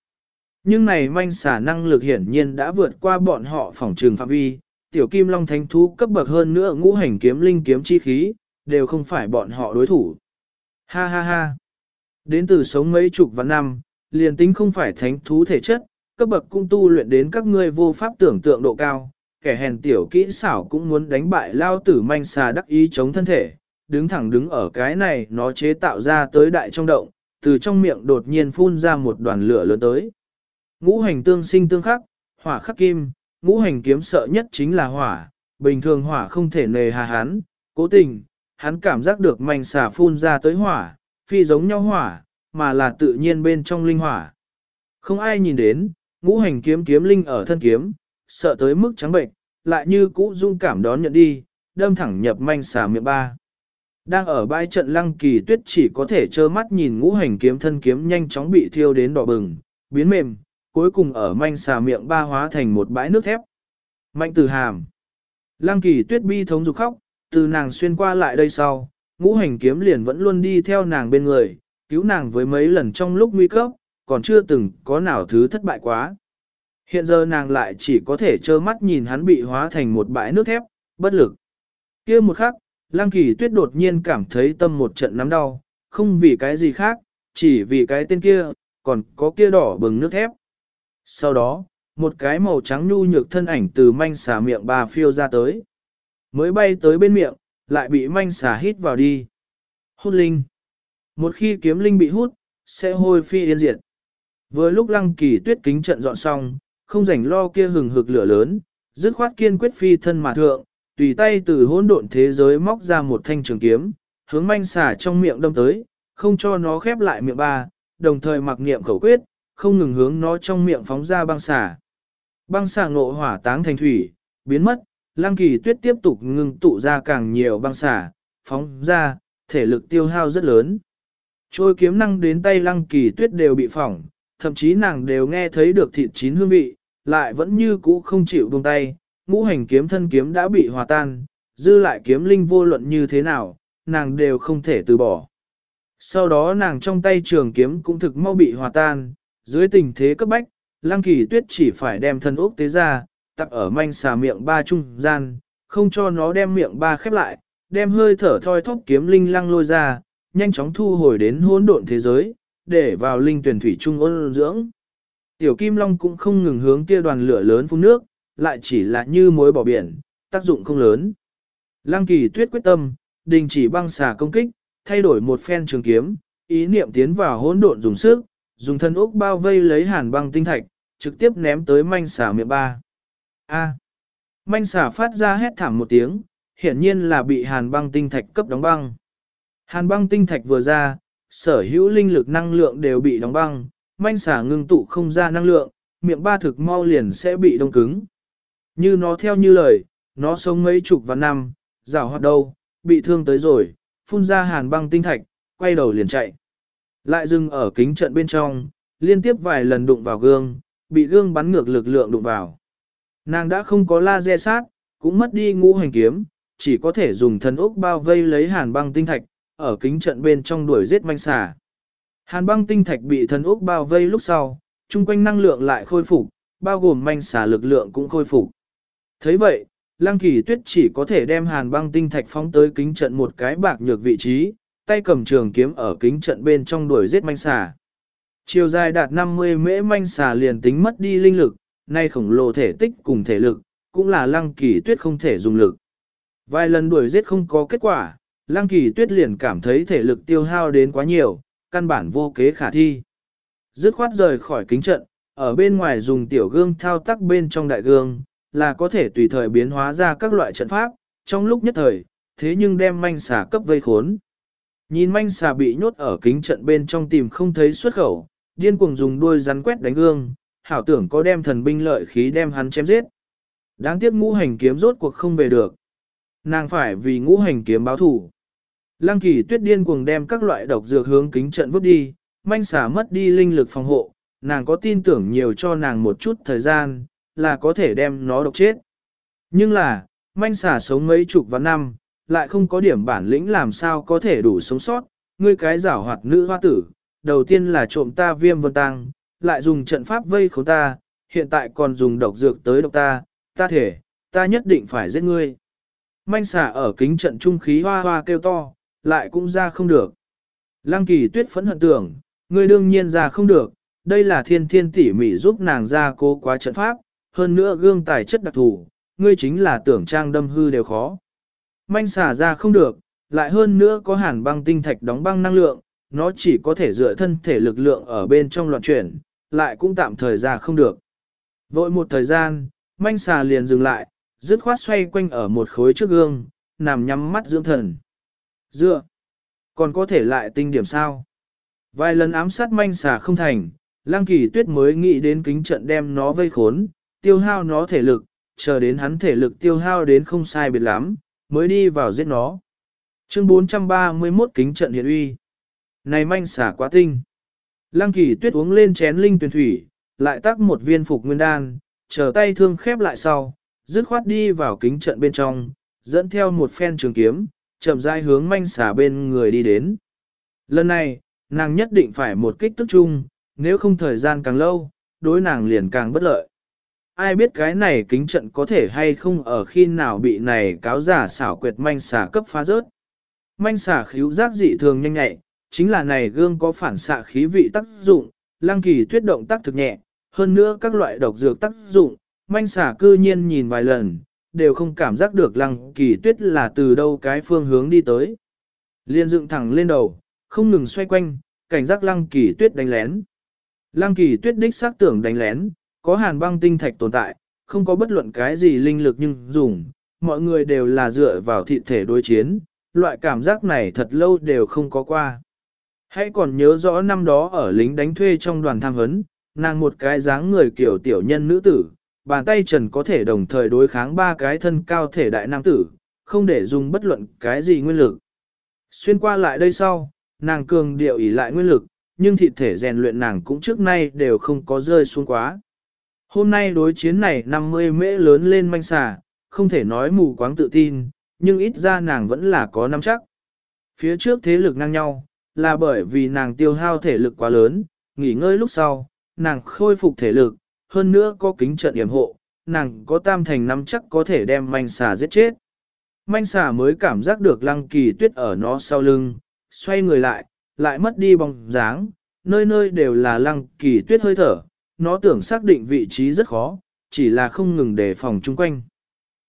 Nhưng này manh xà năng lực hiển nhiên đã vượt qua bọn họ phòng trường phạm vi, tiểu kim long thánh thú cấp bậc hơn nữa ngũ hành kiếm linh kiếm chi khí, đều không phải bọn họ đối thủ. Ha ha ha. Đến từ sống mấy chục vạn năm, liền tính không phải thánh thú thể chất, cấp bậc cũng tu luyện đến các ngươi vô pháp tưởng tượng độ cao, kẻ hèn tiểu kỹ xảo cũng muốn đánh bại lao tử manh xà đắc ý chống thân thể, đứng thẳng đứng ở cái này nó chế tạo ra tới đại trong động, từ trong miệng đột nhiên phun ra một đoàn lửa lớn tới. Ngũ hành tương sinh tương khắc, hỏa khắc kim, ngũ hành kiếm sợ nhất chính là hỏa, bình thường hỏa không thể nề hà hắn, cố tình, hắn cảm giác được manh xà phun ra tới hỏa, phi giống nhau hỏa, mà là tự nhiên bên trong linh hỏa. Không ai nhìn đến, ngũ hành kiếm kiếm linh ở thân kiếm, sợ tới mức trắng bệnh, lại như cũ dung cảm đón nhận đi, đâm thẳng nhập manh xà miệng ba. Đang ở bãi trận lăng kỳ tuyết chỉ có thể trơ mắt nhìn ngũ hành kiếm thân kiếm nhanh chóng bị thiêu đến đỏ bừng, biến mềm, cuối cùng ở manh xà miệng ba hóa thành một bãi nước thép. Mạnh từ hàm. Lăng kỳ tuyết bi thống dục khóc, từ nàng xuyên qua lại đây sau, ngũ hành kiếm liền vẫn luôn đi theo nàng bên người, cứu nàng với mấy lần trong lúc nguy cấp, còn chưa từng có nào thứ thất bại quá. Hiện giờ nàng lại chỉ có thể trơ mắt nhìn hắn bị hóa thành một bãi nước thép, bất lực. kia một khắc, Lang kỳ tuyết đột nhiên cảm thấy tâm một trận nắm đau, không vì cái gì khác, chỉ vì cái tên kia, còn có kia đỏ bừng nước thép. Sau đó, một cái màu trắng nhu nhược thân ảnh từ manh xà miệng bà phiêu ra tới. Mới bay tới bên miệng, lại bị manh xà hít vào đi. Hút linh. Một khi kiếm linh bị hút, sẽ hôi phi yên diệt. Vừa lúc lăng kỳ tuyết kính trận dọn xong, không rảnh lo kia hừng hực lửa lớn, dứt khoát kiên quyết phi thân mà thượng, tùy tay từ hỗn độn thế giới móc ra một thanh trường kiếm, hướng manh xà trong miệng đâm tới, không cho nó khép lại miệng ba, đồng thời mặc niệm khẩu quyết, không ngừng hướng nó trong miệng phóng ra băng xà. Băng xà ngộ hỏa táng thành thủy, biến mất, lăng kỳ tuyết tiếp tục ngừng tụ ra càng nhiều băng xả phóng ra, thể lực tiêu hao rất lớn. Trôi kiếm năng đến tay lăng kỳ tuyết đều bị phỏng, thậm chí nàng đều nghe thấy được thịt chín hương vị, lại vẫn như cũ không chịu buông tay, ngũ hành kiếm thân kiếm đã bị hòa tan, dư lại kiếm linh vô luận như thế nào, nàng đều không thể từ bỏ. Sau đó nàng trong tay trường kiếm cũng thực mau bị hòa tan, dưới tình thế cấp bách, lăng kỳ tuyết chỉ phải đem thân ốc tế ra, tập ở manh xà miệng ba trung gian, không cho nó đem miệng ba khép lại, đem hơi thở thoi thóp kiếm linh lăng lôi ra, nhanh chóng thu hồi đến hỗn độn thế giới, để vào linh tuyển thủy trung ôn dưỡng. Tiểu Kim Long cũng không ngừng hướng kia đoàn lửa lớn phun nước, lại chỉ là như mối bỏ biển, tác dụng không lớn. Lăng kỳ tuyết quyết tâm, đình chỉ băng xà công kích, thay đổi một phen trường kiếm, ý niệm tiến vào hỗn độn dùng sức, dùng thân ốc bao vây lấy hàn băng tinh thạch, trực tiếp ném tới manh xà miệng ba. A. Manh xà phát ra hét thảm một tiếng, hiển nhiên là bị hàn băng tinh thạch cấp đóng băng. Hàn băng tinh thạch vừa ra, sở hữu linh lực năng lượng đều bị đóng băng, manh xà ngưng tụ không ra năng lượng, miệng ba thực mau liền sẽ bị đông cứng. Như nó theo như lời, nó sống mấy chục và năm, rào hoạt đâu, bị thương tới rồi, phun ra hàn băng tinh thạch, quay đầu liền chạy. Lại dừng ở kính trận bên trong, liên tiếp vài lần đụng vào gương, bị gương bắn ngược lực lượng đụng vào. Nàng đã không có laser sát, cũng mất đi ngũ hành kiếm, chỉ có thể dùng thần ốc bao vây lấy hàn băng tinh thạch, ở kính trận bên trong đuổi giết manh xà. Hàn băng tinh thạch bị thần ốc bao vây lúc sau, chung quanh năng lượng lại khôi phục, bao gồm manh xà lực lượng cũng khôi phục thấy vậy, Lăng Kỳ Tuyết chỉ có thể đem hàn băng tinh thạch phóng tới kính trận một cái bạc nhược vị trí, tay cầm trường kiếm ở kính trận bên trong đuổi giết manh xà. Chiều dài đạt 50 mễ manh xà liền tính mất đi linh lực, nay khổng lồ thể tích cùng thể lực, cũng là Lăng Kỳ Tuyết không thể dùng lực. Vài lần đuổi giết không có kết quả, Lăng Kỳ Tuyết liền cảm thấy thể lực tiêu hao đến quá nhiều, căn bản vô kế khả thi. Dứt khoát rời khỏi kính trận, ở bên ngoài dùng tiểu gương thao tác bên trong đại gương, là có thể tùy thời biến hóa ra các loại trận pháp, trong lúc nhất thời, thế nhưng đem manh xà cấp vây khốn. Nhìn manh xà bị nhốt ở kính trận bên trong tìm không thấy xuất khẩu, điên cuồng dùng đuôi rắn quét đánh gương, hảo tưởng có đem thần binh lợi khí đem hắn chém giết. Đáng tiếc ngũ hành kiếm rốt cuộc không về được. Nàng phải vì ngũ hành kiếm báo thủ. Lăng kỳ tuyết điên cuồng đem các loại độc dược hướng kính trận vứt đi, manh Xả mất đi linh lực phòng hộ, nàng có tin tưởng nhiều cho nàng một chút thời gian, là có thể đem nó độc chết. Nhưng là, manh Xả sống mấy chục và năm, lại không có điểm bản lĩnh làm sao có thể đủ sống sót, ngươi cái giảo hoạt nữ hoa tử, đầu tiên là trộm ta viêm vân tăng, lại dùng trận pháp vây khốn ta, hiện tại còn dùng độc dược tới độc ta, ta thể, ta nhất định phải giết ngươi. Manh xà ở kính trận trung khí hoa hoa kêu to, lại cũng ra không được. Lăng kỳ tuyết phẫn hận tưởng, ngươi đương nhiên ra không được, đây là thiên thiên tỉ mỉ giúp nàng ra cố quá trận pháp, hơn nữa gương tài chất đặc thù, ngươi chính là tưởng trang đâm hư đều khó. Manh xả ra không được, lại hơn nữa có hàn băng tinh thạch đóng băng năng lượng, nó chỉ có thể dựa thân thể lực lượng ở bên trong loạn chuyển, lại cũng tạm thời ra không được. Vội một thời gian, manh xà liền dừng lại, dứt khoát xoay quanh ở một khối trước gương, nằm nhắm mắt dưỡng thần. Dựa, còn có thể lại tinh điểm sao? Vài lần ám sát manh xà không thành, lang kỳ tuyết mới nghĩ đến kính trận đem nó vây khốn, tiêu hao nó thể lực, chờ đến hắn thể lực tiêu hao đến không sai biệt lắm, mới đi vào giết nó. Chương 431 kính trận hiện uy. Này manh xả quá tinh. Lăng kỳ tuyết uống lên chén linh tuyển thủy, lại tắc một viên phục nguyên đan, chờ tay thương khép lại sau, dứt khoát đi vào kính trận bên trong, dẫn theo một phen trường kiếm, chậm rãi hướng manh xả bên người đi đến. Lần này, nàng nhất định phải một kích tức chung, nếu không thời gian càng lâu, đối nàng liền càng bất lợi ai biết cái này kính trận có thể hay không ở khi nào bị này cáo giả xảo quyệt manh xả cấp phá rớt. Manh xả khíu giác dị thường nhanh nhẹ, chính là này gương có phản xạ khí vị tác dụng, lăng kỳ tuyết động tác thực nhẹ, hơn nữa các loại độc dược tác dụng, manh xả cư nhiên nhìn vài lần, đều không cảm giác được lăng kỳ tuyết là từ đâu cái phương hướng đi tới. Liên dựng thẳng lên đầu, không ngừng xoay quanh, cảnh giác lăng kỳ tuyết đánh lén. Lăng kỳ tuyết đích xác tưởng đánh lén, có hàn băng tinh thạch tồn tại, không có bất luận cái gì linh lực nhưng dùng, mọi người đều là dựa vào thị thể đối chiến, loại cảm giác này thật lâu đều không có qua. Hãy còn nhớ rõ năm đó ở lính đánh thuê trong đoàn tham vấn, nàng một cái dáng người kiểu tiểu nhân nữ tử, bàn tay trần có thể đồng thời đối kháng ba cái thân cao thể đại nam tử, không để dùng bất luận cái gì nguyên lực. Xuyên qua lại đây sau, nàng cường điệu ỉ lại nguyên lực, nhưng thị thể rèn luyện nàng cũng trước nay đều không có rơi xuống quá. Hôm nay đối chiến này 50 mễ lớn lên manh xà, không thể nói mù quáng tự tin, nhưng ít ra nàng vẫn là có nắm chắc. Phía trước thế lực ngang nhau, là bởi vì nàng tiêu hao thể lực quá lớn, nghỉ ngơi lúc sau, nàng khôi phục thể lực, hơn nữa có kính trận yểm hộ, nàng có tam thành nắm chắc có thể đem manh xà giết chết. Manh xà mới cảm giác được lăng kỳ tuyết ở nó sau lưng, xoay người lại, lại mất đi bóng dáng, nơi nơi đều là lăng kỳ tuyết hơi thở, nó tưởng xác định vị trí rất khó, chỉ là không ngừng đề phòng chung quanh.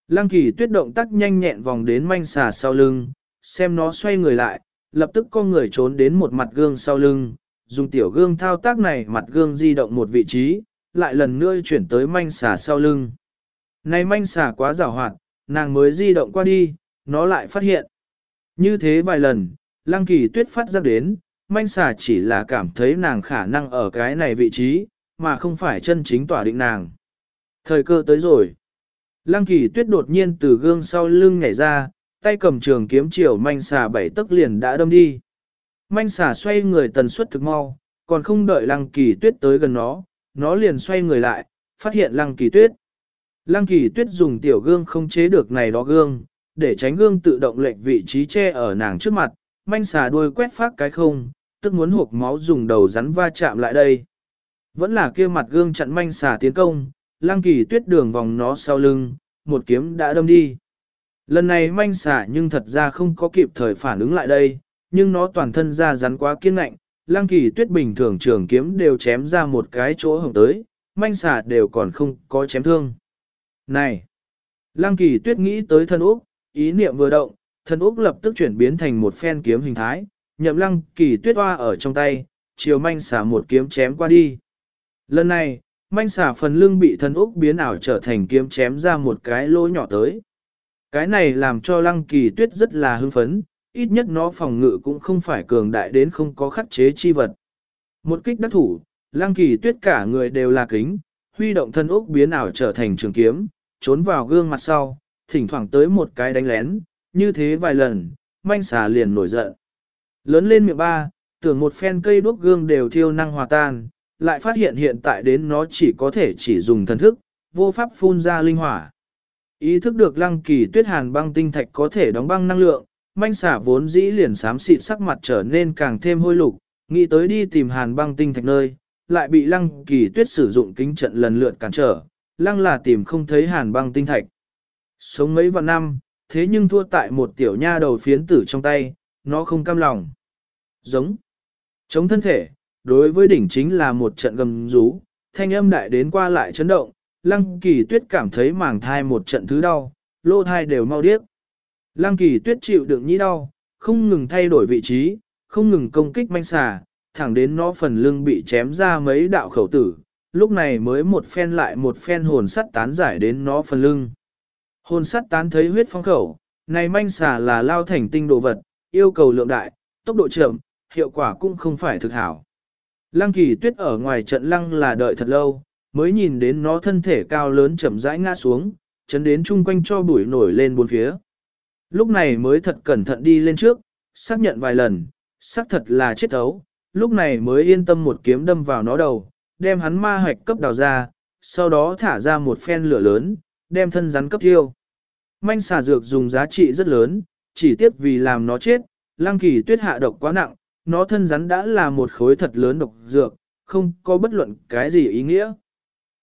Lăng kỳ tuyết động tác nhanh nhẹn vòng đến manh xà sau lưng, xem nó xoay người lại, lập tức con người trốn đến một mặt gương sau lưng, dùng tiểu gương thao tác này mặt gương di động một vị trí, lại lần nữa chuyển tới manh xà sau lưng. Này manh xà quá rào hoạt, nàng mới di động qua đi, nó lại phát hiện. Như thế vài lần, lăng kỳ tuyết phát ra đến, manh xà chỉ là cảm thấy nàng khả năng ở cái này vị trí, mà không phải chân chính tỏa định nàng. Thời cơ tới rồi. Lăng kỳ tuyết đột nhiên từ gương sau lưng nhảy ra, tay cầm trường kiếm chiều manh xà bảy tức liền đã đâm đi. Manh xà xoay người tần suất thực mau, còn không đợi lăng kỳ tuyết tới gần nó, nó liền xoay người lại, phát hiện lăng kỳ tuyết. Lăng kỳ tuyết dùng tiểu gương không chế được này đó gương, để tránh gương tự động lệch vị trí che ở nàng trước mặt, manh xà đuôi quét phát cái không, tức muốn hộp máu dùng đầu rắn va chạm lại đây. Vẫn là kia mặt gương chặn manh xà tiến công, lăng kỳ tuyết đường vòng nó sau lưng, một kiếm đã đâm đi. Lần này manh xà nhưng thật ra không có kịp thời phản ứng lại đây, nhưng nó toàn thân ra rắn quá kiên ngạnh, lang kỳ tuyết bình thường trường kiếm đều chém ra một cái chỗ hồng tới, manh xà đều còn không có chém thương. Này! lang kỳ tuyết nghĩ tới thân Úc, ý niệm vừa động, thân Úc lập tức chuyển biến thành một phen kiếm hình thái, nhậm lăng kỳ tuyết hoa ở trong tay, chiều manh xà một kiếm chém qua đi. Lần này, manh xà phần lưng bị thân Úc biến ảo trở thành kiếm chém ra một cái lỗ nhỏ tới. Cái này làm cho lăng kỳ tuyết rất là hưng phấn, ít nhất nó phòng ngự cũng không phải cường đại đến không có khắc chế chi vật. Một kích đắc thủ, lăng kỳ tuyết cả người đều là kính, huy động thân ốc biến ảo trở thành trường kiếm, trốn vào gương mặt sau, thỉnh thoảng tới một cái đánh lén, như thế vài lần, manh xà liền nổi giận. Lớn lên miệng ba, tưởng một phen cây đuốc gương đều thiêu năng hòa tan, lại phát hiện hiện tại đến nó chỉ có thể chỉ dùng thần thức, vô pháp phun ra linh hỏa. Ý thức được lăng kỳ tuyết hàn băng tinh thạch có thể đóng băng năng lượng, manh xả vốn dĩ liền xám xịt sắc mặt trở nên càng thêm hôi lục, nghĩ tới đi tìm hàn băng tinh thạch nơi, lại bị lăng kỳ tuyết sử dụng kính trận lần lượt cản trở, lăng là tìm không thấy hàn băng tinh thạch. Sống mấy vạn năm, thế nhưng thua tại một tiểu nha đầu phiến tử trong tay, nó không cam lòng. Giống. Chống thân thể, đối với đỉnh chính là một trận gầm rú, thanh âm đại đến qua lại chấn động, lăng kỳ tuyết cảm thấy màng thai một trận thứ đau, lô thai đều mau điếc. Lăng kỳ tuyết chịu đựng nhĩ đau, không ngừng thay đổi vị trí, không ngừng công kích manh xà, thẳng đến nó phần lưng bị chém ra mấy đạo khẩu tử, lúc này mới một phen lại một phen hồn sắt tán giải đến nó phần lưng. Hồn sắt tán thấy huyết phong khẩu, này manh xà là lao thành tinh đồ vật, yêu cầu lượng đại, tốc độ chậm, hiệu quả cũng không phải thực hảo. Lăng kỳ tuyết ở ngoài trận lăng là đợi thật lâu, mới nhìn đến nó thân thể cao lớn chậm rãi ngã xuống, chấn đến chung quanh cho bụi nổi lên bốn phía. Lúc này mới thật cẩn thận đi lên trước, xác nhận vài lần, xác thật là chết ấu, lúc này mới yên tâm một kiếm đâm vào nó đầu, đem hắn ma hoạch cấp đào ra, sau đó thả ra một phen lửa lớn, đem thân rắn cấp tiêu. Manh xà dược dùng giá trị rất lớn, chỉ tiếc vì làm nó chết, lang kỳ tuyết hạ độc quá nặng, nó thân rắn đã là một khối thật lớn độc dược, không có bất luận cái gì ý nghĩa.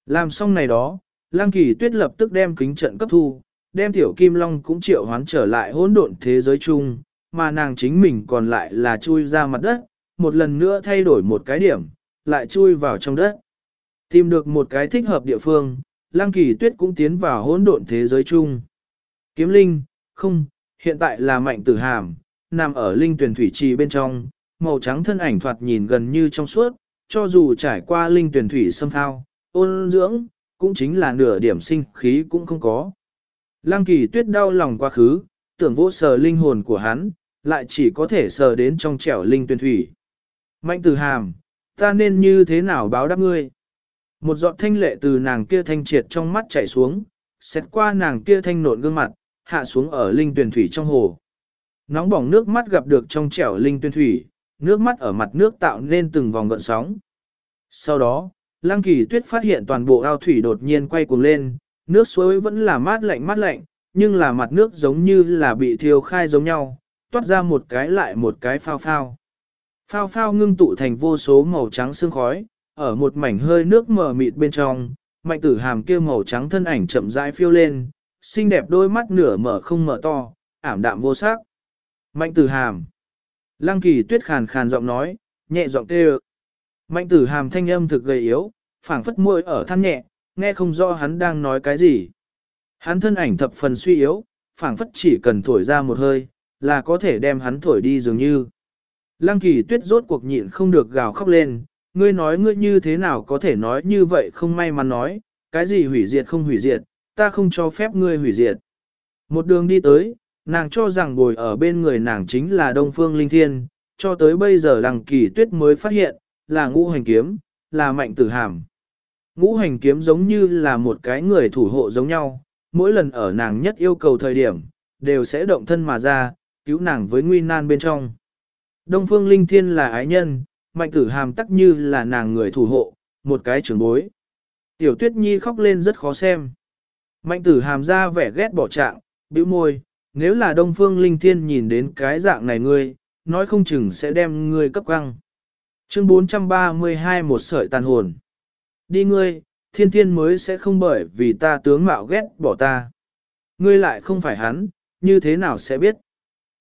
Làm xong này đó, lăng kỳ tuyết lập tức đem kính trận cấp thu, đem tiểu kim long cũng triệu hoán trở lại hỗn độn thế giới chung, mà nàng chính mình còn lại là chui ra mặt đất, một lần nữa thay đổi một cái điểm, lại chui vào trong đất. Tìm được một cái thích hợp địa phương, Lăng Kỳ Tuyết cũng tiến vào hỗn độn thế giới chung. Kiếm linh, không, hiện tại là mạnh tử hàm, nằm ở linh tuyển thủy trì bên trong, màu trắng thân ảnh thoạt nhìn gần như trong suốt, cho dù trải qua linh tuyển thủy xâm thao, ôn dưỡng, cũng chính là nửa điểm sinh khí cũng không có. Lăng Kỳ Tuyết đau lòng quá khứ, tưởng vô sờ linh hồn của hắn, lại chỉ có thể sờ đến trong trẻo linh tuyên thủy. Mạnh tử hàm, ta nên như thế nào báo đáp ngươi? Một giọt thanh lệ từ nàng kia thanh triệt trong mắt chảy xuống, xét qua nàng kia thanh nộn gương mặt, hạ xuống ở linh tuyển thủy trong hồ. Nóng bỏng nước mắt gặp được trong trẻo linh tuyển thủy, nước mắt ở mặt nước tạo nên từng vòng gợn sóng. Sau đó, Lăng Kỳ Tuyết phát hiện toàn bộ ao thủy đột nhiên quay cuồng lên, nước suối vẫn là mát lạnh mát lạnh, nhưng là mặt nước giống như là bị thiêu khai giống nhau, toát ra một cái lại một cái phao phao. Phao phao ngưng tụ thành vô số màu trắng sương khói, ở một mảnh hơi nước mờ mịt bên trong, mạnh tử hàm kia màu trắng thân ảnh chậm rãi phiêu lên, xinh đẹp đôi mắt nửa mở không mở to, ảm đạm vô sắc. Mạnh tử hàm. Lăng kỳ tuyết khàn khàn giọng nói, nhẹ giọng kêu. Mạnh tử hàm thanh âm thực gầy yếu, phảng phất môi ở than nhẹ, nghe không rõ hắn đang nói cái gì. Hắn thân ảnh thập phần suy yếu, phảng phất chỉ cần thổi ra một hơi, là có thể đem hắn thổi đi dường như. Lăng kỳ tuyết rốt cuộc nhịn không được gào khóc lên, ngươi nói ngươi như thế nào có thể nói như vậy không may mắn nói, cái gì hủy diệt không hủy diệt, ta không cho phép ngươi hủy diệt. Một đường đi tới, nàng cho rằng bồi ở bên người nàng chính là Đông Phương Linh Thiên, cho tới bây giờ lăng kỳ tuyết mới phát hiện, là ngũ hành kiếm, là mạnh tử hàm. Ngũ hành kiếm giống như là một cái người thủ hộ giống nhau, mỗi lần ở nàng nhất yêu cầu thời điểm, đều sẽ động thân mà ra, cứu nàng với nguy nan bên trong. Đông Phương Linh Thiên là ái nhân, mạnh tử hàm tắc như là nàng người thủ hộ, một cái trưởng bối. Tiểu Tuyết Nhi khóc lên rất khó xem. Mạnh tử hàm ra vẻ ghét bỏ trạng, bĩu môi, nếu là Đông Phương Linh Thiên nhìn đến cái dạng này ngươi, nói không chừng sẽ đem ngươi cấp căng. Chương 432 một sợi tàn hồn. Đi ngươi, thiên thiên mới sẽ không bởi vì ta tướng mạo ghét bỏ ta. Ngươi lại không phải hắn, như thế nào sẽ biết.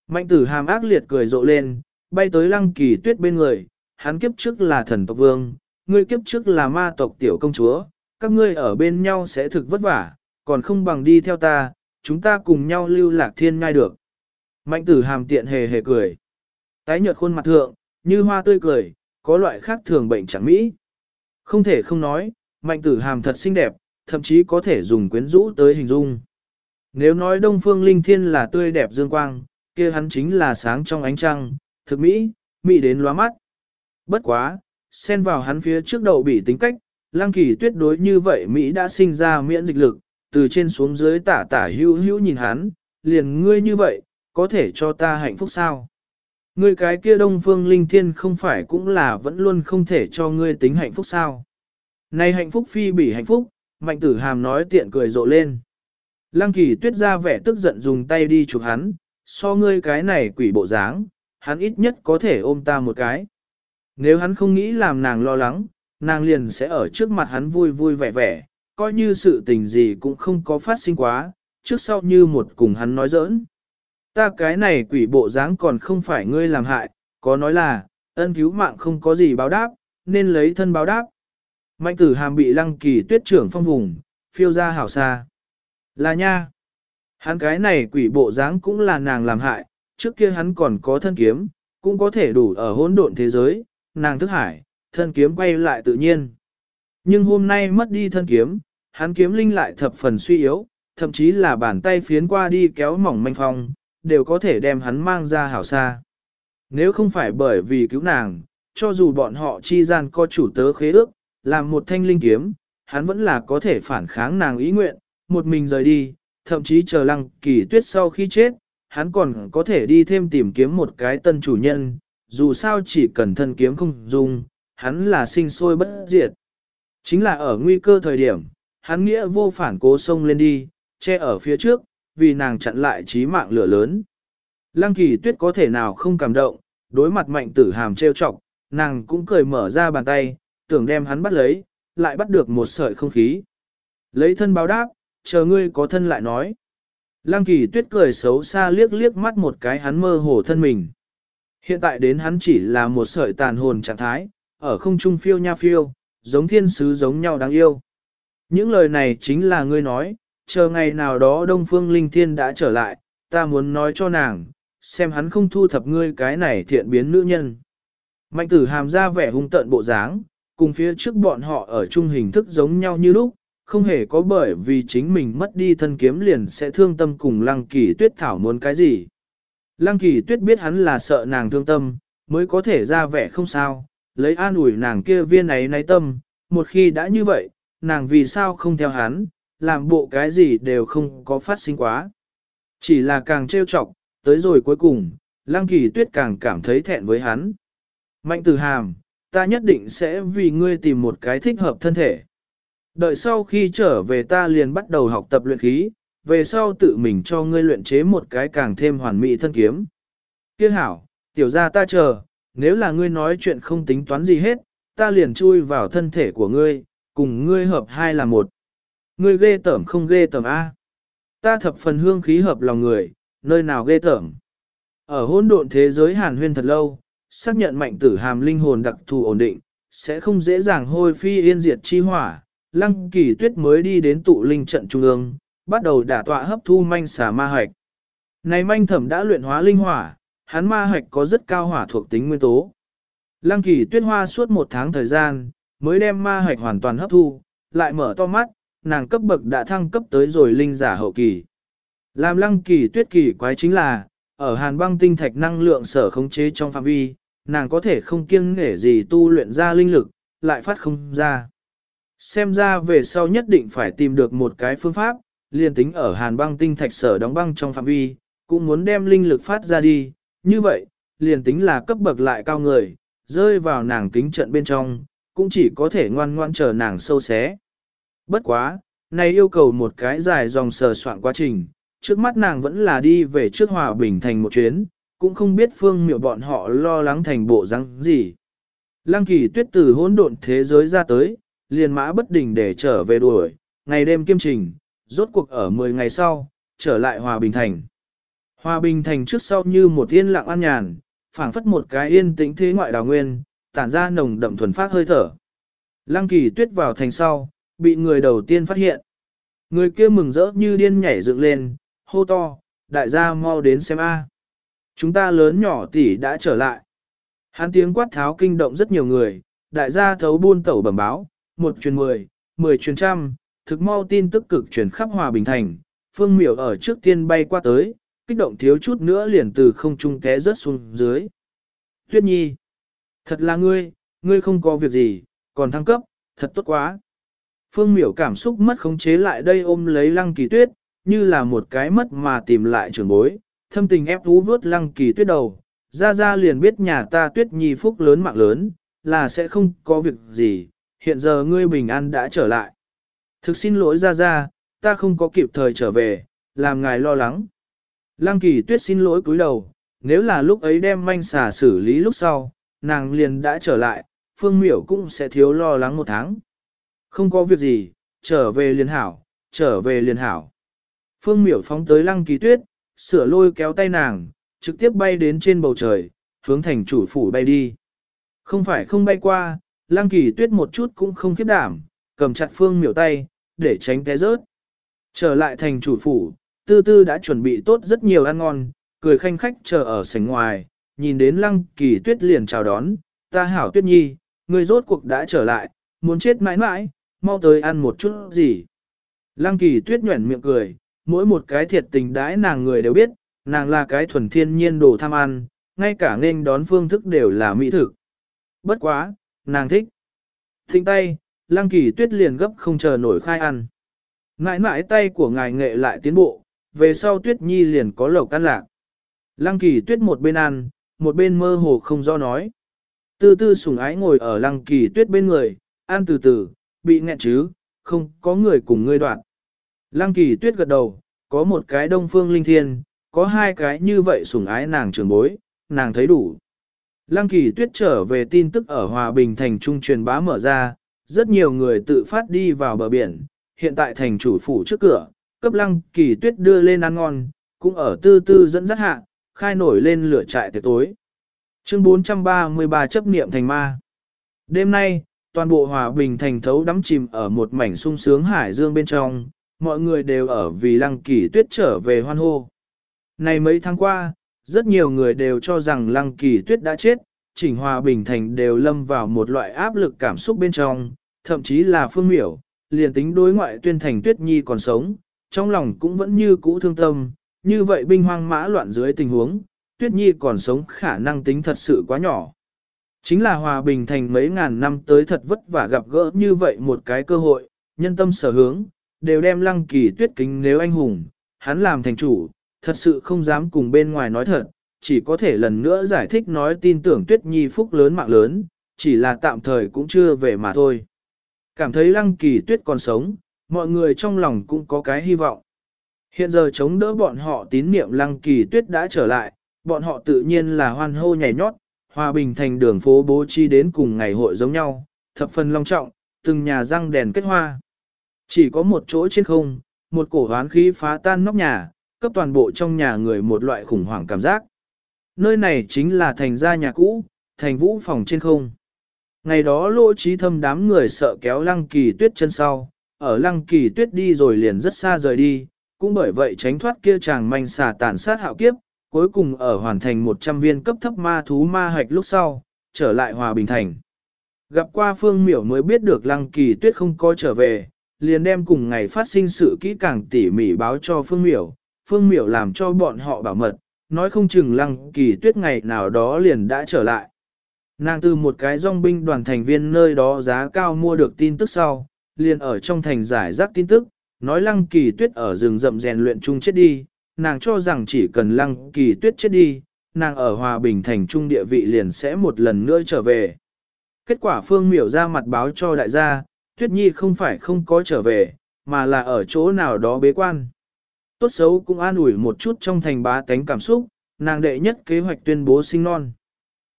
Mạnh tử hàm ác liệt cười rộ lên, bay tới lăng kỳ tuyết bên người, hắn kiếp trước là thần tộc vương, ngươi kiếp trước là ma tộc tiểu công chúa, các ngươi ở bên nhau sẽ thực vất vả, còn không bằng đi theo ta, chúng ta cùng nhau lưu lạc thiên ngai được. Mạnh tử hàm tiện hề hề cười. Tái nhợt khuôn mặt thượng, như hoa tươi cười, có loại khác thường bệnh chẳng mỹ. Không thể không nói, mạnh tử hàm thật xinh đẹp, thậm chí có thể dùng quyến rũ tới hình dung. Nếu nói Đông Phương Linh Thiên là tươi đẹp dương quang, kia hắn chính là sáng trong ánh trăng, thực mỹ, mỹ đến lóa mắt. Bất quá, xen vào hắn phía trước đầu bị tính cách, Lăng Kỳ tuyệt đối như vậy Mỹ đã sinh ra miễn dịch lực, từ trên xuống dưới tả tả hữu hữu nhìn hắn, liền ngươi như vậy, có thể cho ta hạnh phúc sao? Ngươi cái kia đông phương linh thiên không phải cũng là vẫn luôn không thể cho ngươi tính hạnh phúc sao? Này hạnh phúc phi bỉ hạnh phúc, mạnh tử hàm nói tiện cười rộ lên. Lăng kỳ tuyết ra vẻ tức giận dùng tay đi chụp hắn, so ngươi cái này quỷ bộ dáng, hắn ít nhất có thể ôm ta một cái. Nếu hắn không nghĩ làm nàng lo lắng, nàng liền sẽ ở trước mặt hắn vui vui vẻ vẻ, coi như sự tình gì cũng không có phát sinh quá, trước sau như một cùng hắn nói giỡn. Ta cái này quỷ bộ dáng còn không phải ngươi làm hại, có nói là, ân cứu mạng không có gì báo đáp, nên lấy thân báo đáp. Mạnh tử hàm bị lăng kỳ tuyết trưởng phong vùng, phiêu ra hảo xa. Là nha. Hắn cái này quỷ bộ dáng cũng là nàng làm hại, trước kia hắn còn có thân kiếm, cũng có thể đủ ở hỗn độn thế giới, nàng thức hải, thân kiếm quay lại tự nhiên. Nhưng hôm nay mất đi thân kiếm, hắn kiếm linh lại thập phần suy yếu, thậm chí là bàn tay phiến qua đi kéo mỏng manh phong, đều có thể đem hắn mang ra hảo xa. Nếu không phải bởi vì cứu nàng, cho dù bọn họ chi gian có chủ tớ khế ước, làm một thanh linh kiếm, hắn vẫn là có thể phản kháng nàng ý nguyện, một mình rời đi, thậm chí chờ lăng kỳ tuyết sau khi chết, hắn còn có thể đi thêm tìm kiếm một cái tân chủ nhân, dù sao chỉ cần thân kiếm không dùng, hắn là sinh sôi bất diệt. Chính là ở nguy cơ thời điểm, hắn nghĩa vô phản cố sông lên đi, che ở phía trước, vì nàng chặn lại trí mạng lửa lớn. Lăng kỳ tuyết có thể nào không cảm động, đối mặt mạnh tử hàm trêu chọc, nàng cũng cười mở ra bàn tay, tưởng đem hắn bắt lấy, lại bắt được một sợi không khí. Lấy thân báo đáp, chờ ngươi có thân lại nói. Lăng kỳ tuyết cười xấu xa liếc liếc mắt một cái hắn mơ hồ thân mình. Hiện tại đến hắn chỉ là một sợi tàn hồn trạng thái, ở không trung phiêu nha phiêu, giống thiên sứ giống nhau đáng yêu. Những lời này chính là ngươi nói, chờ ngày nào đó Đông Phương Linh Thiên đã trở lại, ta muốn nói cho nàng, xem hắn không thu thập ngươi cái này thiện biến nữ nhân. Mạnh tử hàm ra vẻ hung tận bộ dáng, cùng phía trước bọn họ ở chung hình thức giống nhau như lúc, không hề có bởi vì chính mình mất đi thân kiếm liền sẽ thương tâm cùng lăng kỳ tuyết thảo muốn cái gì. Lăng kỳ tuyết biết hắn là sợ nàng thương tâm, mới có thể ra vẻ không sao, lấy an ủi nàng kia viên ấy náy tâm, một khi đã như vậy, nàng vì sao không theo hắn, làm bộ cái gì đều không có phát sinh quá. Chỉ là càng trêu chọc, tới rồi cuối cùng, lăng kỳ tuyết càng cảm thấy thẹn với hắn. Mạnh tử hàm, ta nhất định sẽ vì ngươi tìm một cái thích hợp thân thể. Đợi sau khi trở về ta liền bắt đầu học tập luyện khí, về sau tự mình cho ngươi luyện chế một cái càng thêm hoàn mỹ thân kiếm. Kia hảo, tiểu gia ta chờ, nếu là ngươi nói chuyện không tính toán gì hết, ta liền chui vào thân thể của ngươi, cùng ngươi hợp hai là một. Ngươi ghê tởm không ghê tởm A. Ta thập phần hương khí hợp lòng người, nơi nào ghê tởm. Ở hỗn độn thế giới hàn huyên thật lâu, xác nhận mạnh tử hàm linh hồn đặc thù ổn định, sẽ không dễ dàng hôi phi yên diệt chi hỏa. Lăng kỳ tuyết mới đi đến tụ linh trận trung ương, bắt đầu đả tọa hấp thu manh xà ma hạch. Này manh thẩm đã luyện hóa linh hỏa, hắn ma hạch có rất cao hỏa thuộc tính nguyên tố. Lăng kỳ tuyết hoa suốt một tháng thời gian, mới đem ma hạch hoàn toàn hấp thu, lại mở to mắt, nàng cấp bậc đã thăng cấp tới rồi linh giả hậu kỳ. Làm lăng kỳ tuyết kỳ quái chính là, ở hàn băng tinh thạch năng lượng sở khống chế trong phạm vi, nàng có thể không kiêng nghể gì tu luyện ra linh lực, lại phát không ra. Xem ra về sau nhất định phải tìm được một cái phương pháp, liên tính ở hàn băng tinh thạch sở đóng băng trong phạm vi, cũng muốn đem linh lực phát ra đi, như vậy, liền tính là cấp bậc lại cao người, rơi vào nàng kính trận bên trong, cũng chỉ có thể ngoan ngoan chờ nàng sâu xé. Bất quá, này yêu cầu một cái dài dòng sờ soạn quá trình, trước mắt nàng vẫn là đi về trước hòa bình thành một chuyến, cũng không biết phương miệu bọn họ lo lắng thành bộ răng gì. Lăng kỳ tuyết từ hỗn độn thế giới ra tới, liền mã bất đình để trở về đuổi, ngày đêm kiêm trình, rốt cuộc ở 10 ngày sau, trở lại hòa bình thành. Hòa bình thành trước sau như một yên lặng an nhàn, phảng phất một cái yên tĩnh thế ngoại đào nguyên, tản ra nồng đậm thuần phát hơi thở. Lăng kỳ tuyết vào thành sau, bị người đầu tiên phát hiện. Người kia mừng rỡ như điên nhảy dựng lên, hô to, đại gia mau đến xem a. Chúng ta lớn nhỏ tỷ đã trở lại. Hắn tiếng quát tháo kinh động rất nhiều người, đại gia thấu buôn tẩu bẩm báo, một truyền mười, mười truyền trăm, thực mau tin tức cực truyền khắp hòa bình thành, phương miểu ở trước tiên bay qua tới, kích động thiếu chút nữa liền từ không trung té rớt xuống dưới. Tuyết nhi, thật là ngươi, ngươi không có việc gì, còn thăng cấp, thật tốt quá. Phương miểu cảm xúc mất khống chế lại đây ôm lấy lăng kỳ tuyết, như là một cái mất mà tìm lại trường bối, thâm tình ép thú vớt lăng kỳ tuyết đầu, ra ra liền biết nhà ta tuyết nhi phúc lớn mạng lớn, là sẽ không có việc gì, hiện giờ ngươi bình an đã trở lại. Thực xin lỗi ra ra, ta không có kịp thời trở về, làm ngài lo lắng. Lăng kỳ tuyết xin lỗi cúi đầu, nếu là lúc ấy đem manh xà xử lý lúc sau, nàng liền đã trở lại, phương miểu cũng sẽ thiếu lo lắng một tháng. Không có việc gì, trở về liền hảo, trở về liền hảo. Phương miểu phóng tới lăng kỳ tuyết, sửa lôi kéo tay nàng, trực tiếp bay đến trên bầu trời, hướng thành chủ phủ bay đi. Không phải không bay qua, lăng kỳ tuyết một chút cũng không khiếp đảm, cầm chặt phương miểu tay, để tránh té rớt. Trở lại thành chủ phủ, tư tư đã chuẩn bị tốt rất nhiều ăn ngon, cười khanh khách chờ ở sảnh ngoài, nhìn đến lăng kỳ tuyết liền chào đón, ta hảo tuyết nhi, người rốt cuộc đã trở lại, muốn chết mãi mãi, mau tới ăn một chút gì. Lăng kỳ tuyết nhuẩn miệng cười, mỗi một cái thiệt tình đãi nàng người đều biết, nàng là cái thuần thiên nhiên đồ tham ăn, ngay cả nên đón phương thức đều là mỹ thực. Bất quá, nàng thích. Thịnh tay, lăng kỳ tuyết liền gấp không chờ nổi khai ăn. Ngãi mãi tay của ngài nghệ lại tiến bộ, về sau tuyết nhi liền có lẩu căn lạc. Lăng kỳ tuyết một bên ăn, một bên mơ hồ không do nói. Tư tư sủng ái ngồi ở lăng kỳ tuyết bên người, ăn từ từ, bị nghẹn chứ, không có người cùng ngươi đoạn. Lăng kỳ tuyết gật đầu, có một cái đông phương linh thiên, có hai cái như vậy sủng ái nàng trưởng bối, nàng thấy đủ. Lăng kỳ tuyết trở về tin tức ở Hòa Bình thành trung truyền bá mở ra, rất nhiều người tự phát đi vào bờ biển, hiện tại thành chủ phủ trước cửa, cấp lăng kỳ tuyết đưa lên ăn ngon, cũng ở tư tư dẫn dắt hạ, khai nổi lên lửa trại tiệc tối. Chương 433 chấp niệm thành ma. Đêm nay, toàn bộ hòa bình thành thấu đắm chìm ở một mảnh sung sướng hải dương bên trong, mọi người đều ở vì lăng kỳ tuyết trở về hoan hô. Này mấy tháng qua, rất nhiều người đều cho rằng lăng kỳ tuyết đã chết, chỉnh hòa bình thành đều lâm vào một loại áp lực cảm xúc bên trong, thậm chí là phương miểu, liền tính đối ngoại tuyên thành tuyết nhi còn sống, trong lòng cũng vẫn như cũ thương tâm, như vậy binh hoang mã loạn dưới tình huống, tuyết nhi còn sống khả năng tính thật sự quá nhỏ. Chính là hòa bình thành mấy ngàn năm tới thật vất vả gặp gỡ như vậy một cái cơ hội, nhân tâm sở hướng, đều đem lăng kỳ tuyết kính nếu anh hùng, hắn làm thành chủ, thật sự không dám cùng bên ngoài nói thật, chỉ có thể lần nữa giải thích nói tin tưởng tuyết nhi phúc lớn mạng lớn, chỉ là tạm thời cũng chưa về mà thôi. Cảm thấy lăng kỳ tuyết còn sống, mọi người trong lòng cũng có cái hy vọng. Hiện giờ chống đỡ bọn họ tín niệm lăng kỳ tuyết đã trở lại, bọn họ tự nhiên là hoan hô nhảy nhót, hòa bình thành đường phố bố trí đến cùng ngày hội giống nhau, thập phần long trọng, từng nhà răng đèn kết hoa. Chỉ có một chỗ trên không, một cổ hoán khí phá tan nóc nhà, cấp toàn bộ trong nhà người một loại khủng hoảng cảm giác. Nơi này chính là thành gia nhà cũ, thành vũ phòng trên không. Ngày đó lỗ trí thâm đám người sợ kéo lăng kỳ tuyết chân sau, ở lăng kỳ tuyết đi rồi liền rất xa rời đi, cũng bởi vậy tránh thoát kia chàng manh xà tàn sát hạo kiếp, cuối cùng ở hoàn thành 100 viên cấp thấp ma thú ma hạch lúc sau, trở lại hòa bình thành. Gặp qua phương miểu mới biết được lăng kỳ tuyết không có trở về, liền đem cùng ngày phát sinh sự kỹ càng tỉ mỉ báo cho phương miểu, phương miểu làm cho bọn họ bảo mật, nói không chừng lăng kỳ tuyết ngày nào đó liền đã trở lại. Nàng từ một cái dòng binh đoàn thành viên nơi đó giá cao mua được tin tức sau, liền ở trong thành giải rác tin tức, nói lăng kỳ tuyết ở rừng rậm rèn luyện chung chết đi, nàng cho rằng chỉ cần lăng kỳ tuyết chết đi, nàng ở hòa bình thành trung địa vị liền sẽ một lần nữa trở về. Kết quả phương miểu ra mặt báo cho đại gia, tuyết nhi không phải không có trở về, mà là ở chỗ nào đó bế quan. Tốt xấu cũng an ủi một chút trong thành bá tánh cảm xúc, nàng đệ nhất kế hoạch tuyên bố sinh non.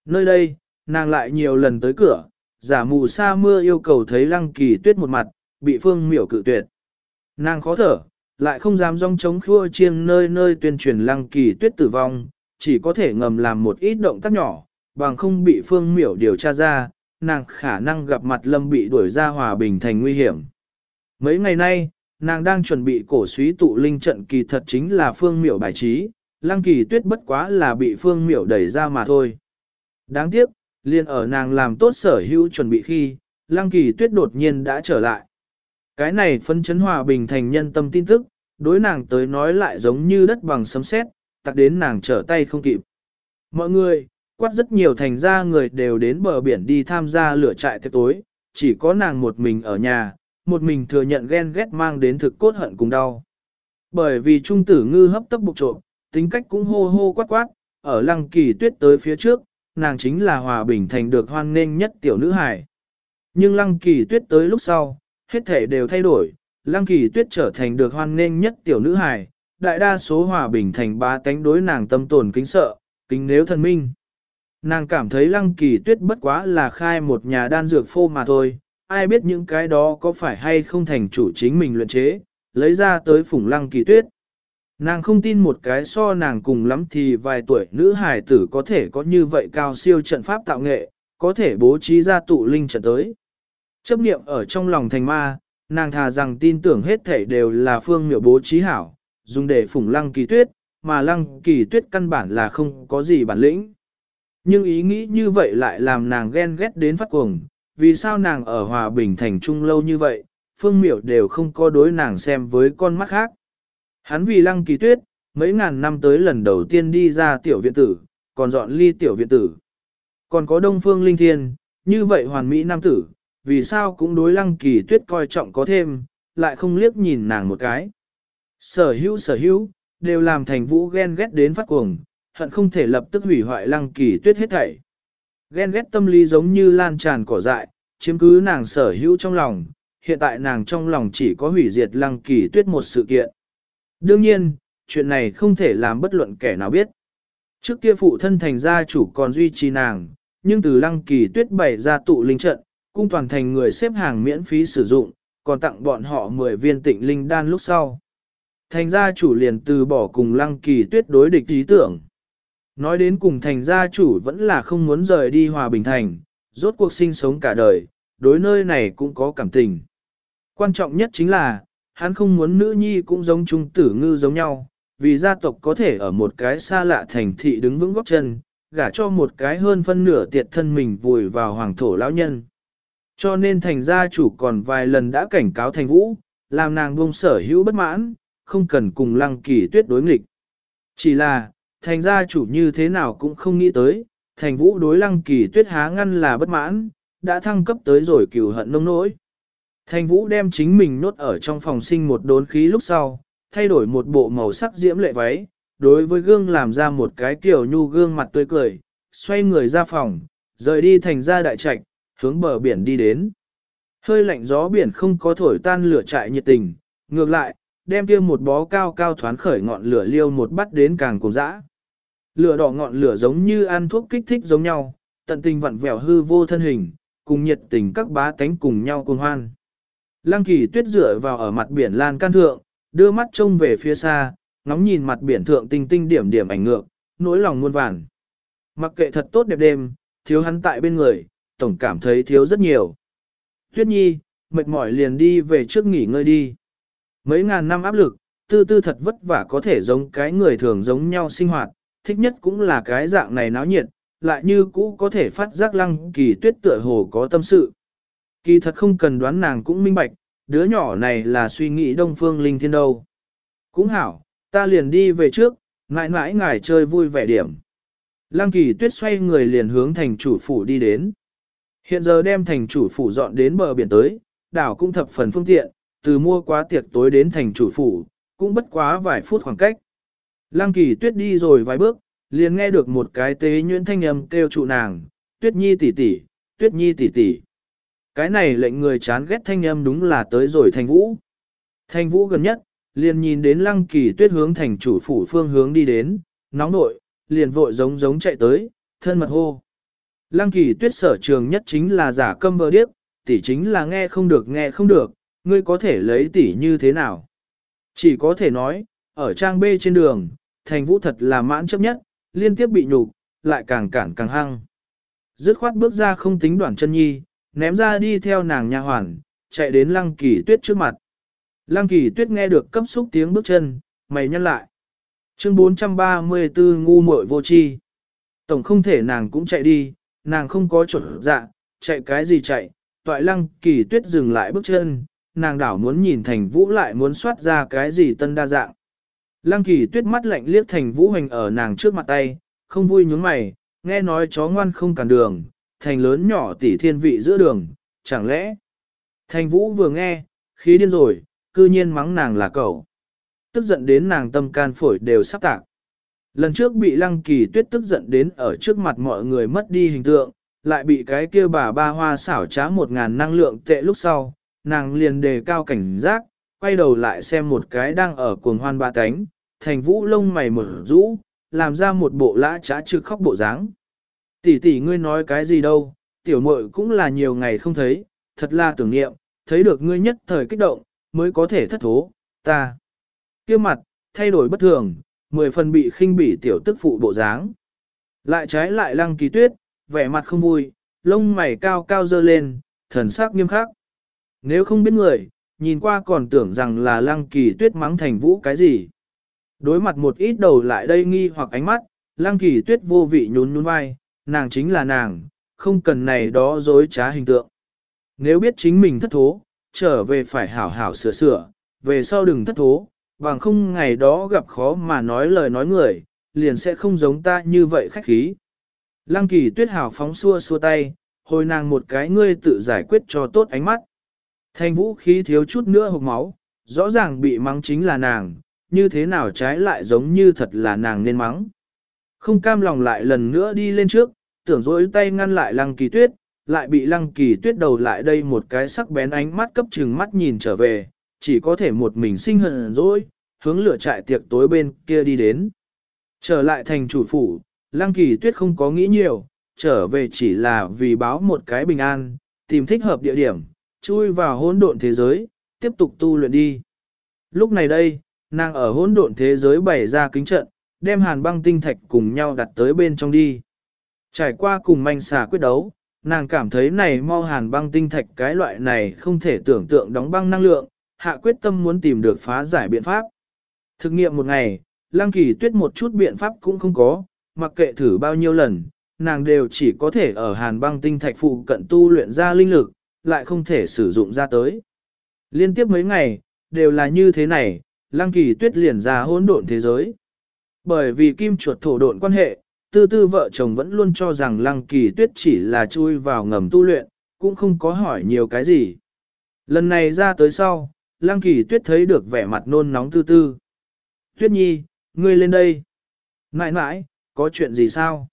Nơi đây, nàng lại nhiều lần tới cửa, giả mù sa mưa yêu cầu thấy lăng kỳ tuyết một mặt, bị phương miểu cự tuyệt. Nàng khó thở, lại không dám rong chống khua chiêng nơi nơi tuyên truyền lăng kỳ tuyết tử vong, chỉ có thể ngầm làm một ít động tác nhỏ, bằng không bị phương miểu điều tra ra, nàng khả năng gặp mặt lâm bị đuổi ra hòa bình thành nguy hiểm. Mấy ngày nay, nàng đang chuẩn bị cổ suý tụ linh trận kỳ thật chính là phương miểu bài trí, lăng kỳ tuyết bất quá là bị phương miểu đẩy ra mà thôi. Đáng tiếc, liền ở nàng làm tốt sở hữu chuẩn bị khi, lăng kỳ tuyết đột nhiên đã trở lại. Cái này phân chấn hòa bình thành nhân tâm tin tức, đối nàng tới nói lại giống như đất bằng sấm sét, tặc đến nàng trở tay không kịp. Mọi người, quát rất nhiều thành ra người đều đến bờ biển đi tham gia lửa trại tiệc tối, chỉ có nàng một mình ở nhà, một mình thừa nhận ghen ghét mang đến thực cốt hận cùng đau. Bởi vì trung tử ngư hấp tấp bục trộm, tính cách cũng hô hô quát quát, ở lăng kỳ tuyết tới phía trước, nàng chính là hòa bình thành được hoan nghênh nhất tiểu nữ hải. Nhưng lăng kỳ tuyết tới lúc sau, hết thể đều thay đổi, lăng kỳ tuyết trở thành được hoan nghênh nhất tiểu nữ hài, đại đa số hòa bình thành ba tánh đối nàng tâm tồn kính sợ, kính nếu thần minh. Nàng cảm thấy lăng kỳ tuyết bất quá là khai một nhà đan dược phô mà thôi, ai biết những cái đó có phải hay không thành chủ chính mình luyện chế, lấy ra tới phủng lăng kỳ tuyết. Nàng không tin một cái so nàng cùng lắm thì vài tuổi nữ hài tử có thể có như vậy cao siêu trận pháp tạo nghệ, có thể bố trí ra tụ linh trận tới. Chấp niệm ở trong lòng thành ma, nàng thà rằng tin tưởng hết thể đều là phương miệu bố trí hảo, dùng để phủng lăng kỳ tuyết, mà lăng kỳ tuyết căn bản là không có gì bản lĩnh. Nhưng ý nghĩ như vậy lại làm nàng ghen ghét đến phát cuồng, vì sao nàng ở Hòa Bình Thành Trung lâu như vậy, phương miểu đều không có đối nàng xem với con mắt khác. Hắn vì lăng kỳ tuyết, mấy ngàn năm tới lần đầu tiên đi ra tiểu viện tử, còn dọn ly tiểu viện tử. Còn có đông phương linh thiên, như vậy hoàn mỹ nam tử, vì sao cũng đối lăng kỳ tuyết coi trọng có thêm, lại không liếc nhìn nàng một cái. Sở hữu sở hữu, đều làm thành vũ ghen ghét đến phát cuồng, hận không thể lập tức hủy hoại lăng kỳ tuyết hết thảy. Ghen ghét tâm lý giống như lan tràn cỏ dại, chiếm cứ nàng sở hữu trong lòng, hiện tại nàng trong lòng chỉ có hủy diệt lăng kỳ tuyết một sự kiện. Đương nhiên, chuyện này không thể làm bất luận kẻ nào biết. Trước kia phụ thân thành gia chủ còn duy trì nàng, nhưng từ lăng kỳ tuyết bày ra tụ linh trận, cung toàn thành người xếp hàng miễn phí sử dụng, còn tặng bọn họ 10 viên tịnh linh đan lúc sau. Thành gia chủ liền từ bỏ cùng lăng kỳ tuyết đối địch ý tưởng. Nói đến cùng thành gia chủ vẫn là không muốn rời đi hòa bình thành, rốt cuộc sinh sống cả đời, đối nơi này cũng có cảm tình. Quan trọng nhất chính là, hắn không muốn nữ nhi cũng giống trung tử ngư giống nhau, vì gia tộc có thể ở một cái xa lạ thành thị đứng vững góc chân, gả cho một cái hơn phân nửa tiệt thân mình vùi vào hoàng thổ lão nhân. Cho nên thành gia chủ còn vài lần đã cảnh cáo thành vũ, làm nàng buông sở hữu bất mãn, không cần cùng lăng kỳ tuyết đối nghịch. Chỉ là, thành gia chủ như thế nào cũng không nghĩ tới, thành vũ đối lăng kỳ tuyết há ngăn là bất mãn, đã thăng cấp tới rồi cửu hận nông nỗi. Thành vũ đem chính mình nốt ở trong phòng sinh một đốn khí lúc sau, thay đổi một bộ màu sắc diễm lệ váy, đối với gương làm ra một cái kiểu nhu gương mặt tươi cười, xoay người ra phòng, rời đi thành ra đại trạch, hướng bờ biển đi đến. Hơi lạnh gió biển không có thổi tan lửa trại nhiệt tình, ngược lại, đem kia một bó cao cao thoán khởi ngọn lửa liêu một bắt đến càng cùng dã. Lửa đỏ ngọn lửa giống như ăn thuốc kích thích giống nhau, tận tình vặn vẹo hư vô thân hình, cùng nhiệt tình các bá tánh cùng nhau cùng hoan. Lăng kỳ tuyết dựa vào ở mặt biển lan can thượng, đưa mắt trông về phía xa, ngóng nhìn mặt biển thượng tinh tinh điểm điểm ảnh ngược, nỗi lòng muôn vàn. Mặc kệ thật tốt đẹp đêm, thiếu hắn tại bên người, tổng cảm thấy thiếu rất nhiều. Tuyết nhi, mệt mỏi liền đi về trước nghỉ ngơi đi. Mấy ngàn năm áp lực, tư tư thật vất vả có thể giống cái người thường giống nhau sinh hoạt, thích nhất cũng là cái dạng này náo nhiệt, lại như cũ có thể phát giác lăng kỳ tuyết tựa hồ có tâm sự. Kỳ thật không cần đoán nàng cũng minh bạch, đứa nhỏ này là suy nghĩ đông phương linh thiên đâu. Cũng hảo, ta liền đi về trước, mãi mãi ngài chơi vui vẻ điểm. Lăng kỳ tuyết xoay người liền hướng thành chủ phủ đi đến. Hiện giờ đem thành chủ phủ dọn đến bờ biển tới, đảo cũng thập phần phương tiện, từ mua quá tiệc tối đến thành chủ phủ, cũng bất quá vài phút khoảng cách. Lăng kỳ tuyết đi rồi vài bước, liền nghe được một cái tế nhuyễn thanh âm kêu trụ nàng, tuyết nhi tỷ tỷ, tuyết nhi tỷ tỷ. Cái này lệnh người chán ghét thanh âm đúng là tới rồi thành vũ. Thành vũ gần nhất, liền nhìn đến lăng kỳ tuyết hướng thành chủ phủ phương hướng đi đến, nóng nội, liền vội giống giống chạy tới, thân mật hô. Lăng kỳ tuyết sở trường nhất chính là giả câm vờ điếc, tỷ chính là nghe không được nghe không được, ngươi có thể lấy tỷ như thế nào. Chỉ có thể nói, ở trang B trên đường, thành vũ thật là mãn chấp nhất, liên tiếp bị nhục, lại càng cản càng hăng. Dứt khoát bước ra không tính đoạn chân nhi, ném ra đi theo nàng nha hoàn, chạy đến lăng kỳ tuyết trước mặt. Lăng kỳ tuyết nghe được cấp xúc tiếng bước chân, mày nhăn lại. Chương 434 ngu muội vô chi. Tổng không thể nàng cũng chạy đi, nàng không có chuẩn dạ, chạy cái gì chạy, toại lăng kỳ tuyết dừng lại bước chân, nàng đảo muốn nhìn thành vũ lại muốn soát ra cái gì tân đa dạng. Lăng kỳ tuyết mắt lạnh liếc thành vũ hành ở nàng trước mặt tay, không vui nhướng mày, nghe nói chó ngoan không cản đường, thành lớn nhỏ tỷ thiên vị giữa đường, chẳng lẽ. Thành vũ vừa nghe, khí điên rồi, cư nhiên mắng nàng là cậu. Tức giận đến nàng tâm can phổi đều sắp tạc. Lần trước bị lăng kỳ tuyết tức giận đến ở trước mặt mọi người mất đi hình tượng, lại bị cái kia bà ba hoa xảo trá một ngàn năng lượng tệ lúc sau, nàng liền đề cao cảnh giác, quay đầu lại xem một cái đang ở cuồng hoan ba cánh, thành vũ lông mày mở rũ, làm ra một bộ lã trá trực khóc bộ dáng. Tỷ tỷ ngươi nói cái gì đâu, tiểu muội cũng là nhiều ngày không thấy, thật là tưởng niệm, thấy được ngươi nhất thời kích động, mới có thể thất thố, ta. kia mặt, thay đổi bất thường, mười phần bị khinh bỉ tiểu tức phụ bộ dáng. Lại trái lại lăng kỳ tuyết, vẻ mặt không vui, lông mày cao cao dơ lên, thần sắc nghiêm khắc. Nếu không biết người, nhìn qua còn tưởng rằng là lăng kỳ tuyết mắng thành vũ cái gì. Đối mặt một ít đầu lại đây nghi hoặc ánh mắt, lăng kỳ tuyết vô vị nhún nhún vai, nàng chính là nàng, không cần này đó dối trá hình tượng. Nếu biết chính mình thất thố, trở về phải hảo hảo sửa sửa, về sau đừng thất thố, bằng không ngày đó gặp khó mà nói lời nói người, liền sẽ không giống ta như vậy khách khí. Lăng kỳ tuyết hảo phóng xua xua tay, hồi nàng một cái ngươi tự giải quyết cho tốt ánh mắt. Thanh vũ khí thiếu chút nữa hộp máu, rõ ràng bị mắng chính là nàng, như thế nào trái lại giống như thật là nàng nên mắng. Không cam lòng lại lần nữa đi lên trước, tưởng dối tay ngăn lại lăng kỳ tuyết, lại bị lăng kỳ tuyết đầu lại đây một cái sắc bén ánh mắt cấp chừng mắt nhìn trở về, chỉ có thể một mình sinh hận dối, hướng lửa trại tiệc tối bên kia đi đến. Trở lại thành chủ phủ, lăng kỳ tuyết không có nghĩ nhiều, trở về chỉ là vì báo một cái bình an, tìm thích hợp địa điểm, chui vào hỗn độn thế giới, tiếp tục tu luyện đi. Lúc này đây, nàng ở hỗn độn thế giới bày ra kính trận, đem hàn băng tinh thạch cùng nhau đặt tới bên trong đi. Trải qua cùng manh xà quyết đấu, nàng cảm thấy này mau hàn băng tinh thạch cái loại này không thể tưởng tượng đóng băng năng lượng, hạ quyết tâm muốn tìm được phá giải biện pháp. Thực nghiệm một ngày, lăng kỳ tuyết một chút biện pháp cũng không có, mặc kệ thử bao nhiêu lần, nàng đều chỉ có thể ở hàn băng tinh thạch phụ cận tu luyện ra linh lực, lại không thể sử dụng ra tới. Liên tiếp mấy ngày, đều là như thế này, lăng kỳ tuyết liền ra hỗn độn thế giới. Bởi vì kim chuột thổ độn quan hệ, tư tư vợ chồng vẫn luôn cho rằng lăng kỳ tuyết chỉ là chui vào ngầm tu luyện, cũng không có hỏi nhiều cái gì. Lần này ra tới sau, lăng kỳ tuyết thấy được vẻ mặt nôn nóng tư tư. Tuyết nhi, ngươi lên đây. Nãi nãi, có chuyện gì sao?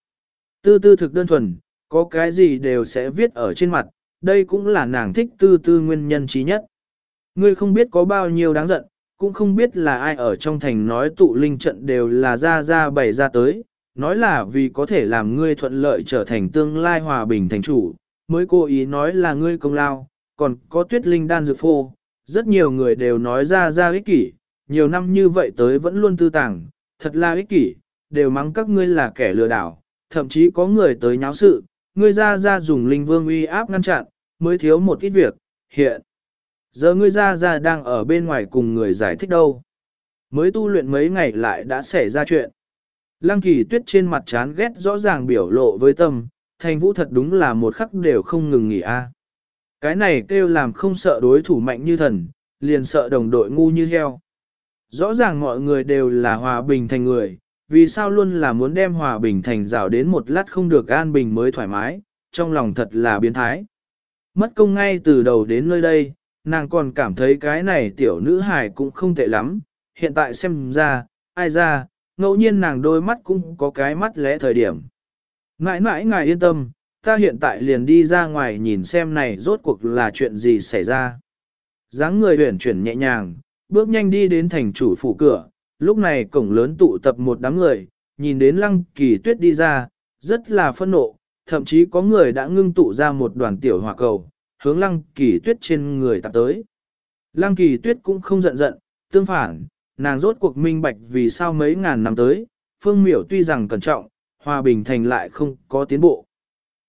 Tư tư thực đơn thuần, có cái gì đều sẽ viết ở trên mặt, đây cũng là nàng thích tư tư nguyên nhân trí nhất. Ngươi không biết có bao nhiêu đáng giận, cũng không biết là ai ở trong thành nói tụ linh trận đều là ra ra bày ra tới, nói là vì có thể làm ngươi thuận lợi trở thành tương lai hòa bình thành chủ, mới cố ý nói là ngươi công lao, còn có tuyết linh đan dược phô, rất nhiều người đều nói ra ra ích kỷ, nhiều năm như vậy tới vẫn luôn tư tàng, thật là ích kỷ, đều mắng các ngươi là kẻ lừa đảo, thậm chí có người tới nháo sự, ngươi ra ra dùng linh vương uy áp ngăn chặn, mới thiếu một ít việc, hiện. Giờ ngươi ra ra đang ở bên ngoài cùng người giải thích đâu. Mới tu luyện mấy ngày lại đã xảy ra chuyện. Lăng kỳ tuyết trên mặt chán ghét rõ ràng biểu lộ với tâm, thành vũ thật đúng là một khắc đều không ngừng nghỉ a. Cái này kêu làm không sợ đối thủ mạnh như thần, liền sợ đồng đội ngu như heo. Rõ ràng mọi người đều là hòa bình thành người, vì sao luôn là muốn đem hòa bình thành rào đến một lát không được an bình mới thoải mái, trong lòng thật là biến thái. Mất công ngay từ đầu đến nơi đây, nàng còn cảm thấy cái này tiểu nữ hài cũng không tệ lắm, hiện tại xem ra, ai ra, ngẫu nhiên nàng đôi mắt cũng có cái mắt lẽ thời điểm. Ngãi ngãi ngài yên tâm, ta hiện tại liền đi ra ngoài nhìn xem này rốt cuộc là chuyện gì xảy ra. dáng người huyển chuyển nhẹ nhàng, bước nhanh đi đến thành chủ phủ cửa, lúc này cổng lớn tụ tập một đám người, nhìn đến lăng kỳ tuyết đi ra, rất là phân nộ, thậm chí có người đã ngưng tụ ra một đoàn tiểu hỏa cầu, hướng lăng kỳ tuyết trên người tập tới. Lăng kỳ tuyết cũng không giận giận, tương phản, nàng rốt cuộc minh bạch vì sao mấy ngàn năm tới, phương miểu tuy rằng cẩn trọng, hòa bình thành lại không có tiến bộ.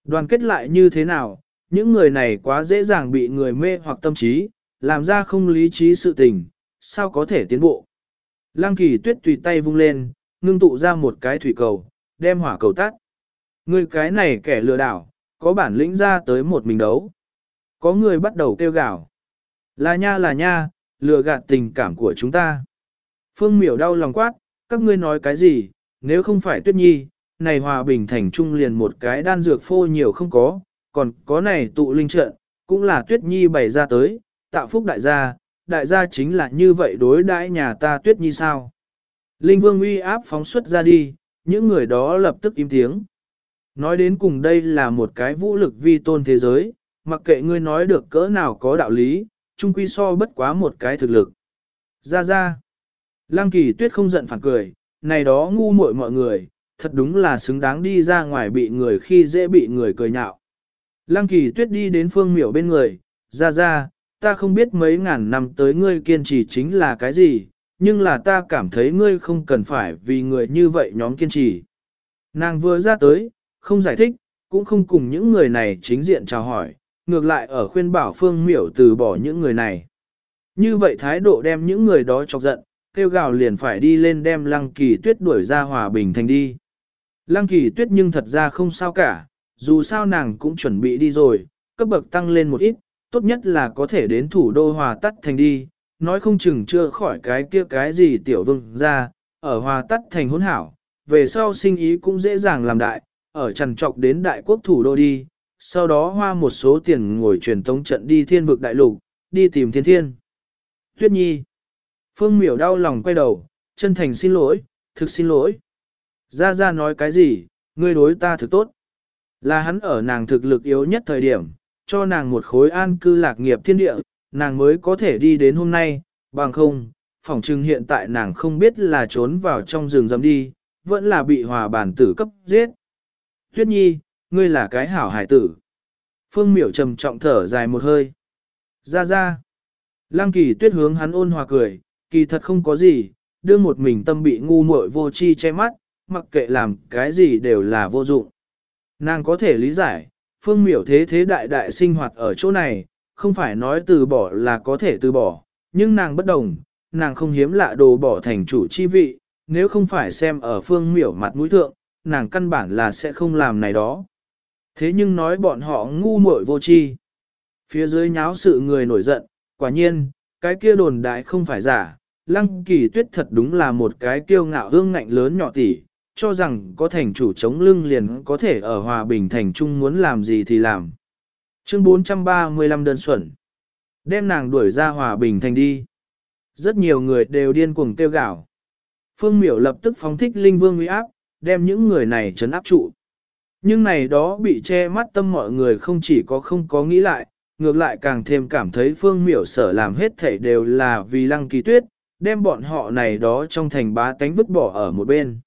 Đoàn kết lại như thế nào, những người này quá dễ dàng bị người mê hoặc tâm trí, làm ra không lý trí sự tình, sao có thể tiến bộ. Lăng kỳ tuyết tùy tay vung lên, ngưng tụ ra một cái thủy cầu, đem hỏa cầu tắt. Người cái này kẻ lừa đảo, có bản lĩnh ra tới một mình đấu. Có người bắt đầu kêu gào. Là nha là nha, lừa gạt tình cảm của chúng ta. Phương miểu đau lòng quát, các ngươi nói cái gì, nếu không phải tuyết nhi, này hòa bình thành trung liền một cái đan dược phô nhiều không có, còn có này tụ linh trận, cũng là tuyết nhi bày ra tới, tạo phúc đại gia, đại gia chính là như vậy đối đãi nhà ta tuyết nhi sao. Linh vương uy áp phóng xuất ra đi, những người đó lập tức im tiếng. Nói đến cùng đây là một cái vũ lực vi tôn thế giới, mặc kệ ngươi nói được cỡ nào có đạo lý, chung quy so bất quá một cái thực lực. Ra ra. Lăng kỳ tuyết không giận phản cười, này đó ngu muội mọi người, thật đúng là xứng đáng đi ra ngoài bị người khi dễ bị người cười nhạo. Lăng kỳ tuyết đi đến phương miểu bên người, ra ra, ta không biết mấy ngàn năm tới ngươi kiên trì chính là cái gì, Nhưng là ta cảm thấy ngươi không cần phải vì người như vậy nhóm kiên trì. Nàng vừa ra tới, không giải thích, cũng không cùng những người này chính diện chào hỏi, ngược lại ở khuyên bảo phương miểu từ bỏ những người này. Như vậy thái độ đem những người đó chọc giận, kêu gào liền phải đi lên đem lăng kỳ tuyết đuổi ra hòa bình thành đi. Lăng kỳ tuyết nhưng thật ra không sao cả, dù sao nàng cũng chuẩn bị đi rồi, cấp bậc tăng lên một ít, tốt nhất là có thể đến thủ đô hòa tắt thành đi, nói không chừng chưa khỏi cái kia cái gì tiểu vương ra, ở hòa tắt thành hỗn hảo, về sau sinh ý cũng dễ dàng làm đại, ở trần trọc đến đại quốc thủ đô đi, sau đó hoa một số tiền ngồi truyền tống trận đi thiên vực đại lục, đi tìm thiên thiên. Tuyết Nhi. Phương miểu đau lòng quay đầu, chân thành xin lỗi, thực xin lỗi. Ra ra nói cái gì, ngươi đối ta thực tốt. Là hắn ở nàng thực lực yếu nhất thời điểm, cho nàng một khối an cư lạc nghiệp thiên địa, nàng mới có thể đi đến hôm nay, bằng không, phỏng chừng hiện tại nàng không biết là trốn vào trong rừng rầm đi, vẫn là bị hòa bản tử cấp giết. Tuyết nhi, ngươi là cái hảo hải tử. Phương miểu trầm trọng thở dài một hơi. Ra ra. Lăng kỳ tuyết hướng hắn ôn hòa cười, kỳ thật không có gì, đưa một mình tâm bị ngu muội vô chi che mắt, mặc kệ làm cái gì đều là vô dụng. Nàng có thể lý giải, phương miểu thế thế đại đại sinh hoạt ở chỗ này, không phải nói từ bỏ là có thể từ bỏ, nhưng nàng bất đồng, nàng không hiếm lạ đồ bỏ thành chủ chi vị, nếu không phải xem ở phương miểu mặt mũi thượng, nàng căn bản là sẽ không làm này đó. Thế nhưng nói bọn họ ngu muội vô chi. Phía dưới nháo sự người nổi giận, quả nhiên, cái kia đồn đại không phải giả, lăng kỳ tuyết thật đúng là một cái kiêu ngạo hương ngạnh lớn nhỏ tỉ, cho rằng có thành chủ chống lưng liền có thể ở hòa bình thành trung muốn làm gì thì làm. Chương 435 đơn xuẩn. Đem nàng đuổi ra hòa bình thành đi. Rất nhiều người đều điên cuồng tiêu gạo. Phương miểu lập tức phóng thích linh vương uy áp, đem những người này trấn áp trụ. Nhưng này đó bị che mắt tâm mọi người không chỉ có không có nghĩ lại, ngược lại càng thêm cảm thấy phương miểu sở làm hết thảy đều là vì lăng kỳ tuyết, đem bọn họ này đó trong thành bá tánh vứt bỏ ở một bên.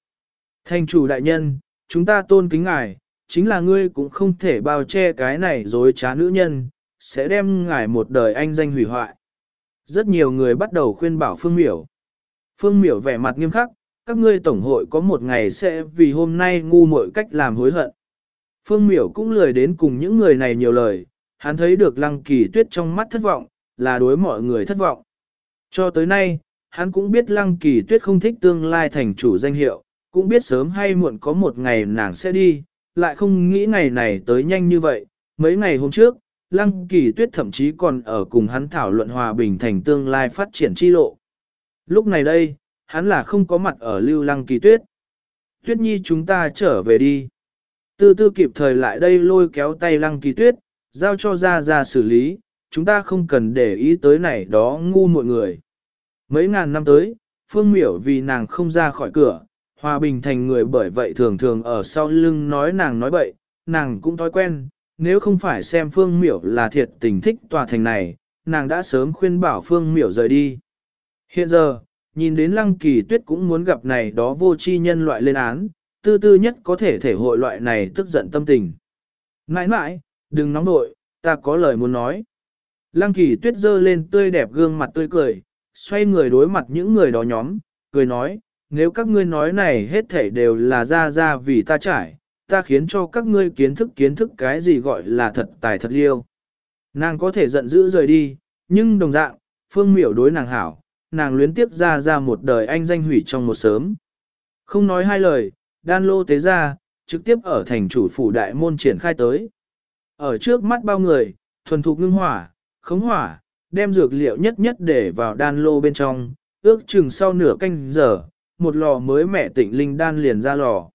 Thành chủ đại nhân, chúng ta tôn kính ngài, chính là ngươi cũng không thể bao che cái này dối trá nữ nhân, sẽ đem ngài một đời anh danh hủy hoại. Rất nhiều người bắt đầu khuyên bảo Phương Miểu. Phương Miểu vẻ mặt nghiêm khắc, các ngươi tổng hội có một ngày sẽ vì hôm nay ngu muội cách làm hối hận. Phương Miểu cũng lười đến cùng những người này nhiều lời, hắn thấy được lăng kỳ tuyết trong mắt thất vọng, là đối mọi người thất vọng. Cho tới nay, hắn cũng biết lăng kỳ tuyết không thích tương lai thành chủ danh hiệu, cũng biết sớm hay muộn có một ngày nàng sẽ đi, lại không nghĩ ngày này tới nhanh như vậy. Mấy ngày hôm trước, Lăng Kỳ Tuyết thậm chí còn ở cùng hắn thảo luận hòa bình thành tương lai phát triển chi lộ. Lúc này đây, hắn là không có mặt ở lưu Lăng Kỳ Tuyết. Tuyết Nhi chúng ta trở về đi. Tư tư kịp thời lại đây lôi kéo tay Lăng Kỳ Tuyết, giao cho ra ra xử lý, chúng ta không cần để ý tới này đó ngu mọi người. Mấy ngàn năm tới, Phương Miểu vì nàng không ra khỏi cửa, Hòa bình thành người bởi vậy thường thường ở sau lưng nói nàng nói bậy, nàng cũng thói quen, nếu không phải xem phương miểu là thiệt tình thích tòa thành này, nàng đã sớm khuyên bảo phương miểu rời đi. Hiện giờ, nhìn đến lăng kỳ tuyết cũng muốn gặp này đó vô tri nhân loại lên án, tư tư nhất có thể thể hội loại này tức giận tâm tình. Nãi nãi, đừng nóng nội, ta có lời muốn nói. Lăng kỳ tuyết dơ lên tươi đẹp gương mặt tươi cười, xoay người đối mặt những người đó nhóm, cười nói, nếu các ngươi nói này hết thảy đều là ra ra vì ta trải, ta khiến cho các ngươi kiến thức kiến thức cái gì gọi là thật tài thật liêu. Nàng có thể giận dữ rời đi, nhưng đồng dạng, phương miểu đối nàng hảo, nàng luyến tiếp ra ra một đời anh danh hủy trong một sớm. Không nói hai lời, đan lô tế ra, trực tiếp ở thành chủ phủ đại môn triển khai tới. Ở trước mắt bao người, thuần thục ngưng hỏa, khống hỏa, đem dược liệu nhất nhất để vào đan lô bên trong, ước chừng sau nửa canh giờ, một lò mới mẹ tịnh linh đan liền ra lò.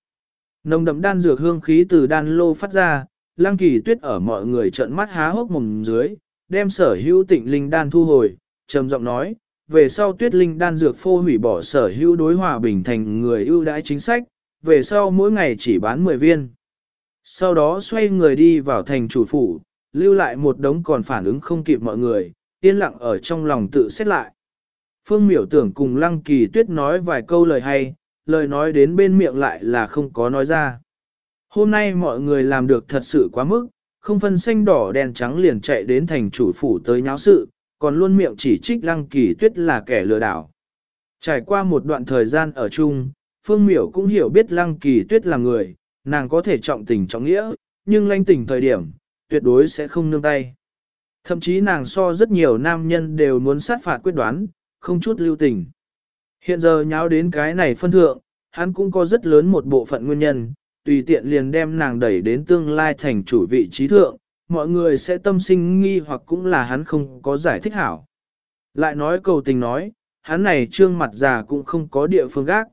Nồng đậm đan dược hương khí từ đan lô phát ra, lăng kỳ tuyết ở mọi người trợn mắt há hốc mồm dưới, đem sở hữu tịnh linh đan thu hồi, trầm giọng nói, về sau tuyết linh đan dược phô hủy bỏ sở hữu đối hòa bình thành người ưu đãi chính sách, về sau mỗi ngày chỉ bán 10 viên. Sau đó xoay người đi vào thành chủ phủ, lưu lại một đống còn phản ứng không kịp mọi người, yên lặng ở trong lòng tự xét lại. Phương miểu tưởng cùng lăng kỳ tuyết nói vài câu lời hay, lời nói đến bên miệng lại là không có nói ra. Hôm nay mọi người làm được thật sự quá mức, không phân xanh đỏ đen trắng liền chạy đến thành chủ phủ tới nháo sự, còn luôn miệng chỉ trích lăng kỳ tuyết là kẻ lừa đảo. Trải qua một đoạn thời gian ở chung, Phương Miểu cũng hiểu biết Lăng Kỳ Tuyết là người, nàng có thể trọng tình trọng nghĩa, nhưng lanh tình thời điểm, tuyệt đối sẽ không nương tay. Thậm chí nàng so rất nhiều nam nhân đều muốn sát phạt quyết đoán, không chút lưu tình. Hiện giờ nháo đến cái này phân thượng, hắn cũng có rất lớn một bộ phận nguyên nhân, tùy tiện liền đem nàng đẩy đến tương lai thành chủ vị trí thượng, mọi người sẽ tâm sinh nghi hoặc cũng là hắn không có giải thích hảo. Lại nói cầu tình nói, hắn này trương mặt già cũng không có địa phương gác.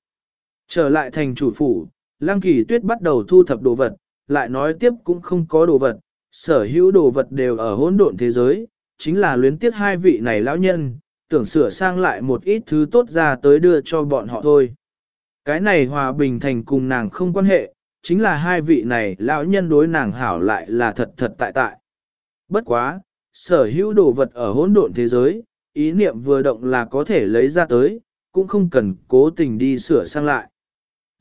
Trở lại thành chủ phủ, Lăng Kỳ Tuyết bắt đầu thu thập đồ vật, lại nói tiếp cũng không có đồ vật, sở hữu đồ vật đều ở hỗn độn thế giới, chính là luyến tiếc hai vị này lão nhân, tưởng sửa sang lại một ít thứ tốt ra tới đưa cho bọn họ thôi. Cái này hòa bình thành cùng nàng không quan hệ, chính là hai vị này lão nhân đối nàng hảo lại là thật thật tại tại. Bất quá, sở hữu đồ vật ở hỗn độn thế giới, ý niệm vừa động là có thể lấy ra tới, cũng không cần cố tình đi sửa sang lại.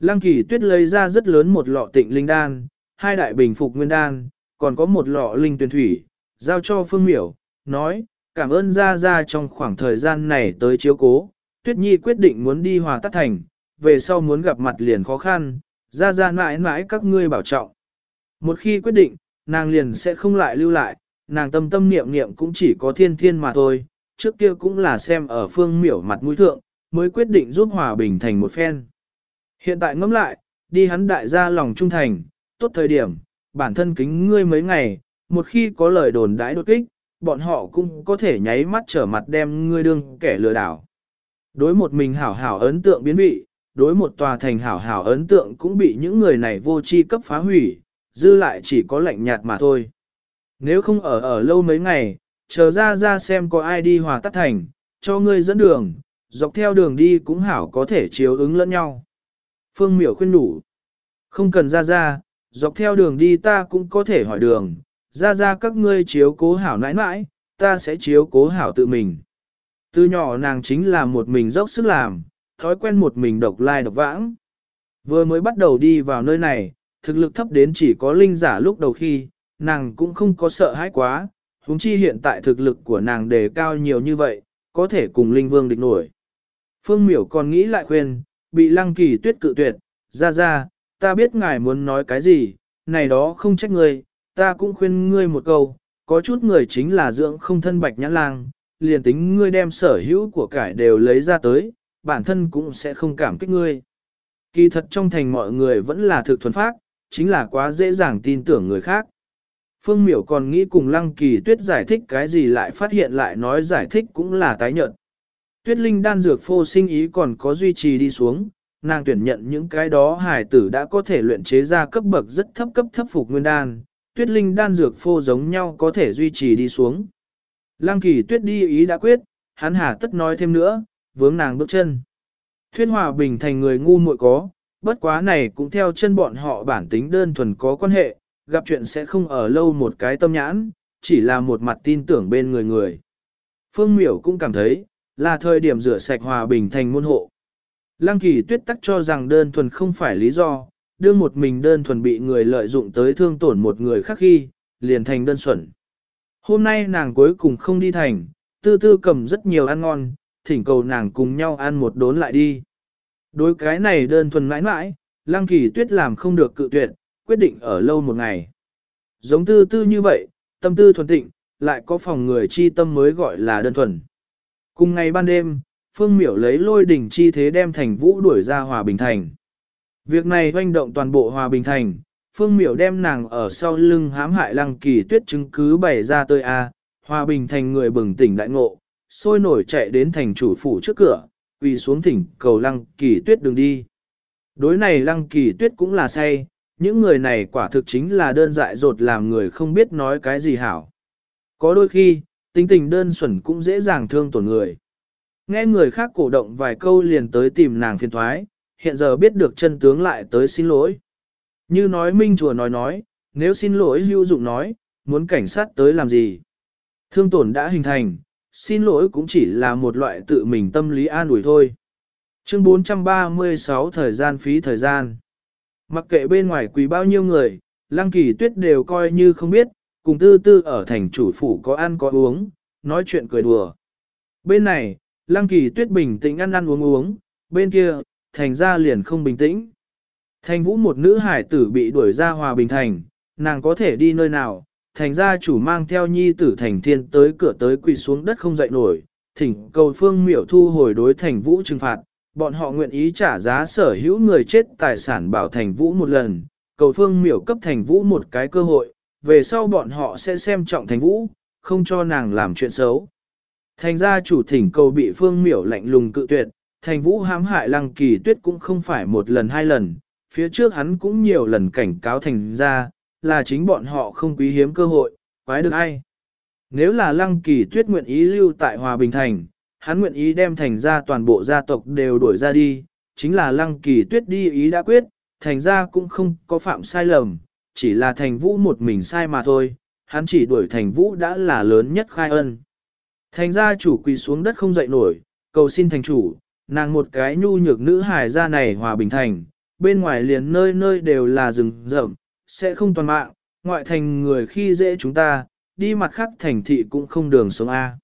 Lăng kỳ tuyết lấy ra rất lớn một lọ tịnh linh đan, hai đại bình phục nguyên đan, còn có một lọ linh tuyển thủy, giao cho phương miểu, nói, cảm ơn gia gia trong khoảng thời gian này tới chiếu cố, tuyết nhi quyết định muốn đi hòa tắt thành, về sau muốn gặp mặt liền khó khăn, gia gia mãi mãi các ngươi bảo trọng. Một khi quyết định, nàng liền sẽ không lại lưu lại, nàng tâm tâm niệm niệm cũng chỉ có thiên thiên mà thôi, trước kia cũng là xem ở phương miểu mặt mũi thượng, mới quyết định giúp hòa bình thành một phen. Hiện tại ngẫm lại, đi hắn đại gia lòng trung thành, tốt thời điểm, bản thân kính ngươi mấy ngày, một khi có lời đồn đãi đột kích, bọn họ cũng có thể nháy mắt trở mặt đem ngươi đương kẻ lừa đảo. Đối một mình hảo hảo ấn tượng biến vị, đối một tòa thành hảo hảo ấn tượng cũng bị những người này vô tri cấp phá hủy, dư lại chỉ có lạnh nhạt mà thôi. Nếu không ở ở lâu mấy ngày, chờ ra ra xem có ai đi hòa tắt thành, cho ngươi dẫn đường, dọc theo đường đi cũng hảo có thể chiếu ứng lẫn nhau. Phương miểu khuyên đủ. Không cần ra ra, dọc theo đường đi ta cũng có thể hỏi đường, ra ra các ngươi chiếu cố hảo nãi nãi, ta sẽ chiếu cố hảo tự mình. Từ nhỏ nàng chính là một mình dốc sức làm, thói quen một mình độc lai độc vãng. Vừa mới bắt đầu đi vào nơi này, thực lực thấp đến chỉ có linh giả lúc đầu khi, nàng cũng không có sợ hãi quá, huống chi hiện tại thực lực của nàng đề cao nhiều như vậy, có thể cùng linh vương địch nổi. Phương miểu còn nghĩ lại khuyên, bị lăng kỳ tuyết cự tuyệt, ra ra, ta biết ngài muốn nói cái gì, này đó không trách ngươi, ta cũng khuyên ngươi một câu, có chút người chính là dưỡng không thân bạch nhãn lang, liền tính ngươi đem sở hữu của cải đều lấy ra tới, bản thân cũng sẽ không cảm kích ngươi. Kỳ thật trong thành mọi người vẫn là thực thuần phác, chính là quá dễ dàng tin tưởng người khác. Phương miểu còn nghĩ cùng lăng kỳ tuyết giải thích cái gì lại phát hiện lại nói giải thích cũng là tái nhận. Tuyết linh đan dược phô sinh ý còn có duy trì đi xuống, nàng tuyển nhận những cái đó hải tử đã có thể luyện chế ra cấp bậc rất thấp cấp thấp phục nguyên đan, tuyết linh đan dược phô giống nhau có thể duy trì đi xuống. Lăng kỳ tuyết đi ý đã quyết, hắn hà tất nói thêm nữa, vướng nàng bước chân. Thuyên hòa bình thành người ngu muội có, bất quá này cũng theo chân bọn họ bản tính đơn thuần có quan hệ, gặp chuyện sẽ không ở lâu một cái tâm nhãn, chỉ là một mặt tin tưởng bên người người. Phương miểu cũng cảm thấy, là thời điểm rửa sạch hòa bình thành môn hộ. Lăng kỳ tuyết tắc cho rằng đơn thuần không phải lý do, đương một mình đơn thuần bị người lợi dụng tới thương tổn một người khác khi, liền thành đơn xuẩn. Hôm nay nàng cuối cùng không đi thành, tư tư cầm rất nhiều ăn ngon, thỉnh cầu nàng cùng nhau ăn một đốn lại đi. Đối cái này đơn thuần mãi mãi, lăng kỳ tuyết làm không được cự tuyệt, quyết định ở lâu một ngày. Giống tư tư như vậy, tâm tư thuần tịnh, lại có phòng người chi tâm mới gọi là đơn thuần. Cùng ngày ban đêm, Phương Miểu lấy lôi đỉnh chi thế đem thành vũ đuổi ra Hòa Bình Thành. Việc này hoành động toàn bộ Hòa Bình Thành, Phương Miểu đem nàng ở sau lưng hãm hại lăng kỳ tuyết chứng cứ bày ra tơi A, Hòa Bình Thành người bừng tỉnh đại ngộ, sôi nổi chạy đến thành chủ phủ trước cửa, quỳ xuống thỉnh cầu lăng kỳ tuyết đừng đi. Đối này lăng kỳ tuyết cũng là say, những người này quả thực chính là đơn dại rột làm người không biết nói cái gì hảo. Có đôi khi, tính tình đơn xuẩn cũng dễ dàng thương tổn người. Nghe người khác cổ động vài câu liền tới tìm nàng phiền thoái, hiện giờ biết được chân tướng lại tới xin lỗi. Như nói minh chùa nói nói, nếu xin lỗi hữu dụng nói, muốn cảnh sát tới làm gì? Thương tổn đã hình thành, xin lỗi cũng chỉ là một loại tự mình tâm lý an ủi thôi. Chương 436 thời gian phí thời gian. Mặc kệ bên ngoài quỳ bao nhiêu người, lăng kỳ tuyết đều coi như không biết, cùng tư tư ở thành chủ phủ có ăn có uống, nói chuyện cười đùa. Bên này, lăng kỳ tuyết bình tĩnh ăn ăn uống uống, bên kia, thành ra liền không bình tĩnh. Thành vũ một nữ hải tử bị đuổi ra hòa bình thành, nàng có thể đi nơi nào, thành ra chủ mang theo nhi tử thành thiên tới cửa tới quỳ xuống đất không dậy nổi, thỉnh cầu phương miểu thu hồi đối thành vũ trừng phạt, bọn họ nguyện ý trả giá sở hữu người chết tài sản bảo thành vũ một lần, cầu phương miểu cấp thành vũ một cái cơ hội, về sau bọn họ sẽ xem trọng thành vũ, không cho nàng làm chuyện xấu. Thành ra chủ thỉnh cầu bị phương miểu lạnh lùng cự tuyệt, thành vũ hãm hại lăng kỳ tuyết cũng không phải một lần hai lần, phía trước hắn cũng nhiều lần cảnh cáo thành ra, là chính bọn họ không quý hiếm cơ hội, quái được ai. Nếu là lăng kỳ tuyết nguyện ý lưu tại Hòa Bình Thành, hắn nguyện ý đem thành ra toàn bộ gia tộc đều đuổi ra đi, chính là lăng kỳ tuyết đi ý đã quyết, thành ra cũng không có phạm sai lầm, chỉ là thành vũ một mình sai mà thôi, hắn chỉ đuổi thành vũ đã là lớn nhất khai ân. Thành gia chủ quỳ xuống đất không dậy nổi, cầu xin thành chủ, nàng một cái nhu nhược nữ hài ra này hòa bình thành, bên ngoài liền nơi nơi đều là rừng rậm, sẽ không toàn mạng, ngoại thành người khi dễ chúng ta, đi mặt khác thành thị cũng không đường sống A.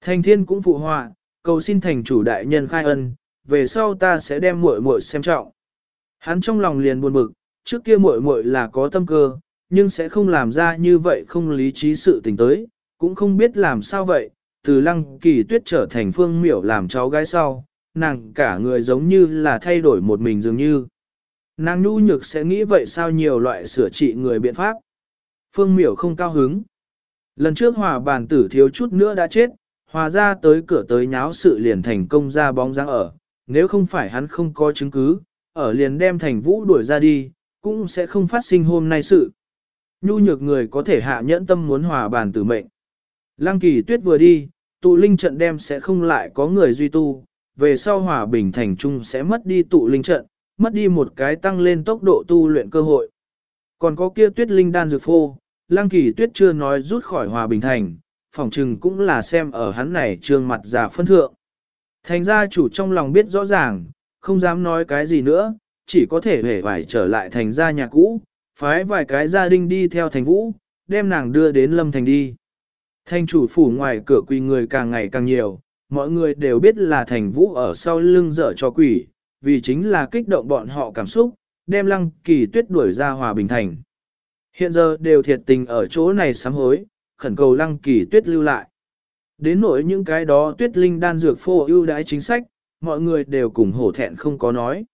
Thành thiên cũng phụ họa, cầu xin thành chủ đại nhân khai ân, về sau ta sẽ đem muội muội xem trọng. Hắn trong lòng liền buồn bực, trước kia muội muội là có tâm cơ, nhưng sẽ không làm ra như vậy không lý trí sự tình tới, cũng không biết làm sao vậy, từ lăng kỳ tuyết trở thành phương miểu làm cháu gái sau, nàng cả người giống như là thay đổi một mình dường như. Nàng nhu nhược sẽ nghĩ vậy sao nhiều loại sửa trị người biện pháp. Phương miểu không cao hứng. Lần trước hòa bàn tử thiếu chút nữa đã chết, hòa ra tới cửa tới nháo sự liền thành công ra bóng dáng ở, nếu không phải hắn không có chứng cứ, ở liền đem thành vũ đuổi ra đi, cũng sẽ không phát sinh hôm nay sự. Nhu nhược người có thể hạ nhẫn tâm muốn hòa bàn tử mệnh. Lăng kỳ tuyết vừa đi, tụ linh trận đem sẽ không lại có người duy tu, về sau hòa bình thành trung sẽ mất đi tụ linh trận, mất đi một cái tăng lên tốc độ tu luyện cơ hội. Còn có kia tuyết linh đan dược phô, lăng kỳ tuyết chưa nói rút khỏi hòa bình thành, phỏng trừng cũng là xem ở hắn này trương mặt già phân thượng. Thành gia chủ trong lòng biết rõ ràng, không dám nói cái gì nữa, chỉ có thể hề phải trở lại thành gia nhà cũ, phái vài cái gia đình đi theo thành vũ, đem nàng đưa đến lâm thành đi. Thành chủ phủ ngoài cửa quỳ người càng ngày càng nhiều, mọi người đều biết là thành vũ ở sau lưng dở cho quỷ, vì chính là kích động bọn họ cảm xúc, đem lăng kỳ tuyết đuổi ra hòa bình thành. Hiện giờ đều thiệt tình ở chỗ này sám hối, khẩn cầu lăng kỳ tuyết lưu lại. Đến nỗi những cái đó tuyết linh đan dược phô ưu đãi chính sách, mọi người đều cùng hổ thẹn không có nói.